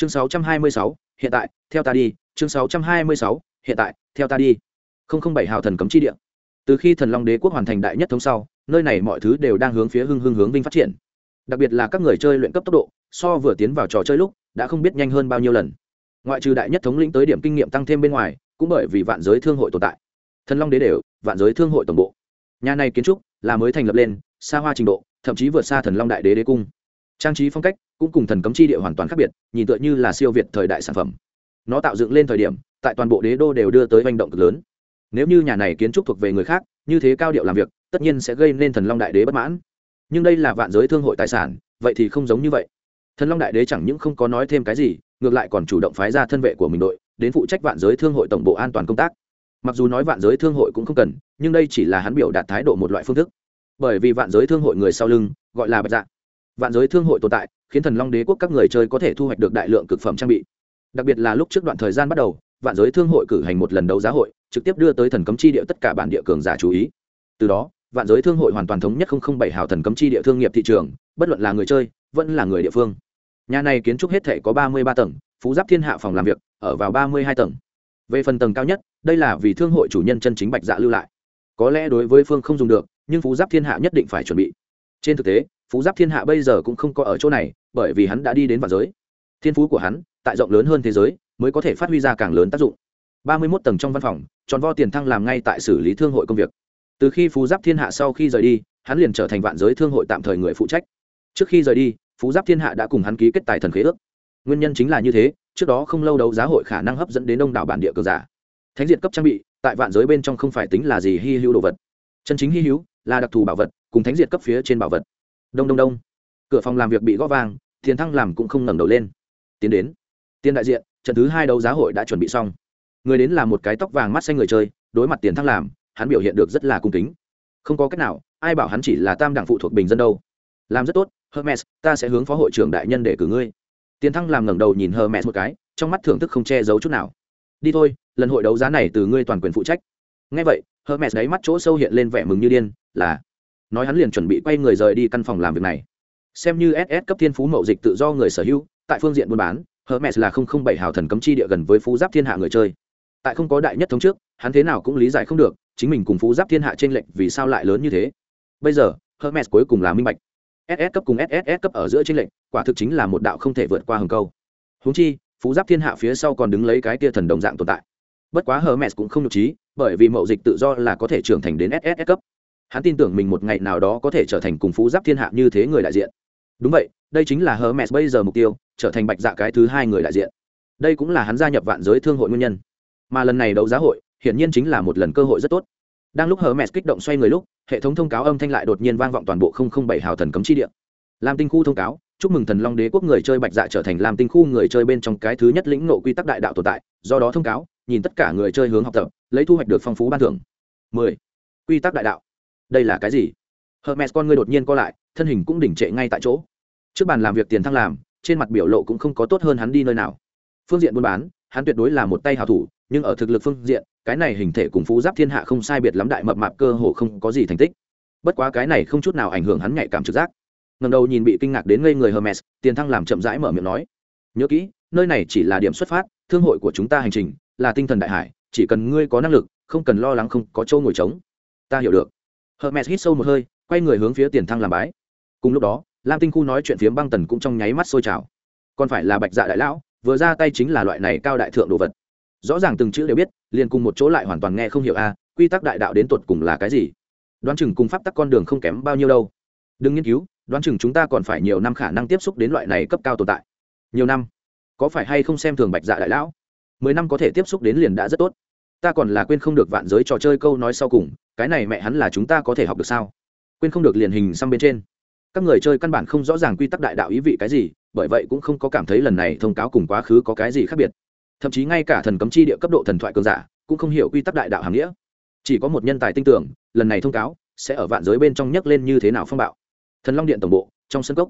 chương 626, hiện tại theo ta đi. Chương 626, hiện tại theo ta đi. Không không bảy hào thần cấm chi địa. Từ khi thần long đế quốc hoàn thành đại nhất thống sau nơi này mọi thứ đều đang hướng phía hưng hưng hướng vinh phát triển. Đặc biệt là các người chơi luyện cấp tốc độ so vừa tiến vào trò chơi lúc đã không biết nhanh hơn bao nhiêu lần. Ngoại trừ đại nhất thống lĩnh tới điểm kinh nghiệm tăng thêm bên ngoài cũng bởi vì vạn giới thương hội tồn tại. Thần long đế đều vạn giới thương hội tổng bộ. Nhà này kiến trúc là mới thành lập lên xa hoa trình độ thậm chí vượt xa thần long đại đế đế cung. Trang trí phong cách cũng cùng thần cấm chi địa hoàn toàn khác biệt, nhìn tựa như là siêu việt thời đại sản phẩm. Nó tạo dựng lên thời điểm, tại toàn bộ đế đô đều đưa tới hành động cực lớn. Nếu như nhà này kiến trúc thuộc về người khác, như thế cao điệu làm việc, tất nhiên sẽ gây nên thần long đại đế bất mãn. Nhưng đây là vạn giới thương hội tài sản, vậy thì không giống như vậy. Thần long đại đế chẳng những không có nói thêm cái gì, ngược lại còn chủ động phái ra thân vệ của mình đội, đến phụ trách vạn giới thương hội tổng bộ an toàn công tác. Mặc dù nói vạn giới thương hội cũng không cần, nhưng đây chỉ là hắn biểu đạt thái độ một loại phương thức. Bởi vì vạn giới thương hội người sau lưng, gọi là bạch dạ vạn giới thương hội tồn tại, khiến thần long đế quốc các người chơi có thể thu hoạch được đại lượng cực phẩm trang bị. Đặc biệt là lúc trước đoạn thời gian bắt đầu, vạn giới thương hội cử hành một lần đấu giá hội, trực tiếp đưa tới thần cấm chi địa tất cả bản địa cường giả chú ý. Từ đó, vạn giới thương hội hoàn toàn thống nhất không không bảy hào thần cấm chi địa thương nghiệp thị trường, bất luận là người chơi, vẫn là người địa phương. Nhà này kiến trúc hết thể có ba mươi ba tầng, phú giáp thiên hạ phòng làm việc, ở vào ba mươi hai tầng. Về phần tầng cao nhất, đây là vì thương hội chủ nhân chân chính bạch dạ lưu lại. Có lẽ đối với phương không dùng được, nhưng phú giáp thiên hạ nhất định phải chuẩn bị. Trên thực tế phú giáp thiên hạ bây giờ cũng không có ở chỗ này, bởi vì hắn đã đi đến vạn giới. Thiên phú của hắn, tại rộng lớn hơn thế giới, mới có thể phát huy ra càng lớn tác dụng. Ba mươi mốt tầng trong văn phòng, tròn vo tiền thăng làm ngay tại xử lý thương hội công việc. Từ khi phú giáp thiên hạ sau khi rời đi, hắn liền trở thành vạn giới thương hội tạm thời người phụ trách. Trước khi rời đi, phú giáp thiên hạ đã cùng hắn ký kết tài thần khế ước. Nguyên nhân chính là như thế, trước đó không lâu đấu giá hội khả năng hấp dẫn đến đông đảo bản địa cờ giả. Thánh diện cấp trang bị, tại vạn giới bên trong không phải tính là gì hy hữu đồ vật. Chân chính hy hữu là đặc thù bảo vật, cùng thánh diệt cấp phía trên bảo vật đông đông đông. Cửa phòng làm việc bị gõ vàng tiền thăng làm cũng không ngẩng đầu lên. Tiến đến. Tiền đại diện, trận thứ hai đấu giá hội đã chuẩn bị xong. Người đến là một cái tóc vàng mắt xanh người chơi, đối mặt tiền thăng làm, hắn biểu hiện được rất là cung kính. Không có cách nào, ai bảo hắn chỉ là tam đảng phụ thuộc bình dân đâu. Làm rất tốt, hermes, ta sẽ hướng phó hội trưởng đại nhân để cử ngươi. Tiền thăng làm ngẩng đầu nhìn hermes một cái, trong mắt thưởng thức không che giấu chút nào. Đi thôi, lần hội đấu giá này từ ngươi toàn quyền phụ trách. Ngay vậy, hermes đáy mắt chỗ sâu hiện lên vẻ mừng như điên, là nói hắn liền chuẩn bị quay người rời đi căn phòng làm việc này. Xem như ss cấp thiên phú mậu dịch tự do người sở hữu, tại phương diện buôn bán, hermes là không không bảy hào thần cấm chi địa gần với phú giáp thiên hạ người chơi. Tại không có đại nhất thống trước, hắn thế nào cũng lý giải không được, chính mình cùng phú giáp thiên hạ trên lệnh vì sao lại lớn như thế. Bây giờ, hermes cuối cùng là minh bạch. Ss cấp cùng ss cấp ở giữa trên lệnh quả thực chính là một đạo không thể vượt qua hầm câu. Húng chi, phú giáp thiên hạ phía sau còn đứng lấy cái tia thần đồng dạng tồn tại. Bất quá hermes cũng không nhục trí, bởi vì mậu dịch tự do là có thể trưởng thành đến ss cấp hắn tin tưởng mình một ngày nào đó có thể trở thành cùng phú giáp thiên hạ như thế người đại diện. Đúng vậy, đây chính là hermes bây giờ mục tiêu, trở thành bạch dạ cái thứ hai người đại diện. Đây cũng là hắn gia nhập vạn giới thương hội nguyên nhân. Mà lần này đấu giá hội, hiển nhiên chính là một lần cơ hội rất tốt. Đang lúc hermes kích động xoay người lúc, hệ thống thông cáo âm thanh lại đột nhiên vang vọng toàn bộ không không bảy hào thần cấm chi địa. Lam tinh khu thông cáo, chúc mừng thần long đế quốc người chơi bạch dạ trở thành lam tinh khu người chơi bên trong cái thứ nhất lĩnh nộ quy tắc đại đạo tồn tại, do đó thông cáo, nhìn tất cả người chơi hướng học tập, lấy thu hoạch được phong phú ban thưởng. 10. quy tắc đại đạo đây là cái gì? Hermes con người đột nhiên co lại, thân hình cũng đỉnh trệ ngay tại chỗ. Trước bàn làm việc tiền thăng làm, trên mặt biểu lộ cũng không có tốt hơn hắn đi nơi nào. Phương diện buôn bán, hắn tuyệt đối là một tay hào thủ, nhưng ở thực lực phương diện, cái này hình thể cùng phú giáp thiên hạ không sai biệt lắm đại mập mạp cơ hồ không có gì thành tích. Bất quá cái này không chút nào ảnh hưởng hắn nhạy cảm trực giác. Ngầm đầu nhìn bị kinh ngạc đến ngây người hermes, tiền thăng làm chậm rãi mở miệng nói, nhớ kỹ, nơi này chỉ là điểm xuất phát, thương hội của chúng ta hành trình là tinh thần đại hải, chỉ cần ngươi có năng lực, không cần lo lắng không có chỗ ngồi trống. Ta hiểu được hermes hít sâu một hơi, quay người hướng phía tiền thăng làm bái. Cùng lúc đó, lam tinh khu nói chuyện phiếm băng tần cũng trong nháy mắt sôi trào. Còn phải là bạch dạ đại lão, vừa ra tay chính là loại này cao đại thượng đồ vật. Rõ ràng từng chữ đều biết, liền cùng một chỗ lại hoàn toàn nghe không hiểu a, quy tắc đại đạo đến tuột cùng là cái gì? Đoán chừng cùng pháp tắc con đường không kém bao nhiêu đâu. Đừng nghiên cứu, đoán chừng chúng ta còn phải nhiều năm khả năng tiếp xúc đến loại này cấp cao tồn tại. Nhiều năm? Có phải hay không xem thường bạch dạ đại lão? Mười năm có thể tiếp xúc đến liền đã rất tốt. Ta còn là quên không được vạn giới trò chơi câu nói sau cùng cái này mẹ hắn là chúng ta có thể học được sao? Quên không được liền hình xăm bên trên. Các người chơi căn bản không rõ ràng quy tắc đại đạo ý vị cái gì, bởi vậy cũng không có cảm thấy lần này thông cáo cùng quá khứ có cái gì khác biệt. Thậm chí ngay cả thần cấm chi địa cấp độ thần thoại cường giả cũng không hiểu quy tắc đại đạo hàm nghĩa. Chỉ có một nhân tài tin tưởng, lần này thông cáo sẽ ở vạn giới bên trong nhấc lên như thế nào phong bạo. Thần long điện tổng bộ, trong sân cốc.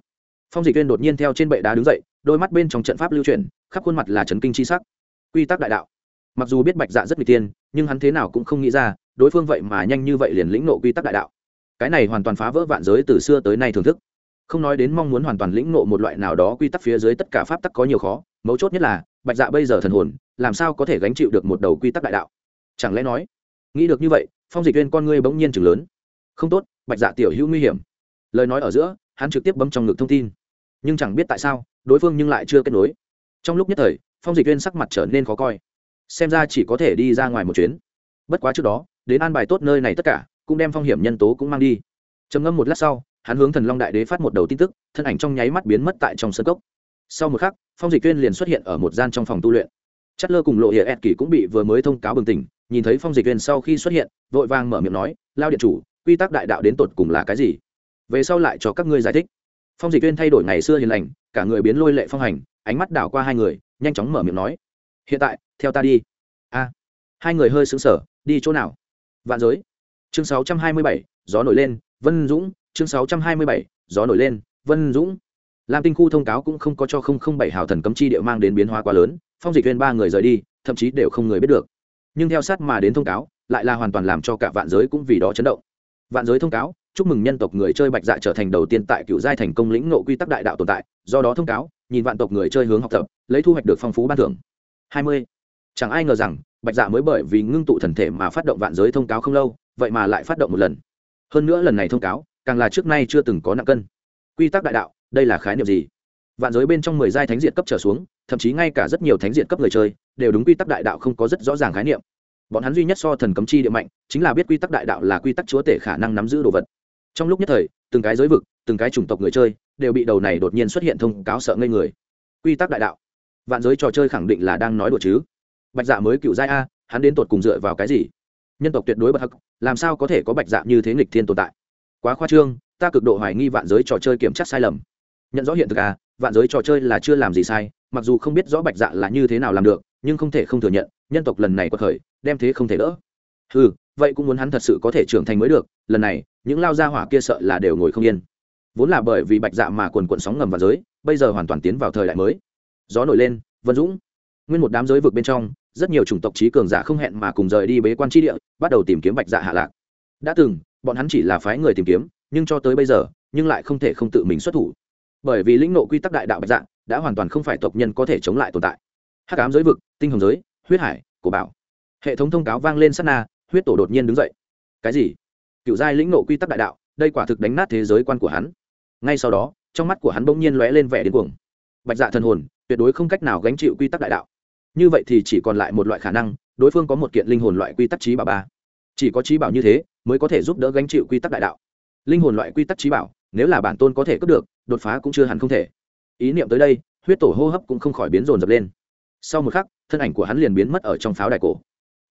Phong dịch viên đột nhiên theo trên bệ đá đứng dậy, đôi mắt bên trong trận pháp lưu truyền khắp khuôn mặt là trấn kinh c h i sắc. Quy tắc đại đạo. Mặc dù biết bạch dạ rất n g tiên nhưng hắn thế nào cũng không nghĩ ra đối phương vậy mà nhanh như vậy liền lĩnh nộ quy tắc đại đạo. Cái này hoàn toàn phá vỡ vạn giới từ xưa tới nay thưởng thức. Không nói đến mong muốn hoàn toàn lĩnh ngộ một loại nào đó quy tắc phía dưới tất cả pháp tắc có nhiều khó, mấu chốt nhất là, bạch dạ bây giờ thần hồn, làm sao có thể gánh chịu được một đầu quy tắc đại đạo? Chẳng lẽ nói, nghĩ được như vậy, phong dịch viên con ngươi bỗng nhiên chừng lớn. Không tốt, bạch dạ tiểu hữu nguy hiểm. Lời nói ở giữa, hắn trực tiếp bấm trong ngực thông tin. Nhưng chẳng biết tại sao, đối phương nhưng lại chưa kết nối. Trong lúc nhất thời, phong dịch viên sắc mặt trở nên khó coi. Xem ra chỉ có thể đi ra ngoài một chuyến. Bất quá trước đó đến an bài tốt nơi này tất cả, cũng đem phong hiểm nhân tố cũng mang đi. Trầm ngâm một lát sau, hắn hướng thần long đại đế phát một đầu tin tức, thân ảnh trong nháy mắt biến mất tại trong sân cốc. Sau một khắc, phong dịch viên liền xuất hiện ở một gian trong phòng tu luyện. Chất lơ cùng lộ hiệa ed kỳ cũng bị vừa mới thông cáo bừng tỉnh, nhìn thấy phong dịch viên sau khi xuất hiện, vội vàng mở miệng nói, lao điện chủ, quy tắc đại đạo đến tột cùng là cái gì? Về sau lại cho các ngươi giải thích. Phong dịch viên thay đổi ngày xưa hiền lành, cả người biến lôi lệ phong hành, ánh mắt đảo qua hai người, nhanh chóng mở miệng nói, hiện tại, theo ta đi. A, hai người hơi sững sờ, đi chỗ nào? Vạn giới. Chương sáu trăm hai mươi bảy, gió nổi lên, vân dũng. Chương sáu trăm hai mươi bảy, gió nổi lên, vân dũng. Lam tinh khu thông cáo cũng không có cho không không bảy hào thần cấm chi địa mang đến biến hóa quá lớn, phong dịch viên ba người rời đi, thậm chí đều không người biết được. Nhưng theo sát mà đến thông cáo, lại là hoàn toàn làm cho cả vạn giới cũng vì đó chấn động. Vạn giới thông cáo, chúc mừng nhân tộc người chơi bạch dạ trở thành đầu tiên tại cựu giai thành công lĩnh nộ quy tắc đại đạo tồn tại, do đó thông cáo, nhìn vạn tộc người chơi hướng học tập, lấy thu hoạch được phong phú ban thưởng. Hai mươi. Chẳng ai ngờ rằng bạch dạ mới bởi vì ngưng tụ thần thể mà phát động vạn giới thông cáo không lâu, vậy mà lại phát động một lần. Hơn nữa lần này thông cáo, càng là trước nay chưa từng có nặng cân. Quy tắc đại đạo, đây là khái niệm gì? Vạn giới bên trong mười giai thánh diện cấp trở xuống, thậm chí ngay cả rất nhiều thánh diện cấp người chơi, đều đúng quy tắc đại đạo không có rất rõ ràng khái niệm. Bọn hắn duy nhất so thần cấm chi địa mạnh, chính là biết quy tắc đại đạo là quy tắc chúa tể khả năng nắm giữ đồ vật. Trong lúc nhất thời, từng cái giới vực, từng cái chủng tộc người chơi, đều bị đầu này đột nhiên xuất hiện thông cáo sợ ngây người. Quy tắc đại đạo. Vạn giới trò chơi khẳng định là đang nói đùa chứ bạch dạ mới cựu giai a, hắn đến tột cùng dựa vào cái gì? Nhân tộc tuyệt đối bất hắc, làm sao có thể có bạch dạ như thế nghịch thiên tồn tại? Quá khoa trương, ta cực độ hoài nghi vạn giới trò chơi kiểm tra sai lầm. Nhận rõ hiện thực à vạn giới trò chơi là chưa làm gì sai, mặc dù không biết rõ bạch dạ là như thế nào làm được, nhưng không thể không thừa nhận, nhân tộc lần này quật khởi, đem thế không thể đỡ. Ừ vậy cũng muốn hắn thật sự có thể trưởng thành mới được, lần này, những lao gia hỏa kia sợ là đều ngồi không yên. Vốn là bởi vì bạch dạ mà quần quận sóng ngầm vào giới, bây giờ hoàn toàn tiến vào thời đại mới. Gió nổi lên, vân dũng. Nguyên một đám giới vực bên trong rất nhiều chủng tộc trí cường giả không hẹn mà cùng rời đi bế quan tri địa, bắt đầu tìm kiếm bạch dạ hạ lạc. Đã từng, bọn hắn chỉ là phái người tìm kiếm, nhưng cho tới bây giờ, nhưng lại không thể không tự mình xuất thủ. Bởi vì lĩnh nộ quy tắc đại đạo bạch dạ đã hoàn toàn không phải tộc nhân có thể chống lại tồn tại. Hắc ám giới vực, tinh hồng giới, huyết hải, cổ bảo. Hệ thống thông cáo vang lên sát na, huyết tổ đột nhiên đứng dậy. Cái gì? Cựu giai lĩnh nộ quy tắc đại đạo, đây quả thực đánh nát thế giới quan của hắn. Ngay sau đó, trong mắt của hắn bỗng nhiên lóe lên vẻ điên cuồng. Bạch dạ thần hồn, tuyệt đối không cách nào gánh chịu quy tắc đại đạo như vậy thì chỉ còn lại một loại khả năng, đối phương có một kiện linh hồn loại quy tắc trí bảo ba. Chỉ có trí bảo như thế mới có thể giúp đỡ gánh chịu quy tắc đại đạo. Linh hồn loại quy tắc trí bảo, nếu là bản tôn có thể cướp được, đột phá cũng chưa hẳn không thể. Ý niệm tới đây, huyết tổ hô hấp cũng không khỏi biến rồn dập lên. Sau một khắc, thân ảnh của hắn liền biến mất ở trong pháo đài cổ.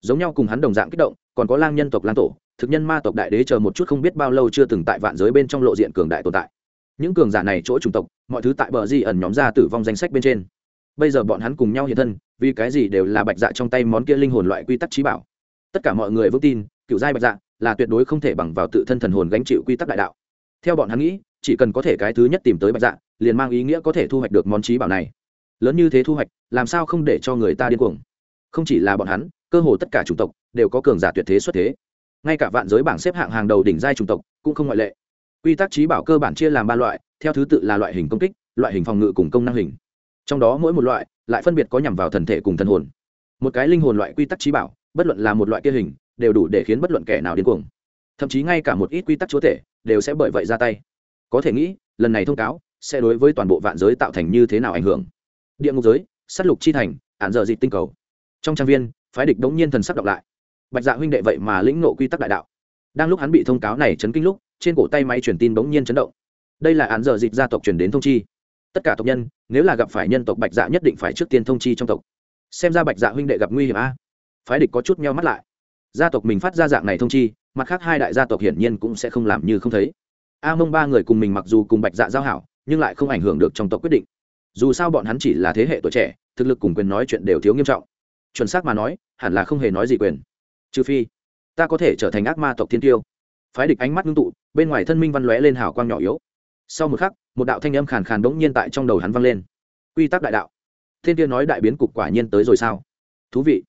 Giống nhau cùng hắn đồng dạng kích động, còn có lang nhân tộc lang tổ, thực nhân ma tộc đại đế chờ một chút không biết bao lâu chưa từng tại vạn giới bên trong lộ diện cường đại tồn tại. Những cường giả này chỗ chủng tộc, mọi thứ tại bờ di ẩn nhóm ra tử vong danh sách bên trên bây giờ bọn hắn cùng nhau hiện thân, vì cái gì đều là bạch dạ trong tay món kia linh hồn loại quy tắc trí bảo. Tất cả mọi người vững tin, cựu giai bạch dạ là tuyệt đối không thể bằng vào tự thân thần hồn gánh chịu quy tắc đại đạo. Theo bọn hắn nghĩ, chỉ cần có thể cái thứ nhất tìm tới bạch dạ liền mang ý nghĩa có thể thu hoạch được món trí bảo này. Lớn như thế thu hoạch, làm sao không để cho người ta điên cuồng? Không chỉ là bọn hắn, cơ hồ tất cả chủng tộc đều có cường giả tuyệt thế xuất thế. Ngay cả vạn giới bảng xếp hạng hàng đầu đỉnh giai chủng tộc cũng không ngoại lệ. Quy tắc trí bảo cơ bản chia làm ba loại, theo thứ tự là loại hình công kích, loại hình phòng ngự cùng công năng hình trong đó mỗi một loại lại phân biệt có nhằm vào thần thể cùng thần hồn. Một cái linh hồn loại quy tắc trí bảo, bất luận là một loại kia hình, đều đủ để khiến bất luận kẻ nào điên cuồng. Thậm chí ngay cả một ít quy tắc chúa thể đều sẽ bởi vậy ra tay. Có thể nghĩ, lần này thông cáo sẽ đối với toàn bộ vạn giới tạo thành như thế nào ảnh hưởng. Địa ngục giới s á t lục chi thành ạn dợ dịp tinh cầu. Trong trang viên, phái địch đống nhiên thần sắc đọc lại. Bạch dạ huynh đệ vậy mà lĩnh nộ quy tắc đại đạo. Đang lúc hắn bị thông cáo này chấn kinh lúc, trên cổ tay máy truyền tin đống nhiên chấn động. Đây là án giờ dịch gia tộc truyền đến thông chi tất cả tộc nhân, nếu là gặp phải nhân tộc bạch dạ nhất định phải trước tiên thông chi trong tộc. Xem ra bạch dạ huynh đệ gặp nguy hiểm a. Phái địch có chút meo mắt lại. Gia tộc mình phát ra dạng này thông chi, mặt khác hai đại gia tộc hiển nhiên cũng sẽ không làm như không thấy. A mông ba người cùng mình mặc dù cùng bạch dạ giao hảo, nhưng lại không ảnh hưởng được trong tộc quyết định. Dù sao bọn hắn chỉ là thế hệ tuổi trẻ, thực lực cùng quyền nói chuyện đều thiếu nghiêm trọng. Chuẩn xác mà nói, hẳn là không hề nói gì quyền. Trừ phi, ta có thể trở thành ác ma tộc thiên tiêu. Phái địch ánh mắt ngưng tụ, bên ngoài thân minh văn lóe lên hào quang nhỏ yếu sau một khắc, một đạo thanh âm khàn khàn bỗng nhiên tại trong đầu hắn vang lên. Quy tắc đại đạo. Thiên tiên nói đại biến cục quả nhiên tới rồi sao? Thú vị.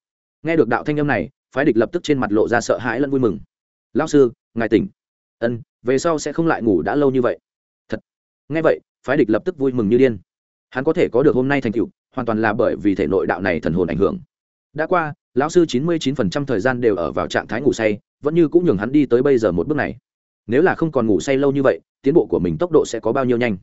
Nghe được đạo thanh âm này, phái địch lập tức trên mặt lộ ra sợ hãi lẫn vui mừng. Lao sư, ngài tỉnh. Ân, về sau sẽ không lại ngủ đã lâu như vậy. Thật. Nghe vậy, phái địch lập tức vui mừng như điên. Hắn có thể có được hôm nay thành tựu, hoàn toàn là bởi vì thể nội đạo này thần hồn ảnh hưởng. Đã qua, lão sư chín mươi chín phần trăm thời gian đều ở vào trạng thái ngủ say, vẫn như cũng nhường hắn đi tới bây giờ một bước này nếu là không còn ngủ say lâu như vậy, tiến bộ của mình tốc độ sẽ có bao nhiêu nhanh?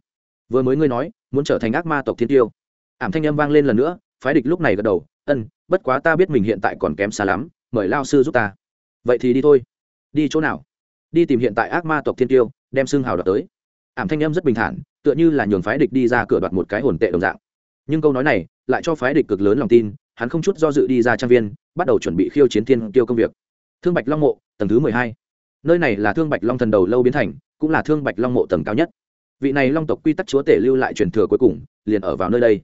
Vừa mới ngươi nói, muốn trở thành ác ma tộc thiên tiêu. Ảm thanh âm vang lên lần nữa, phái địch lúc này gật đầu, ân, bất quá ta biết mình hiện tại còn kém xa lắm, mời lao sư giúp ta. Vậy thì đi thôi. Đi chỗ nào? Đi tìm hiện tại ác ma tộc thiên tiêu, đem xương hào đoạt tới. Ảm thanh âm rất bình thản, tựa như là nhường phái địch đi ra cửa đoạt một cái hồn tệ đồng dạng. Nhưng câu nói này lại cho phái địch cực lớn lòng tin, hắn không chút do dự đi ra trang viên, bắt đầu chuẩn bị khiêu chiến thiên tiêu công việc. Thương bạch long mộ, tầng thứ mười hai nơi này là thương bạch long thần đầu lâu biến thành cũng là thương bạch long mộ tầng cao nhất. Vị này long tộc quy tắc chúa tể lưu lại truyền thừa cuối cùng liền ở vào nơi đây.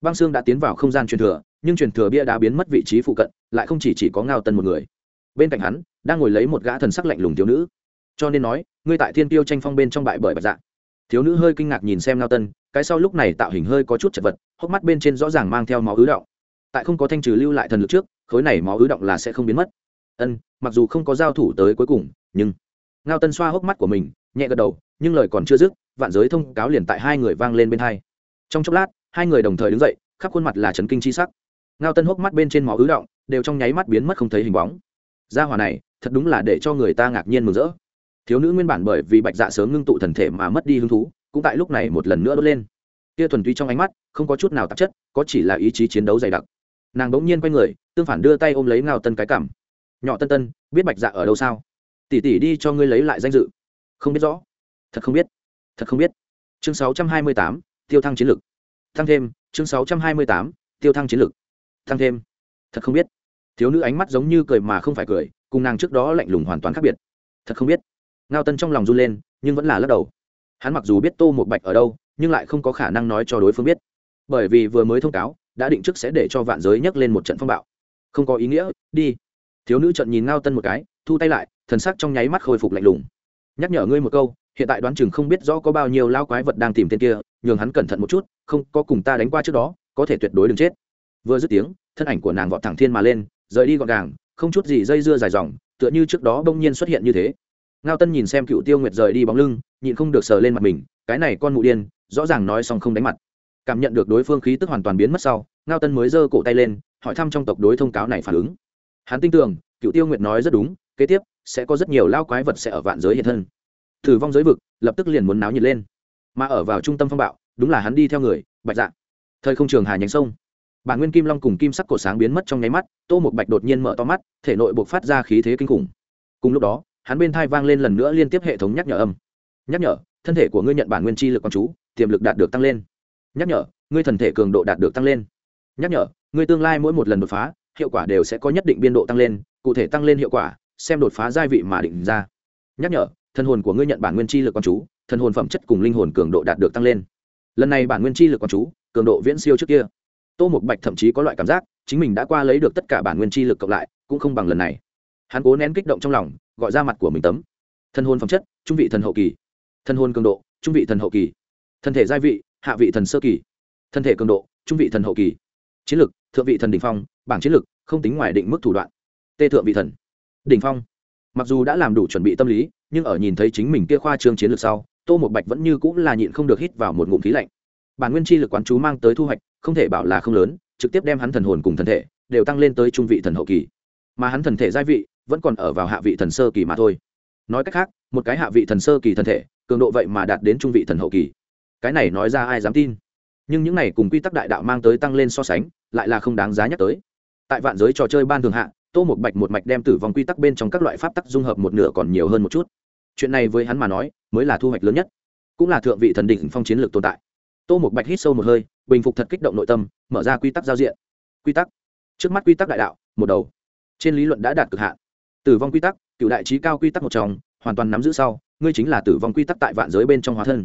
Băng sương đã tiến vào không gian truyền thừa nhưng truyền thừa bia đã biến mất vị trí phụ cận lại không chỉ, chỉ có ngao tân một người. Bên cạnh hắn đang ngồi lấy một gã thần sắc lạnh lùng thiếu nữ. Cho nên nói ngươi tại thiên tiêu tranh phong bên trong bại bởi bạch dạ. Thiếu nữ hơi kinh ngạc nhìn xem ngao tân cái sau lúc này tạo hình hơi có chút chật vật hốc mắt bên trên rõ ràng mang theo máu ứ động. Tại không có thanh trừ lưu lại thần lực trước khối này máu ứ động là sẽ không biến mất. Ân mặc dù không có giao thủ tới cuối cùng nhưng ngao tân xoa hốc mắt của mình, nhẹ gật đầu, nhưng lời còn chưa dứt, vạn giới thông cáo liền tại hai người vang lên bên hai. Trong chốc lát, hai người đồng thời đứng dậy, khắp khuôn mặt là trấn kinh c h i sắc. Ngao tân hốc mắt bên trên máu ứ động, đều trong nháy mắt biến mất không thấy hình bóng. Gia hòa này, thật đúng là để cho người ta ngạc nhiên mừng rỡ. Thiếu nữ nguyên bản bởi vì bạch dạ sớm ngưng tụ thần thể mà mất đi hứng thú, cũng tại lúc này một lần nữa đốt lên. Tia thuần túy trong ánh mắt, không có chút nào tạp chất, có chỉ là ý chí chiến đấu dày đặc. Nàng bỗng nhiên quay người, tương phản đưa tay ôm lấy ngao tân cái cảm. Nhỏ tân tân, biết bạch dạ ở đâu sao? Tỷ tỷ đi cho ngươi lấy lại danh dự. Không biết rõ. Thật không biết. Thật không biết. Chương sáu trăm hai mươi tám, tiêu thăng chiến lược. Tăng thêm, chương sáu trăm hai mươi tám, tiêu thăng chiến lược. Tăng thêm. Thật không biết. Thiếu nữ ánh mắt giống như cười mà không phải cười, cùng nàng trước đó lạnh lùng hoàn toàn khác biệt. Thật không biết. Ngao tân trong lòng run lên, nhưng vẫn là lắc đầu. Hắn mặc dù biết tô một bạch ở đâu, nhưng lại không có khả năng nói cho đối phương biết. Bởi vì vừa mới thông cáo, đã định trước sẽ để cho vạn giới nhấc lên một trận phong bạo. Không có ý nghĩa, đi. Thiếu nữ trận nhìn ngao tân một cái, thu tay lại thần sắc trong nháy mắt khôi phục lạnh lùng. Nhắc nhở ngươi một câu, hiện tại đoán chừng không biết rõ có bao nhiêu lao quái vật đang tìm tên kia, nhường hắn cẩn thận một chút, không có cùng ta đánh qua trước đó, có thể tuyệt đối đừng chết. Vừa dứt tiếng, thân ảnh của nàng vọt thẳng thiên mà lên, rời đi gọn gàng, không chút gì dây dưa dài dòng, tựa như trước đó bỗng nhiên xuất hiện như thế. Ngao tân nhìn xem cựu tiêu nguyệt rời đi bóng lưng, nhịn không được sờ lên mặt mình, cái này con mụ điên, rõ ràng nói xong không đánh mặt. Cảm nhận được đối phương khí tức hoàn toàn biến mất sau, ngao tân mới giơ cổ tay lên, hỏi thăm trong tộc đối thông cáo này phản ứng. Hắn tin tưởng, cựu tiêu nguyệt nói rất đúng, kế tiếp sẽ có rất nhiều lao quái vật sẽ ở vạn giới hiện thân. Thử vong giới vực, lập tức liền muốn náo nhiệt lên. Mà ở vào trung tâm phong bạo, đúng là hắn đi theo người, bạch dạ. Thời không trường hà nhánh sông. Bản nguyên kim long cùng kim sắc cổ sáng biến mất trong nháy mắt, tô một bạch đột nhiên mở to mắt, thể nội buộc phát ra khí thế kinh khủng. Cùng lúc đó, hắn bên thai vang lên lần nữa liên tiếp hệ thống nhắc nhở âm. Nhắc nhở, thân thể của ngươi nhận bản nguyên chi lực con chú, tiềm lực đạt được tăng lên. Nhắc nhở, ngươi thần thể cường độ đạt được tăng lên. Nhắc nhở, ngươi tương lai mỗi một lần đột phá, hiệu quả đều sẽ có nhất định biên độ tăng lên, cụ thể tăng lên hiệu quả xem đột phá giai vị mà định ra. Nhắc nhở thân hồn của ngươi nhận bản nguyên chi lực con chú thân hồn phẩm chất cùng linh hồn cường độ đạt được tăng lên. Lần này bản nguyên chi lực con chú, cường độ viễn siêu trước kia. Tô mục bạch thậm chí có loại cảm giác, chính mình đã qua lấy được tất cả bản nguyên chi lực cộng lại, cũng không bằng lần này. Hắn cố nén kích động trong lòng, gọi ra mặt của mình tấm. Thân hồn phẩm chất, trung vị thần hậu kỳ. Thân hồn cường độ, trung vị thần hậu kỳ. Thân thể giai vị, hạ vị thần sơ kỳ. Thân thể cường độ, trung vị thần hậu kỳ. Chiến lực, thượng vị thần đ ỉ n h phong, bảng chiến lực, không tính ngoài định mức thủ đoạn. Tê thượng vị thần. Đỉnh phong. Mặc dù đã làm đủ chuẩn bị tâm lý, nhưng ở nhìn thấy chính mình kia khoa trương chiến lược sau, tô một bạch vẫn như cũng là nhịn không được hít vào một ngụm khí lạnh. Bản nguyên chi lực quán chú mang tới thu hoạch, không thể bảo là không lớn, trực tiếp đem hắn thần hồn cùng thần thể đều tăng lên tới trung vị thần hậu kỳ. Mà hắn thần thể giai vị vẫn còn ở vào hạ vị thần sơ kỳ mà thôi. Nói cách khác, một cái hạ vị thần sơ kỳ thần thể, cường độ vậy mà đạt đến trung vị thần hậu kỳ. Cái này nói ra ai dám tin? Nhưng những này cùng quy tắc đại đạo mang tới tăng lên so sánh, lại là không đáng giá nhắc tới. Tại vạn giới trò chơi ban thường hạ tô một bạch một mạch đem tử vong quy tắc bên trong các loại pháp tắc dung hợp một nửa còn nhiều hơn một chút. Chuyện này với hắn mà nói, mới là thu hoạch lớn nhất, cũng là thượng vị thần đỉnh phong chiến lược tồn tại. Tô một bạch hít sâu một hơi, bình phục thật kích động nội tâm, mở ra quy tắc giao diện. Quy tắc. Trước mắt quy tắc đại đạo, một đầu. Trên lý luận đã đạt cực hạn. Tử vong quy tắc, cựu đại trí cao quy tắc một trong, hoàn toàn nắm giữ sau, ngươi chính là tử vong quy tắc tại vạn giới bên trong hóa thân.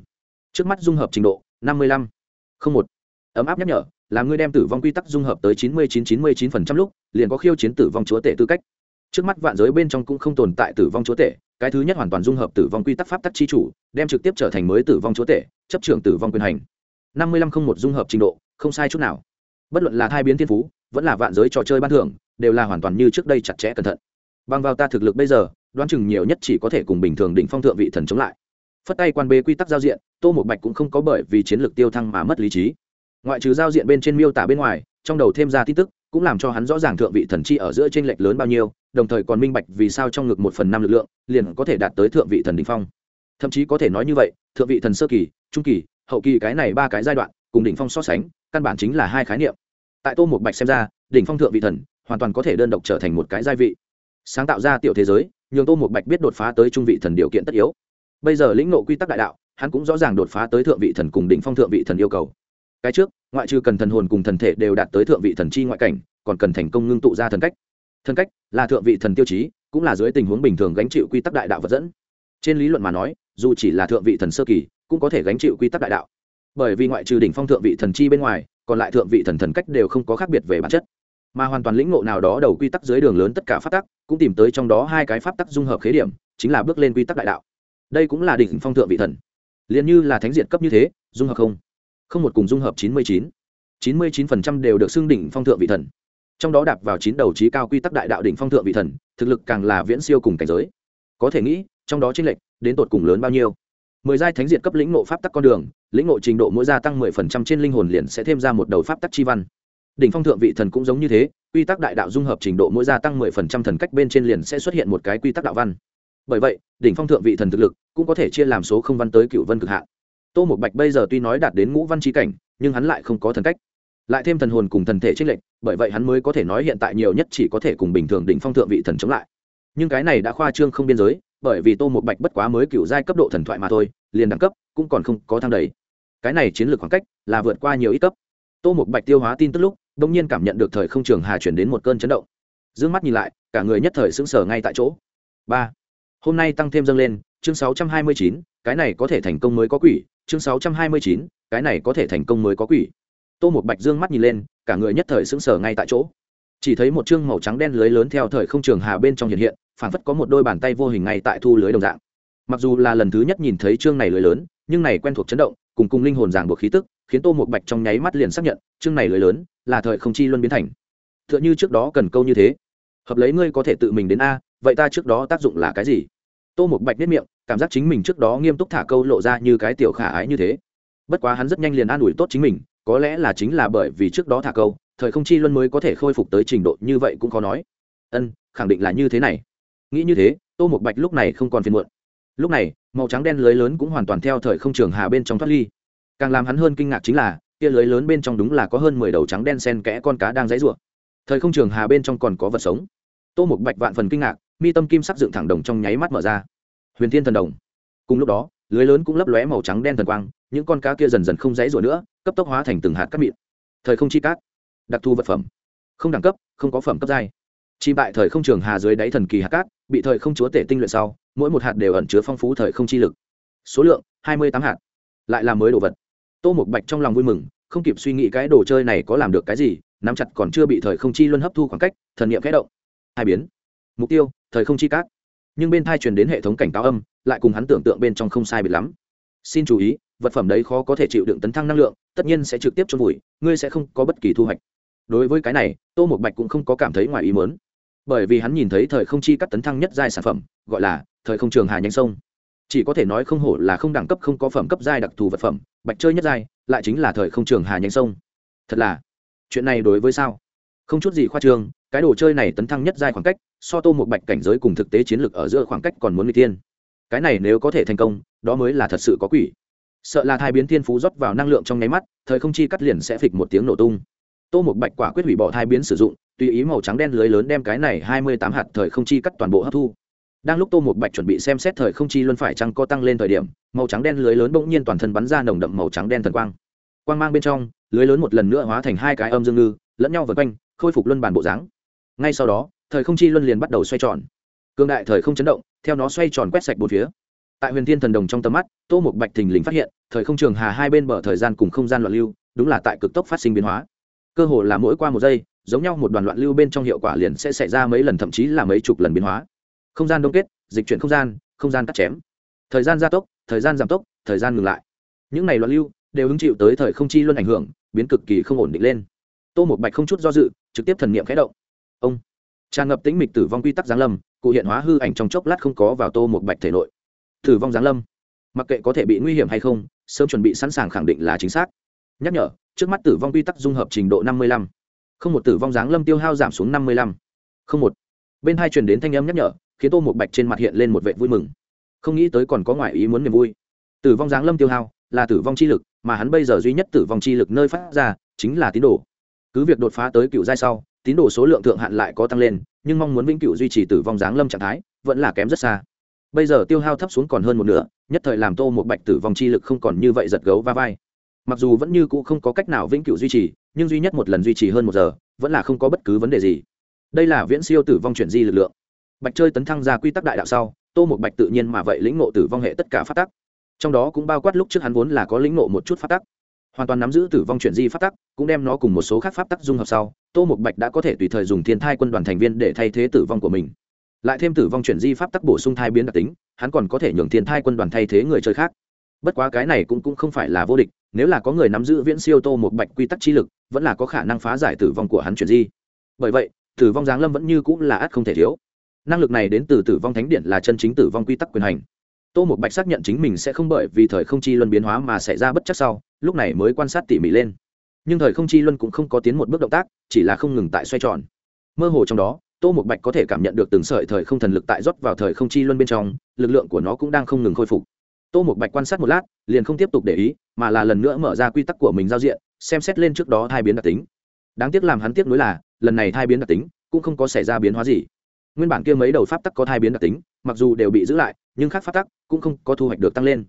Trước mắt dung hợp trình độ, năm mươi lăm. Không một. Ấm áp nhắc nhở là ngươi đem tử vong quy tắc dung hợp tới chín mươi chín chín mươi chín phần trăm lúc, liền có khiêu chiến tử vong chúa tể tư cách. Trước mắt vạn giới bên trong cũng không tồn tại tử vong chúa tể, cái thứ nhất hoàn toàn dung hợp tử vong quy tắc pháp tắc chi chủ, đem trực tiếp trở thành mới tử vong chúa tể, chấp trưởng tử vong quyền hành. năm mươi lăm không một dung hợp trình độ, không sai chút nào. Bất luận là thai biến thiên phú, vẫn là vạn giới trò chơi ban thưởng, đều là hoàn toàn như trước đây chặt chẽ cẩn thận. Bằng vào ta thực lực bây giờ, đoán chừng nhiều nhất chỉ có thể cùng bình thường đỉnh phong thượng vị thần chống lại. Phất tay quan bê quy tắc giao diện, tô một bạch cũng không có bởi vì chiến lược tiêu thăng mà mất lý trí ngoại trừ giao diện bên trên miêu tả bên ngoài, trong đầu thêm ra tin tức, cũng làm cho hắn rõ ràng thượng vị thần chi ở giữa t r ê n lệch lớn bao nhiêu, đồng thời còn minh bạch vì sao trong ngực một phần năm lực lượng liền có thể đạt tới thượng vị thần đ ỉ n h phong. Thậm chí có thể nói như vậy, thượng vị thần sơ kỳ, trung kỳ, hậu kỳ cái này ba cái giai đoạn, cùng đỉnh phong so sánh, căn bản chính là hai khái niệm. Tại tô một bạch xem ra, đỉnh phong thượng vị thần hoàn toàn có thể đơn độc trở thành một cái giai vị. Sáng tạo ra tiểu thế giới, nhường tô một bạch biết đột phá tới trung vị thần điều kiện tất yếu. Bây giờ lĩnh nộ quy tắc đại đạo, hắn cũng rõ ràng đột phá tới thượng vị thần cùng đỉnh phong thượng vị thần yêu cầu cái trước, ngoại trừ cần thần hồn cùng thần thể đều đạt tới thượng vị thần chi ngoại cảnh, còn cần thành công ngưng tụ ra thần cách. Thần cách là thượng vị thần tiêu chí, cũng là dưới tình huống bình thường gánh chịu quy tắc đại đạo vật dẫn. Trên lý luận mà nói, dù chỉ là thượng vị thần sơ kỳ, cũng có thể gánh chịu quy tắc đại đạo. Bởi vì ngoại trừ đỉnh phong thượng vị thần chi bên ngoài, còn lại thượng vị thần thần cách đều không có khác biệt về bản chất. Mà hoàn toàn lĩnh ngộ nào đó đầu quy tắc dưới đường lớn tất cả pháp tắc, cũng tìm tới trong đó hai cái pháp tắc dung hợp khế điểm, chính là bước lên quy tắc đại đạo. Đây cũng là đỉnh phong thượng vị thần. Liền như là thánh diệt cấp như thế, dung hợp không? Không một cùng dung hợp chín mươi chín. chín mươi chín phần trăm đều được xưng đỉnh phong thượng vị thần. Trong đó đạp vào chín đầu trí cao quy tắc đại đạo đỉnh phong thượng vị thần, thực lực càng là viễn siêu cùng cảnh giới. Có thể nghĩ, trong đó chênh lệch đến tột cùng lớn bao nhiêu? Mười giai thánh diện cấp lĩnh ngộ pháp tắc con đường, lĩnh ngộ trình độ mỗi gia tăng mười phần trăm trên linh hồn liền sẽ thêm ra một đầu pháp tắc chi văn. Đỉnh phong thượng vị thần cũng giống như thế, quy tắc đại đạo dung hợp trình độ mỗi gia tăng mười phần trăm thần cách bên trên liền sẽ xuất hiện một cái quy tắc đạo văn. Bởi vậy, đỉnh phong thượng vị thần thực lực cũng có thể chia làm số không văn tới cựu vân cực hạn tô một bạch bây giờ tuy nói đạt đến ngũ văn trí cảnh, nhưng hắn lại không có thần cách. Lại thêm thần hồn cùng thần thể trích lệnh bởi vậy hắn mới có thể nói hiện tại nhiều nhất chỉ có thể cùng bình thường đỉnh phong thượng vị thần chống lại. Nhưng cái này đã khoa trương không biên giới, bởi vì tô một bạch bất quá mới cựu giai cấp độ thần thoại mà thôi, liền đẳng cấp cũng còn không có thang đầy. Cái này chiến lược khoảng cách là vượt qua nhiều ít cấp. Tô một bạch tiêu hóa tin tức lúc đ ỗ n g nhiên cảm nhận được thời không trường hà chuyển đến một cơn chấn động. D ư ơ n g mắt nhìn lại, cả người nhất thời sững sờ ngay tại chỗ. Ba. Hôm nay tăng thêm dâng lên chương sáu trăm hai mươi chín, cái này có thể thành công mới có quỷ, chương sáu trăm hai mươi chín, cái này có thể thành công mới có quỷ. Tô Mục bạch dương mắt nhìn lên, cả người nhất thời sững sờ ngay tại chỗ. Chỉ thấy một chương màu trắng đen lưới lớn theo thời không trường hà bên trong hiện hiện phản phất có một đôi bàn tay vô hình ngay tại thu lưới đồng dạng. Mặc dù là lần thứ nhất nhìn thấy chương này lưới lớn, nhưng này quen thuộc chấn động, cùng cùng linh hồn ràng buộc khí tức, khiến tô Mục bạch trong nháy mắt liền xác nhận, chương này lưới lớn là thời không chi luân biến thành. Tựa như trước đó cần câu như thế. Hợp lấy ngươi có thể tự mình đến a, vậy ta trước đó tác dụng là cái gì? Tô một bạch biết miệng, cảm giác chính mình trước đó nghiêm túc thả câu lộ ra như cái tiểu khả ái như thế. Bất quá hắn rất nhanh liền an ủi tốt chính mình, có lẽ là chính là bởi vì trước đó thả câu, thời không chi luân mới có thể khôi phục tới trình độ như vậy cũng khó nói. Ân, khẳng định là như thế này. Nghĩ như thế, tô một bạch lúc này không còn phiền muộn. Lúc này, màu trắng đen lưới lớn cũng hoàn toàn theo thời không trường hà bên trong thoát ly. Càng làm hắn hơn kinh ngạc chính là, kia lưới lớn bên trong đúng là có hơn mười đầu trắng đen sen kẽ con cá đang dãy rủa. Thời không trường hà bên trong còn có vật sống. Tô một bạch vạn phần kinh ngạc mi tâm kim sắc dựng thẳng đồng trong nháy mắt mở ra. Huyền thiên thần đồng. Cùng lúc đó, lưới lớn cũng lấp lóe màu trắng đen thần quang, những con cá kia dần dần không dãy rủa nữa, cấp tốc hóa thành từng hạt cát mịn. Thời không chi cát. Đặc thù vật phẩm. Không đẳng cấp, không có phẩm cấp giai. Chi bại thời không trường hà dưới đáy thần kỳ hạt cát, bị thời không chúa tể tinh luyện sau, mỗi một hạt đều ẩn chứa phong phú thời không chi lực. Số lượng, hai mươi tám hạt. Lại là mới đồ vật. Tô một bạch trong lòng vui mừng, không kịp suy nghĩ cái đồ chơi này có làm được cái gì, nắm chặt còn chưa bị thời không chi luân hấp thu khoảng cách, thần niệm kẽ động. Hai biến. Mục tiêu thời không chi cát. Nhưng bên thai truyền đến hệ thống cảnh cáo âm, lại cùng hắn tưởng tượng bên trong không sai biệt lắm. Xin chú ý, vật phẩm đấy khó có thể chịu đựng tấn thăng năng lượng, tất nhiên sẽ trực tiếp trôn vùi, ngươi sẽ không có bất kỳ thu hoạch. Đối với cái này, tô một bạch cũng không có cảm thấy ngoài ý mớn bởi vì hắn nhìn thấy thời không chi cắt tấn thăng nhất giai sản phẩm, gọi là thời không trường hà nhanh sông. Chỉ có thể nói không hổ là không đẳng cấp không có phẩm cấp giai đặc thù vật phẩm, bạch chơi nhất giai, lại chính là thời không trường hà nhanh sông. Thật là, chuyện này đối với sao? Không chút gì khoa trương, cái đồ chơi này tấn thăng nhất giai khoảng cách, so tô một bạch cảnh giới cùng thực tế chiến lược ở giữa khoảng cách còn muốn người tiên cái này nếu có thể thành công, đó mới là thật sự có quỷ. Sợ là thai biến thiên phú rót vào năng lượng trong nháy mắt, thời không chi cắt liền sẽ phịch một tiếng nổ tung. Tô một bạch quả quyết hủy bỏ thai biến sử dụng, tùy ý màu trắng đen lưới lớn đem cái này hai mươi tám hạt thời không chi cắt toàn bộ hấp thu. Đang lúc tô một bạch chuẩn bị xem xét thời không chi luân phải chăng có tăng lên thời điểm, màu trắng đen lưới lớn bỗng nhiên toàn thân bắn ra nồng đậm màu trắng đen thần quang. Quang mang bên trong, lưới lớn một lần nữa hóa thành hai cái âm dương ngư, lẫn nhau vượt quanh khôi phục luân bản bộ dáng. Ngay sau đó, thời không chi luân liền bắt đầu xoay tròn. Cương đại thời không chấn động, theo nó xoay tròn quét sạch bốn phía. Tại huyền thiên thần đồng trong tầm mắt, tô một bạch thình lình phát hiện, thời không trường hà hai bên bờ thời gian cùng không gian loạn lưu, đúng là tại cực tốc phát sinh biến hóa. Cơ hồ là mỗi qua một giây, giống nhau một đoàn loạn lưu bên trong hiệu quả liền sẽ xảy ra mấy lần, thậm chí là mấy chục lần biến hóa. Không gian đông kết, dịch chuyển không gian không gian cắt chém. Thời gian gia tốc, thời gian giảm tốc, thời gian ngừng lại. Những này loạn lưu đều hứng chịu tới thời không chi luôn ảnh hưởng, biến cực kỳ không ổn định lên. Tô một bạch không chút do dự trực tiếp thần niệm khẽ động. Ông. Tràn ngập tĩnh mịch tử vong quy tắc giáng lâm, cụ hiện hóa hư ảnh trong chốc lát không có vào tô một bạch thể nội. Tử vong giáng lâm. Mặc kệ có thể bị nguy hiểm hay không, sớm chuẩn bị sẵn sàng khẳng định là chính xác. Nhắc nhở, trước mắt tử vong quy tắc dung hợp trình độ năm mươi lăm. Không một tử vong giáng lâm tiêu hao giảm xuống năm mươi lăm. Không một. Bên hai truyền đến thanh âm nhắc nhở, khiến tô một bạch trên mặt hiện lên một vệ vui mừng. Không nghĩ tới còn có ngoại ý muốn niềm vui. Tử vong giáng lâm tiêu hao là tử vong chi lực, mà hắn bây giờ duy nhất tử vong chi lực nơi phát ra, chính là tín đồ cứ việc đột phá tới cựu giai sau, tín đồ số lượng thượng hạn lại có tăng lên, nhưng mong muốn vĩnh cựu duy trì tử vong dáng lâm trạng thái, vẫn là kém rất xa. Bây giờ tiêu hao thấp xuống còn hơn một nửa, nhất thời làm tô một bạch tử vong chi lực không còn như vậy giật gấu va vai. Mặc dù vẫn như cũ không có cách nào vĩnh cửu duy trì, nhưng duy nhất một lần duy trì hơn một giờ, vẫn là không có bất cứ vấn đề gì. Đây là viễn siêu tử vong chuyển di lực lượng. Bạch chơi tấn thăng ra quy tắc đại đạo sau, tô một bạch tự nhiên mà vậy lĩnh ngộ tử vong hệ tất cả phát tắc. Trong đó cũng bao quát lúc trước hắn vốn là có lĩnh ngộ một chút phát tắc hoàn toàn nắm giữ tử vong chuyển di Pháp tắc, cũng đem nó cùng một số khác pháp tắc dung hợp sau, tô một bạch đã có thể tùy thời dùng thiên thai quân đoàn thành viên để thay thế tử vong của mình. Lại thêm tử vong chuyển di pháp tắc bổ sung thai biến đặc tính, hắn còn có thể nhường thiên thai quân đoàn thay thế người chơi khác. Bất quá cái này cũng cũng không phải là vô địch, nếu là có người nắm giữ viễn siêu tô một bạch quy tắc chi lực, vẫn là có khả năng phá giải tử vong của hắn chuyển di. Bởi vậy, tử vong giáng lâm vẫn như cũng là ắt không thể thiếu. Năng lực này đến từ tử vong thánh điện là chân chính tử vong quy tắc quyền hành tô một bạch xác nhận chính mình sẽ không bởi vì thời không chi luân biến hóa mà xảy ra bất chắc sau, lúc này mới quan sát tỉ mỉ lên. Nhưng thời không chi luân cũng không có tiến một bước động tác, chỉ là không ngừng tại xoay tròn. Mơ hồ trong đó, tô một bạch có thể cảm nhận được từng sợi thời không thần lực tại rót vào thời không chi luân bên trong, lực lượng của nó cũng đang không ngừng khôi phục. Tô một bạch quan sát một lát, liền không tiếp tục để ý, mà là lần nữa mở ra quy tắc của mình giao diện, xem xét lên trước đó hai biến đặc tính. Đáng tiếc làm hắn tiếc nuối là, lần này hai biến đặc tính cũng không có xảy ra biến hóa gì. Nguyên bản kia mấy đầu pháp tắc có hai biến đặc tính, mặc dù đều bị giữ lại nhưng khác pháp tắc cũng không có thu hoạch được tăng lên.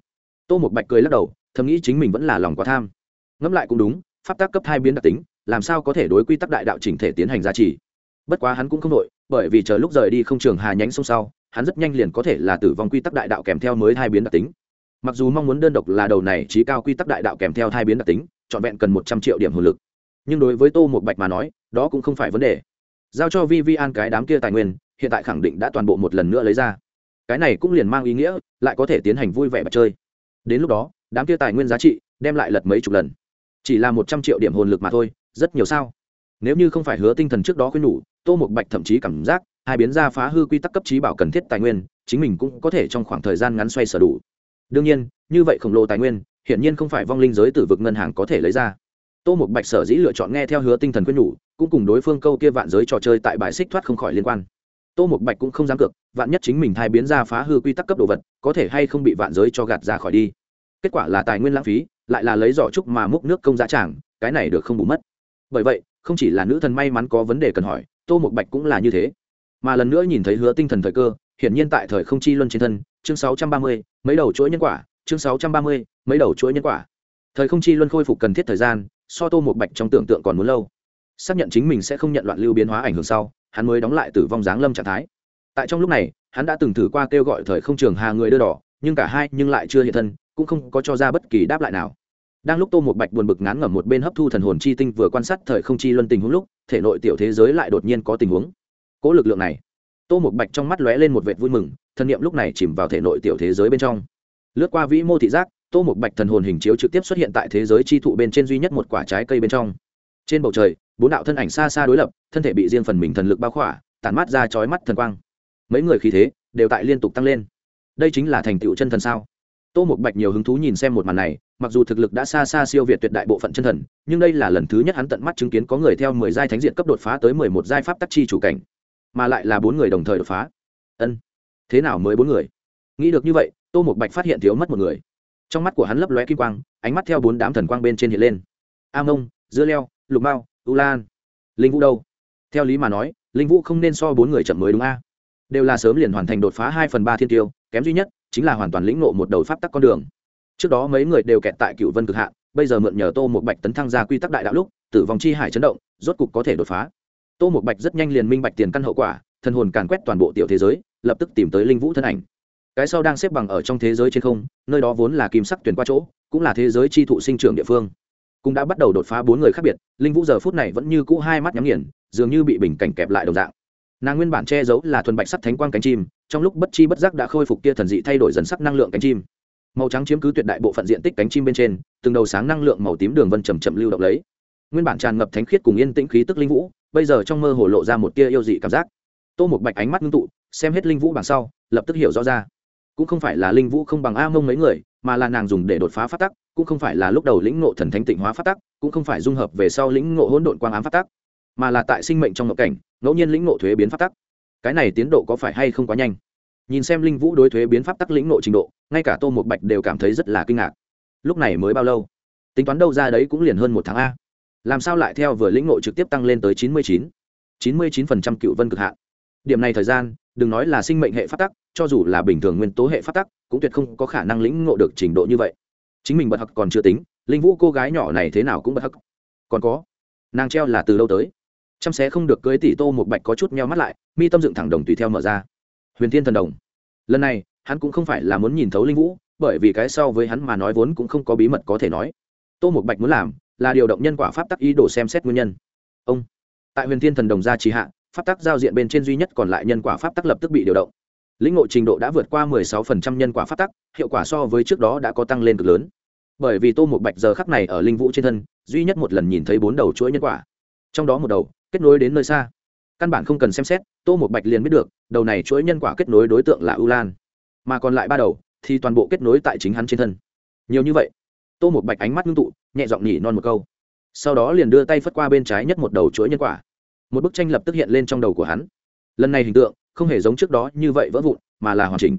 Tô một bạch cười lắc đầu, thầm nghĩ chính mình vẫn là lòng quá tham. Ngẫm lại cũng đúng, pháp tắc cấp hai biến đặc tính, làm sao có thể đối quy tắc đại đạo chỉnh thể tiến hành giá trị? Bất quá hắn cũng không đội bởi vì chờ lúc rời đi không trường hà nhánh sông sau, hắn rất nhanh liền có thể là tử vong quy tắc đại đạo kèm theo mới hai biến đặc tính. Mặc dù mong muốn đơn độc là đầu này trí cao quy tắc đại đạo kèm theo hai biến đặc tính, trọn vẹn cần một trăm triệu điểm hồn lực. Nhưng đối với tô một bạch mà nói, đó cũng không phải vấn đề. Giao cho vi vi an cái đám kia tài nguyên, hiện tại khẳng định đã toàn bộ một lần nữa lấy ra cái này cũng liền mang ý nghĩa, lại có thể tiến hành vui vẻ mà chơi. Đến lúc đó, đám kia tài nguyên giá trị đem lại lật mấy chục lần. Chỉ là một trăm triệu điểm hồn lực mà thôi, rất nhiều sao? Nếu như không phải hứa tinh thần trước đó khuyên nhủ, tô một bạch thậm chí cảm giác hai biến ra phá hư quy tắc cấp trí bảo cần thiết tài nguyên, chính mình cũng có thể trong khoảng thời gian ngắn xoay sở đủ. Đương nhiên, như vậy khổng lồ tài nguyên, hiển nhiên không phải vong linh giới tử vực ngân hàng có thể lấy ra. Tô một bạch sở dĩ lựa chọn nghe theo hứa tinh thần khuyên nhủ, cũng cùng đối phương câu kia vạn giới trò chơi tại bài xích thoát không khỏi liên quan tô một bạch cũng không dám cược vạn nhất chính mình thai biến ra phá hư quy tắc cấp đồ vật có thể hay không bị vạn giới cho gạt ra khỏi đi. Kết quả là tài nguyên lãng phí lại là lấy giỏ trúc mà múc nước công giá tràng cái này được không bù mất. Bởi vậy không chỉ là nữ thần may mắn có vấn đề cần hỏi tô một bạch cũng là như thế. Mà lần nữa nhìn thấy hứa tinh thần thời cơ hiển nhiên tại thời không chi luân trên thân chương 630, mấy đầu chuỗi nhân quả chương 630, mấy đầu chuỗi nhân quả. Thời không chi luân khôi phục cần thiết thời gian so tô một bạch trong tưởng tượng còn muốn lâu. Xác nhận chính mình sẽ không nhận loạn lưu biến hóa ảnh hưởng sau hắn mới đóng lại tử vong dáng lâm trạng thái. Tại trong lúc này, hắn đã từng thử qua kêu gọi thời không trường hà người đưa đỏ, nhưng cả hai nhưng lại chưa hiện thân, cũng không có cho ra bất kỳ đáp lại nào. Đang lúc tô một bạch buồn bực ngán ngẩm một bên hấp thu thần hồn chi tinh vừa quan sát thời không chi luân tình huống lúc, thể nội tiểu thế giới lại đột nhiên có tình huống. Cố lực lượng này. Tô một bạch trong mắt lóe lên một vệt vui mừng, thần niệm lúc này chìm vào thể nội tiểu thế giới bên trong. Lướt qua vĩ mô thị giác, tô một bạch thần hồn hình chiếu trực tiếp xuất hiện tại thế giới chi thụ bên trên duy nhất một quả trái cây bên trong trên bầu trời, bốn đạo thân ảnh xa xa đối lập, thân thể bị riêng phần mình thần lực bao khỏa, tản mát ra chói mắt thần quang. Mấy người khí thế đều tại liên tục tăng lên. Đây chính là thành tựu chân thần sao? Tô một bạch nhiều hứng thú nhìn xem một màn này, mặc dù thực lực đã xa xa siêu việt tuyệt đại bộ phận chân thần, nhưng đây là lần thứ nhất hắn tận mắt chứng kiến có người theo mười giai thánh diện cấp đột phá tới mười một giai pháp tắc chi chủ cảnh, mà lại là bốn người đồng thời đột phá. Ân, thế nào mới bốn người? Nghĩ được như vậy, tô một bạch phát hiện thiếu mất một người. Trong mắt của hắn lấp lóe kim quang, ánh mắt theo bốn đám thần quang bên trên hiện lên. A mông dưa leo lục mao, u lan. Linh vũ đâu? Theo lý mà nói, linh vũ không nên so bốn người chậm mới đúng a. Đều là sớm liền hoàn thành đột phá hai phần ba thiên tiêu, kém duy nhất chính là hoàn toàn lĩnh nộ một đầu pháp tắc con đường. Trước đó mấy người đều kẹt tại cựu vân cực hạn, bây giờ mượn nhờ tô một bạch tấn thăng ra quy tắc đại đạo lúc, tử vong chi hải chấn động, rốt cục có thể đột phá. Tô một bạch rất nhanh liền minh bạch tiền căn hậu quả thân hồn càn quét toàn bộ tiểu thế giới, lập tức tìm tới linh vũ thân ảnh. Cái sau đang xếp bằng ở trong thế giới trên không, nơi đó vốn là kim sắc tuyển qua chỗ, cũng là thế giới chi thụ sinh trưởng địa phương cũng đã bắt đầu đột phá bốn người khác biệt, linh vũ giờ phút này vẫn như cũ hai mắt nhắm nghiền, dường như bị bình cảnh kẹp lại đồng dạng. Nàng nguyên bản che giấu là thuần bạch sắc thánh quang cánh chim, trong lúc bất chi bất giác đã khôi phục kia thần dị thay đổi dần sắc năng lượng cánh chim. Màu trắng chiếm cứ tuyệt đại bộ phận diện tích cánh chim bên trên, từng đầu sáng năng lượng màu tím đường vân chầm chậm lưu động lấy. Nguyên bản tràn ngập thánh khiết cùng yên tĩnh khí tức linh vũ, bây giờ trong mơ hồ lộ ra một tia yêu dị cảm giác. Tô một bạch ánh mắt ngưng tụ, xem hết linh vũ bằng sau, lập tức hiểu rõ ra. Cũng không phải là linh vũ không bằng a mông mấy người mà là nàng dùng để đột phá phát tắc, cũng không phải là lúc đầu lĩnh ngộ thần thánh tịnh hóa phát tắc, cũng không phải dung hợp về sau lĩnh ngộ hỗn độn quang ám phát tắc, mà là tại sinh mệnh trong ngộ cảnh, ngẫu nhiên lĩnh ngộ thuế biến pháp tắc. Cái này tiến độ có phải hay không quá nhanh? Nhìn xem linh vũ đối thuế biến pháp tắc lĩnh ngộ trình độ, ngay cả tô một bạch đều cảm thấy rất là kinh ngạc. Lúc này mới bao lâu? Tính toán đâu ra đấy cũng liền hơn một tháng a. Làm sao lại theo vừa lĩnh ngộ trực tiếp tăng lên tới chín mươi chín? chín mươi chín phần trăm cựu vân cực hạn. Điểm này thời gian, đừng nói là sinh mệnh hệ pháp tắc, cho dù là bình thường nguyên tố hệ pháp tắc cũng tuyệt không có khả năng lĩnh ngộ được trình độ như vậy. Chính mình bật hặc còn chưa tính, linh vũ cô gái nhỏ này thế nào cũng bật hặc còn có, nàng treo là từ lâu tới? Chăm xé không được cưới tỷ tô một bạch có chút meo mắt lại, mi tâm dựng thẳng đồng tùy theo mở ra. Huyền thiên thần đồng. Lần này, hắn cũng không phải là muốn nhìn thấu linh vũ, bởi vì cái sau với hắn mà nói vốn cũng không có bí mật có thể nói. Tô một bạch muốn làm là điều động nhân quả pháp tắc ý đồ xem xét nguyên nhân. Ông, tại huyền thiên thần đồng gia trì hạ, pháp tắc giao diện bên trên duy nhất còn lại nhân quả pháp tắc lập tức bị điều động lĩnh ngộ trình độ đã vượt qua 16% nhân quả pháp tắc, hiệu quả so với trước đó đã có tăng lên cực lớn. Bởi vì tô một bạch giờ khắc này ở linh vũ trên thân, duy nhất một lần nhìn thấy bốn đầu chuỗi nhân quả. Trong đó một đầu, kết nối đến nơi xa. Căn bản không cần xem xét, tô một bạch liền biết được, đầu này chuỗi nhân quả kết nối đối tượng là ưu lan. Mà còn lại ba đầu, thì toàn bộ kết nối tại chính hắn trên thân. Nhiều như vậy, tô một bạch ánh mắt ngưng tụ, nhẹ giọng nhỉ non một câu. Sau đó liền đưa tay phất qua bên trái nhất một đầu chuỗi nhân quả. Một bức tranh lập tức hiện lên trong đầu của hắn. Lần này hình tượng không hề giống trước đó như vậy vỡ vụn, mà là hoàn chỉnh.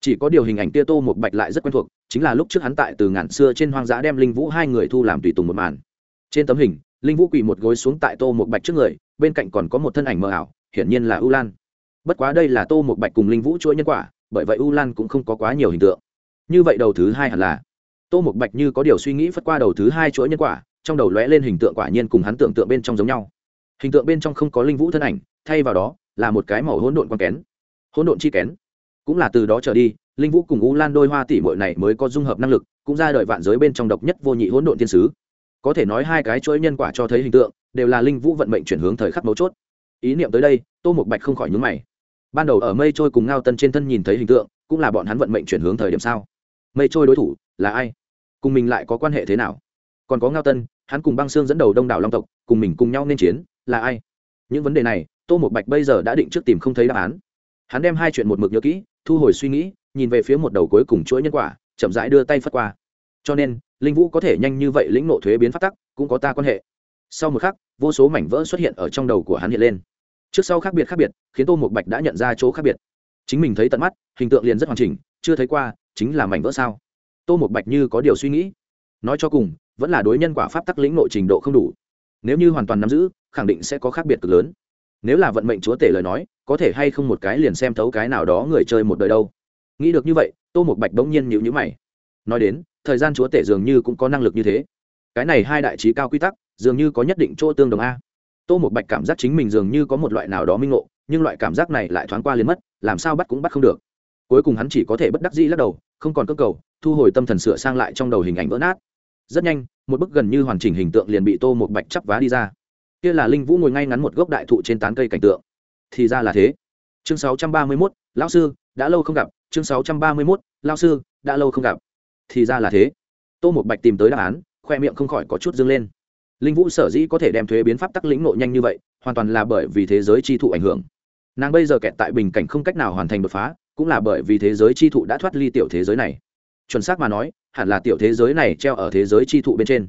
Chỉ có điều hình ảnh tia tô một bạch lại rất quen thuộc, chính là lúc trước hắn tại từ ngàn xưa trên hoang dã đem linh vũ hai người thu làm tùy tùng một màn. Trên tấm hình, linh vũ quỳ một gối xuống tại tô một bạch trước người, bên cạnh còn có một thân ảnh mờ ảo, hiển nhiên là u lan. Bất quá đây là tô một bạch cùng linh vũ chuỗi nhân quả, bởi vậy u lan cũng không có quá nhiều hình tượng. Như vậy đầu thứ hai hẳn là, tô một bạch như có điều suy nghĩ phất qua đầu thứ hai chuỗi nhân quả, trong đầu lóe lên hình tượng quả nhiên cùng hắn tưởng tượng bên trong giống nhau. Hình tượng bên trong không có linh vũ thân ảnh, thay vào đó là một cái màu hỗn độn quan kén. Hỗn độn chi kén. Cũng là từ đó trở đi, linh vũ cùng u lan đôi hoa tỷ mội này mới có dung hợp năng lực, cũng ra đời vạn giới bên trong độc nhất vô nhị hỗn độn thiên sứ. Có thể nói hai cái chuỗi nhân quả cho thấy hình tượng, đều là linh vũ vận mệnh chuyển hướng thời khắc mấu chốt. Ý niệm tới đây, tô một bạch không khỏi nhúng mày. Ban đầu ở mây trôi cùng ngao tân trên thân nhìn thấy hình tượng, cũng là bọn hắn vận mệnh chuyển hướng thời điểm sao? Mây trôi đối thủ là ai? Cùng mình lại có quan hệ thế nào? Còn có ngao tân, hắn cùng băng xương dẫn đầu đông đảo long tộc, cùng mình cùng nhau nên chiến, là ai? Những vấn đề này tô một bạch bây giờ đã định trước tìm không thấy đáp án. Hắn đem hai chuyện một mực nhớ kỹ, thu hồi suy nghĩ, nhìn về phía một đầu cuối cùng chuỗi nhân quả, chậm rãi đưa tay phất qua. Cho nên, linh vũ có thể nhanh như vậy lĩnh nộ thuế biến phát tắc, cũng có ta quan hệ. Sau một khắc, vô số mảnh vỡ xuất hiện ở trong đầu của hắn hiện lên. Trước sau khác biệt khác biệt, khiến tô một bạch đã nhận ra chỗ khác biệt. Chính mình thấy tận mắt, hình tượng liền rất hoàn chỉnh, chưa thấy qua, chính là mảnh vỡ sao? Tô một bạch như có điều suy nghĩ. Nói cho cùng, vẫn là đối nhân quả pháp tắc lĩnh nội trình độ không đủ. Nếu như hoàn toàn nắm giữ, khẳng định sẽ có khác biệt cực lớn nếu là vận mệnh chúa tể lời nói, có thể hay không một cái liền xem thấu cái nào đó người chơi một đời đâu. Nghĩ được như vậy, tô một bạch bỗng nhiên nhịu nhữ mày. Nói đến, thời gian chúa tể dường như cũng có năng lực như thế. Cái này hai đại trí cao quy tắc, dường như có nhất định chỗ tương đồng a. Tô một bạch cảm giác chính mình dường như có một loại nào đó minh ngộ, nhưng loại cảm giác này lại thoáng qua liền mất, làm sao bắt cũng bắt không được. Cuối cùng hắn chỉ có thể bất đắc dĩ lắc đầu, không còn cơ cầu, thu hồi tâm thần sửa sang lại trong đầu hình ảnh vỡ nát. Rất nhanh, một bức gần như hoàn chỉnh hình tượng liền bị tô một bạch chắp vá đi ra kia là linh vũ ngồi ngay ngắn một gốc đại thụ trên tán cây cảnh tượng. Thì ra là thế. Chương 631, lão sư đã lâu không gặp. Chương 631, lão sư đã lâu không gặp. Thì ra là thế. Tô một bạch tìm tới đáp án khoe miệng không khỏi có chút dâng lên. Linh vũ sở dĩ có thể đem thuế biến pháp tắc lĩnh nội nhanh như vậy hoàn toàn là bởi vì thế giới chi thụ ảnh hưởng. Nàng bây giờ kẹt tại bình cảnh không cách nào hoàn thành đột phá cũng là bởi vì thế giới chi thụ đã thoát ly tiểu thế giới này. Chuẩn xác mà nói hẳn là tiểu thế giới này treo ở thế giới chi thụ bên trên.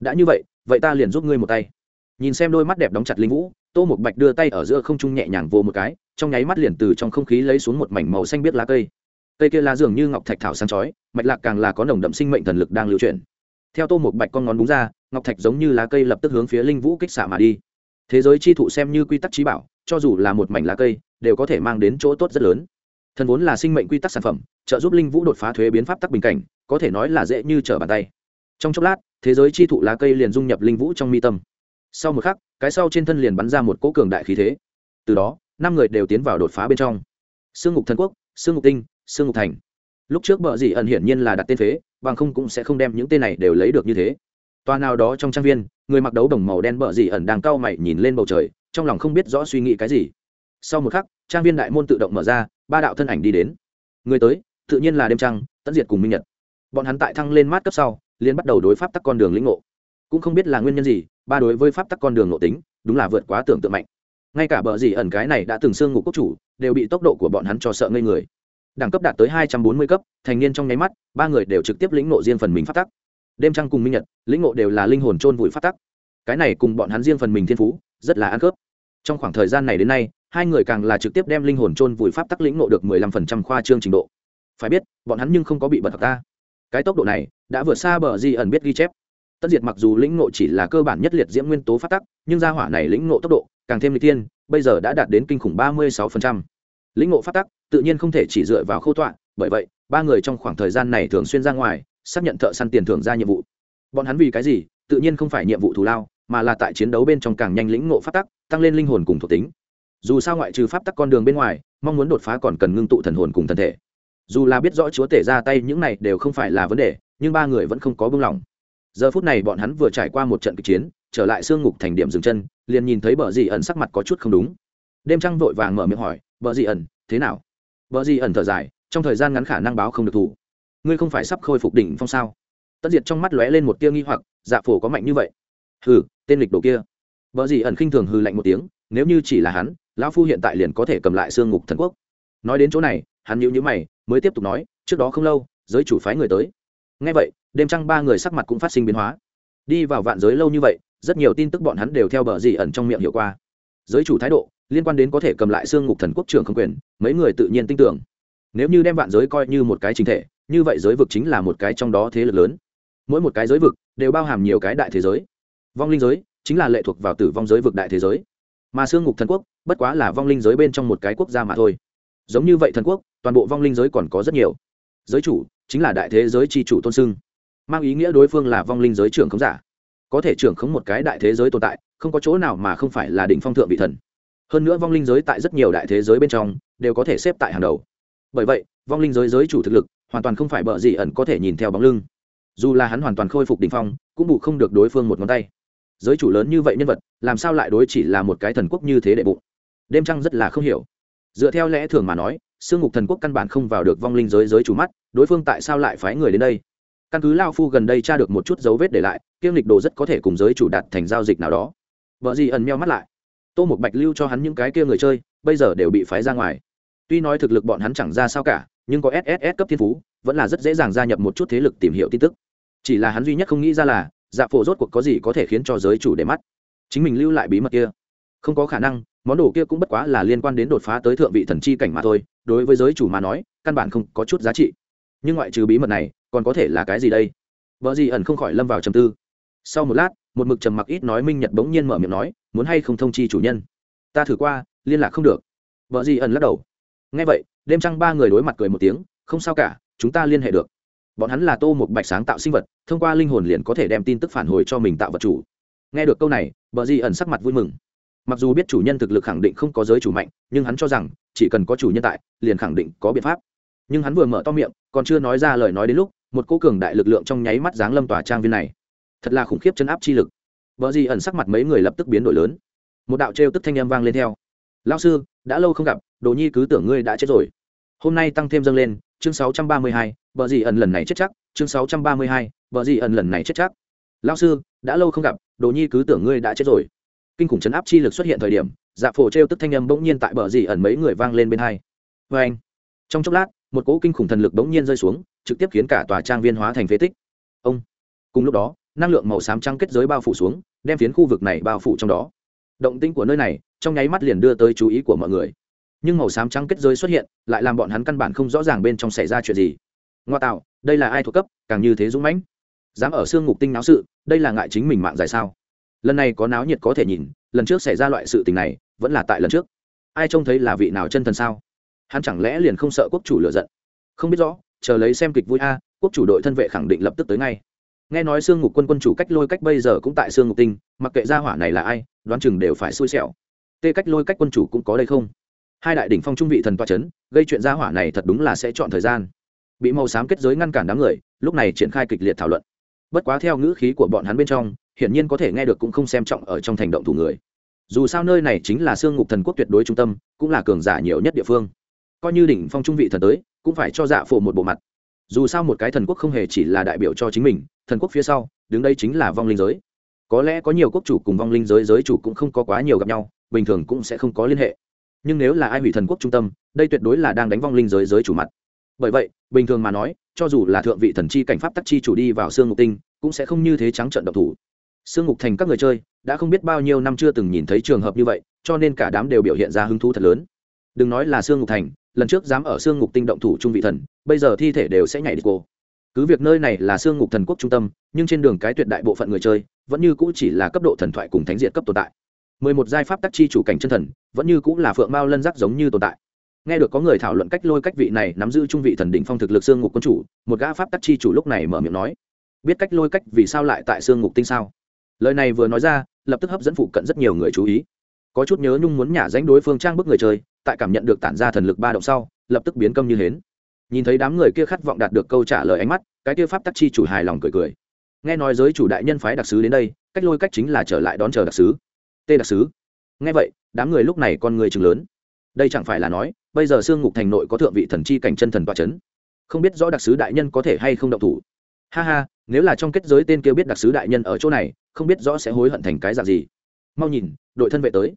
Đã như vậy vậy ta liền giúp ngươi một tay nhìn xem đôi mắt đẹp đóng chặt linh vũ, tô một bạch đưa tay ở giữa không trung nhẹ nhàng vô một cái, trong nháy mắt liền từ trong không khí lấy xuống một mảnh màu xanh biết lá cây. Cây kia lá dường như ngọc thạch thảo sáng chói, mạch lạc càng là có nồng đậm sinh mệnh thần lực đang lưu chuyển. Theo tô một bạch con ngón búng ra, ngọc thạch giống như lá cây lập tức hướng phía linh vũ kích xạ mà đi. Thế giới chi thụ xem như quy tắc trí bảo, cho dù là một mảnh lá cây, đều có thể mang đến chỗ tốt rất lớn. Thần vốn là sinh mệnh quy tắc sản phẩm, trợ giúp linh vũ đột phá thuế biến pháp tắc bình cảnh, có thể nói là dễ như trở bàn tay. Trong chốc lát, thế giới chi thụ lá cây liền dung nhập linh vũ trong mi tâm sau một khắc, cái sau trên thân liền bắn ra một cỗ cường đại khí thế. Từ đó, năm người đều tiến vào đột phá bên trong. Sương ngục thần quốc, sương ngục tinh, sương ngục thành. Lúc trước bờ dị ẩn hiển nhiên là đặt tên phế, bằng không cũng sẽ không đem những tên này đều lấy được như thế. Toa nào đó trong trang viên, người mặc đấu đồng màu đen bờ dị ẩn đang cau mày nhìn lên bầu trời, trong lòng không biết rõ suy nghĩ cái gì. Sau một khắc, trang viên đại môn tự động mở ra, ba đạo thân ảnh đi đến. Người tới, tự nhiên là đêm trăng tận diệt cùng minh nhật. Bọn hắn tại thăng lên mát cấp sau liên bắt đầu đối pháp tắc con đường lĩnh ngộ. Cũng không biết là nguyên nhân gì ba đối với pháp tắc con đường nội tính, đúng là vượt quá tưởng tượng mạnh. Ngay cả bờ gì ẩn cái này đã từng xương ngục quốc chủ, đều bị tốc độ của bọn hắn cho sợ ngây người. Đẳng cấp đạt tới hai trăm bốn mươi cấp, thành niên trong nháy mắt, ba người đều trực tiếp lĩnh ngộ riêng phần mình phát tắc. Đêm trăng cùng minh nhật, lĩnh ngộ đều là linh hồn trôn vùi phát tắc. Cái này cùng bọn hắn riêng phần mình thiên phú, rất là ăn khớp. Trong khoảng thời gian này đến nay, hai người càng là trực tiếp đem linh hồn trôn vùi pháp tắc lĩnh ngộ được mười lăm phần trăm khoa trương trình độ. Phải biết, bọn hắn nhưng không có bị bật thật ta. Cái tốc độ này, đã vượt xa bờ di ẩn biết ghi chép tất diệt mặc dù lĩnh ngộ chỉ là cơ bản nhất liệt diễm nguyên tố phát tắc, nhưng gia hỏa này lĩnh ngộ tốc độ càng thêm lịch tiên bây giờ đã đạt đến kinh khủng ba mươi sáu phần trăm. Lĩnh ngộ phát tắc tự nhiên không thể chỉ dựa vào khâu tọa, bởi vậy, ba người trong khoảng thời gian này thường xuyên ra ngoài, xác nhận thợ săn tiền thưởng ra nhiệm vụ. Bọn hắn vì cái gì? Tự nhiên không phải nhiệm vụ thù lao, mà là tại chiến đấu bên trong càng nhanh lĩnh ngộ phát tắc, tăng lên linh hồn cùng thuộc tính. Dù sao ngoại trừ pháp tắc con đường bên ngoài, mong muốn đột phá còn cần ngưng tụ thần hồn cùng thân thể. Dù là biết rõ chúa tể ra tay, những này đều không phải là vấn đề, nhưng ba người vẫn không có buông lỏng giờ phút này bọn hắn vừa trải qua một trận kịch chiến, trở lại sương ngục thành điểm dừng chân, liền nhìn thấy bờ dị ẩn sắc mặt có chút không đúng. Đêm trăng vội vàng mở miệng hỏi bờ dị ẩn, thế nào? Bờ dị ẩn thở dài, trong thời gian ngắn khả năng báo không được thủ. Ngươi không phải sắp khôi phục đỉnh phong sao? Tất diệt trong mắt lóe lên một tia nghi hoặc dạ phổ có mạnh như vậy? Hừ, tên lịch đồ kia. Bờ dì ẩn khinh thường hư lạnh một tiếng, nếu như chỉ là hắn, lão phu hiện tại liền có thể cầm lại xương ngục thần quốc. Nói đến chỗ này, hắn nhíu nhíu mày, mới tiếp tục nói, trước đó không lâu, giới chủ phái người tới ngay vậy, đêm trăng ba người sắc mặt cũng phát sinh biến hóa. Đi vào vạn giới lâu như vậy, rất nhiều tin tức bọn hắn đều theo bờ gì ẩn trong miệng hiệu qua. Giới chủ thái độ, liên quan đến có thể cầm lại xương ngục thần quốc trưởng không quyền, mấy người tự nhiên tin tưởng. Nếu như đem vạn giới coi như một cái chính thể, như vậy giới vực chính là một cái trong đó thế lực lớn. Mỗi một cái giới vực đều bao hàm nhiều cái đại thế giới. Vong linh giới chính là lệ thuộc vào tử vong giới vực đại thế giới. Mà xương ngục thần quốc bất quá là vong linh giới bên trong một cái quốc gia mà thôi. Giống như vậy thần quốc, toàn bộ vong linh giới còn có rất nhiều. Giới chủ chính là đại thế giới tri chủ tôn sưng. Mang ý nghĩa đối phương là vong linh giới trưởng khống giả. Có thể trưởng khống một cái đại thế giới tồn tại, không có chỗ nào mà không phải là đỉnh phong thượng vị thần. Hơn nữa vong linh giới tại rất nhiều đại thế giới bên trong, đều có thể xếp tại hàng đầu. Bởi vậy, vong linh giới giới chủ thực lực, hoàn toàn không phải bợ gì ẩn có thể nhìn theo bóng lưng. Dù là hắn hoàn toàn khôi phục đ ỉ n h phong, cũng bù không được đối phương một ngón tay. Giới chủ lớn như vậy nhân vật, làm sao lại đối chỉ là một cái thần quốc như thế đệ bụng? Đêm trăng rất là không hiểu. Dựa theo lẽ thường mà nói sương ngục thần quốc căn bản không vào được vong linh giới giới chủ mắt, đối phương tại sao lại phái người đến đây? Căn cứ lao phu gần đây tra được một chút dấu vết để lại, kiêm lịch đồ rất có thể cùng giới chủ đặt thành giao dịch nào đó. Vợ gì ẩn meo mắt lại. Tô một bạch lưu cho hắn những cái kia người chơi, bây giờ đều bị phái ra ngoài. Tuy nói thực lực bọn hắn chẳng ra sao cả, nhưng có sss cấp thiên phú, vẫn là rất dễ dàng gia nhập một chút thế lực tìm hiểu tin tức. Chỉ là hắn duy nhất không nghĩ ra là dạ phổ rốt cuộc có gì có thể khiến cho giới chủ để mắt. Chính mình lưu lại bí mật kia. Không có khả năng món đồ kia cũng bất quá là liên quan đến đột phá tới thượng vị thần chi cảnh mà thôi, đối với giới chủ mà nói, căn bản không có chút giá trị. Nhưng ngoại trừ bí mật này, còn có thể là cái gì đây? Vợ gì ẩn không khỏi lâm vào trầm tư. Sau một lát, một mực trầm mặc ít nói minh nhật bỗng nhiên mở miệng nói, muốn hay không thông chi chủ nhân? Ta thử qua, liên lạc không được. Vợ gì ẩn lắc đầu. Ngay vậy, đêm trăng ba người đối mặt cười một tiếng, không sao cả, chúng ta liên hệ được. Bọn hắn là tô một bạch sáng tạo sinh vật, thông qua linh hồn liền có thể đem tin tức phản hồi cho mình tạo vật chủ. Nghe được câu này, vợ gì ẩn sắc mặt vui mừng mặc dù biết chủ nhân thực lực khẳng định không có giới chủ mạnh nhưng hắn cho rằng chỉ cần có chủ nhân tại liền khẳng định có biện pháp. Nhưng hắn vừa mở to miệng còn chưa nói ra lời nói đến lúc một cô cường đại lực lượng trong nháy mắt giáng lâm tòa trang viên này. Thật là khủng khiếp chấn áp chi lực. Vợ gì ẩn sắc mặt mấy người lập tức biến đổi lớn. Một đạo trêu tức thanh â m vang lên theo. Lao sư đã lâu không gặp đồ nhi cứ tưởng ngươi đã chết rồi. Hôm nay tăng thêm dâng lên chương 632, bờ gì ẩn lần này chết chắc chương 632, bờ gì ẩn lần này chết chắc. Lao sư đã lâu không gặp đồ nhi cứ tưởng ngươi đã chết rồi kinh khủng chấn áp chi lực xuất hiện thời điểm dạ phổ t tức thanh âm bỗng nhiên tại bờ gì ẩn mấy người vang lên bên hai. Vê anh. Trong chốc lát, một cỗ kinh khủng thần lực bỗng nhiên rơi xuống, trực tiếp khiến cả tòa trang viên hóa thành phế tích. Ông. Cùng lúc đó, năng lượng màu xám trắng kết giới bao phủ xuống, đem phiến khu vực này bao phủ trong đó. Động tĩnh của nơi này, trong nháy mắt liền đưa tới chú ý của mọi người. Nhưng màu xám trắng kết giới xuất hiện, lại làm bọn hắn căn bản không rõ ràng bên trong xảy ra chuyện gì. Ngoa tạo, đây là ai thuộc cấp, càng như thế dũng mãnh. Dám ở xương ngục tinh náo sự, đây là ngại chính mình mạng dài sao? Lần này có náo nhiệt có thể nhìn, lần trước xảy ra loại sự tình này, vẫn là tại lần trước. Ai trông thấy là vị nào chân thần sao? Hắn chẳng lẽ liền không sợ quốc chủ lựa giận? Không biết rõ, chờ lấy xem kịch vui a, quốc chủ đội thân vệ khẳng định lập tức tới ngay. Nghe nói xương ngục quân quân chủ cách lôi cách bây giờ cũng tại xương ngục tinh, mặc kệ gia hỏa này là ai, đoán chừng đều phải xui xẻo. Tê cách lôi cách quân chủ cũng có đây không? Hai đại đỉnh phong trung vị thần toa c h ấ n gây chuyện gia hỏa này thật đúng là sẽ chọn thời gian. Bị màu xám kết giới ngăn cản đám người, lúc này triển khai kịch liệt thảo luận. Bất quá theo ngữ khí của bọn hắn bên trong hiển nhiên có thể nghe được cũng không xem trọng ở trong thành động thủ người. Dù sao nơi này chính là xương ngục thần quốc tuyệt đối trung tâm, cũng là cường giả nhiều nhất địa phương. Coi như đỉnh phong trung vị thần tới, cũng phải cho dạ phổ một bộ mặt. Dù sao một cái thần quốc không hề chỉ là đại biểu cho chính mình, thần quốc phía sau, đứng đây chính là vong linh giới. Có lẽ có nhiều quốc chủ cùng vong linh giới giới chủ cũng không có quá nhiều gặp nhau, bình thường cũng sẽ không có liên hệ. Nhưng nếu là ai hủy thần quốc trung tâm, đây tuyệt đối là đang đánh vong linh giới giới chủ mặt. Bởi vậy, bình thường mà nói, cho dù là thượng vị thần chi cảnh pháp tắc chi chủ đi vào xương ngục tinh, cũng sẽ không như thế trắng trận độc thủ. Sương ngục thành các người chơi, đã không biết bao nhiêu năm chưa từng nhìn thấy trường hợp như vậy, cho nên cả đám đều biểu hiện ra hứng thú thật lớn. Đừng nói là Sương ngục thành, lần trước dám ở Sương ngục tinh động thủ trung vị thần, bây giờ thi thể đều sẽ nhảy đi cô. Cứ việc nơi này là Sương ngục thần quốc trung tâm, nhưng trên đường cái tuyệt đại bộ phận người chơi, vẫn như cũ chỉ là cấp độ thần thoại cùng thánh diện cấp tồn tại. Mười một giai pháp tắc chi chủ cảnh chân thần, vẫn như cũ là phượng mao lân giác giống như tồn tại. Nghe được có người thảo luận cách lôi cách vị này nắm giữ trung vị thần đỉnh phong thực lực xương ngục quân chủ, một gã pháp tắc chi chủ lúc này mở miệng nói, biết cách lôi cách vì sao lại tại xương ngục tinh sao? Lời này vừa nói ra, lập tức hấp dẫn phụ cận rất nhiều người chú ý. Có chút nhớ nhung muốn nhả danh đối phương trang bức người chơi, tại cảm nhận được tản ra thần lực ba động sau, lập tức biến câm như hến. Nhìn thấy đám người kia khát vọng đạt được câu trả lời ánh mắt, cái kia pháp tắc chi chủ hài lòng cười cười. Nghe nói giới chủ đại nhân phái đặc sứ đến đây, cách lôi cách chính là trở lại đón chờ đặc sứ. Tê đặc sứ. Nghe vậy, đám người lúc này con người chừng lớn. Đây chẳng phải là nói, bây giờ sương ngục thành nội có thượng vị thần chi cảnh chân thần toa c h ấ n không biết rõ đặc sứ đại nhân có thể hay không động thủ. Ha ha, nếu là trong kết giới tên kia biết đặc sứ đại nhân ở chỗ này không biết rõ sẽ hối hận thành cái dạng gì. Mau nhìn, đội thân vệ tới.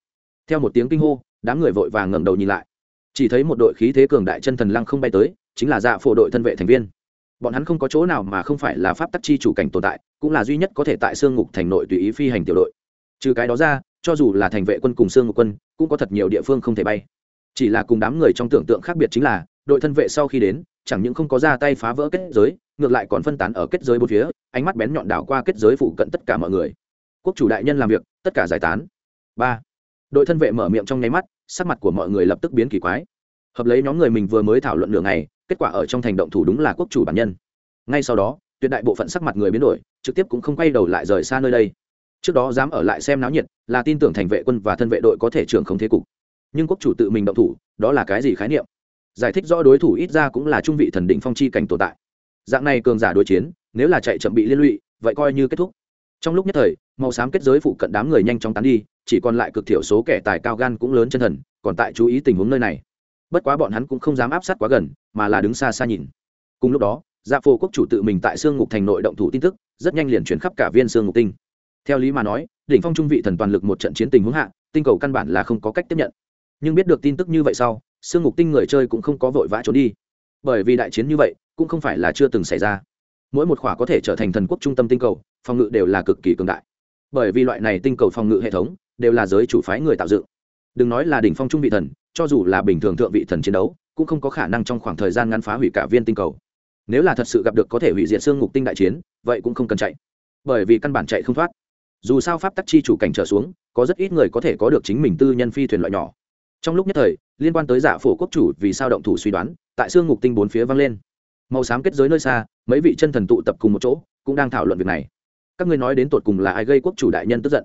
Theo một tiếng kinh hô, đám người vội vàng ngẩng đầu nhìn lại. Chỉ thấy một đội khí thế cường đại chân thần lăng không bay tới, chính là dạ phổ đội thân vệ thành viên. Bọn hắn không có chỗ nào mà không phải là pháp tắc chi chủ cảnh tồn tại, cũng là duy nhất có thể tại sương ngục thành nội tùy ý phi hành tiểu đội. Trừ cái đó ra, cho dù là thành vệ quân cùng sương ngục quân, cũng có thật nhiều địa phương không thể bay. Chỉ là cùng đám người trong tưởng tượng khác biệt chính là đội thân vệ sau khi đến, chẳng những không có ra tay phá vỡ kết giới, ngược lại còn phân tán ở kết giới bốn phía, ánh mắt bén nhọn đảo qua kết giới phụ cận tất cả mọi người. Quốc chủ đại nhân làm việc, tất cả giải tán. Ba. Đội thân vệ mở miệng trong nháy mắt, sắc mặt của mọi người lập tức biến kỳ quái. Hợp lấy nhóm người mình vừa mới thảo luận nửa ngày, kết quả ở trong thành động thủ đúng là quốc chủ bản nhân. Ngay sau đó, tuyệt đại bộ phận sắc mặt người biến đổi, trực tiếp cũng không quay đầu lại rời xa nơi đây. Trước đó dám ở lại xem náo nhiệt, là tin tưởng thành vệ quân và thân vệ đội có thể trưởng không thế cục. Nhưng quốc chủ tự mình động thủ, đó là cái gì khái niệm? Giải thích rõ đối thủ ít ra cũng là trung vị thần định phong chi cảnh tồn tại. Dạng này cường giả đối chiến, nếu là chạy chậm bị liên lụy, vậy coi như kết thúc. Trong lúc nhất thời, màu xám kết giới phụ cận đám người nhanh chóng tán đi, chỉ còn lại cực thiểu số kẻ tài cao gan cũng lớn chân thần, còn tại chú ý tình huống nơi này. Bất quá bọn hắn cũng không dám áp sát quá gần, mà là đứng xa xa nhìn. Cùng lúc đó dạ phổ quốc chủ tự mình tại xương ngục thành nội động thủ tin tức, rất nhanh liền chuyển khắp cả viên xương ngục tinh. Theo lý mà nói, đỉnh phong trung vị thần toàn lực một trận chiến tình huống hạ, tinh cầu căn bản là không có cách tiếp nhận. Nhưng biết được tin tức như vậy sau sương ngục tinh người chơi cũng không có vội vã trốn đi. Bởi vì đại chiến như vậy, cũng không phải là chưa từng xảy ra. Mỗi một khỏa có thể trở thành thần quốc trung tâm tinh cầu, phòng ngự đều là cực kỳ cường đại. Bởi vì loại này tinh cầu phòng ngự hệ thống, đều là giới chủ phái người tạo dựng. Đừng nói là đỉnh phong trung vị thần, cho dù là bình thường thượng vị thần chiến đấu, cũng không có khả năng trong khoảng thời gian ngắn phá hủy cả viên tinh cầu. Nếu là thật sự gặp được có thể hủy diệt xương ngục tinh đại chiến, vậy cũng không cần chạy. Bởi vì căn bản chạy không thoát. Dù sao pháp tắc chi chủ cảnh trở xuống, có rất ít người có thể có được chính mình tư nhân phi thuyền loại nhỏ trong lúc nhất thời, liên quan tới giả phổ quốc chủ vì sao động thủ suy đoán, tại xương ngục tinh bốn phía vang lên. Màu xám kết giới nơi xa, mấy vị chân thần tụ tập cùng một chỗ, cũng đang thảo luận việc này. Các ngươi nói đến tột cùng là ai gây quốc chủ đại nhân tức giận?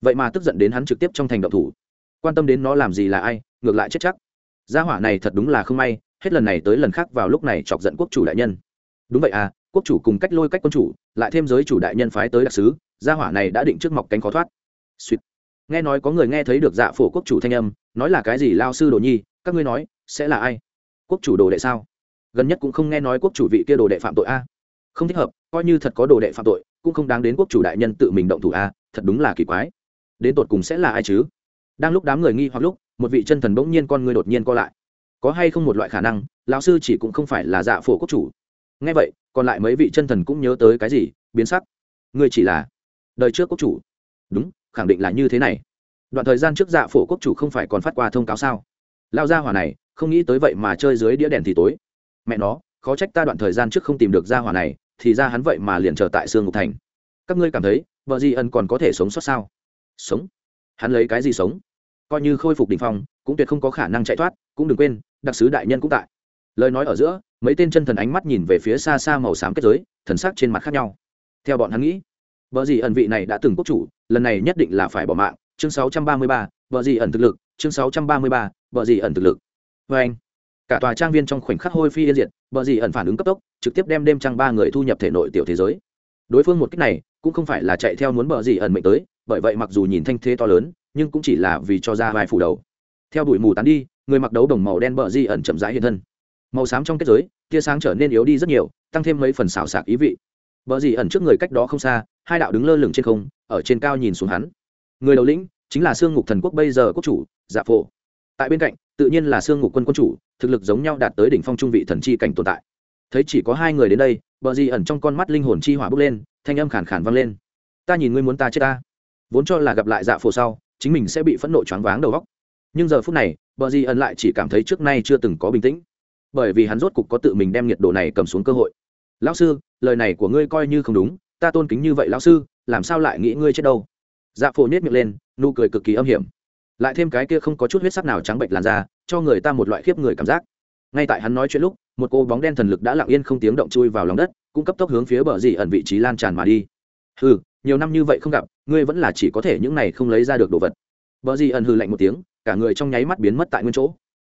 Vậy mà tức giận đến hắn trực tiếp trong thành động thủ. Quan tâm đến nó làm gì là ai, ngược lại chết chắc. Gia hỏa này thật đúng là không may, hết lần này tới lần khác vào lúc này chọc giận quốc chủ đại nhân. Đúng vậy à quốc chủ cùng cách lôi cách quân chủ, lại thêm giới chủ đại nhân phái tới đặc sứ, gia hỏa này đã định trước mọc cánh khó thoát. Suýt nghe nói có người nghe thấy được dạ phổ quốc chủ thanh âm, nói là cái gì lao sư đồ nhi, các ngươi nói, sẽ là ai? Quốc chủ đồ đệ sao? Gần nhất cũng không nghe nói quốc chủ vị kia đồ đệ phạm tội a. Không thích hợp, coi như thật có đồ đệ phạm tội, cũng không đáng đến quốc chủ đại nhân tự mình động thủ a, thật đúng là kỳ quái. Đến tột cùng sẽ là ai chứ? Đang lúc đám người nghi hoặc lúc, một vị chân thần bỗng nhiên con người đột nhiên co lại. Có hay không một loại khả năng, lão sư chỉ cũng không phải là dạ phổ quốc chủ? Nghe vậy, còn lại mấy vị chân thần cũng nhớ tới cái gì, biến sắc. Ngươi chỉ là đời trước quốc chủ. Đúng khẳng định là như thế này. Đoạn thời gian trước dạ phổ quốc chủ không phải còn phát qua thông cáo sao? Lao ra hỏa này, không nghĩ tới vậy mà chơi dưới đĩa đèn thì tối. Mẹ nó, khó trách ta đoạn thời gian trước không tìm được ra hỏa này, thì ra hắn vậy mà liền chờ tại sương ngục thành. Các ngươi cảm thấy, vợ di ân còn có thể sống sót sao? Sống? Hắn lấy cái gì sống? Coi như khôi phục đ ỉ n h phong, cũng tuyệt không có khả năng chạy thoát, cũng đừng quên, đặc sứ đại nhân cũng tại. Lời nói ở giữa, mấy tên chân thần ánh mắt nhìn về phía xa xa màu xám kết giới, thần sắc trên mặt khác nhau. Theo bọn hắn nghĩ vợ gì ẩn vị này đã từng quốc chủ lần này nhất định là phải bỏ mạng. Chương 633, vợ gì ẩn thực lực. Chương 633, vợ gì ẩn thực lực. Vê anh cả tòa trang viên trong khoảnh khắc hôi phi yên diệt vợ gì ẩn phản ứng cấp tốc trực tiếp đem đêm trăng ba người thu nhập thể nội tiểu thế giới. Đối phương một cách này cũng không phải là chạy theo muốn vợ gì ẩn mệnh tới bởi vậy mặc dù nhìn thanh thế to lớn nhưng cũng chỉ là vì cho ra vài phủ đầu. Theo bụi mù tán đi người mặc đấu đồng màu đen bờ di ẩn chậm rãi hiện thân. Màu xám trong kết giới tia sáng trở nên yếu đi rất nhiều tăng thêm mấy phần xào xạc ý vị. Bờ di ẩn trước người cách đó không xa hai đạo đứng lơ lửng trên không, ở trên cao nhìn xuống hắn. Người đầu lĩnh chính là sương ngục thần quốc bây giờ quốc chủ dạ phổ. Tại bên cạnh, tự nhiên là sương ngục quân quân chủ, thực lực giống nhau đạt tới đỉnh phong trung vị thần chi cảnh tồn tại. Thấy chỉ có hai người đến đây, bờ gì ẩn trong con mắt linh hồn chi hỏa bốc lên, thanh âm khàn khàn vang lên. Ta nhìn ngươi muốn ta chết ta. Vốn cho là gặp lại dạ phổ sau, chính mình sẽ bị phẫn nộ choáng váng đầu óc. Nhưng giờ phút này, bờ gì ẩn lại chỉ cảm thấy trước nay chưa từng có bình tĩnh. Bởi vì hắn rốt cục có tự mình đem nhiệt độ này cầm xuống cơ hội. Lão sư, lời này của ngươi coi như không đúng ta tôn kính như vậy lão sư, làm sao lại nghĩ ngươi chết đâu? Dạ phổ nhét miệng lên, nụ cười cực kỳ âm hiểm. Lại thêm cái kia không có chút huyết sắc nào trắng bệnh làn da, cho người ta một loại khiếp người cảm giác. Ngay tại hắn nói chuyện lúc, một cô bóng đen thần lực đã lặng yên không tiếng động chui vào lòng đất, cũng cấp tốc hướng phía bờ dì ẩn vị trí lan tràn mà đi. Hừ, nhiều năm như vậy không gặp, ngươi vẫn là chỉ có thể những này không lấy ra được đồ vật. Bờ dì ẩn hừ lạnh một tiếng, cả người trong nháy mắt biến mất tại nguyên chỗ.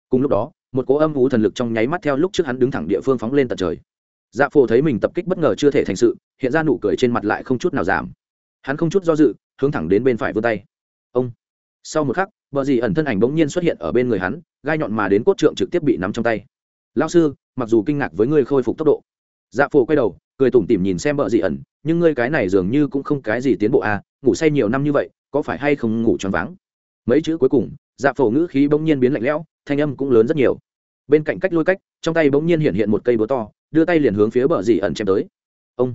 Cùng lúc đó, một cỗ âm ú thần lực trong nháy mắt theo lúc trước hắn đứng thẳng địa phương phóng lên tận trời dạ phổ thấy mình tập kích bất ngờ chưa thể thành sự, hiện ra nụ cười trên mặt lại không chút nào giảm. Hắn không chút do dự, hướng thẳng đến bên phải vươn tay. Ông. Sau một khắc, bờ dì ẩn thân ảnh bỗng nhiên xuất hiện ở bên người hắn, gai nhọn mà đến cốt trượng trực tiếp bị nắm trong tay. Lao sư, mặc dù kinh ngạc với ngươi khôi phục tốc độ. Dạ phổ quay đầu, cười tủm tỉm nhìn xem bờ dì ẩn, nhưng ngươi cái này dường như cũng không cái gì tiến bộ à ngủ say nhiều năm như vậy, có phải hay không ngủ choáng váng? Mấy chữ cuối cùng dạ phổ ngữ khí bỗng nhiên biến lạnh lẽo, thanh âm cũng lớn rất nhiều. Bên cạnh cách lôi cách, trong tay bỗng nhiên hiện hiện một cây búa to đưa tay liền hướng phía bờ dì ẩn chém tới. Ông.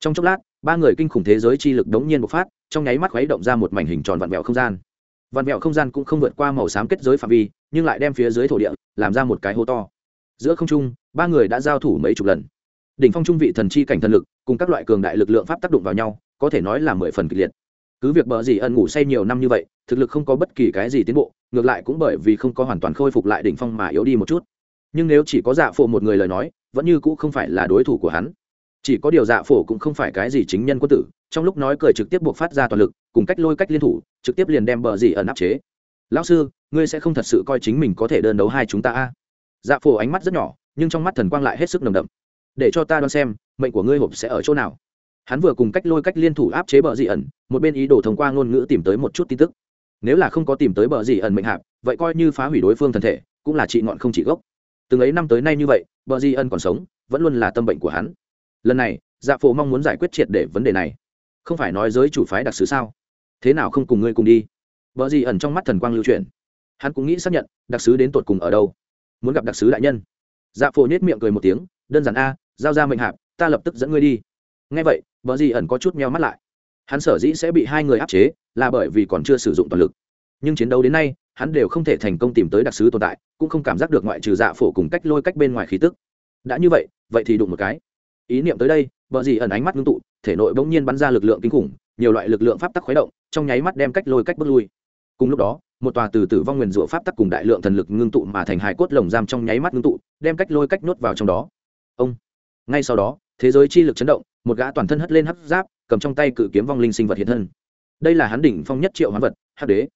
Trong chốc lát, ba người kinh khủng thế giới chi lực đống nhiên bộc phát, trong nháy mắt khuấy động ra một mảnh hình tròn vặn vẹo không gian. Vặn vẹo không gian cũng không vượt qua màu xám kết giới phạm vi, nhưng lại đem phía dưới thổ địa làm ra một cái hố to. Giữa không trung, ba người đã giao thủ mấy chục lần. Đỉnh phong trung vị thần chi cảnh thần lực, cùng các loại cường đại lực lượng pháp tác động vào nhau, có thể nói là mười phần kịch liệt. Cứ việc bờ dì ẩn ngủ say nhiều năm như vậy, thực lực không có bất kỳ cái gì tiến bộ, ngược lại cũng bởi vì không có hoàn toàn khôi phục lại đỉnh phong mà yếu đi một chút. Nhưng nếu chỉ có dạ phụ một người lời nói vẫn như cũ không phải là đối thủ của hắn. Chỉ có điều dạ phổ cũng không phải cái gì chính nhân quân tử, trong lúc nói cười trực tiếp buộc phát ra toàn lực, cùng cách lôi cách liên thủ, trực tiếp liền đem bờ gì ẩn áp chế. Lão sư, ngươi sẽ không thật sự coi chính mình có thể đơn đấu hai chúng ta a? Dạ phổ ánh mắt rất nhỏ, nhưng trong mắt thần quang lại hết sức nồng đậm. Để cho ta đoán xem, mệnh của ngươi hộp sẽ ở chỗ nào? Hắn vừa cùng cách lôi cách liên thủ áp chế bờ dị ẩn, một bên ý đồ thông qua ngôn ngữ tìm tới một chút tin tức. Nếu là không có tìm tới bờ dị ẩn mệnh hạp, vậy coi như phá hủy đối phương thân thể, cũng là trị ngọn không chỉ gốc từng ấy năm tới nay như vậy, bờ di ân còn sống, vẫn luôn là tâm bệnh của hắn. Lần này dạ phổ mong muốn giải quyết triệt để vấn đề này. Không phải nói giới chủ phái đặc sứ sao? Thế nào không cùng ngươi cùng đi? Vợ gì ẩn trong mắt thần quang lưu truyền hắn cũng nghĩ xác nhận, đặc sứ đến tột cùng ở đâu? Muốn gặp đặc sứ đại nhân. Dạ phổ nhét miệng cười một tiếng, đơn giản a, giao ra mệnh hạp, ta lập tức dẫn ngươi đi. Ngay vậy vợ gì ẩn có chút meo mắt lại. Hắn sở dĩ sẽ bị hai người áp chế, là bởi vì còn chưa sử dụng toàn lực. Nhưng chiến đấu đến nay hắn đều không thể thành công tìm tới đặc sứ tồn tại, cũng không cảm giác được ngoại trừ dạ phổ cùng cách lôi cách bên ngoài khí tức. Đã như vậy vậy thì đụng một cái. Ý niệm tới đây, vợ gì ẩn ánh mắt ngưng tụ, thể nội bỗng nhiên bắn ra lực lượng kinh khủng, nhiều loại lực lượng pháp tắc khuấy động, trong nháy mắt đem cách lôi cách bước lui. Cùng lúc đó, một tòa từ tử vong nguyền rủa pháp tắc cùng đại lượng thần lực ngưng tụ mà thành hải cốt lồng giam trong nháy mắt ngưng tụ, đem cách lôi cách nhốt vào trong đó. Ông. Ngay sau đó, thế giới chi lực chấn động, một gã toàn thân hất lên hấp giáp, cầm trong tay cự kiếm vong linh sinh vật hiện thân. Đây là hắn đỉnh phong nhất triệu hoán vật, hắc đế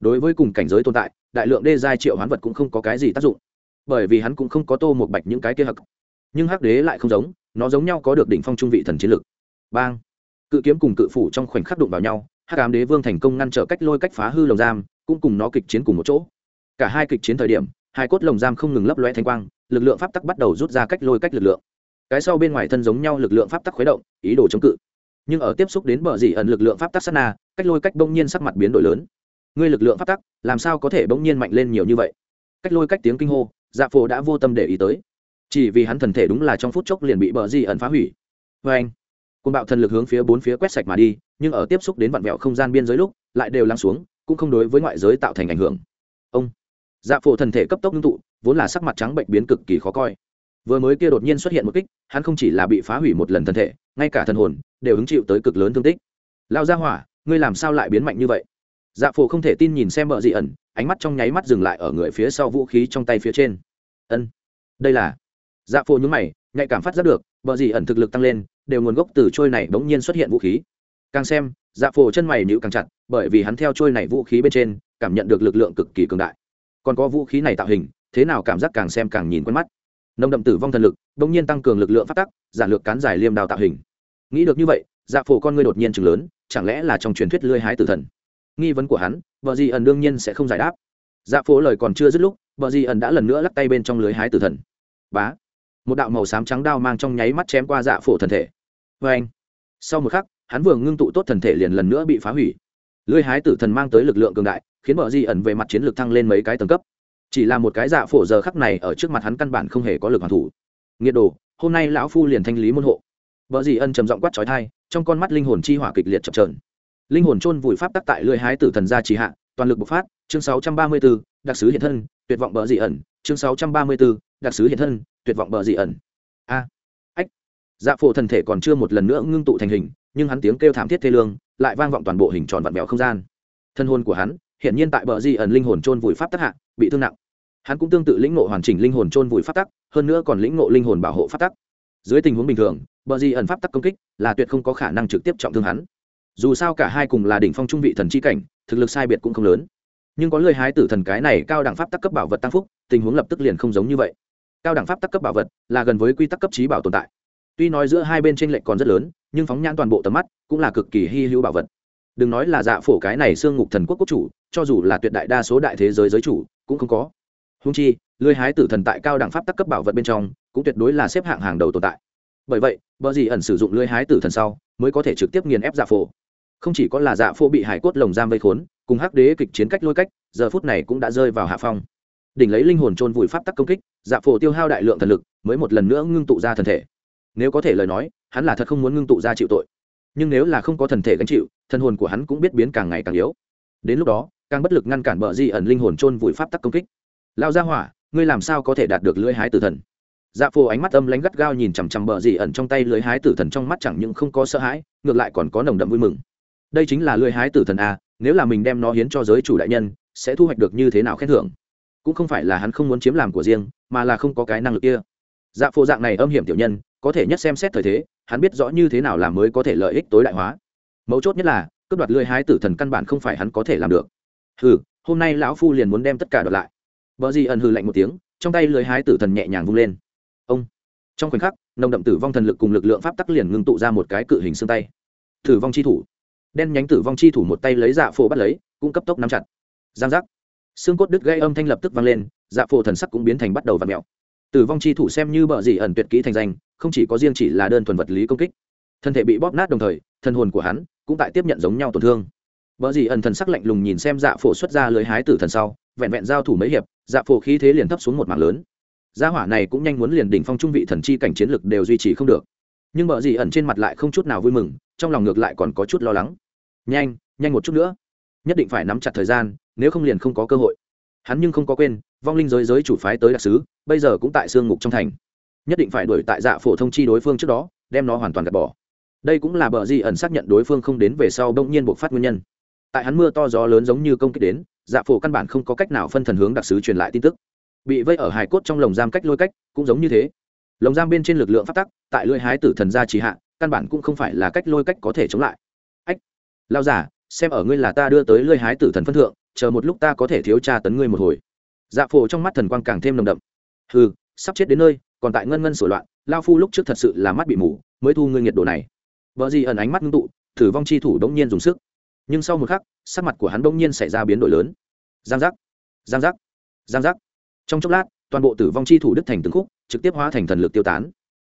đối với cùng cảnh giới tồn tại, đại lượng đê giai triệu hoán vật cũng không có cái gì tác dụng. Bởi vì hắn cũng không có tô một bạch những cái kia hặc nhưng hắc đế lại không giống, nó giống nhau có được đỉnh phong trung vị thần chiến lực. Bang. Cự kiếm cùng cự phủ trong khoảnh khắc đụng vào nhau, hắc ám đế vương thành công ngăn trở cách lôi cách phá hư lồng giam, cũng cùng nó kịch chiến cùng một chỗ. Cả hai kịch chiến thời điểm, hai cốt lồng giam không ngừng lấp loe thanh quang, lực lượng pháp tắc bắt đầu rút ra cách lôi cách lực lượng. Cái sau bên ngoài thân giống nhau lực lượng pháp tắc khuấy động, ý đồ chống cự. Nhưng ở tiếp xúc đến bờ dị ẩn lực lượng pháp tắc sát na, cách lôi cách bỗng nhiên sắc mặt biến đổi lớn ngươi lực lượng pháp tắc, làm sao có thể bỗng nhiên mạnh lên nhiều như vậy? Cách lôi cách tiếng kinh hô dạ phổ đã vô tâm để ý tới. Chỉ vì hắn thần thể đúng là trong phút chốc liền bị bờ di ẩn phá hủy. Vê anh côn bạo thần lực hướng phía bốn phía quét sạch mà đi, nhưng ở tiếp xúc đến vặn vẹo không gian biên giới lúc, lại đều lắng xuống, cũng không đối với ngoại giới tạo thành ảnh hưởng. Ông dạ phổ thần thể cấp tốc ngưng tụ, vốn là sắc mặt trắng bệnh biến cực kỳ khó coi. Vừa mới kia đột nhiên xuất hiện một kích, hắn không chỉ là bị phá hủy một lần thân thể, ngay cả thần hồn, đều hứng chịu tới cực lớn thương tích. Lao ra hỏa, ngươi làm sao lại biến mạnh như vậy? Dạ phổ không thể tin nhìn xem vợ dị ẩn, ánh mắt trong nháy mắt dừng lại ở người phía sau vũ khí trong tay phía trên. Ân, đây là. Dạ phổ nhúng mày, nhạy cảm phát giác được vợ dị ẩn thực lực tăng lên, đều nguồn gốc từ trôi này bỗng nhiên xuất hiện vũ khí. Càng xem dạ phổ chân mày nhịu càng chặt, bởi vì hắn theo trôi này vũ khí bên trên, cảm nhận được lực lượng cực kỳ cường đại. Còn có vũ khí này tạo hình, thế nào cảm giác càng xem càng nhìn quen mắt. Nông đậm tử vong thần lực, bỗng nhiên tăng cường lực lượng phát tắc, giản lược cán giải liêm đào tạo hình. Nghĩ được như vậy dạ phổ con ngươi đột nhiên chừng lớn, chẳng lẽ là trong truyền thuyết lưới hái tử thần? Nghi vấn của hắn, vợ di ẩn đương nhiên sẽ không giải đáp. Dạ phố lời còn chưa dứt lúc, vợ di ẩn đã lần nữa lắc tay bên trong lưới hái tử thần. Bá, một đạo màu xám trắng đao mang trong nháy mắt chém qua dạ phổ thần thể. Vê anh. Sau một khắc, hắn vừa ngưng tụ tốt thần thể liền lần nữa bị phá hủy. Lưới hái tử thần mang tới lực lượng cường đại, khiến vợ di ẩn về mặt chiến lược thăng lên mấy cái tầng cấp. Chỉ là một cái dạ phổ giờ khắc này ở trước mặt hắn căn bản không hề có lực hoàn thủ. Nghiệt đồ, hôm nay lão phu liền thanh lý môn hộ. Vợ Di ân trầm giọng quát trói thai trong con mắt linh hồn chi hỏa kịch liệt chập trờn linh hồn chôn vùi pháp tắc tại lưỡi hái tử thần gia trì hạ toàn lực bộc phát chương 634, đặc sứ hiện thân tuyệt vọng bờ dị ẩn chương 634, đặc sứ hiện thân tuyệt vọng bờ dị ẩn. A ách. Dạ phổ thần thể còn chưa một lần nữa ngưng tụ thành hình nhưng hắn tiếng kêu thảm thiết thê lương lại vang vọng toàn bộ hình tròn vặn vẹo không gian. Thân hồn của hắn hiện nhiên tại bờ dị ẩn linh hồn chôn vùi pháp tắc hạ bị thương nặng. Hắn cũng tương tự lĩnh ngộ hoàn chỉnh linh hồn chôn vùi pháp tắc hơn nữa còn lĩnh ngộ linh hồn bảo hộ pháp tắc. Dưới tình huống bình thường bờ di ẩn pháp tắc công kích là tuyệt không có khả năng trực tiếp trọng thương hắn dù sao cả hai cùng là đỉnh phong trung vị thần chi cảnh, thực lực sai biệt cũng không lớn. Nhưng có lời hái tử thần cái này cao đẳng pháp tắc cấp bảo vật tăng phúc, tình huống lập tức liền không giống như vậy. Cao đẳng pháp tắc cấp bảo vật là gần với quy tắc cấp trí bảo tồn tại. Tuy nói giữa hai bên tranh lệch còn rất lớn, nhưng phóng nhãn toàn bộ tầm mắt cũng là cực kỳ hy hữu bảo vật. Đừng nói là dạ phổ cái này xương ngục thần quốc quốc chủ, cho dù là tuyệt đại đa số đại thế giới giới chủ, cũng không có. Húng chi lưới hái tử thần tại cao đẳng pháp tắc cấp bảo vật bên trong, cũng tuyệt đối là xếp hạng hàng đầu tồn tại. Bởi vậy, bờ gì ẩn sử dụng lưới hái tử thần sau, mới có thể trực tiếp nghiền ép dạ phổ không chỉ có là dạ phô bị hải cốt lồng giam vây khốn, cùng hắc đế kịch chiến cách lôi cách, giờ phút này cũng đã rơi vào hạ phong. Đỉnh lấy linh hồn trôn vùi pháp tắc công kích dạ phổ tiêu hao đại lượng thần lực, mới một lần nữa ngưng tụ ra thần thể. Nếu có thể lời nói, hắn là thật không muốn ngưng tụ ra chịu tội. Nhưng nếu là không có thần thể gánh chịu thần hồn của hắn cũng biết biến càng ngày càng yếu. Đến lúc đó, càng bất lực ngăn cản bờ di ẩn linh hồn trôn vùi pháp tắc công kích. Lao ra hỏa, ngươi làm sao có thể đạt được lưỡi hái tử thần? Dạ phổ ánh mắt âm lánh gắt gao nhìn chằm chằm bờ di ẩn trong tay lưỡi hái tử thần trong mắt chẳng những không có sợ hãi, ngược lại còn có nồng đậm vui mừng đây chính là lưỡi hái tử thần a, nếu là mình đem nó hiến cho giới chủ đại nhân, sẽ thu hoạch được như thế nào khen thưởng? Cũng không phải là hắn không muốn chiếm làm của riêng, mà là không có cái năng lực kia. Dạ phụ dạng này âm hiểm tiểu nhân, có thể nhất xem xét thời thế, hắn biết rõ như thế nào làm mới có thể lợi ích tối đại hóa. Mấu chốt nhất là, cướp đoạt lưỡi hái tử thần căn bản không phải hắn có thể làm được. Hừ, hôm nay lão phu liền muốn đem tất cả đoạt lại. Vợ gì ẩn hừ lạnh một tiếng, trong tay lưỡi hái tử thần nhẹ nhàng vung lên. Ông. Trong khoảnh khắc, nồng đậm tử vong thần lực cùng lực lượng pháp tắc liền ngưng tụ ra một cái cự hình xương tay. Tử vong chi thủ đen nhánh tử vong chi thủ một tay lấy dạ phổ bắt lấy, cũng cấp tốc nắm chặt. Giang giác. Xương cốt đứt gây âm thanh lập tức vang lên dạ phổ thần sắc cũng biến thành bắt đầu v ặ mẹo tử vong chi thủ xem như bợ dị ẩn tuyệt kỹ thành danh, không chỉ có riêng chỉ là đơn thuần vật lý công kích. Thân thể bị bóp nát đồng thời, thân hồn của hắn cũng tại tiếp nhận giống nhau tổn thương. Bợ dị ẩn thần sắc lạnh lùng nhìn xem dạ phổ xuất ra lưới hái tử thần sau, vẹn vẹn giao thủ mấy hiệp dạ phổ khí thế liền thấp xuống một mảng lớn. Gia hỏa này cũng nhanh muốn liền đỉnh phong trung vị thần chi cảnh chiến lực đều duy trì không được. Nhưng bợ dị ẩn trên mặt lại không chút nào vui mừng trong lòng ngược lại còn có chút lo lắng. Nhanh nhanh một chút nữa. Nhất định phải nắm chặt thời gian, nếu không liền không có cơ hội. Hắn nhưng không có quên, vong linh giới giới chủ phái tới đặc sứ, bây giờ cũng tại sương ngục trong thành. Nhất định phải đuổi tại dạ phổ thông chi đối phương trước đó, đem nó hoàn toàn gạt bỏ. Đây cũng là bờ di ẩn xác nhận đối phương không đến về sau bỗng nhiên bộc phát nguyên nhân. Tại hắn mưa to gió lớn giống như công kích đến dạ phổ căn bản không có cách nào phân thần hướng đặc sứ truyền lại tin tức. Bị vây ở hải cốt trong lồng giam cách lôi cách, cũng giống như thế. Lồng giam bên trên lực lượng phát tắc, tại lưỡi hái tử thần gia trì hạ căn bản cũng không phải là cách lôi cách có thể chống lại. Ách lao giả xem ở ngươi là ta đưa tới lưỡi hái tử thần phân thượng, chờ một lúc ta có thể thiếu tra tấn ngươi một hồi. Dạ phổ trong mắt thần quang càng thêm nồng đậm. Hừ, sắp chết đến nơi, còn tại ngân ngân sửa loạn lao phu lúc trước thật sự là mắt bị mù, mới thu ngươi nhiệt độ này. Vợ gì ẩn ánh mắt ngưng tụ, thử vong chi thủ đống nhiên dùng sức. Nhưng sau một khắc, sắc mặt của hắn đống nhiên xảy ra biến đổi lớn. Giang giác giang giác giang giác. Trong chốc lát, toàn bộ tử vong chi thủ đứt thành từng khúc, trực tiếp hóa thành thần lực tiêu tán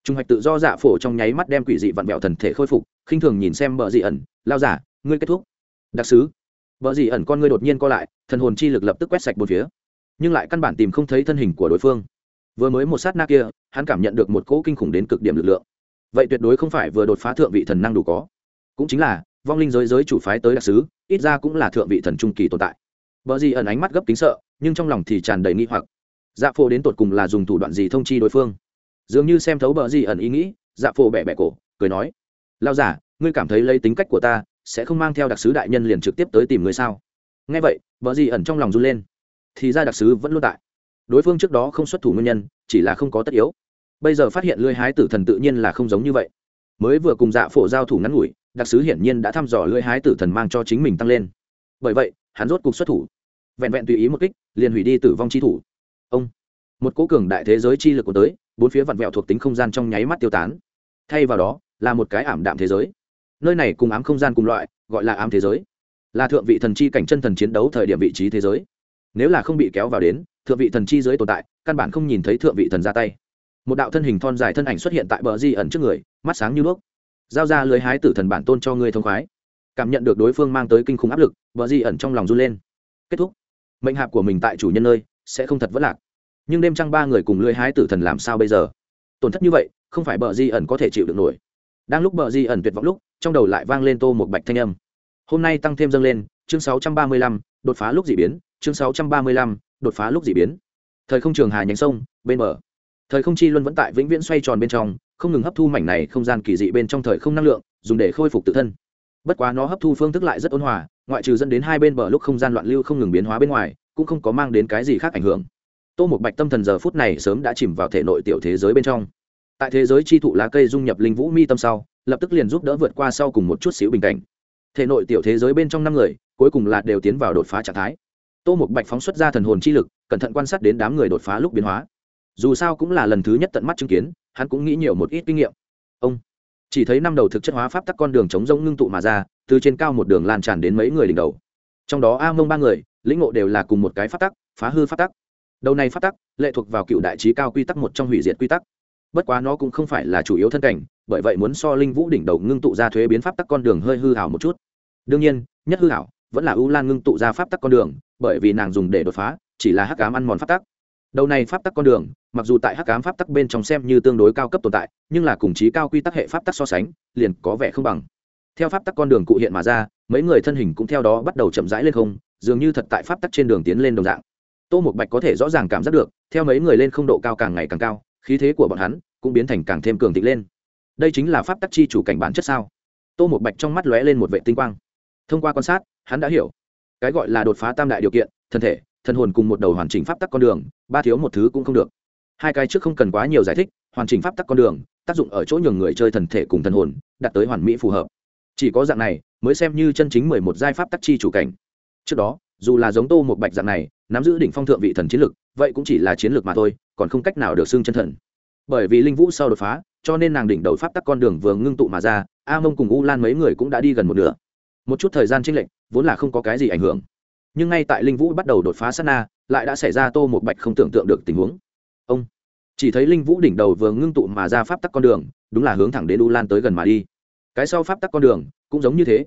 trung hoạch tự do dạ phổ trong nháy mắt đem quỷ dị vặn vẹo thần thể khôi phục, khinh thường nhìn xem bờ dị ẩn, lao giả, ngươi kết thúc. Đặc sứ. Vợ dị ẩn con ngươi đột nhiên co lại, thần hồn chi lực lập tức quét sạch một phía, nhưng lại căn bản tìm không thấy thân hình của đối phương. Vừa mới một sát na kia, hắn cảm nhận được một cỗ kinh khủng đến cực điểm lực lượng. Vậy tuyệt đối không phải vừa đột phá thượng vị thần năng đủ có. Cũng chính là, vong linh giới giới chủ phái tới đặc sứ, ít ra cũng là thượng vị thần trung kỳ tồn tại. Vợ gì ẩn ánh mắt gấp kính sợ, nhưng trong lòng thì tràn đầy nghi hoặc. Dạ phổ đến tột cùng là dùng thủ đoạn gì thông chi đối phương? Dường như xem thấu bờ gì ẩn ý nghĩ dạ phổ bẻ bẻ cổ, cười nói lao giả, ngươi cảm thấy lấy tính cách của ta sẽ không mang theo đặc sứ đại nhân liền trực tiếp tới tìm ngươi sao? Nghe vậy, bờ gì ẩn trong lòng run lên. Thì ra đặc sứ vẫn luôn tại. Đối phương trước đó không xuất thủ nguyên nhân, chỉ là không có tất yếu. Bây giờ phát hiện lưỡi hái tử thần tự nhiên là không giống như vậy. Mới vừa cùng dạ phổ giao thủ ngắn ngủi, đặc sứ hiển nhiên đã thăm dò lưỡi hái tử thần mang cho chính mình tăng lên. Bởi vậy, hắn rốt cục xuất thủ. Vẹn vẹn tùy ý một kích, liền hủy đi tử vong chi thủ. Ông, một cố cường đại thế giới chi lực của tới bốn phía vặn vẹo thuộc tính không gian trong nháy mắt tiêu tán. Thay vào đó, là một cái ảm đạm thế giới. Nơi này cùng ám không gian cùng loại, gọi là ám thế giới. Là thượng vị thần chi cảnh chân thần chiến đấu thời điểm vị trí thế giới. Nếu là không bị kéo vào đến, thượng vị thần chi giới tồn tại, căn bản không nhìn thấy thượng vị thần ra tay. Một đạo thân hình thon dài thân ảnh xuất hiện tại bờ di ẩn trước người, mắt sáng như đuốc giao ra lưới hái tử thần bản tôn cho ngươi thông khoái. Cảm nhận được đối phương mang tới kinh khủng áp lực, bờ di ẩn trong lòng run lên. Kết thúc. Mệnh hạp của mình tại chủ nhân nơi, sẽ không thật vất lạc nhưng đêm trăng ba người cùng lưới hái tử thần làm sao bây giờ? Tổn thất như vậy không phải bờ di ẩn có thể chịu được nổi. Đang lúc bờ di ẩn tuyệt vọng lúc trong đầu lại vang lên tô một bạch thanh âm. Hôm nay tăng thêm dâng lên chương 635, đột phá lúc dị biến chương 635, đột phá lúc dị biến. Thời không trường hà nhánh sông bên bờ. Thời không chi luân vẫn tại vĩnh viễn xoay tròn bên trong không ngừng hấp thu mảnh này không gian kỳ dị bên trong thời không năng lượng dùng để khôi phục tự thân. Bất quá nó hấp thu phương thức lại rất ôn hòa ngoại trừ dẫn đến hai bên bờ lúc không gian loạn lưu không ngừng biến hóa bên ngoài cũng không có mang đến cái gì khác ảnh hưởng tô một bạch tâm thần giờ phút này sớm đã chìm vào thể nội tiểu thế giới bên trong. Tại thế giới chi thụ lá cây dung nhập linh vũ mi tâm sau, lập tức liền giúp đỡ vượt qua sau cùng một chút xíu bình cảnh. Thể nội tiểu thế giới bên trong năm người, cuối cùng là đều tiến vào đột phá trạng thái. Tô một bạch phóng xuất ra thần hồn chi lực, cẩn thận quan sát đến đám người đột phá lúc biến hóa. Dù sao cũng là lần thứ nhất tận mắt chứng kiến, hắn cũng nghĩ nhiều một ít kinh nghiệm. Ông, chỉ thấy năm đầu thực chất hóa pháp tắc con đường chống rông ngưng tụ mà ra, từ trên cao một đường lan tràn đến mấy người đỉnh đầu. Trong đó a mông ba người, lĩnh ngộ đều là cùng một cái pháp tắc, phá hư pháp tắc đầu này pháp tắc, lệ thuộc vào cựu đại trí cao quy tắc một trong hủy diệt quy tắc. Bất quá nó cũng không phải là chủ yếu thân cảnh, bởi vậy muốn so linh vũ đỉnh đầu ngưng tụ ra thuế biến pháp tắc con đường hơi hư hảo một chút. Đương nhiên, nhất hư hảo vẫn là ưu lan ngưng tụ ra pháp tắc con đường, bởi vì nàng dùng để đột phá, chỉ là hắc cám ăn mòn pháp tắc. Đầu này pháp tắc con đường, mặc dù tại hắc cám pháp tắc bên trong xem như tương đối cao cấp tồn tại, nhưng là cùng trí cao quy tắc hệ pháp tắc so sánh, liền có vẻ không bằng. Theo pháp tắc con đường cụ hiện mà ra, mấy người thân hình cũng theo đó bắt đầu chậm rãi lên không, dường như thật tại pháp tắc trên đường tiến lên đồng dạng tô một bạch có thể rõ ràng cảm giác được, theo mấy người lên không độ cao càng ngày càng cao, khí thế của bọn hắn cũng biến thành càng thêm cường thịnh lên. Đây chính là pháp tắc chi chủ cảnh bản chất sao? Tô một bạch trong mắt lóe lên một vệ tinh quang. Thông qua quan sát, hắn đã hiểu. Cái gọi là đột phá tam đại điều kiện, thân thể, thân hồn cùng một đầu hoàn chỉnh pháp tắc con đường, ba thiếu một thứ cũng không được. Hai cái trước không cần quá nhiều giải thích, hoàn chỉnh pháp tắc con đường, tác dụng ở chỗ nhường người chơi thần thể cùng thân hồn, đạt tới hoàn mỹ phù hợp. Chỉ có dạng này, mới xem như chân chính mười một giai pháp tắc chi chủ cảnh. Trước đó, dù là giống tô một bạch dạng này nắm giữ đỉnh phong thượng vị thần chiến lực, vậy cũng chỉ là chiến lược mà thôi, còn không cách nào được xưng chân thần. Bởi vì linh vũ sau đột phá, cho nên nàng đỉnh đầu pháp tắc con đường vừa ngưng tụ mà ra, a mông cùng u lan mấy người cũng đã đi gần một nửa. Một chút thời gian chênh lệch, vốn là không có cái gì ảnh hưởng. Nhưng ngay tại linh vũ bắt đầu đột phá sát na, lại đã xảy ra tô một bạch không tưởng tượng được tình huống. Ông, chỉ thấy linh vũ đỉnh đầu vừa ngưng tụ mà ra pháp tắc con đường, đúng là hướng thẳng đến u lan tới gần mà đi. Cái sau pháp tắc con đường, cũng giống như thế.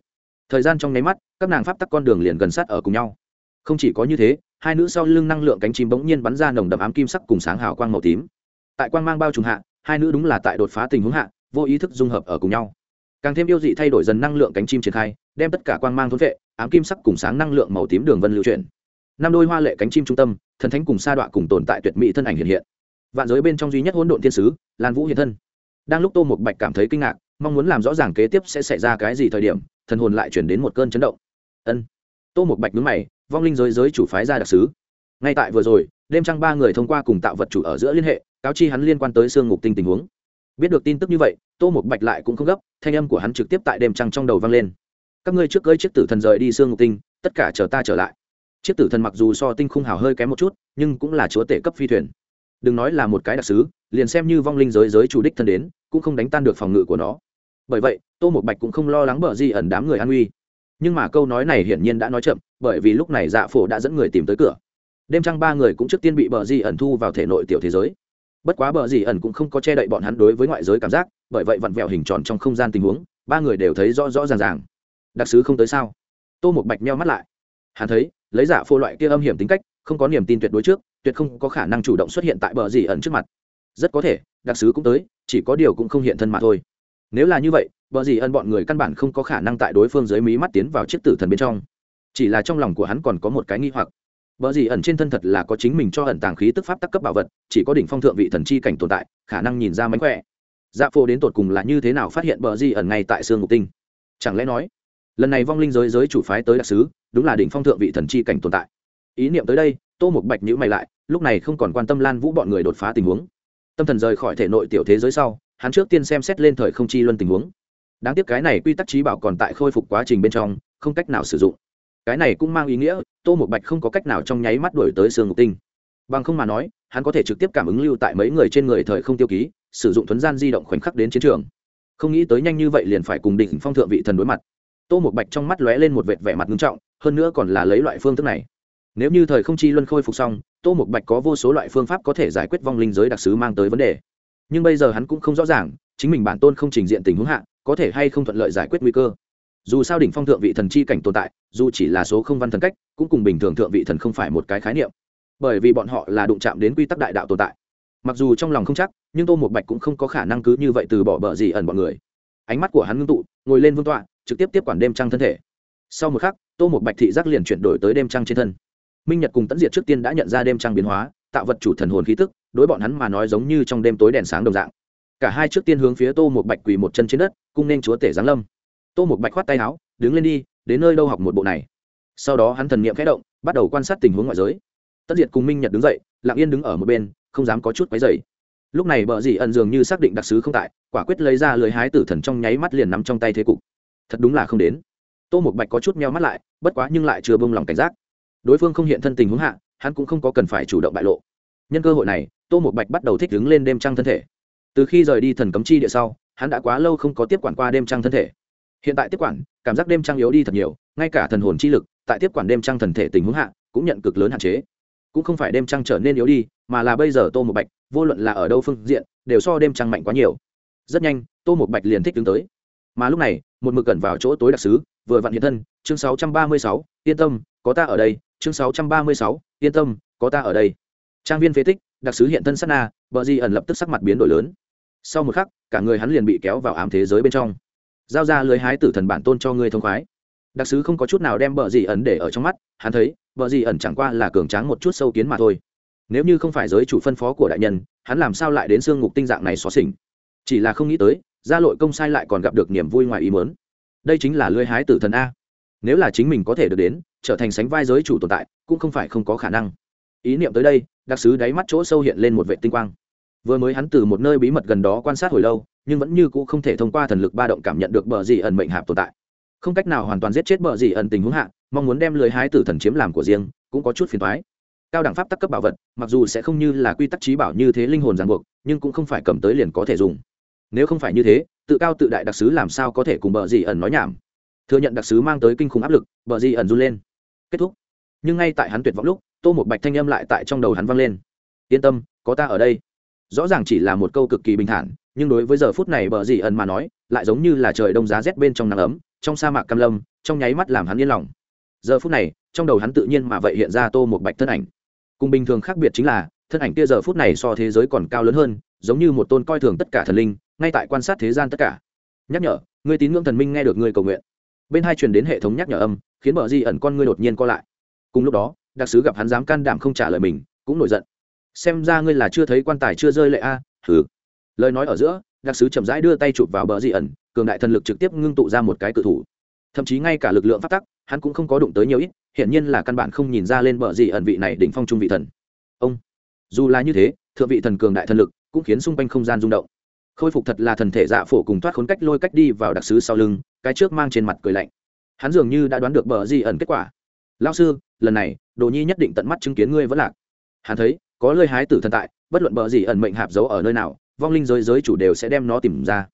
Thời gian trong nháy mắt, các nàng pháp tắc con đường liền gần sát ở cùng nhau. Không chỉ có như thế hai nữ sau lưng năng lượng cánh chim bỗng nhiên bắn ra nồng đậm ám kim sắc cùng sáng hào quang màu tím. Tại quang mang bao trùm hạ, hai nữ đúng là tại đột phá tình huống hạ, vô ý thức dung hợp ở cùng nhau. Càng thêm yêu dị thay đổi dần năng lượng cánh chim triển khai, đem tất cả quang mang thôn vệ ám kim sắc cùng sáng năng lượng màu tím đường vân lưu chuyển. Năm đôi hoa lệ cánh chim trung tâm, thần thánh cùng sa đọa cùng tồn tại tuyệt mỹ thân ảnh hiện hiện. Vạn giới bên trong duy nhất hỗn độn thiên sứ, lan vũ hiện thân. Đang lúc tô một bạch cảm thấy kinh ngạc, mong muốn làm rõ ràng kế tiếp sẽ xảy ra cái gì thời điểm, thần hồn lại chuyển đến một cơn chấn động. Ân. Tô một bạch nhướng mày vong linh giới giới chủ phái ra đặc sứ. Ngay tại vừa rồi, đêm trăng ba người thông qua cùng tạo vật chủ ở giữa liên hệ, cáo chi hắn liên quan tới xương ngục tinh tình huống. Biết được tin tức như vậy, tô một bạch lại cũng không gấp, thanh âm của hắn trực tiếp tại đêm trăng trong đầu vang lên. Các ngươi trước cưới chiếc tử thần rời đi xương ngục tinh, tất cả chờ ta trở lại. Chiếc tử thần mặc dù so tinh khung hào hơi kém một chút, nhưng cũng là chúa tể cấp phi thuyền. Đừng nói là một cái đặc sứ, liền xem như vong linh giới giới chủ đích thân đến, cũng không đánh tan được phòng ngự của nó. Bởi vậy, tô một bạch cũng không lo lắng bờ di ẩn đám người an uy nhưng mà câu nói này hiển nhiên đã nói chậm, bởi vì lúc này dạ phổ đã dẫn người tìm tới cửa. Đêm trăng ba người cũng trước tiên bị bờ di ẩn thu vào thể nội tiểu thế giới. Bất quá bờ di ẩn cũng không có che đậy bọn hắn đối với ngoại giới cảm giác, bởi vậy vặn vẹo hình tròn trong không gian tình huống, ba người đều thấy rõ rõ ràng ràng. Đặc sứ không tới sao? Tô một bạch meo mắt lại. Hắn thấy, lấy dạ giả phô loại kia âm hiểm tính cách, không có niềm tin tuyệt đối trước, tuyệt không có khả năng chủ động xuất hiện tại bờ di ẩn trước mặt. Rất có thể, đặc sứ cũng tới, chỉ có điều cũng không hiện thân mà thôi. Nếu là như vậy bờ gì ân bọn người căn bản không có khả năng tại đối phương dưới mí mắt tiến vào chiếc tử thần bên trong chỉ là trong lòng của hắn còn có một cái nghi hoặc Bởi gì ẩn trên thân thật là có chính mình cho ẩn tàng khí tức pháp tắc cấp bảo vật, chỉ có đỉnh phong thượng vị thần chi cảnh tồn tại, khả năng nhìn ra mánh khỏe. Dạ phô đến tột cùng là như thế nào phát hiện bờ gì ẩn ngay tại xương ngục tinh? Chẳng lẽ nói, lần này vong linh giới giới chủ phái tới đặc sứ, đúng là đỉnh phong thượng vị thần chi cảnh tồn tại. Ý niệm tới đây, Tô Mục Bạch nhíu mày lại, lúc này không còn quan tâm Lan Vũ bọn người đột phá tình huống. Tâm thần rời khỏi thể nội tiểu thế giới sau, hắn trước tiên xem xét lên thời không chi luân tình huống đáng tiếc cái này quy tắc trí bảo còn tại khôi phục quá trình bên trong, không cách nào sử dụng. Cái này cũng mang ý nghĩa, tô một bạch không có cách nào trong nháy mắt đổi tới sương ngục tinh. Bằng không mà nói, hắn có thể trực tiếp cảm ứng lưu tại mấy người trên người thời không tiêu ký, sử dụng thuấn gian di động khoảnh khắc đến chiến trường. Không nghĩ tới nhanh như vậy liền phải cùng đỉnh phong thượng vị thần đối mặt. Tô một bạch trong mắt lóe lên một vệt vẻ mặt nghiêm trọng, hơn nữa còn là lấy loại phương thức này. Nếu như thời không chi luân khôi phục xong, tô một bạch có vô số loại phương pháp có thể giải quyết vong linh giới đặc sứ mang tới vấn đề. Nhưng bây giờ hắn cũng không rõ ràng, chính mình bản tôn không trình diện tình huống hạ có thể hay không thuận lợi giải quyết nguy cơ. Dù sao đỉnh phong thượng vị thần chi cảnh tồn tại, dù chỉ là số không văn thần cách, cũng cùng bình thường thượng vị thần không phải một cái khái niệm. Bởi vì bọn họ là đụng chạm đến quy tắc đại đạo tồn tại. Mặc dù trong lòng không chắc, nhưng tô một bạch cũng không có khả năng cứ như vậy từ bỏ bờ gì ẩn bọn người. Ánh mắt của hắn ngưng tụ, ngồi lên vương tọa, trực tiếp tiếp quản đêm trăng thân thể. Sau một khắc, tô một bạch thị giác liền chuyển đổi tới đêm trăng trên thân. Minh nhật cùng tẫn diệt trước tiên đã nhận ra đêm trăng biến hóa, tạo vật chủ thần hồn khí tức, đối bọn hắn mà nói giống như trong đêm tối đèn sáng đồng dạng cả hai trước tiên hướng phía tô một bạch quỳ một chân trên đất, cung nên chúa tể giáng lâm. Tô một bạch khoát tay áo, đứng lên đi, đến nơi đâu học một bộ này. Sau đó hắn thần niệm khẽ động, bắt đầu quan sát tình huống ngoại giới. Tất diệt cùng minh nhật đứng dậy, lặng yên đứng ở một bên, không dám có chút quấy dày lúc này bờ dì ẩn dường như xác định đặc sứ không tại, quả quyết lấy ra lưới hái tử thần trong nháy mắt liền nắm trong tay thế cục. Thật đúng là không đến. Tô một bạch có chút meo mắt lại, bất quá nhưng lại chưa bông lòng cảnh giác. Đối phương không hiện thân tình huống hạ, hắn cũng không có cần phải chủ động bại lộ. Nhân cơ hội này, tô một bạch bắt đầu thích đứng lên đêm trăng thân thể từ khi rời đi thần cấm chi địa sau hắn đã quá lâu không có tiếp quản qua đêm trăng thân thể. Hiện tại tiếp quản cảm giác đêm trăng yếu đi thật nhiều ngay cả thần hồn chi lực tại tiếp quản đêm trăng thần thể tình huống hạ cũng nhận cực lớn hạn chế. Cũng không phải đêm trăng trở nên yếu đi mà là bây giờ tô một bạch vô luận là ở đâu phương diện đều so đêm trăng mạnh quá nhiều. Rất nhanh tô một bạch liền thích đứng tới. Mà lúc này một mực cẩn vào chỗ tối đặc sứ vừa vặn hiện thân chương 636, yên tâm có ta ở đây chương 636, yên tâm có ta ở đây. Trang viên phế tích đặc sứ hiện thân sát na bờ di ẩn lập tức sắc mặt biến đổi lớn sau một khắc, cả người hắn liền bị kéo vào ám thế giới bên trong. Giao ra lưới hái tử thần bản tôn cho ngươi thông khoái. Đặc sứ không có chút nào đem bờ gì ẩn để ở trong mắt, hắn thấy, bờ gì ẩn chẳng qua là cường tráng một chút sâu kiến mà thôi. Nếu như không phải giới chủ phân phó của đại nhân, hắn làm sao lại đến xương ngục tinh dạng này xóa xỉnh? Chỉ là không nghĩ tới, gia lội công sai lại còn gặp được niềm vui ngoài ý mớn đây chính là lưới hái tử thần a. Nếu là chính mình có thể được đến, trở thành sánh vai giới chủ tồn tại, cũng không phải không có khả năng. Ý niệm tới đây, đặc sứ đáy mắt chỗ sâu hiện lên một vệ tinh quang vừa mới hắn từ một nơi bí mật gần đó quan sát hồi lâu, nhưng vẫn như cũ không thể thông qua thần lực ba động cảm nhận được bờ gì ẩn mệnh hạp tồn tại. Không cách nào hoàn toàn giết chết bờ gì ẩn tình huống hạ, mong muốn đem lưới hái tử thần chiếm làm của riêng, cũng có chút phiền thoái cao đẳng pháp tắc cấp bảo vật, mặc dù sẽ không như là quy tắc trí bảo như thế linh hồn ràng buộc, nhưng cũng không phải cầm tới liền có thể dùng. Nếu không phải như thế, tự cao tự đại đặc sứ làm sao có thể cùng bờ gì ẩn nói nhảm? Thừa nhận đặc sứ mang tới kinh khủng áp lực, bờ gì ẩn run lên. Kết thúc. Nhưng ngay tại hắn tuyệt vọng lúc, tô một bạch thanh âm lại tại trong đầu hắn vang lên. Yên tâm, có ta ở đây rõ ràng chỉ là một câu cực kỳ bình thản, nhưng đối với giờ phút này bờ gì ẩn mà nói, lại giống như là trời đông giá rét bên trong nắng ấm, trong sa mạc cam lâm, trong nháy mắt làm hắn yên lòng. Giờ phút này, trong đầu hắn tự nhiên mà vậy hiện ra tô một bạch thân ảnh. Cùng bình thường khác biệt chính là, thân ảnh kia giờ phút này so thế giới còn cao lớn hơn, giống như một tôn coi thường tất cả thần linh, ngay tại quan sát thế gian tất cả. Nhắc nhở người tín ngưỡng thần minh nghe được người cầu nguyện. Bên hai truyền đến hệ thống nhắc nhở âm, khiến bờ di ẩn con ngươi đột nhiên co lại. Cùng lúc đó, đặc sứ gặp hắn dám can đảm không trả lời mình, cũng nổi giận xem ra ngươi là chưa thấy quan tài chưa rơi lệ a à? thử lời nói ở giữa, đặc sứ chậm rãi đưa tay chụp vào bờ dị ẩn, cường đại thần lực trực tiếp ngưng tụ ra một cái cự thủ. Thậm chí ngay cả lực lượng phát tắc, hắn cũng không có đụng tới nhiều ít, hiển nhiên là căn bản không nhìn ra lên bờ gì ẩn vị này đỉnh phong trung vị thần. Ông, dù là như thế, thượng vị thần cường đại thần lực cũng khiến xung quanh không gian rung động. Khôi phục thật là thần thể dạ phổ cùng thoát khốn cách lôi cách đi vào đặc sứ sau lưng, cái trước mang trên mặt cười lạnh. Hắn dường như đã đoán được bờ gì ẩn kết quả. Lao sư, lần này, đồ nhi nhất định tận mắt chứng kiến ngươi vẫn lạc. Hắn thấy có lơi hái tử thần tại, bất luận bờ gì ẩn mệnh hạp giấu ở nơi nào, vong linh giới giới chủ đều sẽ đem nó tìm ra.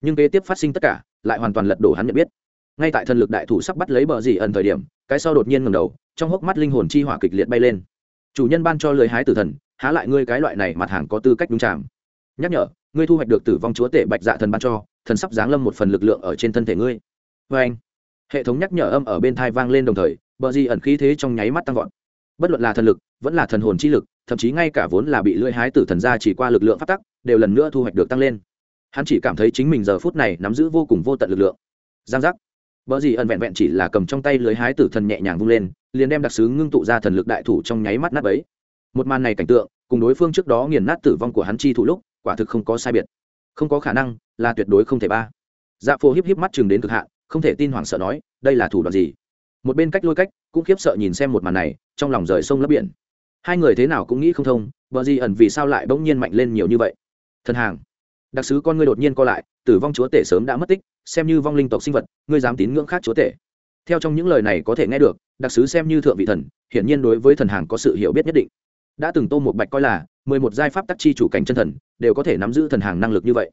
Nhưng kế tiếp phát sinh tất cả, lại hoàn toàn lật đổ hắn nhận biết. Ngay tại thần lực đại thủ sắp bắt lấy bờ gì ẩn thời điểm, cái sau đột nhiên ngầm đầu, trong hốc mắt linh hồn chi hỏa kịch liệt bay lên. Chủ nhân ban cho lời hái tử thần, há lại ngươi cái loại này mặt hàng có tư cách đúng chạm. Nhắc nhở, ngươi thu hoạch được tử vong chúa tể bạch dạ thần ban cho, thần sắp giáng lâm một phần lực lượng ở trên thân thể ngươi. Vê anh. Hệ thống nhắc nhở âm ở bên thai vang lên đồng thời, bờ di ẩn khí thế trong nháy mắt tăng vọt. Bất luận là thần lực vẫn là thần hồn chi lực thậm chí ngay cả vốn là bị lưỡi hái tử thần ra chỉ qua lực lượng phát tắc đều lần nữa thu hoạch được tăng lên hắn chỉ cảm thấy chính mình giờ phút này nắm giữ vô cùng vô tận lực lượng giang giác Bỡ gì ẩn vẹn vẹn chỉ là cầm trong tay lưới hái tử thần nhẹ nhàng vung lên, liền đem đặc sứ ngưng tụ ra thần lực đại thủ trong nháy mắt nát bấy. Một màn này cảnh tượng, cùng đối phương trước đó nghiền nát tử vong của hắn chi thủ lúc, quả thực không có sai biệt. Không có khả năng, là tuyệt đối không thể ba. Dạ Phổ híp híp mắt chừng đến cực hạn, không thể tin hoảng sợ nói, đây là thủ đoạn gì? Một bên cách lôi cách, cũng khiếp sợ nhìn xem một màn này, trong lòng rời sông lấp biển. Hai người thế nào cũng nghĩ không thông, vợ di ẩn vì sao lại bỗng nhiên mạnh lên nhiều như vậy? Thần hàng. Đặc sứ con ngươi đột nhiên co lại, tử vong chúa tể sớm đã mất tích, xem như vong linh tộc sinh vật ngươi dám tín ngưỡng khác chúa tể theo trong những lời này có thể nghe được đặc sứ xem như thượng vị thần hiển nhiên đối với thần hàng có sự hiểu biết nhất định đã từng tô một bạch coi là mười một giai pháp tắc chi chủ cảnh chân thần đều có thể nắm giữ thần hàng năng lực như vậy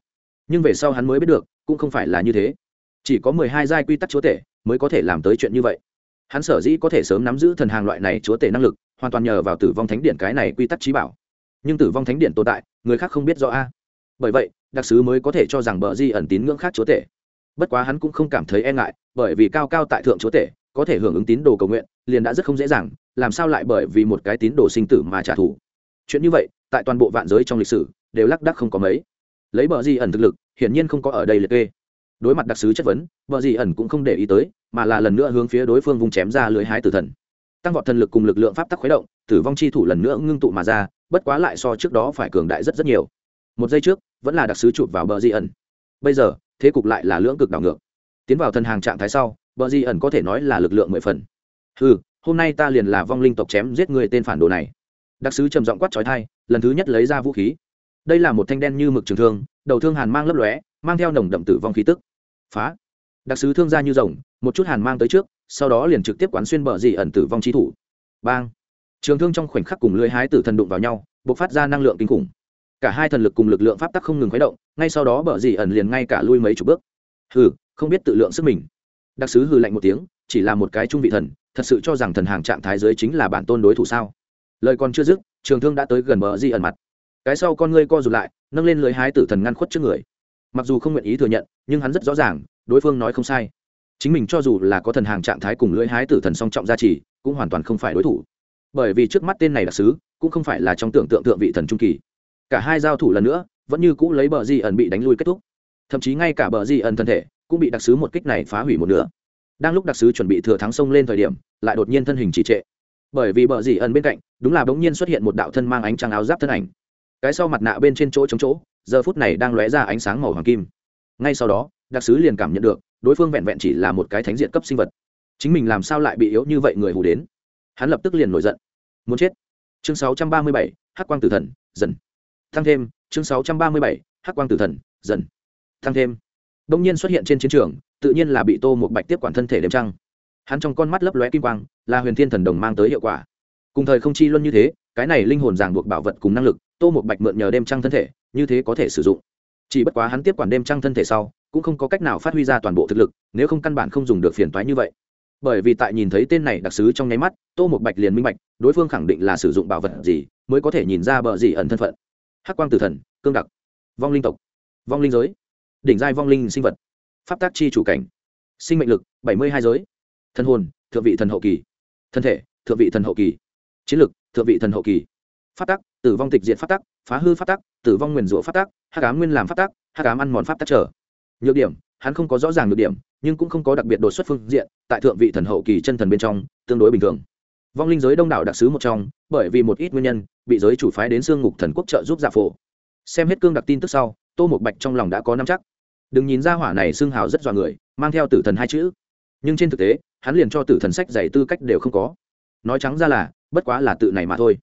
nhưng về sau hắn mới biết được cũng không phải là như thế chỉ có mười hai giai quy tắc chúa tể mới có thể làm tới chuyện như vậy hắn sở dĩ có thể sớm nắm giữ thần hàng loại này chúa tể năng lực hoàn toàn nhờ vào tử vong thánh điện cái này quy tắc trí bảo. Nhưng tử vong thánh điện tồn tại, người khác không biết rõ a. Bởi vậy, đặc sứ mới có thể cho rằng bờ di ẩn tín ngưỡng khác chúa tể. Bất quá hắn cũng không cảm thấy e ngại, bởi vì cao cao tại thượng chúa tể, có thể hưởng ứng tín đồ cầu nguyện, liền đã rất không dễ dàng, làm sao lại bởi vì một cái tín đồ sinh tử mà trả thù. Chuyện như vậy, tại toàn bộ vạn giới trong lịch sử, đều lác đắc không có mấy. Lấy bờ di ẩn thực lực, hiển nhiên không có ở đây liệt kê. Đối mặt đặc sứ chất vấn, bờ di ẩn cũng không để ý tới, mà là lần nữa hướng phía đối phương vùng chém ra lưới hái tử thần tăng vọt thần lực cùng lực lượng pháp tắc khuấy động, tử vong chi thủ lần nữa ngưng tụ mà ra, bất quá lại so trước đó phải cường đại rất rất nhiều. Một giây trước, vẫn là đặc sứ chụp vào bờ di ẩn. Bây giờ, thế cục lại là lưỡng cực đảo ngược. Tiến vào thần hàng trạng thái sau, bờ di ẩn có thể nói là lực lượng mười phần. Ừ hôm nay ta liền là vong linh tộc chém giết người tên phản đồ này. Đặc sứ trầm giọng quát trói thai lần thứ nhất lấy ra vũ khí. Đây là một thanh đen như mực trường thương, đầu thương hàn mang lấp lóe, mang theo nồng đậm tử vong khí tức. Phá. Đặc sứ thương ra như rồng, một chút hàn mang tới trước sau đó liền trực tiếp quán xuyên bờ dị ẩn tử vong trí thủ. Bang! Trường thương trong khoảnh khắc cùng lưới hái tử thần đụng vào nhau b ộ c phát ra năng lượng kinh khủng. Cả hai thần lực cùng lực lượng pháp tắc không ngừng khuấy động, ngay sau đó bờ dị ẩn liền ngay cả lui mấy chục bước. Hừ, không biết tự lượng sức mình. Đặc sứ hừ lạnh một tiếng, chỉ là một cái trung vị thần, thật sự cho rằng thần hàng trạng thái giới chính là bản tôn đối thủ sao? Lời còn chưa dứt, trường thương đã tới gần bờ dị ẩn mặt. Cái sau con ngươi co rụt lại, nâng lên lưới hái tử thần ngăn khuất trước người. Mặc dù không nguyện ý thừa nhận, nhưng hắn rất rõ ràng, đối phương nói không sai chính mình cho dù là có thần hàng trạng thái cùng lưỡi hái tử thần song trọng gia trì, cũng hoàn toàn không phải đối thủ. Bởi vì trước mắt tên này đặc sứ, cũng không phải là trong tưởng tượng thượng vị thần trung kỳ. Cả hai giao thủ lần nữa, vẫn như cũ lấy bờ di ẩn bị đánh lui kết thúc. Thậm chí ngay cả bờ di ẩn thân thể, cũng bị đặc sứ một kích này phá hủy một nửa. Đang lúc đặc sứ chuẩn bị thừa thắng sông lên thời điểm, lại đột nhiên thân hình chỉ trệ. Bởi vì bờ di ẩn bên cạnh, đúng là bỗng nhiên xuất hiện một đạo thân mang ánh trăng áo giáp thân ảnh. Cái sau mặt nạ bên trên chỗ chống chỗ, giờ phút này đang lóe ra ánh sáng màu hoàng kim. Ngay sau đó, đặc sứ liền cảm nhận được đối phương vẹn vẹn chỉ là một cái thánh diện cấp sinh vật. Chính mình làm sao lại bị yếu như vậy người hù đến? Hắn lập tức liền nổi giận. Muốn chết. Chương 637, hắc quang tử thần dần. Thăng thêm chương 637, hắc quang tử thần dần. Thăng thêm. Đông nhiên xuất hiện trên chiến trường tự nhiên là bị tô một bạch tiếp quản thân thể đêm trăng. Hắn trong con mắt lấp lóe kim quang là huyền thiên thần đồng mang tới hiệu quả. Cùng thời không chi luân như thế cái này linh hồn ràng buộc bảo vật cùng năng lực tô một bạch mượn nhờ đêm trăng thân thể như thế có thể sử dụng. Chỉ bất quá hắn tiếp quản đêm trăng thân thể sau cũng không có cách nào phát huy ra toàn bộ thực lực, nếu không căn bản không dùng được phiền toái như vậy. Bởi vì tại nhìn thấy tên này đặc sứ trong nháy mắt, tô một bạch liền minh bạch, đối phương khẳng định là sử dụng bảo vật gì, mới có thể nhìn ra bờ gì ẩn thân phận. Hắc quang tử thần, cương đặc, vong linh tộc, vong linh giới, đỉnh giai vong linh sinh vật, pháp tác chi chủ cảnh, sinh mệnh lực, bảy mươi hai giới, thân hồn, thượng vị thần hậu kỳ, thân thể, thượng vị thần hậu kỳ, chiến lực, thượng vị thần hậu kỳ, pháp tắc tử vong tịch diện pháp tắc phá hư pháp tắc tử vong nguyền rủa pháp tắc hắc ám nguyên làm pháp tắc hắc ám ăn mòn pháp tắc trở nhược điểm, hắn không có rõ ràng nhược điểm, nhưng cũng không có đặc biệt đột xuất phương diện, tại thượng vị thần hậu kỳ chân thần bên trong, tương đối bình thường. Vong linh giới đông đảo đặc sứ một trong, bởi vì một ít nguyên nhân, bị giới chủ phái đến xương ngục thần quốc trợ giúp giả phổ. Xem hết cương đặc tin tức sau, tô một bạch trong lòng đã có năm chắc. Đừng nhìn ra hỏa này xương hào rất dọa người, mang theo tử thần hai chữ. Nhưng trên thực tế, hắn liền cho tử thần sách giải tư cách đều không có. Nói trắng ra là, bất quá là tự này mà thôi.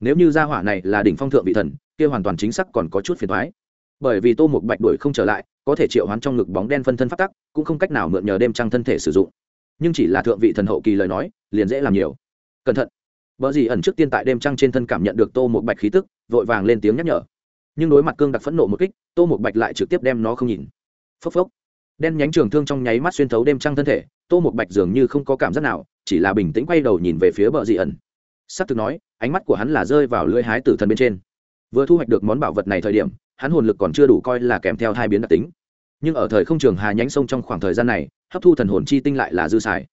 Nếu như gia hỏa này là đỉnh phong thượng vị thần, kia hoàn toàn chính xác còn có chút phiền thoái bởi vì tô một bạch đuổi không trở lại có thể triệu hoán trong ngực bóng đen phân thân phát tắc, cũng không cách nào mượn nhờ đêm trăng thân thể sử dụng. Nhưng chỉ là thượng vị thần hậu kỳ lời nói, liền dễ làm nhiều. Cẩn thận. Vợ gì ẩn trước tiên tại đêm trăng trên thân cảm nhận được tô một bạch khí tức, vội vàng lên tiếng nhắc nhở. Nhưng đối mặt cương đặc phẫn nộ một kích, tô một bạch lại trực tiếp đem nó không nhìn. Phốc phốc. Đen nhánh trường thương trong nháy mắt xuyên thấu đêm trăng thân thể, tô một bạch dường như không có cảm giác nào, chỉ là bình tĩnh quay đầu nhìn về phía bờ dị ẩn. S ắ c thực nói, ánh mắt của hắn là rơi vào lưỡi hái tử thần bên trên vừa thu hoạch được món bảo vật này thời điểm, hắn hồn lực còn chưa đủ coi là kèm theo hai biến đặc tính. Nhưng ở thời không trường hà nhánh sông trong khoảng thời gian này, hấp thu thần hồn chi tinh lại là dư xài.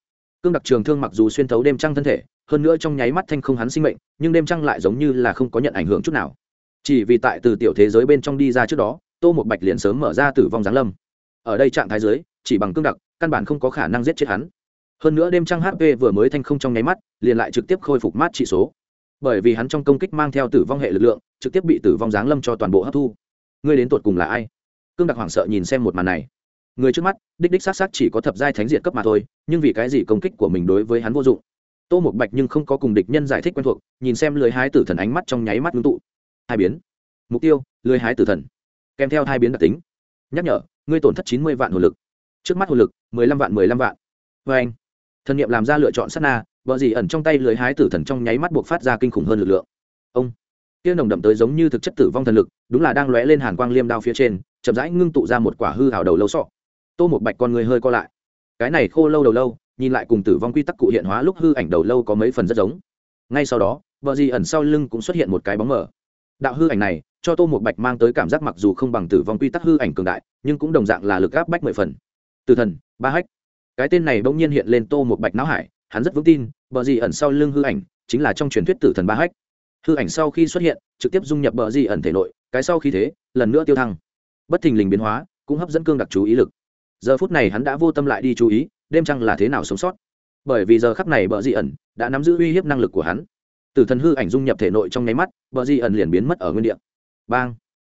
Cương đặc trường thương mặc dù xuyên thấu đêm trăng thân thể, hơn nữa trong nháy mắt thanh không hắn sinh mệnh, nhưng đêm trăng lại giống như là không có nhận ảnh hưởng chút nào. Chỉ vì tại từ tiểu thế giới bên trong đi ra trước đó, tô một bạch liền sớm mở ra tử vong giáng lâm. Ở đây trạng thái giới chỉ bằng cương đặc, căn bản không có khả năng giết chết hắn. Hơn nữa đêm trăng hp vừa mới thanh không trong nháy mắt, liền lại trực tiếp khôi phục mát trị số bởi vì hắn trong công kích mang theo tử vong hệ lực lượng, trực tiếp bị tử vong giáng lâm cho toàn bộ hấp thu. Ngươi đến tột cùng là ai? Cương đặc hoảng sợ nhìn xem một màn này. Người trước mắt, đích đích s á t s á t chỉ có thập giai thánh diện cấp mà thôi, nhưng vì cái gì công kích của mình đối với hắn vô dụng? Tô một bạch nhưng không có cùng địch nhân giải thích quen thuộc, nhìn xem lưới hái tử thần ánh mắt trong nháy mắt ngưng tụ. Hai biến. Mục tiêu, lưới hái tử thần. Kèm theo hai biến đặc tính. Nhắc nhở, ngươi tổn thất chín mươi vạn hồ lực. Trước mắt hồ lực, mười lăm vạn, mười lăm vạn. Vê anh thần nghiệm làm ra lựa chọn sắt na vợ gì ẩn trong tay lưới hái tử thần trong nháy mắt buộc phát ra kinh khủng hơn lực lượng. Ông, kia nồng đậm tới giống như thực chất tử vong thần lực, đúng là đang lóe lên hàn quang liêm đao phía trên, chậm rãi ngưng tụ ra một quả hư hào đầu lâu sọ. Tô một bạch con người hơi co lại. Cái này khô lâu đầu lâu, nhìn lại cùng tử vong quy tắc cụ hiện hóa lúc hư ảnh đầu lâu có mấy phần rất giống. Ngay sau đó vợ gì ẩn sau lưng cũng xuất hiện một cái bóng mờ. Đạo hư ảnh này, cho tô một bạch mang tới cảm giác mặc dù không bằng tử vong quy tắc hư ảnh cường đại, nhưng cũng đồng dạng là lực áp bách mười phần. Tử thần, ba hách. Cái tên này bỗng nhiên hiện lên tô một bạch não hải hắn rất vững tin, bờ gì ẩn sau lưng hư ảnh chính là trong truyền thuyết tử thần ba hách. Hư ảnh sau khi xuất hiện, trực tiếp dung nhập bờ gì ẩn thể nội, cái sau khi thế lần nữa tiêu thăng. Bất thình lình biến hóa cũng hấp dẫn cương đặc chú ý lực. Giờ phút này hắn đã vô tâm lại đi chú ý, đêm trăng là thế nào sống sót. Bởi vì giờ khắc này bờ di ẩn đã nắm giữ uy hiếp năng lực của hắn. Tử thần hư ảnh dung nhập thể nội trong nháy mắt, bờ di ẩn liền biến mất ở nguyên địa. Bang!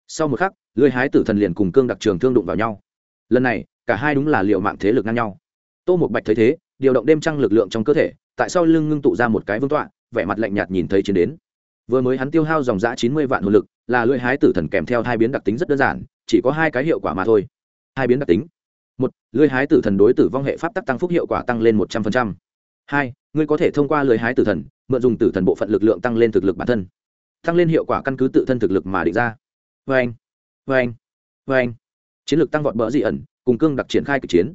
Sau một khắc, lưới hái tử thần liền cùng cương đặc trường thương đụng vào nhau. Lần này, cả hai đúng là liệu mạng thế lực ngang nhau. Tô một bạch thấy thế điều động đêm trăng lực lượng trong cơ thể, tại sao lưng ngưng tụ ra một cái vương tọa, vẻ mặt lạnh nhạt nhìn thấy chiến đến. Vừa mới hắn tiêu hao dòng giã chín mươi vạn hồn lực, là lưỡi hái tử thần kèm theo hai biến đặc tính rất đơn giản, chỉ có hai cái hiệu quả mà thôi. Hai biến đặc tính. Một, lưỡi hái tử thần đối tử vong hệ pháp tắc tăng phúc hiệu quả tăng lên một trăm linh hai, ngươi có thể thông qua lưỡi hái tử thần, mượn dùng tử thần bộ phận lực lượng tăng lên thực lực bản thân. Tăng lên hiệu quả căn cứ tự thân thực lực mà định ra. Vê anh vê anh vê anh chiến lược tăng vọt bỡ dị ẩn, cùng cương đặc triển khai cực chiến.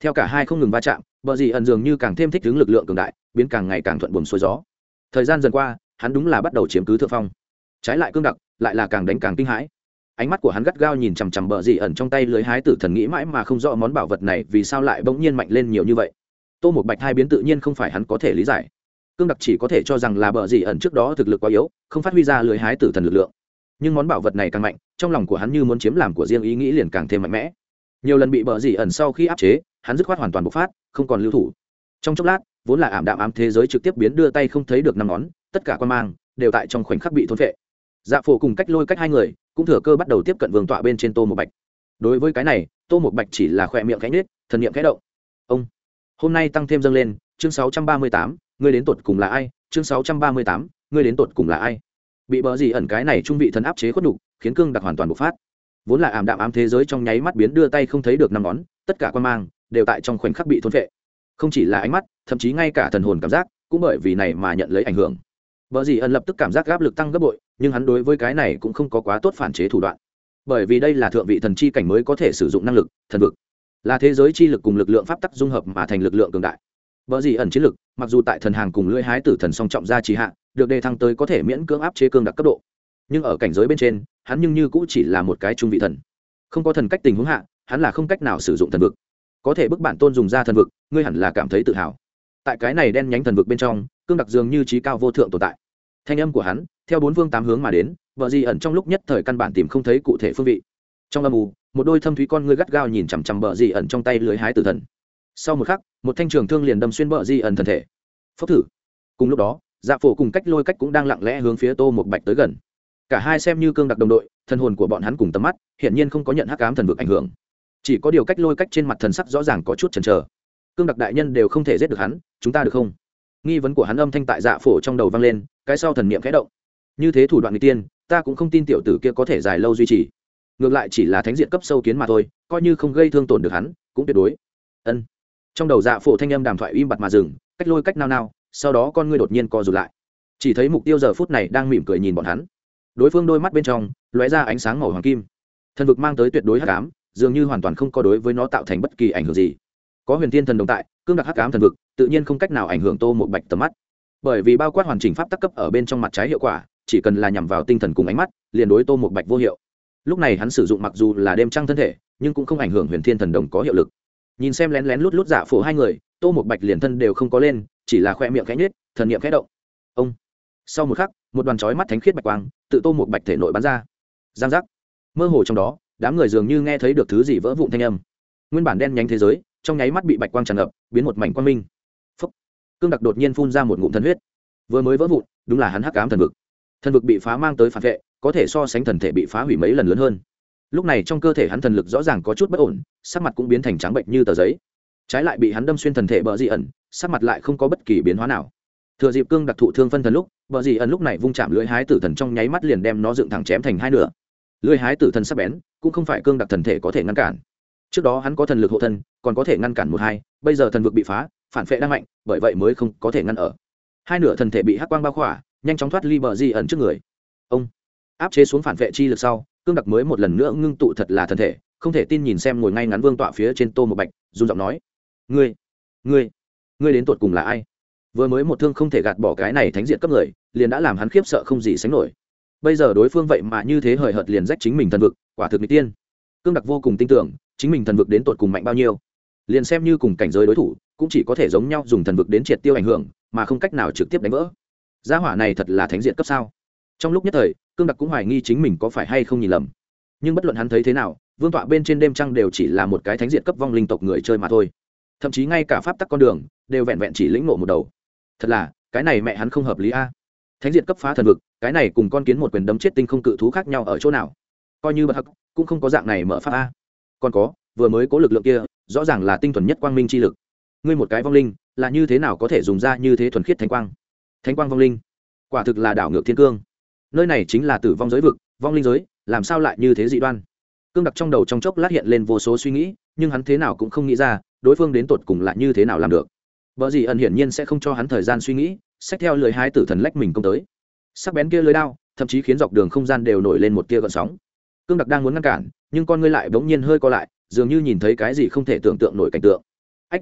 Theo cả hai không ngừng va chạm bờ gì ẩn dường như càng thêm thích ứng lực lượng cường đại, biến càng ngày càng thuận buồm xuôi gió. Thời gian dần qua, hắn đúng là bắt đầu chiếm cứ thượng phong. Trái lại cương đặc, lại là càng đánh càng kinh hãi. Ánh mắt của hắn gắt gao nhìn chằm chằm bờ gì ẩn trong tay lưới hái tử thần nghĩ mãi mà không rõ món bảo vật này vì sao lại bỗng nhiên mạnh lên nhiều như vậy. Tô một bạch hai biến tự nhiên không phải hắn có thể lý giải. Cương đặc chỉ có thể cho rằng là bờ gì ẩn trước đó thực lực quá yếu, không phát huy ra lưới hái tử thần lực lượng. Nhưng món bảo vật này càng mạnh, trong lòng của hắn như muốn chiếm làm của riêng ý nghĩ liền càng thêm mạnh mẽ. Nhiều lần bị bờ gì ẩn sau khi áp chế hắn dứt khoát hoàn toàn bộc phát, không còn lưu thủ. Trong chốc lát, vốn là ảm đạm ám thế giới trực tiếp biến đưa tay không thấy được năm ngón, tất cả quan mang đều tại trong khoảnh khắc bị thôn phệ. Dạ phổ cùng cách lôi cách hai người cũng thừa cơ bắt đầu tiếp cận vương tọa bên trên tô một bạch. Đối với cái này, tô một bạch chỉ là khỏe miệng cánh nết thần niệm khẽ động. Ông, hôm nay tăng thêm dâng lên, chương sáu trăm ba mươi tám, ngươi đến tột cùng là ai? Chương sáu trăm ba mươi tám, ngươi đến tột cùng là ai? Bị bờ gì ẩn cái này trung vị thần áp chế khuất đục khiến cương đặc hoàn toàn bộc phát. Vốn là ảm đạm ám thế giới trong nháy mắt biến đưa tay không thấy được năm ngón, tất cả quan mang đều tại trong khoảnh khắc bị thôn vệ không chỉ là ánh mắt thậm chí ngay cả thần hồn cảm giác cũng bởi vì này mà nhận lấy ảnh hưởng vợ dì ẩn lập tức cảm giác áp lực tăng gấp bội, nhưng hắn đối với cái này cũng không có quá tốt phản chế thủ đoạn. Bởi vì đây là thượng vị thần chi cảnh mới có thể sử dụng năng lực, thần vực. Là thế giới chi lực cùng lực lượng pháp tắc dung hợp mà thành lực lượng cường đại. vợ dì ẩn chiến lực, mặc dù tại thần hàng cùng lưỡi hái tử thần song trọng gia trì hạ, được đề thăng tới có thể miễn cưỡng áp chế cương đặc cấp độ. Nhưng ở cảnh giới bên trên, hắn nhưng như cũng chỉ là một cái trung vị thần. Không có thần cách tình huống hạ, hắn là không cách nào sử dụng thần vực. Có thể bức bản tôn dùng ra thần vực, ngươi hẳn là cảm thấy tự hào. Tại cái này đen nhánh thần vực bên trong, cương đặc dường như trí cao vô thượng tồn tại. Thanh âm của hắn theo bốn phương tám hướng mà đến vợ di ẩn trong lúc nhất thời căn bản tìm không thấy cụ thể phương vị. Trong âm u một đôi thâm thúy con ngươi gắt gao nhìn chằm chằm bờ di ẩn trong tay lưới hái tử thần. Sau một khắc một thanh trường thương liền đâm xuyên bờ di ẩn thần thể. Phốc thử. Cùng lúc đó dạ phổ cùng cách lôi cách cũng đang lặng lẽ hướng phía tô một bạch tới gần. Cả hai xem như cương đặc đồng đội thân hồn của bọn hắn cùng tầm mắt hiện nhiên không có nhận hắc ám thần vực ảnh hưởng chỉ có điều cách lôi cách trên mặt thần sắc rõ ràng có chút chần chờ. Cương đặc đại nhân đều không thể giết được hắn, chúng ta được không? Nghi vấn của hắn âm thanh tại dạ phổ trong đầu vang lên, cái sau thần niệm khẽ động. Như thế thủ đoạn người tiên, ta cũng không tin tiểu tử kia có thể dài lâu duy trì. Ngược lại chỉ là thánh diện cấp sâu kiến mà thôi, coi như không gây thương tổn được hắn, cũng tuyệt đối. Ân. Trong đầu dạ phổ thanh âm đàm thoại im bặt mà dừng, cách lôi cách nao nao, sau đó con ngươi đột nhiên co rụt lại. Chỉ thấy mục tiêu giờ phút này đang mỉm cười nhìn bọn hắn. Đối phương đôi mắt bên trong lóe ra ánh sáng màu hoàng kim. Thần vực mang tới tuyệt đối hắc ám dường như hoàn toàn không có đối với nó tạo thành bất kỳ ảnh hưởng gì. Có huyền thiên thần đồng tại, cương đặc hắc ám thần vực, tự nhiên không cách nào ảnh hưởng tô một bạch tầm mắt. Bởi vì bao quát hoàn chỉnh pháp tắc cấp ở bên trong mặt trái hiệu quả, chỉ cần là nhằm vào tinh thần cùng ánh mắt, liền đối tô một bạch vô hiệu. Lúc này hắn sử dụng mặc dù là đêm trăng thân thể, nhưng cũng không ảnh hưởng huyền thiên thần đồng có hiệu lực. Nhìn xem lén lén lút lút giả phổ hai người, tô một bạch liền thân đều không có lên, chỉ là khoe miệng khẽ nhết thần niệm khẽ động. Ông! Sau một khắc, một đoàn chói mắt thánh khiết bạch quang, tự tô một bạch thể nội bắn ra. Giang giác. Mơ hồ trong đó đám người dường như nghe thấy được thứ gì vỡ vụn thanh âm. Nguyên bản đen nhánh thế giới, trong nháy mắt bị bạch quang tràn ngập, biến một mảnh quang minh. Phúc. cương đặc đột nhiên phun ra một ngụm thần huyết. Vừa mới vỡ vụn, đúng là hắn hắc ám thần vực. Thần vực bị phá mang tới phản vệ, có thể so sánh thần thể bị phá hủy mấy lần lớn hơn. Lúc này trong cơ thể hắn thần lực rõ ràng có chút bất ổn, sắc mặt cũng biến thành trắng bệnh như tờ giấy. Trái lại bị hắn đâm xuyên thần thể bờ dị ẩn, sắc mặt lại không có bất kỳ biến hóa nào. Thừa dịp cương đặc thụ thương phân thần lúc, bờ dị ẩn lúc này vung chạm lưỡi hái tử thần trong nháy mắt liền đem nó dựng thẳng chém thành hai nửa lưỡi hái tử thần sắc bén, cũng không phải cương đặc thần thể có thể ngăn cản. Trước đó hắn có thần lực hộ thân, còn có thể ngăn cản một hai, bây giờ thần vực bị phá, phản phệ đang mạnh, bởi vậy mới không có thể ngăn ở. Hai nửa thần thể bị hắc quang bao khỏa, nhanh chóng thoát ly bờ di ẩn trước người. Ông áp chế xuống phản vệ chi lực sau, cương đặc mới một lần nữa ngưng tụ thật là thần thể, không thể tin nhìn xem ngồi ngay ngắn vương tọa phía trên tô một bạch dùng giọng nói, ngươi ngươi ngươi đến tột cùng là ai? Vừa mới một thương không thể gạt bỏ cái này thánh diện cấp người, liền đã làm hắn khiếp sợ không gì sánh nổi bây giờ đối phương vậy mà như thế hời hợt liền rách chính mình thần vực, quả thực n tiên. Cương đặc vô cùng tin tưởng, chính mình thần vực đến tột cùng mạnh bao nhiêu. Liền xem như cùng cảnh giới đối thủ, cũng chỉ có thể giống nhau dùng thần vực đến triệt tiêu ảnh hưởng, mà không cách nào trực tiếp đánh vỡ. Gia hỏa này thật là thánh diện cấp sao? Trong lúc nhất thời, cương đặc cũng hoài nghi chính mình có phải hay không nhìn lầm. Nhưng bất luận hắn thấy thế nào, vương tọa bên trên đêm trăng đều chỉ là một cái thánh diện cấp vong linh tộc người chơi mà thôi. Thậm chí ngay cả pháp tắc con đường, đều vẹn vẹn chỉ lĩnh ngộ một đầu. Thật là, cái này mẹ hắn không hợp lý a thánh diện cấp phá thần vực, cái này cùng con kiến một quyền đấm chết tinh không cự thú khác nhau ở chỗ nào? Coi như bất hắc, cũng không có dạng này mở pháp a. Còn có, vừa mới có lực lượng kia, rõ ràng là tinh thuần nhất quang minh chi lực. Ngươi một cái vong linh, là như thế nào có thể dùng ra như thế thuần khiết thánh quang? Thánh quang vong linh, quả thực là đảo ngược thiên cương. Nơi này chính là tử vong giới vực, vong linh giới, làm sao lại như thế dị đoan? Cương đặc trong đầu trong chốc lát hiện lên vô số suy nghĩ, nhưng hắn thế nào cũng không nghĩ ra, đối phương đến tột cùng lại như thế nào làm được. Vợ gì ẩn hiển nhiên sẽ không cho hắn thời gian suy nghĩ xách theo lưới hái tử thần lách mình công tới. Sắc bén kia lưới đao, thậm chí khiến dọc đường không gian đều nổi lên một tia gợn sóng. Cương đặc đang muốn ngăn cản, nhưng con ngươi lại bỗng nhiên hơi co lại, dường như nhìn thấy cái gì không thể tưởng tượng nổi cảnh tượng. Ách,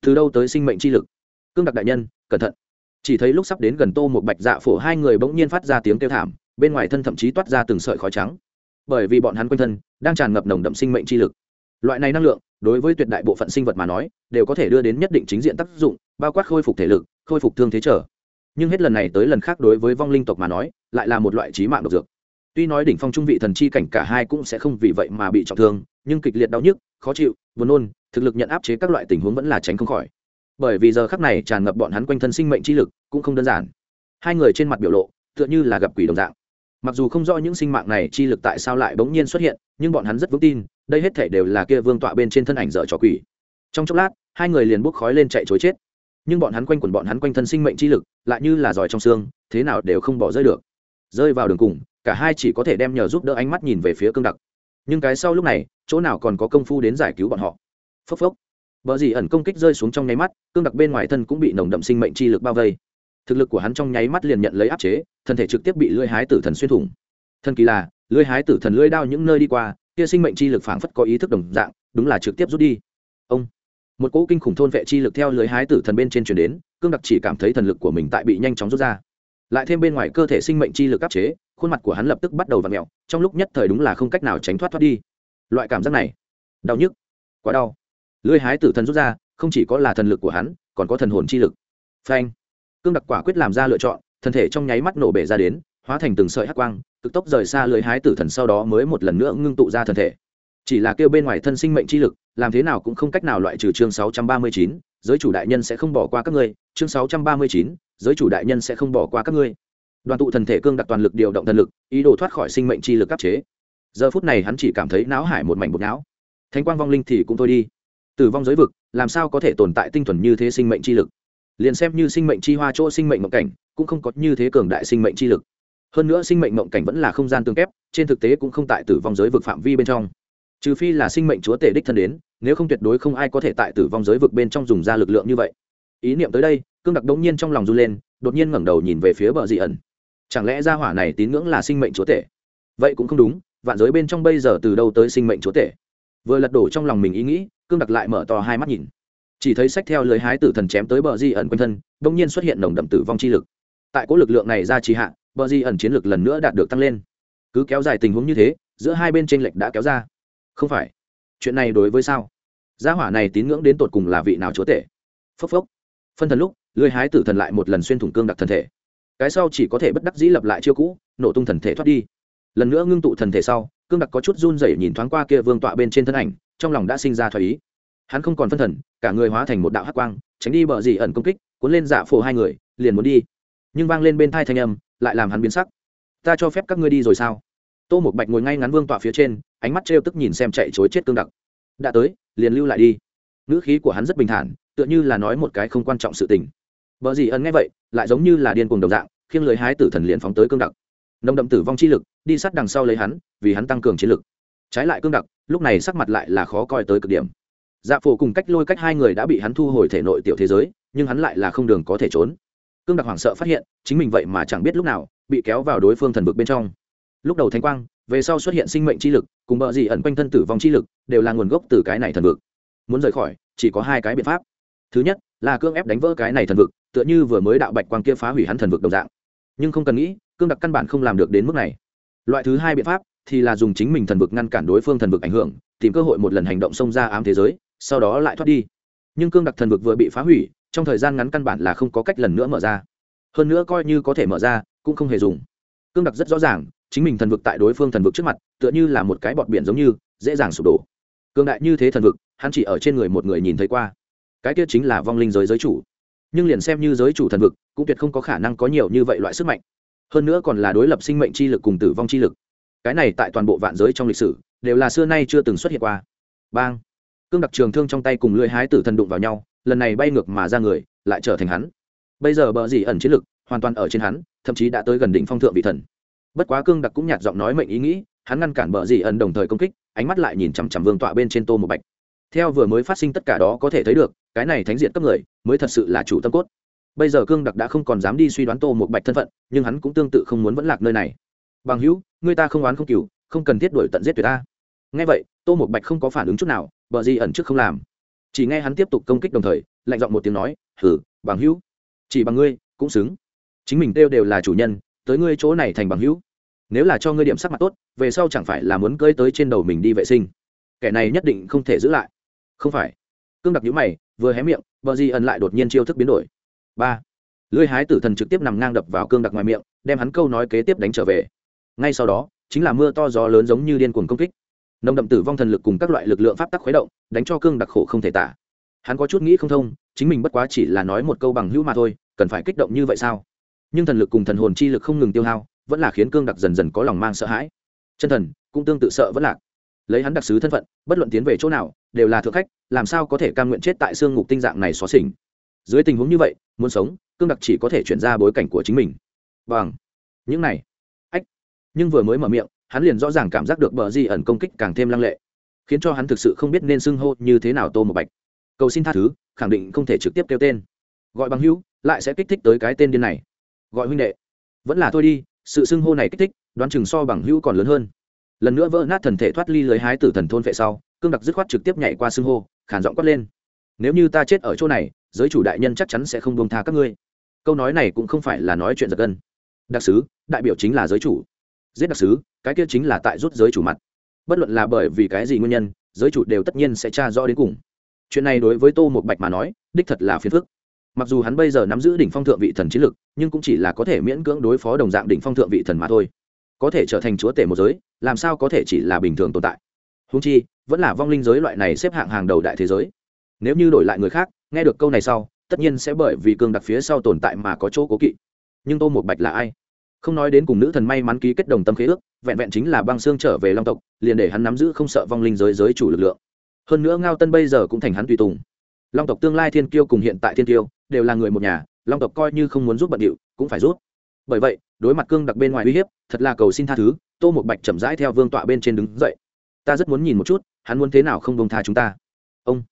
từ đâu tới sinh mệnh chi lực? Cương đặc đại nhân, cẩn thận. Chỉ thấy lúc sắp đến gần tô một bạch dạ phổ, hai người bỗng nhiên phát ra tiếng kêu thảm, bên ngoài thân thậm chí toát ra từng sợi khói trắng. Bởi vì bọn hắn quanh thân, đang tràn ngập nồng đậm sinh mệnh chi lực. Loại này năng lượng, đối với tuyệt đại bộ phận sinh vật mà nói, đều có thể đưa đến nhất định chính diện tác dụng, bao quát khôi phục thể lực, khôi phục thương thế trở nhưng hết lần này tới lần khác đối với vong linh tộc mà nói, lại là một loại trí mạng độc dược. Tuy nói đỉnh phong trung vị thần chi cảnh cả hai cũng sẽ không vì vậy mà bị trọng thương, nhưng kịch liệt đau nhức, khó chịu, buồn nôn, thực lực nhận áp chế các loại tình huống vẫn là tránh không khỏi. Bởi vì giờ khắc này tràn ngập bọn hắn quanh thân sinh mệnh chi lực cũng không đơn giản. Hai người trên mặt biểu lộ, tựa như là gặp quỷ đồng dạng. Mặc dù không rõ những sinh mạng này chi lực tại sao lại bỗng nhiên xuất hiện, nhưng bọn hắn rất vững tin, đây hết thể đều là kia vương tọa bên trên thân ảnh dở trò quỷ. Trong chốc lát, hai người liền bốc khói lên chạy chối chết nhưng bọn hắn quanh quẩn bọn hắn quanh thân sinh mệnh chi lực, lại như là giỏi trong xương, thế nào đều không bỏ rơi được. Rơi vào đường cùng, cả hai chỉ có thể đem nhờ giúp đỡ ánh mắt nhìn về phía cương đặc. Nhưng cái sau lúc này, chỗ nào còn có công phu đến giải cứu bọn họ? Phốc phốc. Vợ gì ẩn công kích rơi xuống trong nháy mắt, cương đặc bên ngoài thân cũng bị nồng đậm sinh mệnh chi lực bao vây. Thực lực của hắn trong nháy mắt liền nhận lấy áp chế, thân thể trực tiếp bị lưỡi hái tử thần xuyên thủng. Thân kỳ là, lưỡi hái tử thần lưỡi đao những nơi đi qua, kia sinh mệnh chi lực phảng phất có ý thức đồng dạng, đúng là trực tiếp rút đi một cỗ kinh khủng thôn vệ chi lực theo lưới hái tử thần bên trên chuyển đến, cương đặc chỉ cảm thấy thần lực của mình tại bị nhanh chóng rút ra. Lại thêm bên ngoài cơ thể sinh mệnh chi lực áp chế, khuôn mặt của hắn lập tức bắt đầu v ặ mẹo trong lúc nhất thời đúng là không cách nào tránh thoát thoát đi. Loại cảm giác này, đau nhức, quá đau. Lưới hái tử thần rút ra, không chỉ có là thần lực của hắn, còn có thần hồn chi lực. Phanh. Cương đặc quả quyết làm ra lựa chọn, thân thể trong nháy mắt nổ bể ra đến, hóa thành từng sợi hắc quang, cực tốc rời xa lưới hái tử thần sau đó mới một lần nữa ngưng tụ ra thân thể chỉ là kêu bên ngoài thân sinh mệnh chi lực làm thế nào cũng không cách nào loại trừ chương 639, giới chủ đại nhân sẽ không bỏ qua các ngươi chương 639, giới chủ đại nhân sẽ không bỏ qua các ngươi. Đoàn tụ thần thể cương đặt toàn lực điều động thần lực ý đồ thoát khỏi sinh mệnh chi lực áp chế. Giờ phút này hắn chỉ cảm thấy não hải một mảnh bột não. Thánh quang vong linh thì cũng thôi đi. Tử vong giới vực làm sao có thể tồn tại tinh thuần như thế sinh mệnh chi lực? Liền xem như sinh mệnh chi hoa chỗ sinh mệnh mộng cảnh cũng không có như thế cường đại sinh mệnh chi lực. Hơn nữa sinh mệnh mộng cảnh vẫn là không gian tương kép trên thực tế cũng không tại tử vong giới vực phạm vi bên trong trừ phi là sinh mệnh chúa tể đích thân đến, nếu không tuyệt đối không ai có thể tại tử vong giới vực bên trong dùng ra lực lượng như vậy. Ý niệm tới đây, cương đặc đống nhiên trong lòng run lên, đột nhiên ngẩng đầu nhìn về phía bờ dị ẩn. Chẳng lẽ gia hỏa này tín ngưỡng là sinh mệnh chúa tể? Vậy cũng không đúng, vạn giới bên trong bây giờ từ đâu tới sinh mệnh chúa tể? Vừa lật đổ trong lòng mình ý nghĩ, cương đặc lại mở to hai mắt nhìn. Chỉ thấy sách theo lưới hái tử thần chém tới bờ di ẩn quanh thân đ ỗ n g nhiên xuất hiện nồng đậm tử vong chi lực. Tại cỗ lực lượng này ra trì hạ, bờ di ẩn chiến lực lần nữa đạt được tăng lên. Cứ kéo dài tình huống như thế, giữa hai bên t r ê n lệch đã kéo ra không phải. Chuyện này đối với sao? Gia hỏa này tín ngưỡng đến tột cùng là vị nào chúa tể? Phốc phốc. Phân thần lúc lưới hái tử thần lại một lần xuyên thủng cương đặc thần thể. Cái sau chỉ có thể bất đắc dĩ lập lại chiêu cũ, nổ tung thần thể thoát đi. Lần nữa ngưng tụ thần thể sau, cương đặc có chút run rẩy nhìn thoáng qua kia vương tọa bên trên thân ảnh, trong lòng đã sinh ra thoái ý. Hắn không còn phân thần, cả người hóa thành một đạo hắc quang, tránh đi bờ dì ẩn công kích, cuốn lên dạ phổ hai người, liền muốn đi. Nhưng vang lên bên thai thanh âm, lại làm hắn biến sắc. Ta cho phép các ngươi đi rồi sao? Tô một bạch ngồi ngay ngắn vương tọa phía trên, ánh mắt trêu tức nhìn xem chạy chối chết cương đặc. Đã tới, liền lưu lại đi. Ngữ khí của hắn rất bình thản, tựa như là nói một cái không quan trọng sự tình. Vợ dì ân nghe vậy, lại giống như là điên cuồng đồng dạng, khiêng lời hái tử thần liền phóng tới cương đặc. Nồng đậm tử vong chi lực, đi sát đằng sau lấy hắn, vì hắn tăng cường chiến lực. Trái lại cương đặc, lúc này sắc mặt lại là khó coi tới cực điểm. Dạ phổ cùng cách lôi cách hai người đã bị hắn thu hồi thể nội tiểu thế giới, nhưng hắn lại là không đường có thể trốn. Cương đặc hoảng sợ phát hiện, chính mình vậy mà chẳng biết lúc nào, bị kéo vào đối phương thần vực bên trong lúc đầu thanh quang, về sau xuất hiện sinh mệnh chi lực, cùng bờ gì ẩn quanh thân tử vong chi lực, đều là nguồn gốc từ cái này thần vực. Muốn rời khỏi, chỉ có hai cái biện pháp. Thứ nhất, là cương ép đánh vỡ cái này thần vực, tựa như vừa mới đạo bạch quang kia phá hủy hắn thần vực đồng dạng. Nhưng không cần nghĩ, cương đặc căn bản không làm được đến mức này. Loại thứ hai biện pháp, thì là dùng chính mình thần vực ngăn cản đối phương thần vực ảnh hưởng, tìm cơ hội một lần hành động xông ra ám thế giới, sau đó lại thoát đi. Nhưng cương đặc thần vực vừa bị phá hủy, trong thời gian ngắn căn bản là không có cách lần nữa mở ra. Hơn nữa coi như có thể mở ra, cũng không hề dùng. Cương đặc rất rõ ràng chính mình thần vực tại đối phương thần vực trước mặt, tựa như là một cái bọt biển giống như, dễ dàng sụp đổ. Cường đại như thế thần vực, hắn chỉ ở trên người một người nhìn thấy qua. Cái kia chính là vong linh giới giới chủ. Nhưng liền xem như giới chủ thần vực, cũng tuyệt không có khả năng có nhiều như vậy loại sức mạnh. Hơn nữa còn là đối lập sinh mệnh chi lực cùng tử vong chi lực. Cái này tại toàn bộ vạn giới trong lịch sử, đều là xưa nay chưa từng xuất hiện qua. Bang! Cương đặc trường thương trong tay cùng lưỡi hái tử thần đụng vào nhau, lần này bay ngược mà ra người, lại trở thành hắn. Bây giờ bờ dì ẩn chiến lực, hoàn toàn ở trên hắn, thậm chí đã tới gần đỉnh phong thượng vị thần bất quá cương đặc cũng nhạt giọng nói mệnh ý nghĩ, hắn ngăn cản bờ dì ẩn đồng thời công kích, ánh mắt lại nhìn chằm chằm vương tọa bên trên tô một bạch. Theo vừa mới phát sinh tất cả đó có thể thấy được, cái này thánh diện cấp người, mới thật sự là chủ tâm cốt. Bây giờ cương đặc đã không còn dám đi suy đoán tô một bạch thân phận, nhưng hắn cũng tương tự không muốn vẫn lạc nơi này. Bằng hữu, người ta không oán không cừu, không cần thiết đuổi tận giết tuyệt ta. Nghe vậy, tô một bạch không có phản ứng chút nào, bờ gì ẩn trước không làm. Chỉ nghe hắn tiếp tục công kích đồng thời, lạnh giọng một tiếng nói hử bằng hữu, chỉ bằng ngươi, cũng xứng. Chính mình kêu đều là chủ nhân, tới ngươi chỗ này thành bằng hữu nếu là cho ngươi điểm sắc mặt tốt, về sau chẳng phải là muốn cơi tới trên đầu mình đi vệ sinh. Kẻ này nhất định không thể giữ lại. Không phải. Cương đặc nhữ mày, vừa hé miệng, bờ di ẩn lại đột nhiên chiêu thức biến đổi. Ba. Lưỡi hái tử thần trực tiếp nằm ngang đập vào cương đặc ngoài miệng, đem hắn câu nói kế tiếp đánh trở về. Ngay sau đó, chính là mưa to gió lớn giống như điên cuồng công kích. Nồng đậm tử vong thần lực cùng các loại lực lượng pháp tắc khuấy động, đánh cho cương đặc khổ không thể tả. Hắn có chút nghĩ không thông, chính mình bất quá chỉ là nói một câu bằng hữu mà thôi, cần phải kích động như vậy sao? Nhưng thần lực cùng thần hồn chi lực không ngừng tiêu hao vẫn là khiến cương đặc dần dần có lòng mang sợ hãi. Chân thần, cũng tương tự sợ vẫn lạc. Lấy hắn đặc sứ thân phận, bất luận tiến về chỗ nào, đều là thượng khách, làm sao có thể cam nguyện chết tại xương ngục tinh dạng này xóa xỉnh? Dưới tình huống như vậy, muốn sống, cương đặc chỉ có thể chuyển ra bối cảnh của chính mình. Bằng. Những này. Ách. Nhưng vừa mới mở miệng, hắn liền rõ ràng cảm giác được bờ di ẩn công kích càng thêm lăng lệ, khiến cho hắn thực sự không biết nên xưng hô như thế nào tô một bạch. Cầu xin tha thứ, khẳng định không thể trực tiếp kêu tên. Gọi bằng hữu, lại sẽ kích thích tới cái tên điên này. Gọi huynh đệ. Vẫn là thôi đi sự xưng hô này kích thích, đoán chừng so bằng hữu còn lớn hơn. Lần nữa vỡ nát thần thể thoát ly lưới hái tử thần thôn vệ sau, cương đặc dứt khoát trực tiếp nhảy qua xưng hô khản giọng quát lên. Nếu như ta chết ở chỗ này, giới chủ đại nhân chắc chắn sẽ không buông tha các ngươi. Câu nói này cũng không phải là nói chuyện giật gân. Đặc sứ, đại biểu chính là giới chủ. Giết đặc sứ, cái kia chính là tại rút giới chủ mặt. Bất luận là bởi vì cái gì nguyên nhân, giới chủ đều tất nhiên sẽ tra rõ đến cùng. Chuyện này đối với tô một bạch mà nói, đích thật là phiền phức mặc dù hắn bây giờ nắm giữ đỉnh phong thượng vị thần chiến lực, nhưng cũng chỉ là có thể miễn cưỡng đối phó đồng dạng đỉnh phong thượng vị thần mà thôi. Có thể trở thành chúa tể một giới, làm sao có thể chỉ là bình thường tồn tại? Húng chi, vẫn là vong linh giới loại này xếp hạng hàng đầu đại thế giới. Nếu như đổi lại người khác, nghe được câu này sau, tất nhiên sẽ bởi vì cương đặc phía sau tồn tại mà có chỗ cố kỵ. Nhưng tô một bạch là ai? Không nói đến cùng nữ thần may mắn ký kết đồng tâm khế ước, vẹn vẹn chính là băng xương trở về long tộc, liền để hắn nắm giữ không sợ vong linh giới giới chủ lực lượng. Hơn nữa ngao tân bây giờ cũng thành hắn tùy tùng. Long tộc tương lai thiên kiêu cùng hiện tại thiên kiêu đều là người một nhà, long tộc coi như không muốn giúp bận điệu, cũng phải rút bởi vậy, đối mặt cương đặc bên ngoài uy hiếp, thật là cầu xin tha thứ, tô một bạch chậm rãi theo vương tọa bên trên đứng dậy. Ta rất muốn nhìn một chút, hắn muốn thế nào không bông tha chúng ta. Ông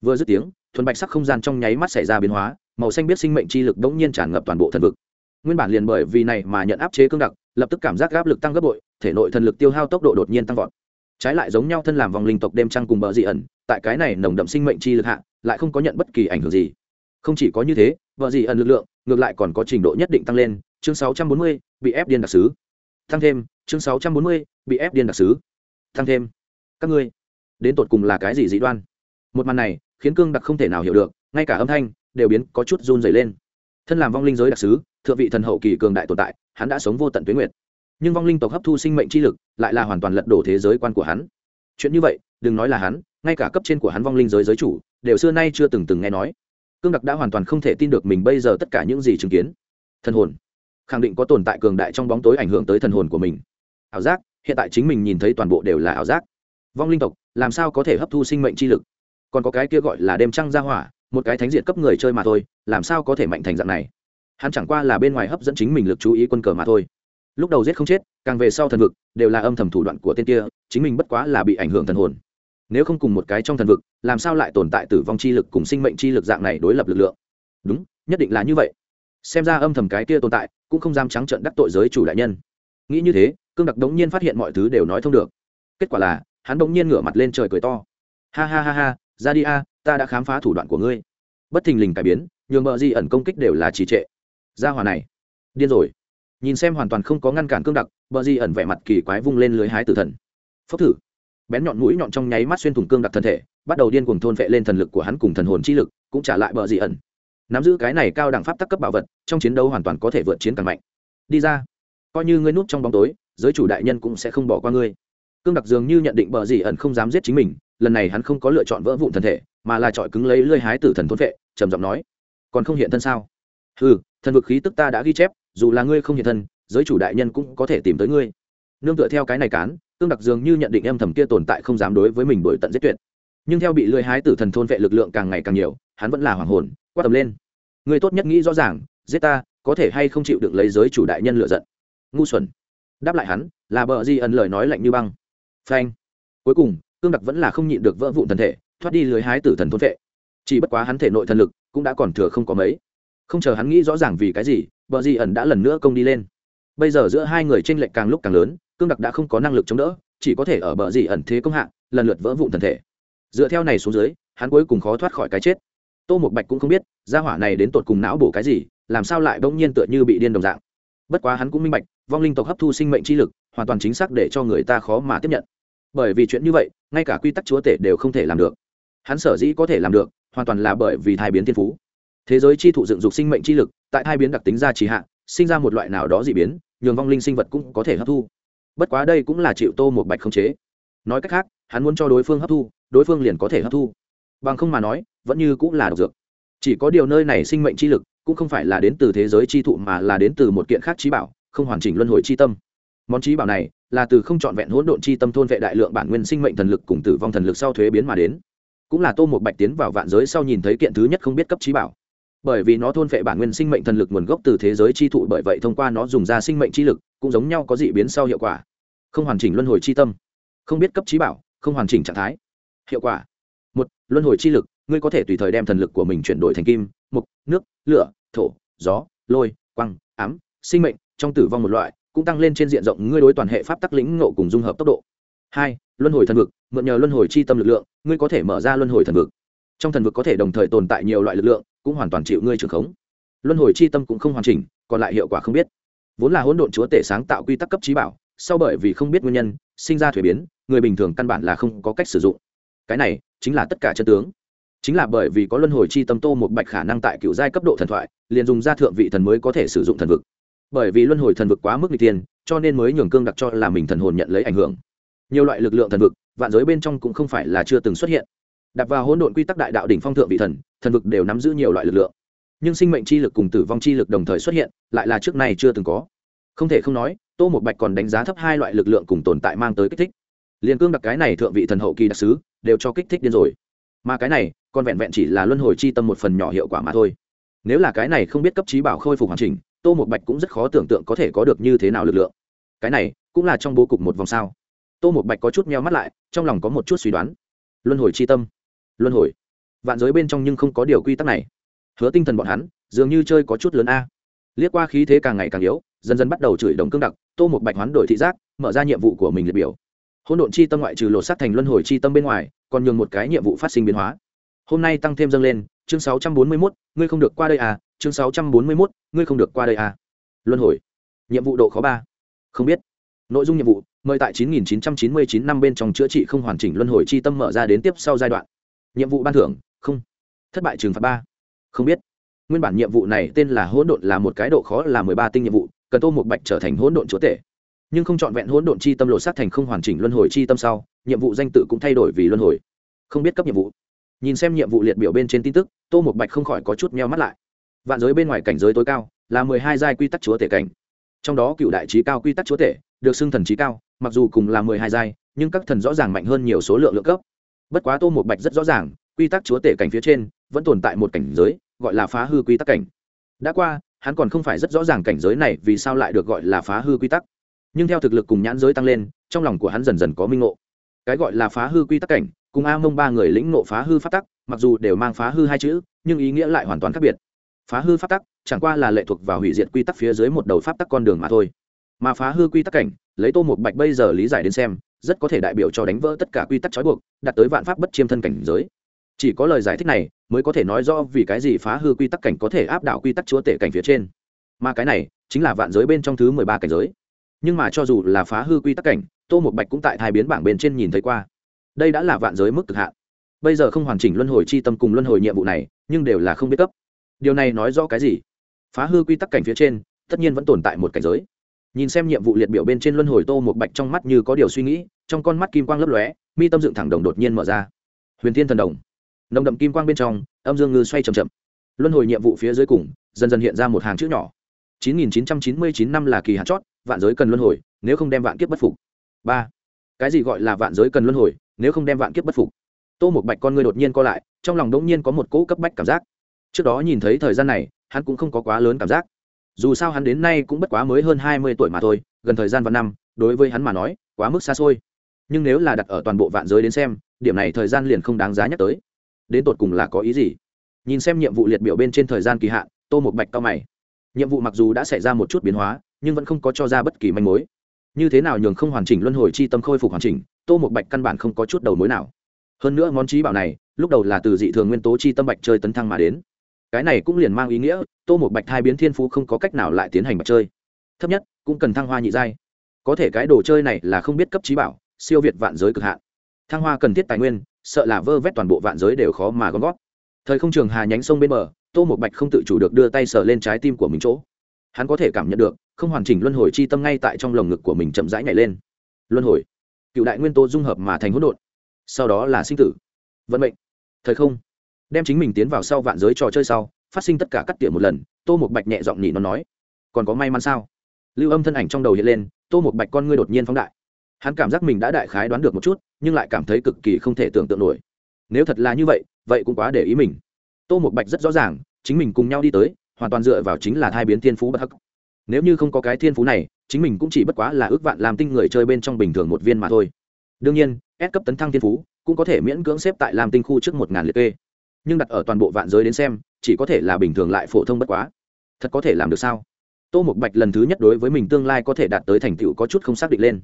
vừa dứt tiếng, thuần bạch sắc không gian trong nháy mắt xảy ra biến hóa, màu xanh biết sinh mệnh chi lực đống nhiên tràn ngập toàn bộ thần vực. Nguyên bản liền bởi vì này mà nhận áp chế cương đặc, lập tức cảm giác áp lực tăng gấp bội, thể nội thần lực tiêu hao tốc độ đột nhiên tăng vọt. Trái lại giống nhau thân làm vòng linh tộc đêm trăng cùng bờ dị ẩn, tại cái này nồng đậm sinh mệnh chi lực hạ, lại không có nhận bất kỳ ảnh hưởng gì không chỉ có như thế vợ dị ẩn lực lượng ngược lại còn có trình độ nhất định tăng lên. Chương 640, bị ép điên đặc sứ. Tăng thêm chương 640, bị ép điên đặc sứ. Tăng thêm. Các ngươi đến tột cùng là cái gì dị đoan? Một màn này khiến cương đặc không thể nào hiểu được ngay cả âm thanh đều biến có chút run dày lên. Thân làm vong linh giới đặc sứ thượng vị thần hậu kỳ cường đại tồn tại hắn đã sống vô tận tuyến nguyệt. Nhưng vong linh tộc hấp thu sinh mệnh chi lực lại là hoàn toàn lật đổ thế giới quan của hắn. Chuyện như vậy đừng nói là hắn ngay cả cấp trên của hắn vong linh giới giới chủ đều xưa nay chưa từng từng nghe nói cương đặc đã hoàn toàn không thể tin được mình bây giờ tất cả những gì chứng kiến. Thần hồn. Khẳng định có tồn tại cường đại trong bóng tối ảnh hưởng tới thần hồn của mình. Ảo giác. Hiện tại chính mình nhìn thấy toàn bộ đều là ảo giác. Vong linh tộc, làm sao có thể hấp thu sinh mệnh chi lực? Còn có cái kia gọi là đêm trăng ra hỏa, một cái thánh diệt cấp người chơi mà thôi, làm sao có thể mạnh thành dạng này? Hắn chẳng qua là bên ngoài hấp dẫn chính mình lực chú ý quân cờ mà thôi. Lúc đầu giết không chết, càng về sau thần vực, đều là âm thầm thủ đoạn của tên kia, chính mình bất quá là bị ảnh hưởng thần hồn nếu không cùng một cái trong thần vực, làm sao lại tồn tại tử vong chi lực cùng sinh mệnh chi lực dạng này đối lập lực lượng? Đúng, nhất định là như vậy. Xem ra âm thầm cái kia tồn tại, cũng không dám trắng trợn đắc tội giới chủ đại nhân. Nghĩ như thế, cương đặc đống nhiên phát hiện mọi thứ đều nói thông được. Kết quả là, hắn đống nhiên ngửa mặt lên trời cười to. Ha ha ha ha, ra đi a, ta đã khám phá thủ đoạn của ngươi. Bất thình lình cải biến, nhường bờ di ẩn công kích đều là trì trệ. Gia hòa này, điên rồi. Nhìn xem hoàn toàn không có ngăn cản cương đặc, bờ di ẩn vẻ mặt kỳ quái vung lên lưới hái tử thần. Phốc thử bén nhọn mũi nhọn trong nháy mắt xuyên thủng cương đặc thân thể, bắt đầu điên cuồng thôn vệ lên thần lực của hắn cùng thần hồn chi lực, cũng trả lại bờ dị ẩn. Nắm giữ cái này cao đẳng pháp tắc cấp bảo vật, trong chiến đấu hoàn toàn có thể vượt chiến càng mạnh. Đi ra. Coi như ngươi núp trong bóng tối, giới chủ đại nhân cũng sẽ không bỏ qua ngươi. Cương đặc dường như nhận định bờ dị ẩn không dám giết chính mình, lần này hắn không có lựa chọn vỡ vụn thân thể, mà là chọi cứng lấy lơi hái tử thần thôn vệ trầm giọng nói, còn không hiện thân sao? Ừ thần vực khí tức ta đã ghi chép, dù là ngươi không hiện thân, giới chủ đại nhân cũng có thể tìm tới ngươi. Nương tựa theo cái này cán tương đặc dường như nhận định em thầm kia tồn tại không dám đối với mình đổi tận giết tuyệt. Nhưng theo bị lưỡi hái tử thần thôn vệ lực lượng càng ngày càng nhiều, hắn vẫn là hoàng hồn, quát tầm lên. Người tốt nhất nghĩ rõ ràng, giết ta, có thể hay không chịu được lấy giới chủ đại nhân lựa giận. Ngu xuẩn. Đáp lại hắn, là bờ di ẩn lời nói lạnh như băng. Phanh. Cuối cùng cương đặc vẫn là không nhịn được vỡ vụn thần thể, thoát đi lưới hái tử thần thôn vệ. Chỉ bất quá hắn thể nội thần lực cũng đã còn thừa không có mấy. Không chờ hắn nghĩ rõ ràng vì cái gì, bờ di ẩn đã lần nữa công đi lên. Bây giờ giữa hai người tranh lệch càng lúc càng lớn cương đặc đã không có năng lực chống đỡ, chỉ có thể ở bờ gì ẩn thế công hạng lần lượt vỡ vụn thần thể. Dựa theo này xuống dưới, hắn cuối cùng khó thoát khỏi cái chết. Tô một bạch cũng không biết, gia hỏa này đến tột cùng não bổ cái gì, làm sao lại bỗng nhiên tựa như bị điên đồng dạng. Bất quá hắn cũng minh bạch, vong linh tộc hấp thu sinh mệnh chi lực, hoàn toàn chính xác để cho người ta khó mà tiếp nhận. Bởi vì chuyện như vậy, ngay cả quy tắc chúa tể đều không thể làm được. Hắn sở dĩ có thể làm được, hoàn toàn là bởi vì thai biến thiên phú. Thế giới chi thụ dựng dục sinh mệnh chi lực, tại thai biến đặc tính ra trì hạ, sinh ra một loại nào đó dị biến, nhường vong linh sinh vật cũng có thể hấp thu bất quá đây cũng là chịu tô một bạch không chế. Nói cách khác, hắn muốn cho đối phương hấp thu, đối phương liền có thể hấp thu. Bằng không mà nói, vẫn như cũng là độc dược. Chỉ có điều nơi này sinh mệnh chi lực cũng không phải là đến từ thế giới chi thụ mà là đến từ một kiện khác trí bảo, không hoàn chỉnh luân hồi chi tâm. Món trí bảo này là từ không trọn vẹn hỗn độn chi tâm thôn vệ đại lượng bản nguyên sinh mệnh thần lực cùng tử vong thần lực sau thuế biến mà đến. Cũng là tô một bạch tiến vào vạn giới sau nhìn thấy kiện thứ nhất không biết cấp trí bảo bởi vì nó thôn vệ bản nguyên sinh mệnh thần lực nguồn gốc từ thế giới chi thụ, bởi vậy thông qua nó dùng ra sinh mệnh chi lực, cũng giống nhau có dị biến sau hiệu quả. Không hoàn chỉnh luân hồi chi tâm. Không biết cấp trí bảo, không hoàn chỉnh trạng thái. Hiệu quả. Một, luân hồi chi lực, ngươi có thể tùy thời đem thần lực của mình chuyển đổi thành kim, mục, nước, lửa, thổ, gió, lôi quăng ám, sinh mệnh, trong tử vong một loại, cũng tăng lên trên diện rộng, ngươi đối toàn hệ pháp tắc lĩnh ngộ cùng dung hợp tốc độ. Hai, luân hồi thần vực, mượn nhờ luân hồi chi tâm lực lượng, ngươi có thể mở ra luân hồi thần vực. Trong thần vực có thể đồng thời tồn tại nhiều loại lực lượng cũng hoàn toàn chịu ngươi trưởng khống. Luân hồi chi tâm cũng không hoàn chỉnh, còn lại hiệu quả không biết. Vốn là hỗn độn chúa tể sáng tạo quy tắc cấp trí bảo, sau bởi vì không biết nguyên nhân, sinh ra thuế biến, người bình thường căn bản là không có cách sử dụng. Cái này chính là tất cả chân tướng. Chính là bởi vì có luân hồi chi tâm tô một bạch khả năng tại cựu giai cấp độ thần thoại, liền dùng ra thượng vị thần mới có thể sử dụng thần vực. Bởi vì luân hồi thần vực quá mức n g tiên cho nên mới nhường cương đặc cho là mình thần hồn nhận lấy ảnh hưởng. Nhiều loại lực lượng thần vực, vạn giới bên trong cũng không phải là chưa từng xuất hiện. Đặt vào hỗn độn quy tắc đại đạo đỉnh phong thượng vị thần thần vực đều nắm giữ nhiều loại lực lượng. Nhưng sinh mệnh chi lực cùng tử vong chi lực đồng thời xuất hiện, lại là trước này chưa từng có. Không thể không nói, tô một bạch còn đánh giá thấp hai loại lực lượng cùng tồn tại mang tới kích thích. Liền cương đặc cái này thượng vị thần hậu kỳ đặc sứ, đều cho kích thích điên rồi. Mà cái này, còn vẹn vẹn chỉ là luân hồi chi tâm một phần nhỏ hiệu quả mà thôi. Nếu là cái này không biết cấp trí bảo khôi phục hoàn chỉnh, tô một bạch cũng rất khó tưởng tượng có thể có được như thế nào lực lượng. Cái này, cũng là trong bố cục một vòng sao. Tô một bạch có chút meo mắt lại, trong lòng có một chút suy đoán. Luân hồi chi tâm. Luân hồi vạn giới bên trong nhưng không có điều quy tắc này. Hứa tinh thần bọn hắn dường như chơi có chút lớn a. Liếc qua khí thế càng ngày càng yếu dần dần bắt đầu chửi đồng cương đặc tô một bạch hoán đổi thị giác mở ra nhiệm vụ của mình liệt biểu. Hỗn độn chi tâm ngoại trừ lột sát thành luân hồi chi tâm bên ngoài còn nhường một cái nhiệm vụ phát sinh biến hóa. Hôm nay tăng thêm dâng lên chương 641, ngươi không được qua đây à chương 641, ngươi không được qua đây à. Luân hồi. Nhiệm vụ độ khó ba. Không biết. Nội dung nhiệm vụ mời tại 9999 năm bên trong chữa trị không hoàn chỉnh luân hồi chi tâm mở ra đến tiếp sau giai đoạn. Nhiệm vụ ban thưởng không. Thất bại trừng phạt ba. Không biết. Nguyên bản nhiệm vụ này tên là hỗn độn là một cái độ khó là mười ba tinh nhiệm vụ, cần tô một bạch trở thành hỗn độn chúa tể. Nhưng không c h ọ n vẹn hỗn độn chi tâm lộ sát thành không hoàn chỉnh luân hồi chi tâm sau, nhiệm vụ danh tự cũng thay đổi vì luân hồi. Không biết cấp nhiệm vụ. Nhìn xem nhiệm vụ liệt biểu bên trên tin tức, tô một bạch không khỏi có chút meo mắt lại. Vạn giới bên ngoài cảnh giới tối cao, là mười hai giai quy tắc chúa tể cảnh. Trong đó cựu đại trí cao quy tắc chúa tể, được xưng thần trí cao, mặc dù cùng là mười hai giai, nhưng các thần rõ ràng mạnh hơn nhiều số lượng lượng cấp. Bất quá tô một bạch rất rõ ràng quy tắc chúa tể cảnh phía trên vẫn tồn tại một cảnh giới, gọi là phá hư quy tắc cảnh. Đã qua, hắn còn không phải rất rõ ràng cảnh giới này vì sao lại được gọi là phá hư quy tắc. Nhưng theo thực lực cùng nhãn giới tăng lên, trong lòng của hắn dần dần có minh ngộ. Cái gọi là phá hư quy tắc cảnh, cùng a mông ba người lĩnh ngộ phá hư phát tắc, mặc dù đều mang phá hư hai chữ, nhưng ý nghĩa lại hoàn toàn khác biệt. Phá hư pháp tắc, chẳng qua là lệ thuộc vào hủy diệt quy tắc phía dưới một đầu pháp tắc con đường mà thôi. Mà phá hư quy tắc cảnh, lấy tô một bạch bây giờ lý giải đến xem, rất có thể đại biểu cho đánh vỡ tất cả quy tắc trói buộc, đạt tới vạn pháp bất chiêm thân cảnh giới chỉ có lời giải thích này mới có thể nói rõ vì cái gì phá hư quy tắc cảnh có thể áp đảo quy tắc chúa tể cảnh phía trên. Mà cái này chính là vạn giới bên trong thứ mười ba cảnh giới. Nhưng mà cho dù là phá hư quy tắc cảnh, tô một bạch cũng tại thai biến bảng bên trên nhìn thấy qua. Đây đã là vạn giới mức cực hạn. Bây giờ không hoàn chỉnh luân hồi chi tâm cùng luân hồi nhiệm vụ này, nhưng đều là không biết cấp. Điều này nói rõ cái gì? Phá hư quy tắc cảnh phía trên, tất nhiên vẫn tồn tại một cảnh giới. Nhìn xem nhiệm vụ liệt biểu bên trên luân hồi tô một bạch trong mắt như có điều suy nghĩ, trong con mắt kim quang lấp lóe, mi tâm dựng thẳng đồng đột nhiên mở ra. Huyền thiên thần đồng nồng đậm kim quang bên trong, âm dương ngư xoay c h ậ m chậm. Luân hồi nhiệm vụ phía dưới cùng, dần dần hiện ra một hàng chữ nhỏ. 9999 năm là kỳ hạn chót, vạn giới cần luân hồi, nếu không đem vạn kiếp bất phục. Ba. Cái gì gọi là vạn giới cần luân hồi, nếu không đem vạn kiếp bất phục? Tô một bạch con người đột nhiên co lại, trong lòng đống nhiên có một cỗ cấp bách cảm giác. Trước đó nhìn thấy thời gian này, hắn cũng không có quá lớn cảm giác. Dù sao hắn đến nay cũng bất quá mới hơn hai mươi tuổi mà thôi, gần thời gian vạn năm, đối với hắn mà nói, quá mức xa xôi. Nhưng nếu là đặt ở toàn bộ vạn giới đến xem, điểm này thời gian liền không đáng giá nhắc tới đến tột cùng là có ý gì? Nhìn xem nhiệm vụ liệt biểu bên trên thời gian kỳ hạn, tô một bạch cao mày. Nhiệm vụ mặc dù đã xảy ra một chút biến hóa, nhưng vẫn không có cho ra bất kỳ manh mối. Như thế nào nhường không hoàn chỉnh luân hồi chi tâm khôi phục hoàn chỉnh, tô một bạch căn bản không có chút đầu mối nào. Hơn nữa món trí bảo này, lúc đầu là từ dị thường nguyên tố chi tâm bạch chơi tấn thăng mà đến. Cái này cũng liền mang ý nghĩa, tô một bạch hai biến thiên phú không có cách nào lại tiến hành bạch chơi. Thấp nhất, cũng cần thăng hoa nhị giai. Có thể cái đồ chơi này là không biết cấp trí bảo, siêu việt vạn giới cực hạn. Thăng hoa cần thiết tài nguyên sợ là vơ vét toàn bộ vạn giới đều khó mà gom gót. Thời không trường hà nhánh sông bên bờ, tô một bạch không tự chủ được đưa tay sờ lên trái tim của mình chỗ. Hắn có thể cảm nhận được, không hoàn chỉnh luân hồi chi tâm ngay tại trong lồng ngực của mình chậm rãi nhảy lên. Luân hồi. Cựu đại nguyên tố dung hợp mà thành hỗn độn. Sau đó là sinh tử. Vận mệnh. Thời không. Đem chính mình tiến vào sau vạn giới trò chơi sau, phát sinh tất cả cắt tỉa một lần, tô một bạch nhẹ giọng nhị nó nói. Còn có may mắn sao? Lưu âm thân ảnh trong đầu hiện lên, tô một bạch con ngươi đột nhiên phóng đại hắn cảm giác mình đã đại khái đoán được một chút, nhưng lại cảm thấy cực kỳ không thể tưởng tượng nổi. Nếu thật là như vậy vậy cũng quá để ý mình. Tô một bạch rất rõ ràng, chính mình cùng nhau đi tới, hoàn toàn dựa vào chính là thai biến thiên phú bất hắc. Nếu như không có cái thiên phú này, chính mình cũng chỉ bất quá là ước vạn làm tinh người chơi bên trong bình thường một viên mà thôi. Đương nhiên, S cấp tấn thăng thiên phú, cũng có thể miễn cưỡng xếp tại làm tinh khu trước một ngàn liệt kê. Nhưng đặt ở toàn bộ vạn giới đến xem, chỉ có thể là bình thường lại phổ thông bất quá. Thật có thể làm được sao? Tô một bạch lần thứ nhất đối với mình tương lai có thể đạt tới thành tựu có chút không xác định lên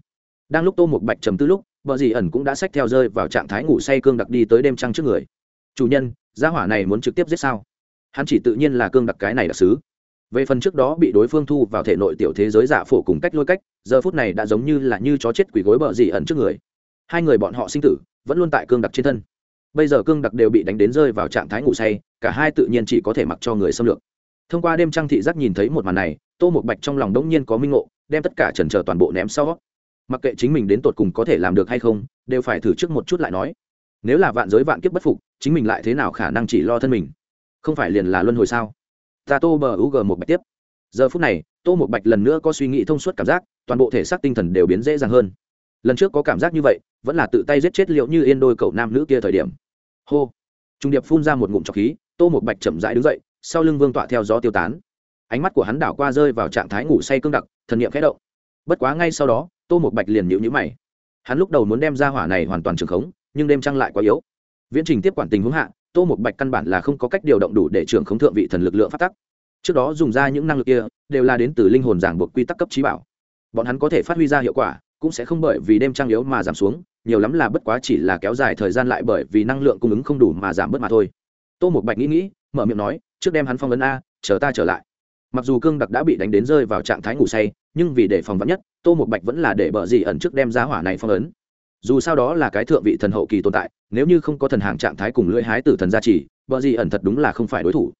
đang lúc tô một bạch trầm tư lúc, vợ dì ẩn cũng đã xách theo rơi vào trạng thái ngủ say cương đặc đi tới đêm trăng trước người. Chủ nhân, gia hỏa này muốn trực tiếp giết sao? Hắn chỉ tự nhiên là cương đặc cái này đặc xứ về phần trước đó bị đối phương thu vào thể nội tiểu thế giới giả phổ cùng cách lôi cách, giờ phút này đã giống như là như chó chết quỷ gối bờ dì ẩn trước người. Hai người bọn họ sinh tử, vẫn luôn tại cương đặc trên thân. Bây giờ cương đặc đều bị đánh đến rơi vào trạng thái ngủ say, cả hai tự nhiên chỉ có thể mặc cho người xâm lược. Thông qua đêm trăng thị giác nhìn thấy một màn này, tô một bạch trong lòng đống nhiên có minh ngộ, đem tất cả trần trờ toàn bộ ném sau mặc kệ chính mình đến tột cùng có thể làm được hay không, đều phải thử trước một chút lại nói. Nếu là vạn giới vạn kiếp bất phục, chính mình lại thế nào khả năng chỉ lo thân mình? Không phải liền là luân hồi sao? Ta tô bờ u g một bạch tiếp. Giờ phút này, tô một bạch lần nữa có suy nghĩ thông suốt cảm giác, toàn bộ thể xác tinh thần đều biến dễ dàng hơn. Lần trước có cảm giác như vậy, vẫn là tự tay giết chết liệu như yên đôi cậu nam nữ kia thời điểm. Hô. Trung điệp phun ra một ngụm trọc khí, tô một bạch chậm rãi đứng dậy, sau lưng vương tọa theo gió tiêu tán. Ánh mắt của hắn đảo qua rơi vào trạng thái ngủ say cương đặc, thần n i ệ m khẽ động. Bất quá ngay sau đó tô một bạch liền nhịu nhữ mày. Hắn lúc đầu muốn đem ra hỏa này hoàn toàn trường khống, nhưng đêm trăng lại quá yếu. Viễn trình tiếp quản tình huống hạ, tô một bạch căn bản là không có cách điều động đủ để trưởng khống thượng vị thần lực lượng phát tắc. Trước đó dùng ra những năng lực kia, đều là đến từ linh hồn giảng buộc quy tắc cấp trí bảo. Bọn hắn có thể phát huy ra hiệu quả, cũng sẽ không bởi vì đêm trăng yếu mà giảm xuống, nhiều lắm là bất quá chỉ là kéo dài thời gian lại bởi vì năng lượng cung ứng không đủ mà giảm bớt mà thôi. Tô một bạch nghĩ nghĩ, mở miệng nói, trước đem hắn phong ấn a, chờ ta trở lại. Mặc dù cương đặc đã bị đánh đến rơi vào trạng thái ngủ say nhưng vì để phòng vắn nhất, tô một bạch vẫn là để bờ dị ẩn trước đem giá hỏa này phong ấn. Dù sao đó là cái thượng vị thần hậu kỳ tồn tại, nếu như không có thần hàng trạng thái cùng lưỡi hái tử thần gia trì bờ dị ẩn thật đúng là không phải đối thủ.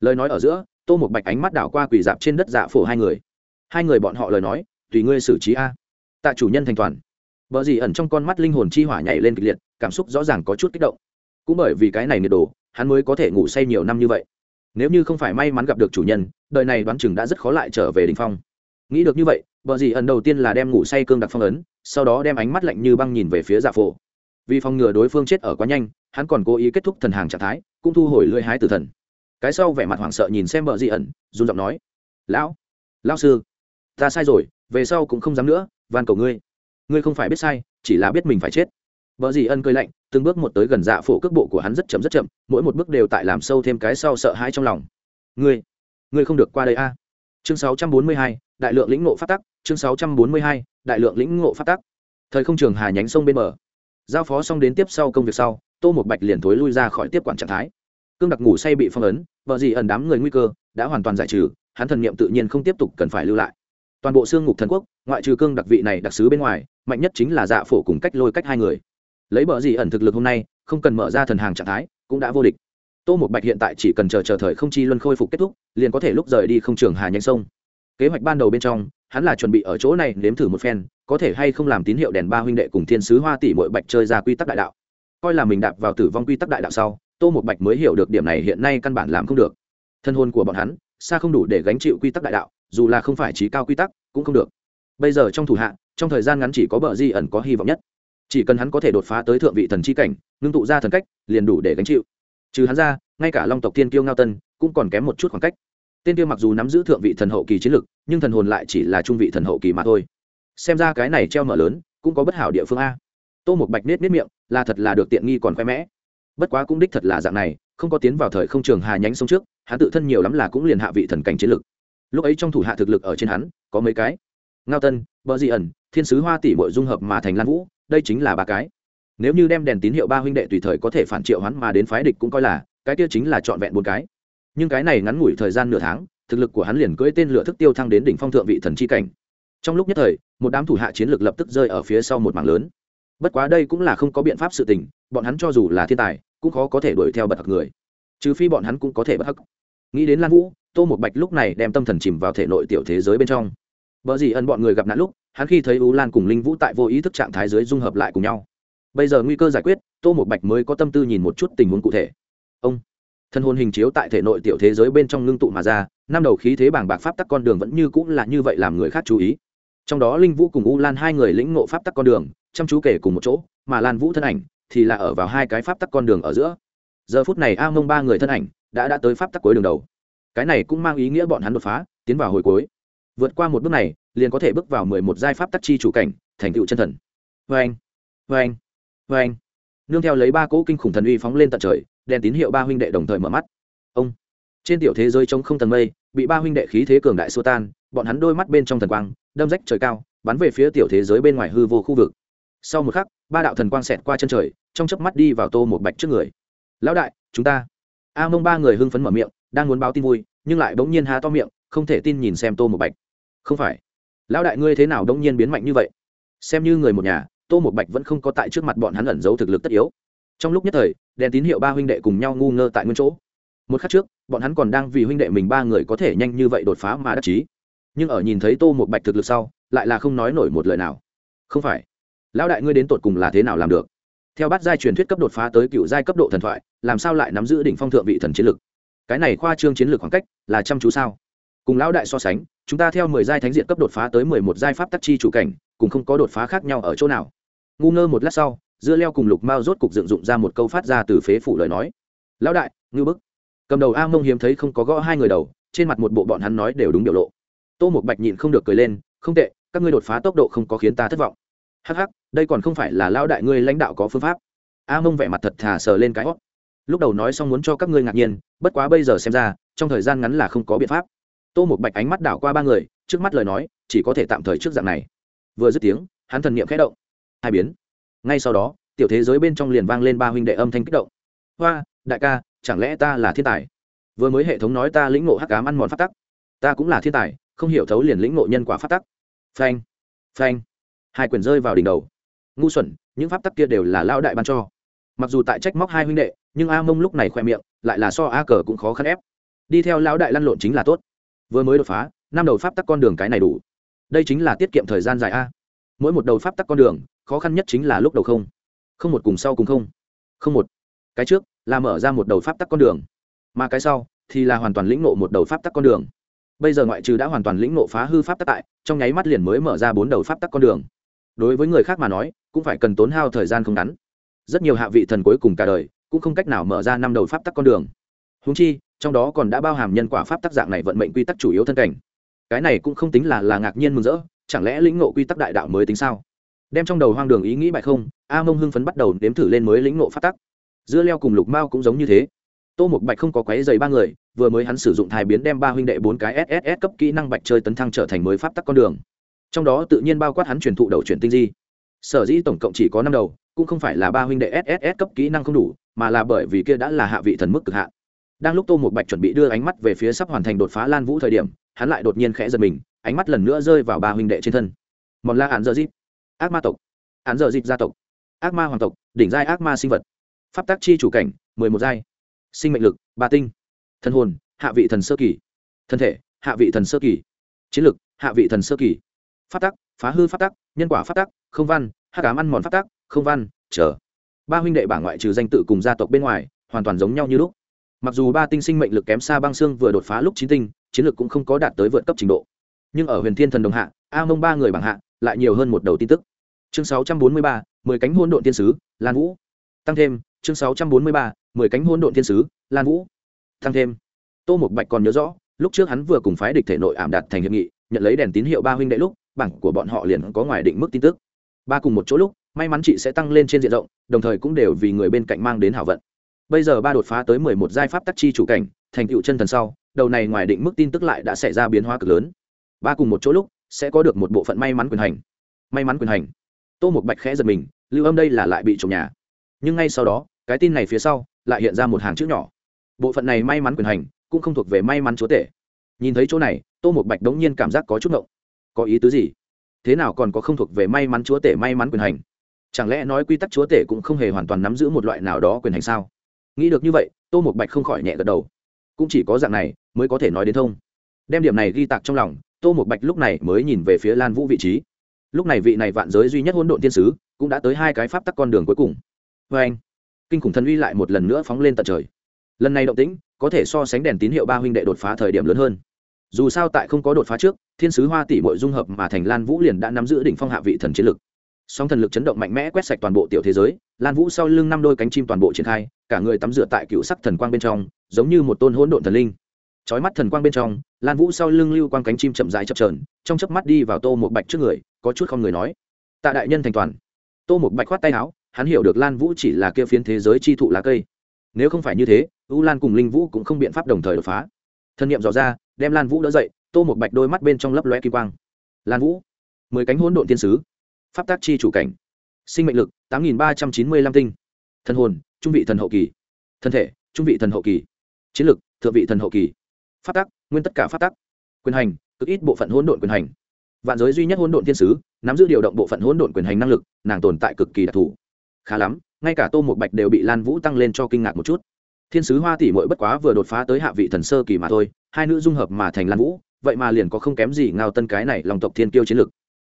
Lời nói ở giữa, tô một bạch ánh mắt đảo qua quỳ dạp trên đất dạ phổ hai người. Hai người bọn họ lời nói, tùy ngươi xử trí a. Tạ chủ nhân thành toàn. Bờ dị ẩn trong con mắt linh hồn chi hỏa nhảy lên kịch liệt, cảm xúc rõ ràng có chút kích động. Cũng bởi vì cái này nhiệt độ, hắn mới có thể ngủ say nhiều năm như vậy. Nếu như không phải may mắn gặp được chủ nhân, đời này đoán chừng đã rất khó lại trở về đình phong nghĩ được như vậy vợ dì ẩn đầu tiên là đem ngủ say cương đặc phong ấn sau đó đem ánh mắt lạnh như băng nhìn về phía dạ phổ. Vì phòng ngừa đối phương chết ở quá nhanh hắn còn cố ý kết thúc thần hàng trạng thái cũng thu hồi lưỡi hái tử thần. Cái sau vẻ mặt hoảng sợ nhìn xem vợ dì ẩn run giọng nói lão lão sư ta sai rồi về sau cũng không dám nữa van cầu ngươi. Ngươi không phải biết sai chỉ là biết mình phải chết. Vợ dì ân cười lạnh từng bước một tới gần dạ phổ cước bộ của hắn rất chậm rất chậm mỗi một bước đều tại làm sâu thêm cái sau sợ hãi trong lòng. Ngươi ngươi không được qua đây a. Chương 642, đại lượng lĩnh ngộ phát tắc chương 642, đại lượng lĩnh ngộ phát tắc. Thời không trường hà nhánh sông bên bờ. Giao phó xong đến tiếp sau công việc sau tô một bạch liền thối lui ra khỏi tiếp quản trạng thái. Cương đặc ngủ say bị phong ấn vợ gì ẩn đám người nguy cơ đã hoàn toàn giải trừ hắn thần niệm tự nhiên không tiếp tục cần phải lưu lại. Toàn bộ xương ngục thần quốc ngoại trừ cương đặc vị này đặc sứ bên ngoài mạnh nhất chính là dạ phổ cùng cách lôi cách hai người. Lấy bờ gì ẩn thực lực hôm nay không cần mở ra thần hàng trạng thái cũng đã vô địch. Tô một bạch hiện tại chỉ cần chờ chờ thời không chi luân khôi phục kết thúc liền có thể lúc rời đi không trường hà nhanh sông kế hoạch ban đầu bên trong, hắn là chuẩn bị ở chỗ này nếm thử một phen, có thể hay không làm tín hiệu đèn ba huynh đệ cùng thiên sứ hoa tỷ mội bạch chơi ra quy tắc đại đạo. Coi là mình đạp vào tử vong quy tắc đại đạo sau, tô một bạch mới hiểu được điểm này hiện nay căn bản làm không được. Thân hôn của bọn hắn, xa không đủ để gánh chịu quy tắc đại đạo, dù là không phải trí cao quy tắc, cũng không được. Bây giờ trong thủ hạ, trong thời gian ngắn chỉ có bờ di ẩn có hy vọng nhất. Chỉ cần hắn có thể đột phá tới thượng vị thần chi cảnh, ngưng tụ ra thần cách, liền đủ để gánh chịu. Trừ hắn ra, ngay cả long tộc tiên kiêu ngao tân cũng còn kém một chút khoảng cách tên kia mặc dù nắm giữ thượng vị thần hậu kỳ chiến lực, nhưng thần hồn lại chỉ là trung vị thần hậu kỳ mà thôi. Xem ra cái này treo mở lớn, cũng có bất hảo địa phương a. Tô một bạch nết nết miệng, là thật là được tiện nghi còn khoe mẽ. Bất quá cũng đích thật là dạng này, không có tiến vào thời không trường hà nhánh sông trước, hắn tự thân nhiều lắm là cũng liền hạ vị thần cảnh chiến lực. Lúc ấy trong thủ hạ thực lực ở trên hắn, có mấy cái. Ngao tân, bờ di ẩn, thiên sứ hoa tỷ bội dung hợp mà thành lan vũ, đây chính là ba cái. Nếu như đem đèn tín hiệu ba huynh đệ tùy thời có thể phản triệu hắn mà đến phái địch cũng coi là, cái kia chính là trọn vẹn bốn cái nhưng cái này ngắn ngủi thời gian nửa tháng, thực lực của hắn liền cưỡi tên lửa thức tiêu thăng đến đỉnh phong thượng vị thần chi cảnh. Trong lúc nhất thời, một đám thủ hạ chiến lược lập tức rơi ở phía sau một mảng lớn. Bất quá đây cũng là không có biện pháp sự tình, bọn hắn cho dù là thiên tài, cũng khó có thể đuổi theo bậc người. Trừ phi bọn hắn cũng có thể bất hắc nghĩ đến lan vũ, tô một bạch lúc này đem tâm thần chìm vào thể nội tiểu thế giới bên trong. Vợ gì ân bọn người gặp nạn lúc, hắn khi thấy u lan cùng linh vũ tại vô ý thức trạng thái dưới dung hợp lại cùng nhau. Bây giờ nguy cơ giải quyết, tô một bạch mới có tâm tư nhìn một chút tình huống cụ thể. Ông thân hồn hình chiếu tại thể nội tiểu thế giới bên trong ngưng tụ mà ra, năm đầu khí thế bảng bạc pháp tắc con đường vẫn như cũng là như vậy làm người khác chú ý. Trong đó linh vũ cùng u lan hai người lĩnh ngộ pháp tắc con đường, chăm chú kể cùng một chỗ, mà lan vũ thân ảnh thì là ở vào hai cái pháp tắc con đường ở giữa. Giờ phút này a mông ba người thân ảnh đã đã tới pháp tắc cuối đường đầu. Cái này cũng mang ý nghĩa bọn hắn đột phá, tiến vào hồi cuối. Vượt qua một bước này, liền có thể bước vào mười một giai pháp tắc chi chủ cảnh, thành tựu chân thần. Vê anh vê anh vê anh nương theo lấy ba cỗ kinh khủng thần uy phóng lên tận trời đèn tín hiệu ba huynh đệ đồng thời mở mắt. Ông, trên tiểu thế giới trống không tầng mây, bị ba huynh đệ khí thế cường đại xua tan, bọn hắn đôi mắt bên trong thần quang, đâm rách trời cao, bắn về phía tiểu thế giới bên ngoài hư vô khu vực. Sau một khắc, ba đạo thần quang xẹt qua chân trời, trong chớp mắt đi vào tô một bạch trước người. Lão đại, chúng ta. A mông ba người hưng phấn mở miệng, đang muốn báo tin vui, nhưng lại bỗng nhiên há to miệng, không thể tin nhìn xem tô một bạch. Không phải. Lão đại ngươi thế nào đông nhiên biến mạnh như vậy? Xem như người một nhà, tô một bạch vẫn không có tại trước mặt bọn hắn ẩn giấu thực lực tất yếu trong lúc nhất thời, đèn tín hiệu ba huynh đệ cùng nhau ngu ngơ tại nguyên chỗ. Một khắc trước, bọn hắn còn đang vì huynh đệ mình ba người có thể nhanh như vậy đột phá mà đắc chí. Nhưng ở nhìn thấy tô một bạch thực lực sau, lại là không nói nổi một lời nào. Không phải. Lão đại ngươi đến tột cùng là thế nào làm được? Theo bát giai truyền thuyết cấp đột phá tới cựu giai cấp độ thần thoại, làm sao lại nắm giữ đỉnh phong thượng vị thần chiến lực? Cái này khoa trương chiến lược khoảng cách là chăm chú sao? Cùng lão đại so sánh, chúng ta theo mười giai thánh diện cấp đột phá tới mười một giai pháp tắc chi chủ cảnh, cùng không có đột phá khác nhau ở chỗ nào? Ngu ngơ một lát sau dưa leo cùng lục mao rốt cục dựng dụng ra một câu phát ra từ phế phủ lời nói. Lão đại, ngư bức. Cầm đầu a mông hiếm thấy không có gõ hai người đầu, trên mặt một bộ bọn hắn nói đều đúng biểu lộ. Tô một bạch nhịn không được cười lên, không tệ, các ngươi đột phá tốc độ không có khiến ta thất vọng. Hắc hắc, đây còn không phải là lão đại ngươi lãnh đạo có phương pháp. A mông vẻ mặt thật thà sờ lên cái hót lúc đầu nói xong muốn cho các ngươi ngạc nhiên, bất quá bây giờ xem ra, trong thời gian ngắn là không có biện pháp. Tô một bạch ánh mắt đảo qua ba người, trước mắt lời nói, chỉ có thể tạm thời trước dạng này. Vừa dứt tiếng, hắn thần niệm khẽ động. Hai biến ngay sau đó, tiểu thế giới bên trong liền vang lên ba huynh đệ âm thanh kích động. Hoa, đại ca, chẳng lẽ ta là thiên tài? Vừa mới hệ thống nói ta lĩnh ngộ hắc cám ăn mòn phát tắc. Ta cũng là thiên tài, không hiểu thấu liền lĩnh ngộ nhân quả phát tắc. Phanh phanh. Hai quyền rơi vào đỉnh đầu. Ngu xuẩn, những pháp tắc kia đều là lao đại ban cho. Mặc dù tại trách móc hai huynh đệ, nhưng a mông lúc này khoe miệng lại là so a cờ cũng khó khăn ép. Đi theo lão đại lăn lộn chính là tốt. Vừa mới đột phá, năm đầu pháp tắc con đường cái này đủ. Đây chính là tiết kiệm thời gian dài a mỗi một đầu pháp tắc con đường, khó khăn nhất chính là lúc đầu không. Không một cùng sau cùng không. Không một. Cái trước là mở ra một đầu pháp tắc con đường, mà cái sau thì là hoàn toàn lĩnh nộ một đầu pháp tắc con đường. Bây giờ ngoại trừ đã hoàn toàn lĩnh nộ phá hư pháp tắc tại, trong nháy mắt liền mới mở ra bốn đầu pháp tắc con đường. Đối với người khác mà nói, cũng phải cần tốn hao thời gian không ngắn. Rất nhiều hạ vị thần cuối cùng cả đời cũng không cách nào mở ra năm đầu pháp tắc con đường. Húng chi, trong đó còn đã bao hàm nhân quả pháp tắc dạng này vận mệnh quy tắc chủ yếu thân cảnh. Cái này cũng không tính là là ngạc nhiên mừng rỡ chẳng lẽ lĩnh ngộ quy tắc đại đạo mới tính sao? Đem trong đầu hoang đường ý nghĩ bại không, a mông hưng phấn bắt đầu nếm thử lên mới lĩnh ngộ pháp tắc. Dưa leo cùng lục mao cũng giống như thế. Tô một bạch không có quấy dày ba người, vừa mới hắn sử dụng thai biến đem ba huynh đệ bốn cái sss cấp kỹ năng bạch chơi tấn thăng trở thành mới pháp tắc con đường. Trong đó tự nhiên bao quát hắn truyền thụ đầu chuyển tinh di. Sở dĩ tổng cộng chỉ có năm đầu, cũng không phải là ba huynh đệ sss cấp kỹ năng không đủ, mà là bởi vì kia đã là hạ vị thần mức cực hạn. Đang lúc tô một bạch chuẩn bị đưa ánh mắt về phía sắp hoàn thành đột phá lan vũ thời điểm, hắn lại đột nhiên khẽ giật mình ánh mắt lần nữa rơi vào ba huynh đệ trên thân. Mòn la hạn dơ dịp. Ác ma tộc. Hạn dơ dịp gia tộc. Ác ma hoàng tộc, đỉnh giai ác ma sinh vật. Pháp tác chi chủ cảnh, mười một giai. Sinh mệnh lực, ba tinh. Thân hồn, hạ vị thần sơ kỳ. Thân thể, hạ vị thần sơ kỳ. Chiến lực, hạ vị thần sơ kỳ. Phát tắc, phá hư phát tắc, nhân quả phát tắc, không văn hát cám ăn mòn phát tắc, không văn, chờ. Ba huynh đệ bảng ngoại trừ danh tự cùng gia tộc bên ngoài, hoàn toàn giống nhau như lúc. Mặc dù ba tinh sinh mệnh lực kém xa băng xương vừa đột phá lúc chín tinh, chiến lược cũng không có đạt tới vượt cấp trình độ nhưng ở huyền thiên thần đồng hạ, a mông ba người bảng hạ, lại nhiều hơn một đầu tin tức. Chương sáu trăm bốn mươi ba, mười cánh hôn độn thiên sứ, lan vũ. Tăng thêm, chương sáu trăm bốn mươi ba, mười cánh hôn độn thiên sứ, lan vũ. Tăng thêm. Tô mục bạch còn nhớ rõ, lúc trước hắn vừa cùng phái địch thể nội ảm đạt thành hiệp nghị, nhận lấy đèn tín hiệu ba huynh đệ lúc, bảng của bọn họ liền có ngoài định mức tin tức. Ba cùng một chỗ lúc, may mắn chị sẽ tăng lên trên diện rộng, đồng thời cũng đều vì người bên cạnh mang đến hảo vận. Bây giờ ba đột phá tới mười một giai pháp tắc chi chủ cảnh, thành tựu chân thần sau, đầu này ngoài định mức tin tức lại đã xảy ra biến hóa cực lớn ba cùng một chỗ lúc sẽ có được một bộ phận may mắn quyền hành. May mắn quyền hành. Tô một bạch khẽ giật mình, lưu âm đây là lại bị trộm nhà. Nhưng ngay sau đó, cái tin này phía sau lại hiện ra một hàng chữ nhỏ. Bộ phận này may mắn quyền hành cũng không thuộc về may mắn chúa tể. Nhìn thấy chỗ này, tô một bạch đống nhiên cảm giác có chút ngộng. Có ý tứ gì? Thế nào còn có không thuộc về may mắn chúa tể may mắn quyền hành? Chẳng lẽ nói quy tắc chúa tể cũng không hề hoàn toàn nắm giữ một loại nào đó quyền hành sao? Nghĩ được như vậy, tô một bạch không khỏi nhẹ gật đầu. Cũng chỉ có dạng này mới có thể nói đến thông. Đem điểm này ghi tạc trong lòng tô một bạch lúc này mới nhìn về phía lan vũ vị trí. Lúc này vị này vạn giới duy nhất hỗn độn thiên sứ cũng đã tới hai cái pháp tắc con đường cuối cùng. Vê anh, kinh khủng thần uy lại một lần nữa phóng lên tận trời. Lần này động tĩnh có thể so sánh đèn tín hiệu ba huynh đệ đột phá thời điểm lớn hơn. Dù sao tại không có đột phá trước, thiên sứ hoa tỷ bội dung hợp mà thành lan vũ liền đã nắm giữ đỉnh phong hạ vị thần chiến lực. Song thần lực chấn động mạnh mẽ quét sạch toàn bộ tiểu thế giới, lan vũ sau lưng năm đôi cánh chim toàn bộ triển khai, cả người tắm rửa tại cựu sắc thần quang bên trong, giống như một tôn hỗn độn thần linh chói mắt thần quang bên trong, lan vũ sau lưng lưu quang cánh chim chậm rãi chập trờn trong chớp mắt đi vào tô một bạch trước người, có chút không người nói. Tạ đại nhân thành toàn. Tô một bạch khoát tay áo, hắn hiểu được lan vũ chỉ là kia phiến thế giới chi thụ lá cây. Nếu không phải như thế, u lan cùng linh vũ cũng không biện pháp đồng thời đột phá. Thân nhiệm dò ra, đem lan vũ đỡ dậy, tô một bạch đôi mắt bên trong lấp loe kỳ quang. Lan vũ, mười cánh hỗn độn tiên sứ, pháp tác chi chủ cảnh, sinh mệnh lực tám nghìn ba trăm chín mươi lăm tinh thân hồn, trung vị thần hậu kỳ, thân thể, trung vị thần hậu kỳ, chiến lực, thượng vị thần hậu kỳ pháp tắc, nguyên tất cả pháp tắc. Quyền hành, cực ít bộ phận hỗn độn quyền hành. Vạn giới duy nhất hỗn độn thiên sứ, nắm giữ điều động bộ phận hỗn độn quyền hành năng lực, nàng tồn tại cực kỳ đặc thù. Khá lắm, ngay cả tô một bạch đều bị lan vũ tăng lên cho kinh ngạc một chút. Thiên sứ hoa tỷ mội bất quá vừa đột phá tới hạ vị thần sơ kỳ mà thôi, hai nữ dung hợp mà thành lan vũ, vậy mà liền có không kém gì ngao tân cái này lòng tộc thiên kiêu chiến lực.